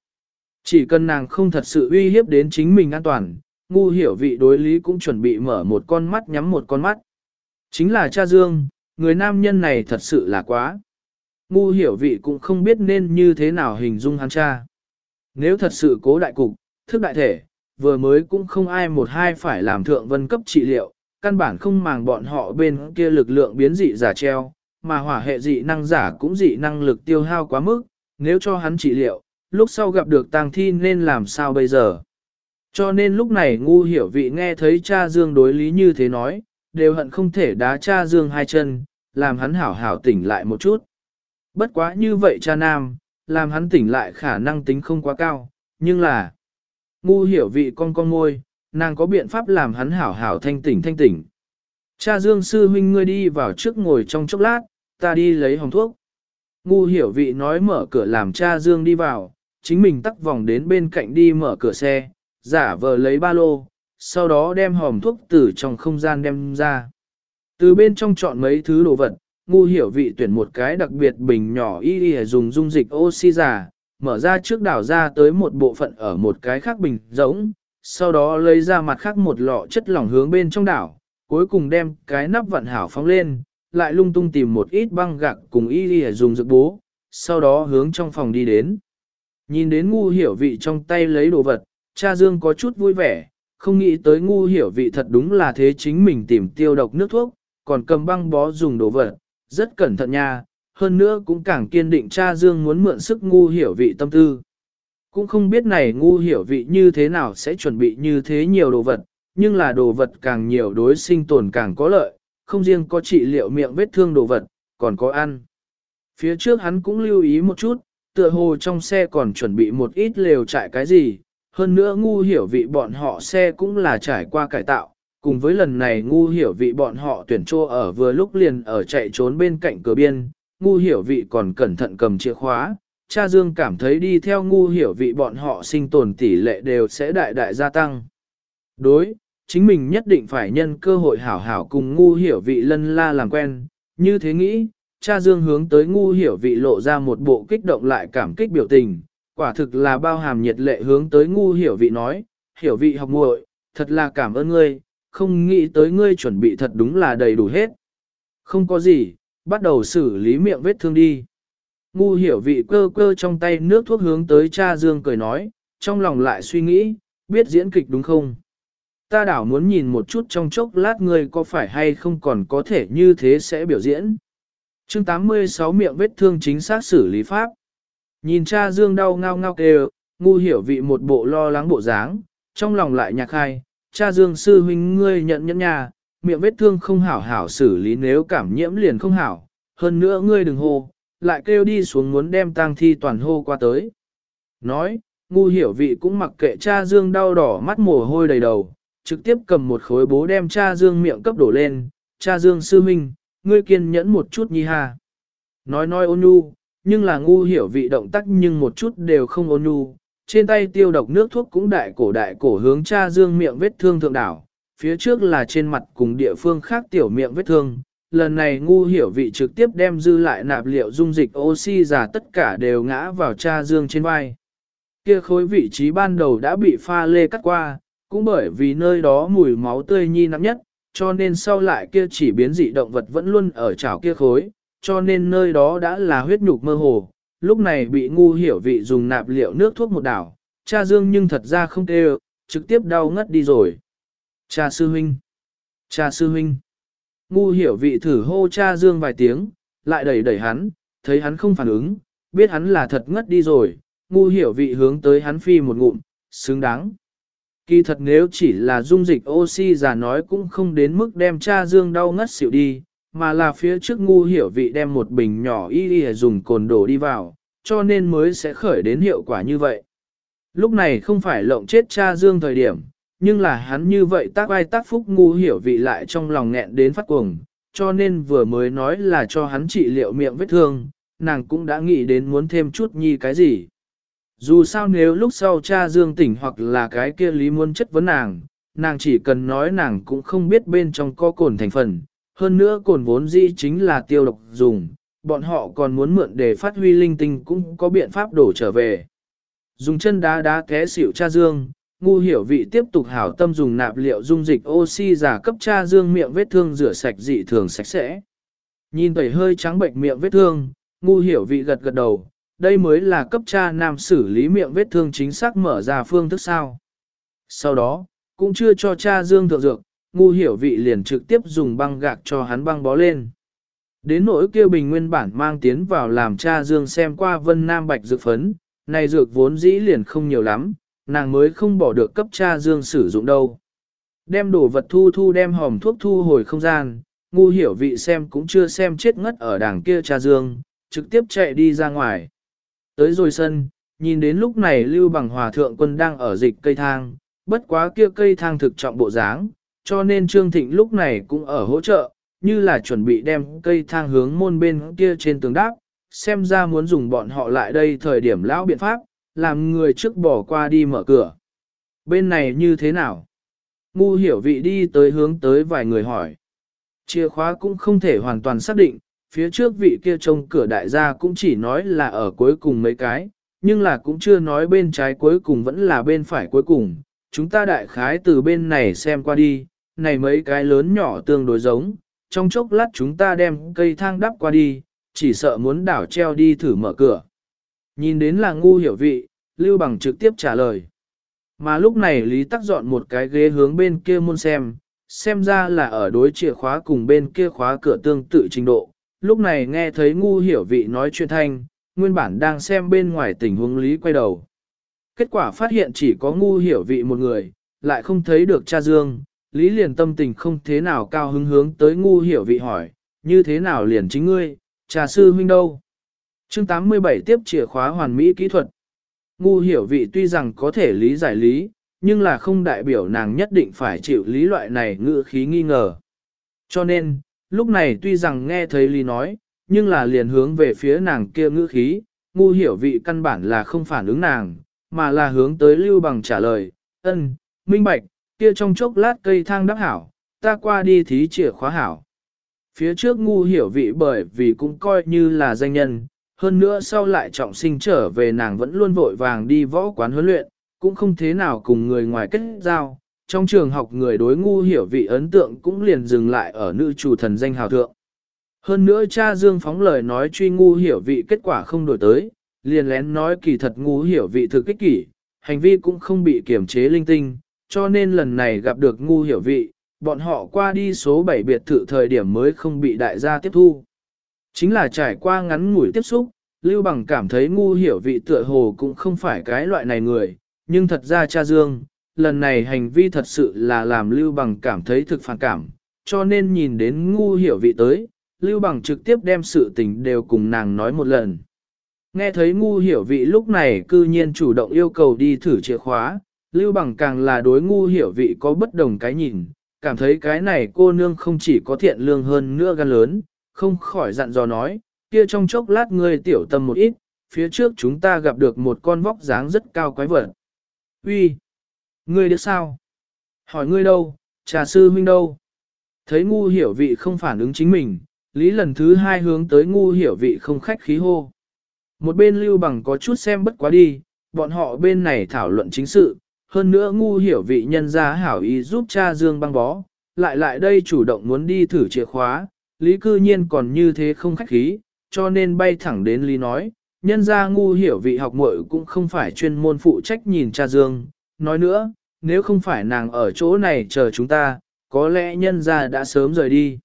Chỉ cần nàng không thật sự uy hiếp đến chính mình an toàn, ngu hiểu vị đối lý cũng chuẩn bị mở một con mắt nhắm một con mắt. Chính là cha Dương, người nam nhân này thật sự là quá. Ngu hiểu vị cũng không biết nên như thế nào hình dung hắn cha. Nếu thật sự cố đại cục, thức đại thể, vừa mới cũng không ai một hai phải làm thượng vân cấp trị liệu, căn bản không màng bọn họ bên kia lực lượng biến dị giả treo, mà hỏa hệ dị năng giả cũng dị năng lực tiêu hao quá mức, nếu cho hắn trị liệu, lúc sau gặp được tang thi nên làm sao bây giờ. Cho nên lúc này ngu hiểu vị nghe thấy cha Dương đối lý như thế nói, đều hận không thể đá cha Dương hai chân, làm hắn hảo hảo tỉnh lại một chút. Bất quá như vậy cha nam, làm hắn tỉnh lại khả năng tính không quá cao, nhưng là ngu hiểu vị con con ngôi, nàng có biện pháp làm hắn hảo hảo thanh tỉnh thanh tỉnh. Cha Dương sư huynh ngươi đi vào trước ngồi trong chốc lát, ta đi lấy hồng thuốc. Ngu hiểu vị nói mở cửa làm cha Dương đi vào, chính mình tắt vòng đến bên cạnh đi mở cửa xe, giả vờ lấy ba lô, sau đó đem hòm thuốc từ trong không gian đem ra. Từ bên trong chọn mấy thứ đồ vật, ngu hiểu vị tuyển một cái đặc biệt bình nhỏ y y dùng dung dịch oxy giả, mở ra trước đảo ra tới một bộ phận ở một cái khác bình giống, sau đó lấy ra mặt khác một lọ chất lỏng hướng bên trong đảo, cuối cùng đem cái nắp vận hảo phóng lên, lại lung tung tìm một ít băng gạc cùng y y dùng dược bố, sau đó hướng trong phòng đi đến. Nhìn đến ngu hiểu vị trong tay lấy đồ vật, cha Dương có chút vui vẻ, không nghĩ tới ngu hiểu vị thật đúng là thế chính mình tìm tiêu độc nước thuốc, còn cầm băng bó dùng đồ vật, rất cẩn thận nha, hơn nữa cũng càng kiên định cha Dương muốn mượn sức ngu hiểu vị tâm tư. Cũng không biết này ngu hiểu vị như thế nào sẽ chuẩn bị như thế nhiều đồ vật, nhưng là đồ vật càng nhiều đối sinh tồn càng có lợi, không riêng có trị liệu miệng vết thương đồ vật, còn có ăn. Phía trước hắn cũng lưu ý một chút, tựa hồ trong xe còn chuẩn bị một ít lều trại cái gì, hơn nữa ngu hiểu vị bọn họ xe cũng là trải qua cải tạo, cùng với lần này ngu hiểu vị bọn họ tuyển trô ở vừa lúc liền ở chạy trốn bên cạnh cửa biên, ngu hiểu vị còn cẩn thận cầm chìa khóa, cha Dương cảm thấy đi theo ngu hiểu vị bọn họ sinh tồn tỷ lệ đều sẽ đại đại gia tăng. Đối, chính mình nhất định phải nhân cơ hội hảo hảo cùng ngu hiểu vị lân la làm quen, như thế nghĩ, cha Dương hướng tới ngu hiểu vị lộ ra một bộ kích động lại cảm kích biểu tình, quả thực là bao hàm nhiệt lệ hướng tới ngu hiểu vị nói, hiểu vị học muội, thật là cảm ơn ngươi, không nghĩ tới ngươi chuẩn bị thật đúng là đầy đủ hết. Không có gì, bắt đầu xử lý miệng vết thương đi. Ngu hiểu vị cơ cơ trong tay nước thuốc hướng tới cha Dương cười nói, trong lòng lại suy nghĩ, biết diễn kịch đúng không? Ta đảo muốn nhìn một chút trong chốc lát ngươi có phải hay không còn có thể như thế sẽ biểu diễn. chương 86 miệng vết thương chính xác xử lý pháp. Nhìn cha Dương đau ngao ngao kêu, ngu hiểu vị một bộ lo lắng bộ dáng, trong lòng lại nhạc hai, cha Dương sư huynh ngươi nhận nhẫn nhà, miệng vết thương không hảo hảo xử lý nếu cảm nhiễm liền không hảo, hơn nữa ngươi đừng hô, lại kêu đi xuống muốn đem tang thi toàn hô qua tới. Nói, ngu hiểu vị cũng mặc kệ cha Dương đau đỏ mắt mồ hôi đầy đầu, trực tiếp cầm một khối bố đem cha Dương miệng cấp đổ lên, cha Dương sư huynh, ngươi kiên nhẫn một chút nhi ha. Nói nói ôn nhu, nhưng là ngu hiểu vị động tác nhưng một chút đều không ôn nhu. Trên tay tiêu độc nước thuốc cũng đại cổ đại cổ hướng cha Dương miệng vết thương thượng đảo, phía trước là trên mặt cùng địa phương khác tiểu miệng vết thương, lần này ngu hiểu vị trực tiếp đem dư lại nạp liệu dung dịch oxy giả tất cả đều ngã vào cha dương trên vai. Kia khối vị trí ban đầu đã bị pha lê cắt qua, cũng bởi vì nơi đó mùi máu tươi nhi nắm nhất, cho nên sau lại kia chỉ biến dị động vật vẫn luôn ở chảo kia khối, cho nên nơi đó đã là huyết nhục mơ hồ, lúc này bị ngu hiểu vị dùng nạp liệu nước thuốc một đảo, cha Dương nhưng thật ra không kêu, trực tiếp đau ngất đi rồi. Cha sư huynh, cha sư huynh, ngu hiểu vị thử hô cha Dương vài tiếng, lại đẩy đẩy hắn, thấy hắn không phản ứng, biết hắn là thật ngất đi rồi, ngu hiểu vị hướng tới hắn phi một ngụm, xứng đáng. Kỳ thật nếu chỉ là dung dịch oxy giả nói cũng không đến mức đem cha Dương đau ngất xỉu đi, mà là phía trước ngu hiểu vị đem một bình nhỏ y y dùng cồn đổ đi vào, cho nên mới sẽ khởi đến hiệu quả như vậy. Lúc này không phải lộng chết cha Dương thời điểm, nhưng là hắn như vậy tác ai tác phúc ngu hiểu vị lại trong lòng nghẹn đến phát cuồng, cho nên vừa mới nói là cho hắn trị liệu miệng vết thương, nàng cũng đã nghĩ đến muốn thêm chút nhi cái gì. Dù sao nếu lúc sau cha Dương tỉnh hoặc là cái kia lý muốn chất vấn nàng, nàng chỉ cần nói nàng cũng không biết bên trong có cồn thành phần, hơn nữa cồn vốn dĩ chính là tiêu độc dùng, bọn họ còn muốn mượn để phát huy linh tinh cũng có biện pháp đổ trở về. Dùng chân đá đá té xỉu cha dương, ngu hiểu vị tiếp tục hảo tâm dùng nạp liệu dung dịch oxy giả cấp cha dương miệng vết thương rửa sạch dị thường sạch sẽ. Nhìn tẩy hơi trắng bệnh miệng vết thương, ngu hiểu vị gật gật đầu, đây mới là cấp cha nam xử lý miệng vết thương chính xác mở ra phương thức sao. Sau đó, cũng chưa cho cha dương thượng dược, ngu hiểu vị liền trực tiếp dùng băng gạc cho hắn băng bó lên. Đến nỗi kia bình nguyên bản mang tiến vào làm cha Dương xem qua vân nam bạch dược phấn, này dược vốn dĩ liền không nhiều lắm, nàng mới không bỏ được cấp cha Dương sử dụng đâu. Đem đồ vật thu thu đem hòm thuốc thu hồi không gian, ngu hiểu vị xem cũng chưa xem chết ngất ở đảng kia cha Dương, trực tiếp chạy đi ra ngoài. Tới rồi sân, nhìn đến lúc này Lưu Bằng Hòa Thượng Quân đang ở dịch cây thang, bất quá kia cây thang thực trọng bộ dáng, cho nên Trương Thịnh lúc này cũng ở hỗ trợ, như là chuẩn bị đem cây thang hướng môn bên kia trên tường đáp, xem ra muốn dùng bọn họ lại đây thời điểm lão biện pháp, làm người trước bỏ qua đi mở cửa. Bên này như thế nào? Ngu hiểu vị đi tới hướng tới vài người hỏi. Chìa khóa cũng không thể hoàn toàn xác định, phía trước vị kia trông cửa đại gia cũng chỉ nói là ở cuối cùng mấy cái, nhưng là cũng chưa nói bên trái cuối cùng vẫn là bên phải cuối cùng. Chúng ta đại khái từ bên này xem qua đi, này mấy cái lớn nhỏ tương đối giống, trong chốc lát chúng ta đem cây thang đắp qua đi, chỉ sợ muốn đảo treo đi thử mở cửa. Nhìn đến là ngu hiểu vị, Lưu Bằng trực tiếp trả lời. Mà lúc này Lý Tắc dọn một cái ghế hướng bên kia môn xem, xem ra là ở đối chìa khóa cùng bên kia khóa cửa tương tự trình độ. Lúc này nghe thấy ngu hiểu vị nói chuyện thanh, nguyên bản đang xem bên ngoài tình huống Lý quay đầu. Kết quả phát hiện chỉ có ngu hiểu vị một người, lại không thấy được cha Dương, Lý liền tâm tình không thế nào cao hứng hướng tới ngu hiểu vị hỏi, như thế nào liền chính ngươi, trà sư huynh đâu? chương 87 tiếp chìa khóa hoàn mỹ kỹ thuật. Ngu hiểu vị tuy rằng có thể lý giải lý, nhưng là không đại biểu nàng nhất định phải chịu lý loại này ngữ khí nghi ngờ. Cho nên, lúc này tuy rằng nghe thấy lý nói, nhưng là liền hướng về phía nàng kia ngữ khí, ngu hiểu vị căn bản là không phản ứng nàng, mà là hướng tới lưu bằng trả lời, ân, minh bạch, kia trong chốc lát cây thang đắp hảo, ta qua đi thí chìa khóa hảo. Phía trước ngu hiểu vị bởi vì cũng coi như là danh nhân, hơn nữa sau lại trọng sinh trở về nàng vẫn luôn vội vàng đi võ quán huấn luyện, cũng không thế nào cùng người ngoài kết giao. Trong trường học người đối ngu hiểu vị ấn tượng cũng liền dừng lại ở nữ chủ thần danh hào thượng. Hơn nữa cha Dương phóng lời nói truy ngu hiểu vị kết quả không đổi tới, liền lén nói kỳ thật ngu hiểu vị thực kích kỷ, hành vi cũng không bị kiểm chế linh tinh, cho nên lần này gặp được ngu hiểu vị, bọn họ qua đi số 7 biệt thự thời điểm mới không bị đại gia tiếp thu. Chính là trải qua ngắn ngủi tiếp xúc, Lưu Bằng cảm thấy ngu hiểu vị tựa hồ cũng không phải cái loại này người, nhưng thật ra cha Dương, lần này hành vi thật sự là làm Lưu Bằng cảm thấy thực phản cảm, cho nên nhìn đến ngu hiểu vị tới, Lưu Bằng trực tiếp đem sự tình đều cùng nàng nói một lần. Nghe thấy ngu hiểu vị lúc này cư nhiên chủ động yêu cầu đi thử chìa khóa, Lưu Bằng càng là đối ngu hiểu vị có bất đồng cái nhìn, cảm thấy cái này cô nương không chỉ có thiện lương hơn nữa gan lớn, không khỏi dặn dò nói, kia trong chốc lát ngươi tiểu tâm một ít, phía trước chúng ta gặp được một con vóc dáng rất cao quái vật. Uy, Ngươi được sao? Hỏi ngươi đâu, trà sư huynh đâu? Thấy ngu hiểu vị không phản ứng chính mình, lý lần thứ hai hướng tới ngu hiểu vị không khách khí hô. Một bên lưu bằng có chút xem bất quá đi, bọn họ bên này thảo luận chính sự, hơn nữa ngu hiểu vị nhân ra hảo ý giúp cha Dương băng bó, lại lại đây chủ động muốn đi thử chìa khóa, lý cư nhiên còn như thế không khách khí, cho nên bay thẳng đến lý nói, nhân ra ngu hiểu vị học muội cũng không phải chuyên môn phụ trách nhìn cha Dương, nói nữa, nếu không phải nàng ở chỗ này chờ chúng ta, có lẽ nhân ra đã sớm rời đi.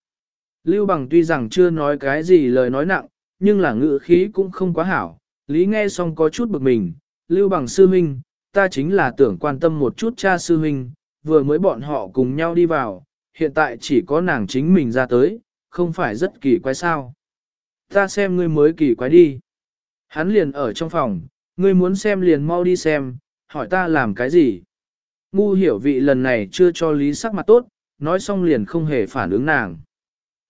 Lưu Bằng tuy rằng chưa nói cái gì lời nói nặng, nhưng là ngữ khí cũng không quá hảo, Lý nghe xong có chút bực mình, Lưu Bằng sư minh, ta chính là tưởng quan tâm một chút cha sư huynh, vừa mới bọn họ cùng nhau đi vào, hiện tại chỉ có nàng chính mình ra tới, không phải rất kỳ quái sao. Ta xem ngươi mới kỳ quái đi. Hắn liền ở trong phòng, ngươi muốn xem liền mau đi xem, hỏi ta làm cái gì. Ngu hiểu vị lần này chưa cho Lý sắc mặt tốt, nói xong liền không hề phản ứng nàng.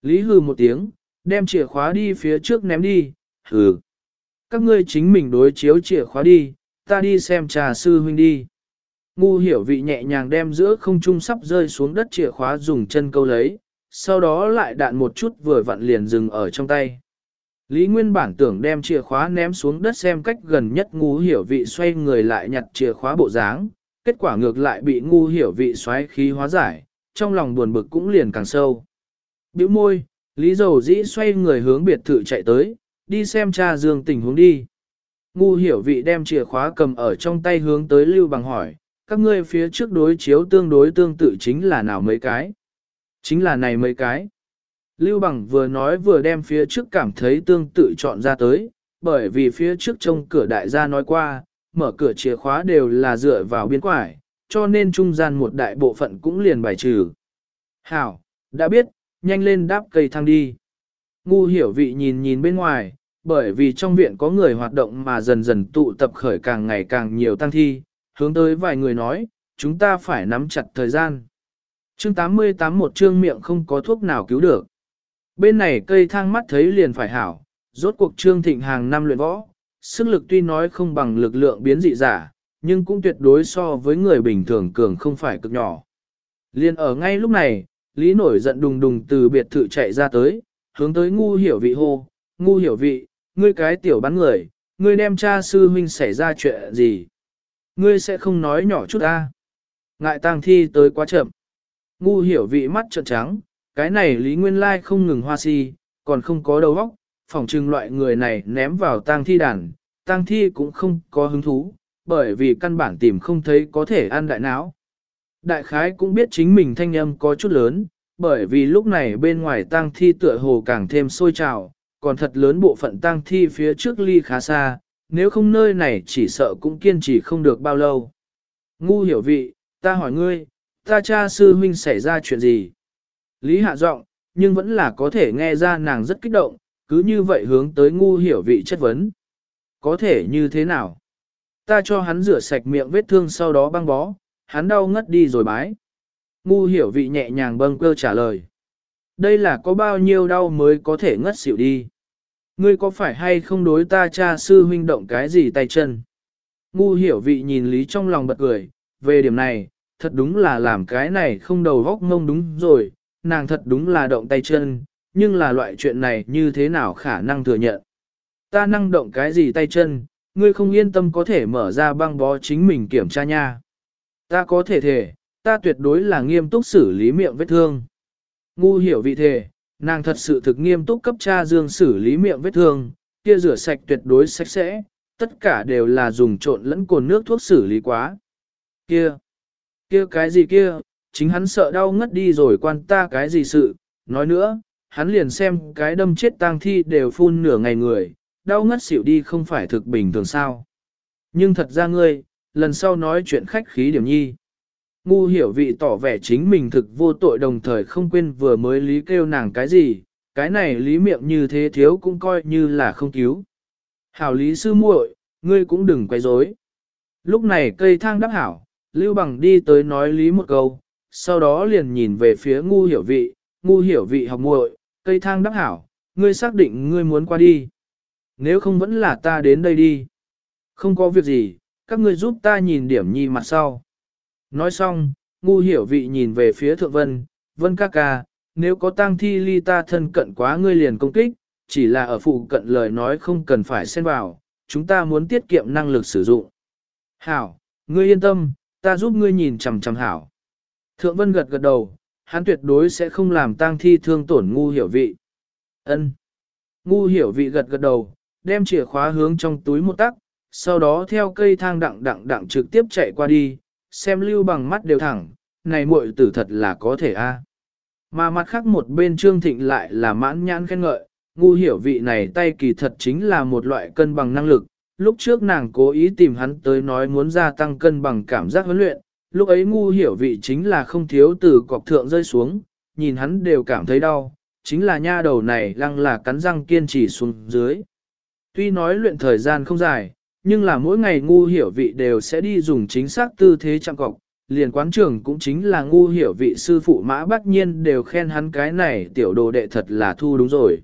Lý hừ một tiếng, đem chìa khóa đi phía trước ném đi, hừ. Các ngươi chính mình đối chiếu chìa khóa đi, ta đi xem trà sư huynh đi. Ngu hiểu vị nhẹ nhàng đem giữa không trung sắp rơi xuống đất chìa khóa dùng chân câu lấy, sau đó lại đạn một chút vừa vặn liền dừng ở trong tay. Lý Nguyên bản tưởng đem chìa khóa ném xuống đất xem cách gần nhất ngu hiểu vị xoay người lại nhặt chìa khóa bộ dáng, kết quả ngược lại bị ngu hiểu vị xoáy khí hóa giải, trong lòng buồn bực cũng liền càng sâu. Biểu môi, Lý Dầu dĩ xoay người hướng biệt thự chạy tới, đi xem cha Dương tình huống đi. Ngu hiểu vị đem chìa khóa cầm ở trong tay hướng tới Lưu Bằng hỏi, các ngươi phía trước đối chiếu tương đối tương tự chính là nào mấy cái? Chính là này mấy cái. Lưu Bằng vừa nói vừa đem phía trước cảm thấy tương tự chọn ra tới, bởi vì phía trước trông cửa đại gia nói qua, mở cửa chìa khóa đều là dựa vào biên quải, cho nên trung gian một đại bộ phận cũng liền bài trừ. Hảo, đã biết, nhanh lên đáp cây thang đi. Ngu hiểu vị nhìn nhìn bên ngoài, bởi vì trong viện có người hoạt động mà dần dần tụ tập khởi càng ngày càng nhiều tăng thi, hướng tới vài người nói, chúng ta phải nắm chặt thời gian. Chương 88 một chương miệng không có thuốc nào cứu được. Bên này cây thang mắt thấy liền phải hảo, rốt cuộc trương thịnh hàng năm luyện võ, sức lực tuy nói không bằng lực lượng biến dị giả, nhưng cũng tuyệt đối so với người bình thường cường không phải cực nhỏ. Liên ở ngay lúc này, Lý nổi giận đùng đùng từ biệt thự chạy ra tới, hướng tới ngu hiểu vị hô, ngu hiểu vị, ngươi cái tiểu bắn người, ngươi đem cha sư huynh xảy ra chuyện gì? Ngươi sẽ không nói nhỏ chút ta. Ngại tang thi tới quá chậm. Ngu hiểu vị mắt trợn trắng, cái này Lý Nguyên Lai không ngừng hoa si, còn không có đầu óc, phỏng trừng loại người này ném vào tang thi đàn, tang thi cũng không có hứng thú, bởi vì căn bản tìm không thấy có thể ăn đại não. Đại khái cũng biết chính mình thanh âm có chút lớn, bởi vì lúc này bên ngoài tang thi tựa hồ càng thêm sôi trào, còn thật lớn bộ phận tang thi phía trước ly khá xa, nếu không nơi này chỉ sợ cũng kiên trì không được bao lâu. Ngu hiểu vị, ta hỏi ngươi, ta cha sư huynh xảy ra chuyện gì? Lý hạ giọng, nhưng vẫn là có thể nghe ra nàng rất kích động, cứ như vậy hướng tới ngu hiểu vị chất vấn. Có thể như thế nào? Ta cho hắn rửa sạch miệng vết thương sau đó băng bó, hắn đau ngất đi rồi bái. Ngu hiểu vị nhẹ nhàng bâng cơ trả lời. Đây là có bao nhiêu đau mới có thể ngất xỉu đi. Ngươi có phải hay không đối ta cha sư huynh động cái gì tay chân? Ngu hiểu vị nhìn lý trong lòng bật cười, về điểm này, thật đúng là làm cái này không đầu góc ngông đúng rồi, nàng thật đúng là động tay chân, nhưng là loại chuyện này như thế nào khả năng thừa nhận. Ta năng động cái gì tay chân, ngươi không yên tâm có thể mở ra băng bó chính mình kiểm tra nha. Ta có thể thể, ta tuyệt đối là nghiêm túc xử lý miệng vết thương. Ngu hiểu vị thề, nàng thật sự thực nghiêm túc cấp cha dương xử lý miệng vết thương, kia rửa sạch tuyệt đối sạch sẽ, tất cả đều là dùng trộn lẫn cồn nước thuốc xử lý quá. Kia, kia cái gì kia, chính hắn sợ đau ngất đi rồi quan ta cái gì sự, nói nữa, hắn liền xem cái đâm chết tang thi đều phun nửa ngày người, đau ngất xỉu đi không phải thực bình thường sao. Nhưng thật ra ngươi, lần sau nói chuyện khách khí điểm nhi. Ngu hiểu vị tỏ vẻ chính mình thực vô tội đồng thời không quên vừa mới lý kêu nàng cái gì, cái này lý miệng như thế thiếu cũng coi như là không cứu. Hảo lý sư muội, ngươi cũng đừng quay rối. Lúc này cây thang đắc hảo, Lưu Bằng đi tới nói lý một câu, sau đó liền nhìn về phía ngu hiểu vị, ngu hiểu vị học muội, cây thang đắc hảo, ngươi xác định ngươi muốn qua đi. Nếu không vẫn là ta đến đây đi. Không có việc gì, các ngươi giúp ta nhìn điểm nhi mặt sau. Nói xong, ngu hiểu vị nhìn về phía thượng vân, vân ca ca, nếu có tang thi ly ta thân cận quá ngươi liền công kích, chỉ là ở phụ cận lời nói không cần phải xen vào, chúng ta muốn tiết kiệm năng lực sử dụng. Hảo, ngươi yên tâm, ta giúp ngươi nhìn chằm chằm hảo. Thượng Vân gật gật đầu, hắn tuyệt đối sẽ không làm tang thi thương tổn ngu hiểu vị. Ân. Ngu hiểu vị gật gật đầu, đem chìa khóa hướng trong túi một tắc, sau đó theo cây thang đặng đặng đặng trực tiếp chạy qua đi, xem lưu bằng mắt đều thẳng, này muội tử thật là có thể a. Mà mặt khác một bên Trương Thịnh lại là mãn nhãn khen ngợi, ngu hiểu vị này tay kỳ thật chính là một loại cân bằng năng lực. Lúc trước nàng cố ý tìm hắn tới nói muốn gia tăng cân bằng cảm giác huấn luyện, lúc ấy ngu hiểu vị chính là không thiếu từ cọc thượng rơi xuống, nhìn hắn đều cảm thấy đau, chính là nha đầu này lăng là cắn răng kiên trì xuống dưới. Tuy nói luyện thời gian không dài, nhưng là mỗi ngày ngu hiểu vị đều sẽ đi dùng chính xác tư thế chạm cọc, liền quán trưởng cũng chính là ngu hiểu vị sư phụ mã bác nhiên đều khen hắn cái này tiểu đồ đệ thật là thu đúng rồi.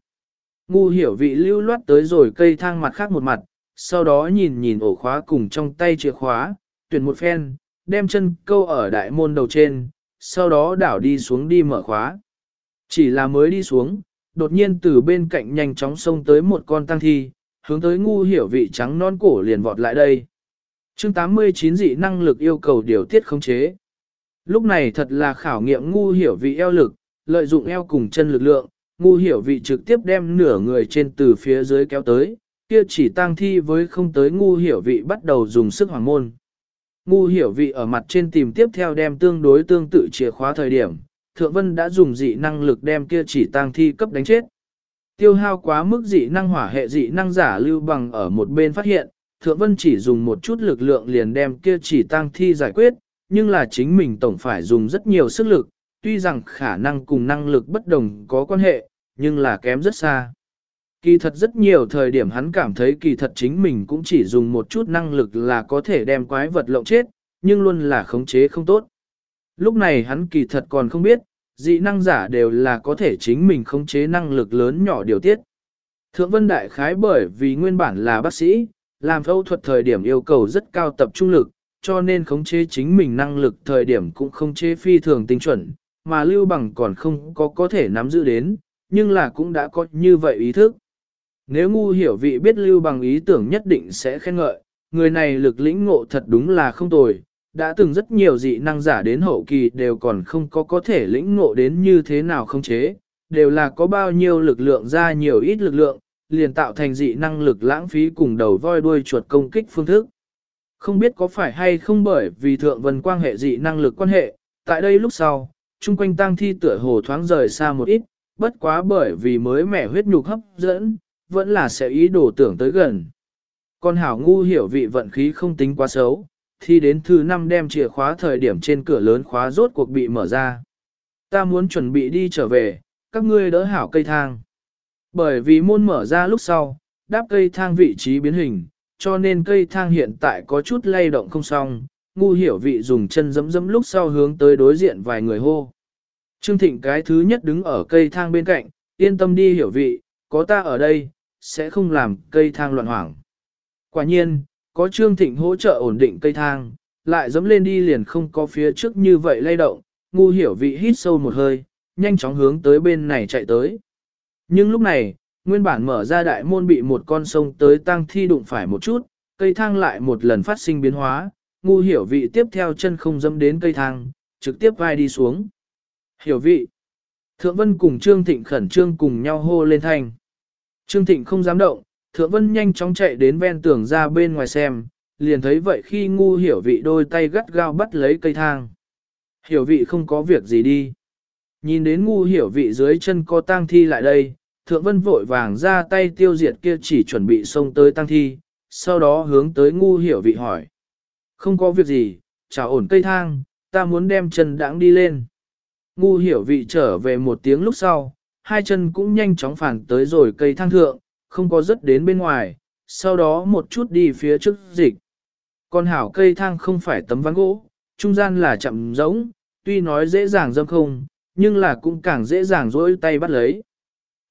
Ngu hiểu vị lưu loát tới rồi cây thang mặt khác một mặt, sau đó nhìn nhìn ổ khóa cùng trong tay chìa khóa, tuyển một phen, đem chân câu ở đại môn đầu trên, sau đó đảo đi xuống đi mở khóa. Chỉ là mới đi xuống, đột nhiên từ bên cạnh nhanh chóng xông tới một con tăng thi, hướng tới ngu hiểu vị trắng non cổ liền vọt lại đây. chương 89 dị năng lực yêu cầu điều tiết khống chế. Lúc này thật là khảo nghiệm ngu hiểu vị eo lực, lợi dụng eo cùng chân lực lượng, ngu hiểu vị trực tiếp đem nửa người trên từ phía dưới kéo tới, kia chỉ tăng thi với không tới ngu hiểu vị bắt đầu dùng sức hoàng môn. Ngu hiểu vị ở mặt trên tìm tiếp theo đem tương đối tương tự chìa khóa thời điểm, Thượng Vân đã dùng dị năng lực đem kia chỉ tăng thi cấp đánh chết. Tiêu hao quá mức dị năng hỏa hệ dị năng giả lưu bằng ở một bên phát hiện, Thượng Vân chỉ dùng một chút lực lượng liền đem kia chỉ tăng thi giải quyết, nhưng là chính mình tổng phải dùng rất nhiều sức lực, tuy rằng khả năng cùng năng lực bất đồng có quan hệ, nhưng là kém rất xa. Kỳ thật rất nhiều thời điểm hắn cảm thấy kỳ thật chính mình cũng chỉ dùng một chút năng lực là có thể đem quái vật lộng chết, nhưng luôn là khống chế không tốt. Lúc này hắn kỳ thật còn không biết, dị năng giả đều là có thể chính mình khống chế năng lực lớn nhỏ điều tiết. Thượng Vân Đại Khái bởi vì nguyên bản là bác sĩ, làm phẫu thuật thời điểm yêu cầu rất cao tập trung lực, cho nên khống chế chính mình năng lực thời điểm cũng không chế phi thường tinh chuẩn, mà Lưu Bằng còn không có có thể nắm giữ đến, nhưng là cũng đã có như vậy ý thức. Nếu ngu hiểu vị biết Lưu Bằng ý tưởng nhất định sẽ khen ngợi, người này lực lĩnh ngộ thật đúng là không tồi, đã từng rất nhiều dị năng giả đến hậu kỳ đều còn không có có thể lĩnh ngộ đến như thế nào không chế, đều là có bao nhiêu lực lượng ra nhiều ít lực lượng, liền tạo thành dị năng lực lãng phí cùng đầu voi đuôi chuột công kích phương thức. Không biết có phải hay không bởi vì thượng vân quan hệ dị năng lực quan hệ, tại đây lúc sau, chung quanh tang thi tựa hồ thoáng rời xa một ít, bất quá bởi vì mới mẻ huyết nhục hấp dẫn, vẫn là sẽ ý đồ tưởng tới gần. Con hảo ngu hiểu vị vận khí không tính quá xấu, thi đến thứ năm đem chìa khóa thời điểm trên cửa lớn khóa rốt cuộc bị mở ra. Ta muốn chuẩn bị đi trở về, các ngươi đỡ hảo cây thang. Bởi vì môn mở ra lúc sau, đáp cây thang vị trí biến hình, cho nên cây thang hiện tại có chút lay động không xong, ngu hiểu vị dùng chân dẫm dẫm lúc sau hướng tới đối diện vài người hô. Trương Thịnh cái thứ nhất đứng ở cây thang bên cạnh, yên tâm đi hiểu vị, có ta ở đây, sẽ không làm cây thang loạn hoảng. Quả nhiên, có Trương Thịnh hỗ trợ ổn định cây thang, lại dẫm lên đi liền không có phía trước như vậy lay động, ngu hiểu vị hít sâu một hơi, nhanh chóng hướng tới bên này chạy tới. Nhưng lúc này, nguyên bản mở ra đại môn bị một con sông tới tăng thi đụng phải một chút, cây thang lại một lần phát sinh biến hóa, ngu hiểu vị tiếp theo chân không dẫm đến cây thang, trực tiếp vai đi xuống. Hiểu vị. Thượng Vân cùng Trương Thịnh khẩn trương cùng nhau hô lên thanh. Trương Thịnh không dám động, Thượng Vân nhanh chóng chạy đến ven tường ra bên ngoài xem, liền thấy vậy khi ngu hiểu vị đôi tay gắt gao bắt lấy cây thang. Hiểu vị không có việc gì đi. Nhìn đến ngu hiểu vị dưới chân có tang thi lại đây, Thượng Vân vội vàng ra tay tiêu diệt kia chỉ chuẩn bị xông tới tang thi, sau đó hướng tới ngu hiểu vị hỏi. Không có việc gì, chào ổn cây thang, ta muốn đem chân đãng đi lên. Ngu hiểu vị trở về một tiếng lúc sau, hai chân cũng nhanh chóng phản tới rồi cây thang thượng, không có rớt đến bên ngoài, sau đó một chút đi phía trước dịch. Con hảo cây thang không phải tấm ván gỗ, trung gian là chậm giống, tuy nói dễ dàng dâm không, nhưng là cũng càng dễ dàng dỗi tay bắt lấy.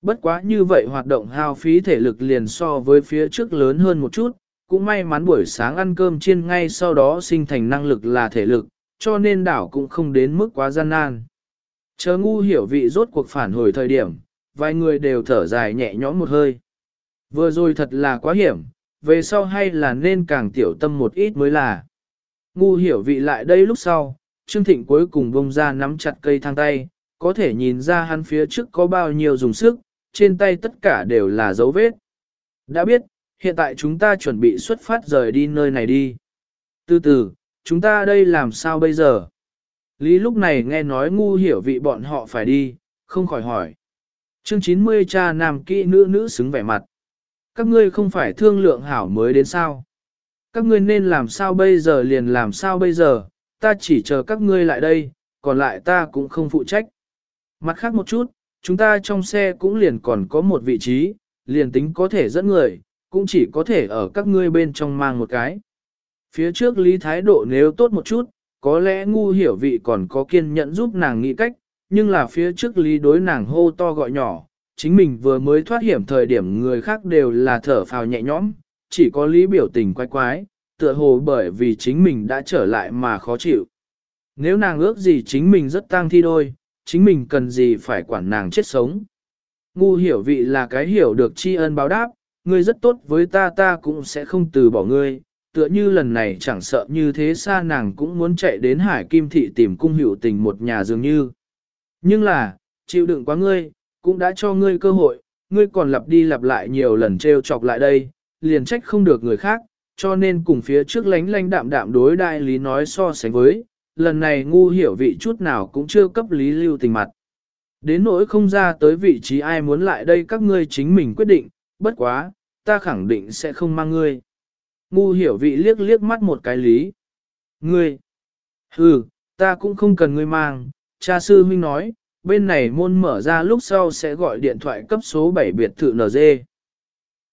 Bất quá như vậy hoạt động hao phí thể lực liền so với phía trước lớn hơn một chút, cũng may mắn buổi sáng ăn cơm chiên ngay sau đó sinh thành năng lực là thể lực, cho nên đảo cũng không đến mức quá gian nan. Chờ ngu hiểu vị rốt cuộc phản hồi thời điểm, vài người đều thở dài nhẹ nhõm một hơi. Vừa rồi thật là quá hiểm, về sau hay là nên càng tiểu tâm một ít mới là. Ngu hiểu vị lại đây lúc sau, Trương Thịnh cuối cùng bông ra nắm chặt cây thang tay, có thể nhìn ra hắn phía trước có bao nhiêu dùng sức, trên tay tất cả đều là dấu vết. Đã biết, hiện tại chúng ta chuẩn bị xuất phát rời đi nơi này đi. Từ từ, chúng ta đây làm sao bây giờ? Lý lúc này nghe nói ngu hiểu vị bọn họ phải đi, không khỏi hỏi. Chương 90 cha nam kỹ nữ nữ xứng vẻ mặt. Các ngươi không phải thương lượng hảo mới đến sao? Các ngươi nên làm sao bây giờ liền làm sao bây giờ, ta chỉ chờ các ngươi lại đây, còn lại ta cũng không phụ trách. Mặt khác một chút, chúng ta trong xe cũng liền còn có một vị trí, liền tính có thể dẫn người, cũng chỉ có thể ở các ngươi bên trong mang một cái. Phía trước lý thái độ nếu tốt một chút, có lẽ ngu hiểu vị còn có kiên nhẫn giúp nàng nghĩ cách, nhưng là phía trước lý đối nàng hô to gọi nhỏ, chính mình vừa mới thoát hiểm thời điểm người khác đều là thở phào nhẹ nhõm, chỉ có lý biểu tình quái quái, tựa hồ bởi vì chính mình đã trở lại mà khó chịu. Nếu nàng ước gì chính mình rất tang thi đôi, chính mình cần gì phải quản nàng chết sống. Ngu hiểu vị là cái hiểu được tri ân báo đáp, ngươi rất tốt với ta ta cũng sẽ không từ bỏ ngươi, tựa như lần này chẳng sợ như thế xa nàng cũng muốn chạy đến hải kim thị tìm cung hữu tình một nhà dường như. Nhưng là, chịu đựng quá ngươi, cũng đã cho ngươi cơ hội, ngươi còn lặp đi lặp lại nhiều lần trêu chọc lại đây, liền trách không được người khác, cho nên cùng phía trước lánh lánh đạm đạm đối đại lý nói so sánh với, lần này ngu hiểu vị chút nào cũng chưa cấp lý lưu tình mặt. Đến nỗi không ra tới vị trí ai muốn lại đây các ngươi chính mình quyết định, bất quá, ta khẳng định sẽ không mang ngươi. Ngu hiểu vị liếc liếc mắt một cái lý. Ngươi, ừ, ta cũng không cần ngươi mang, cha sư huynh nói, bên này môn mở ra lúc sau sẽ gọi điện thoại cấp số 7 biệt thự NG.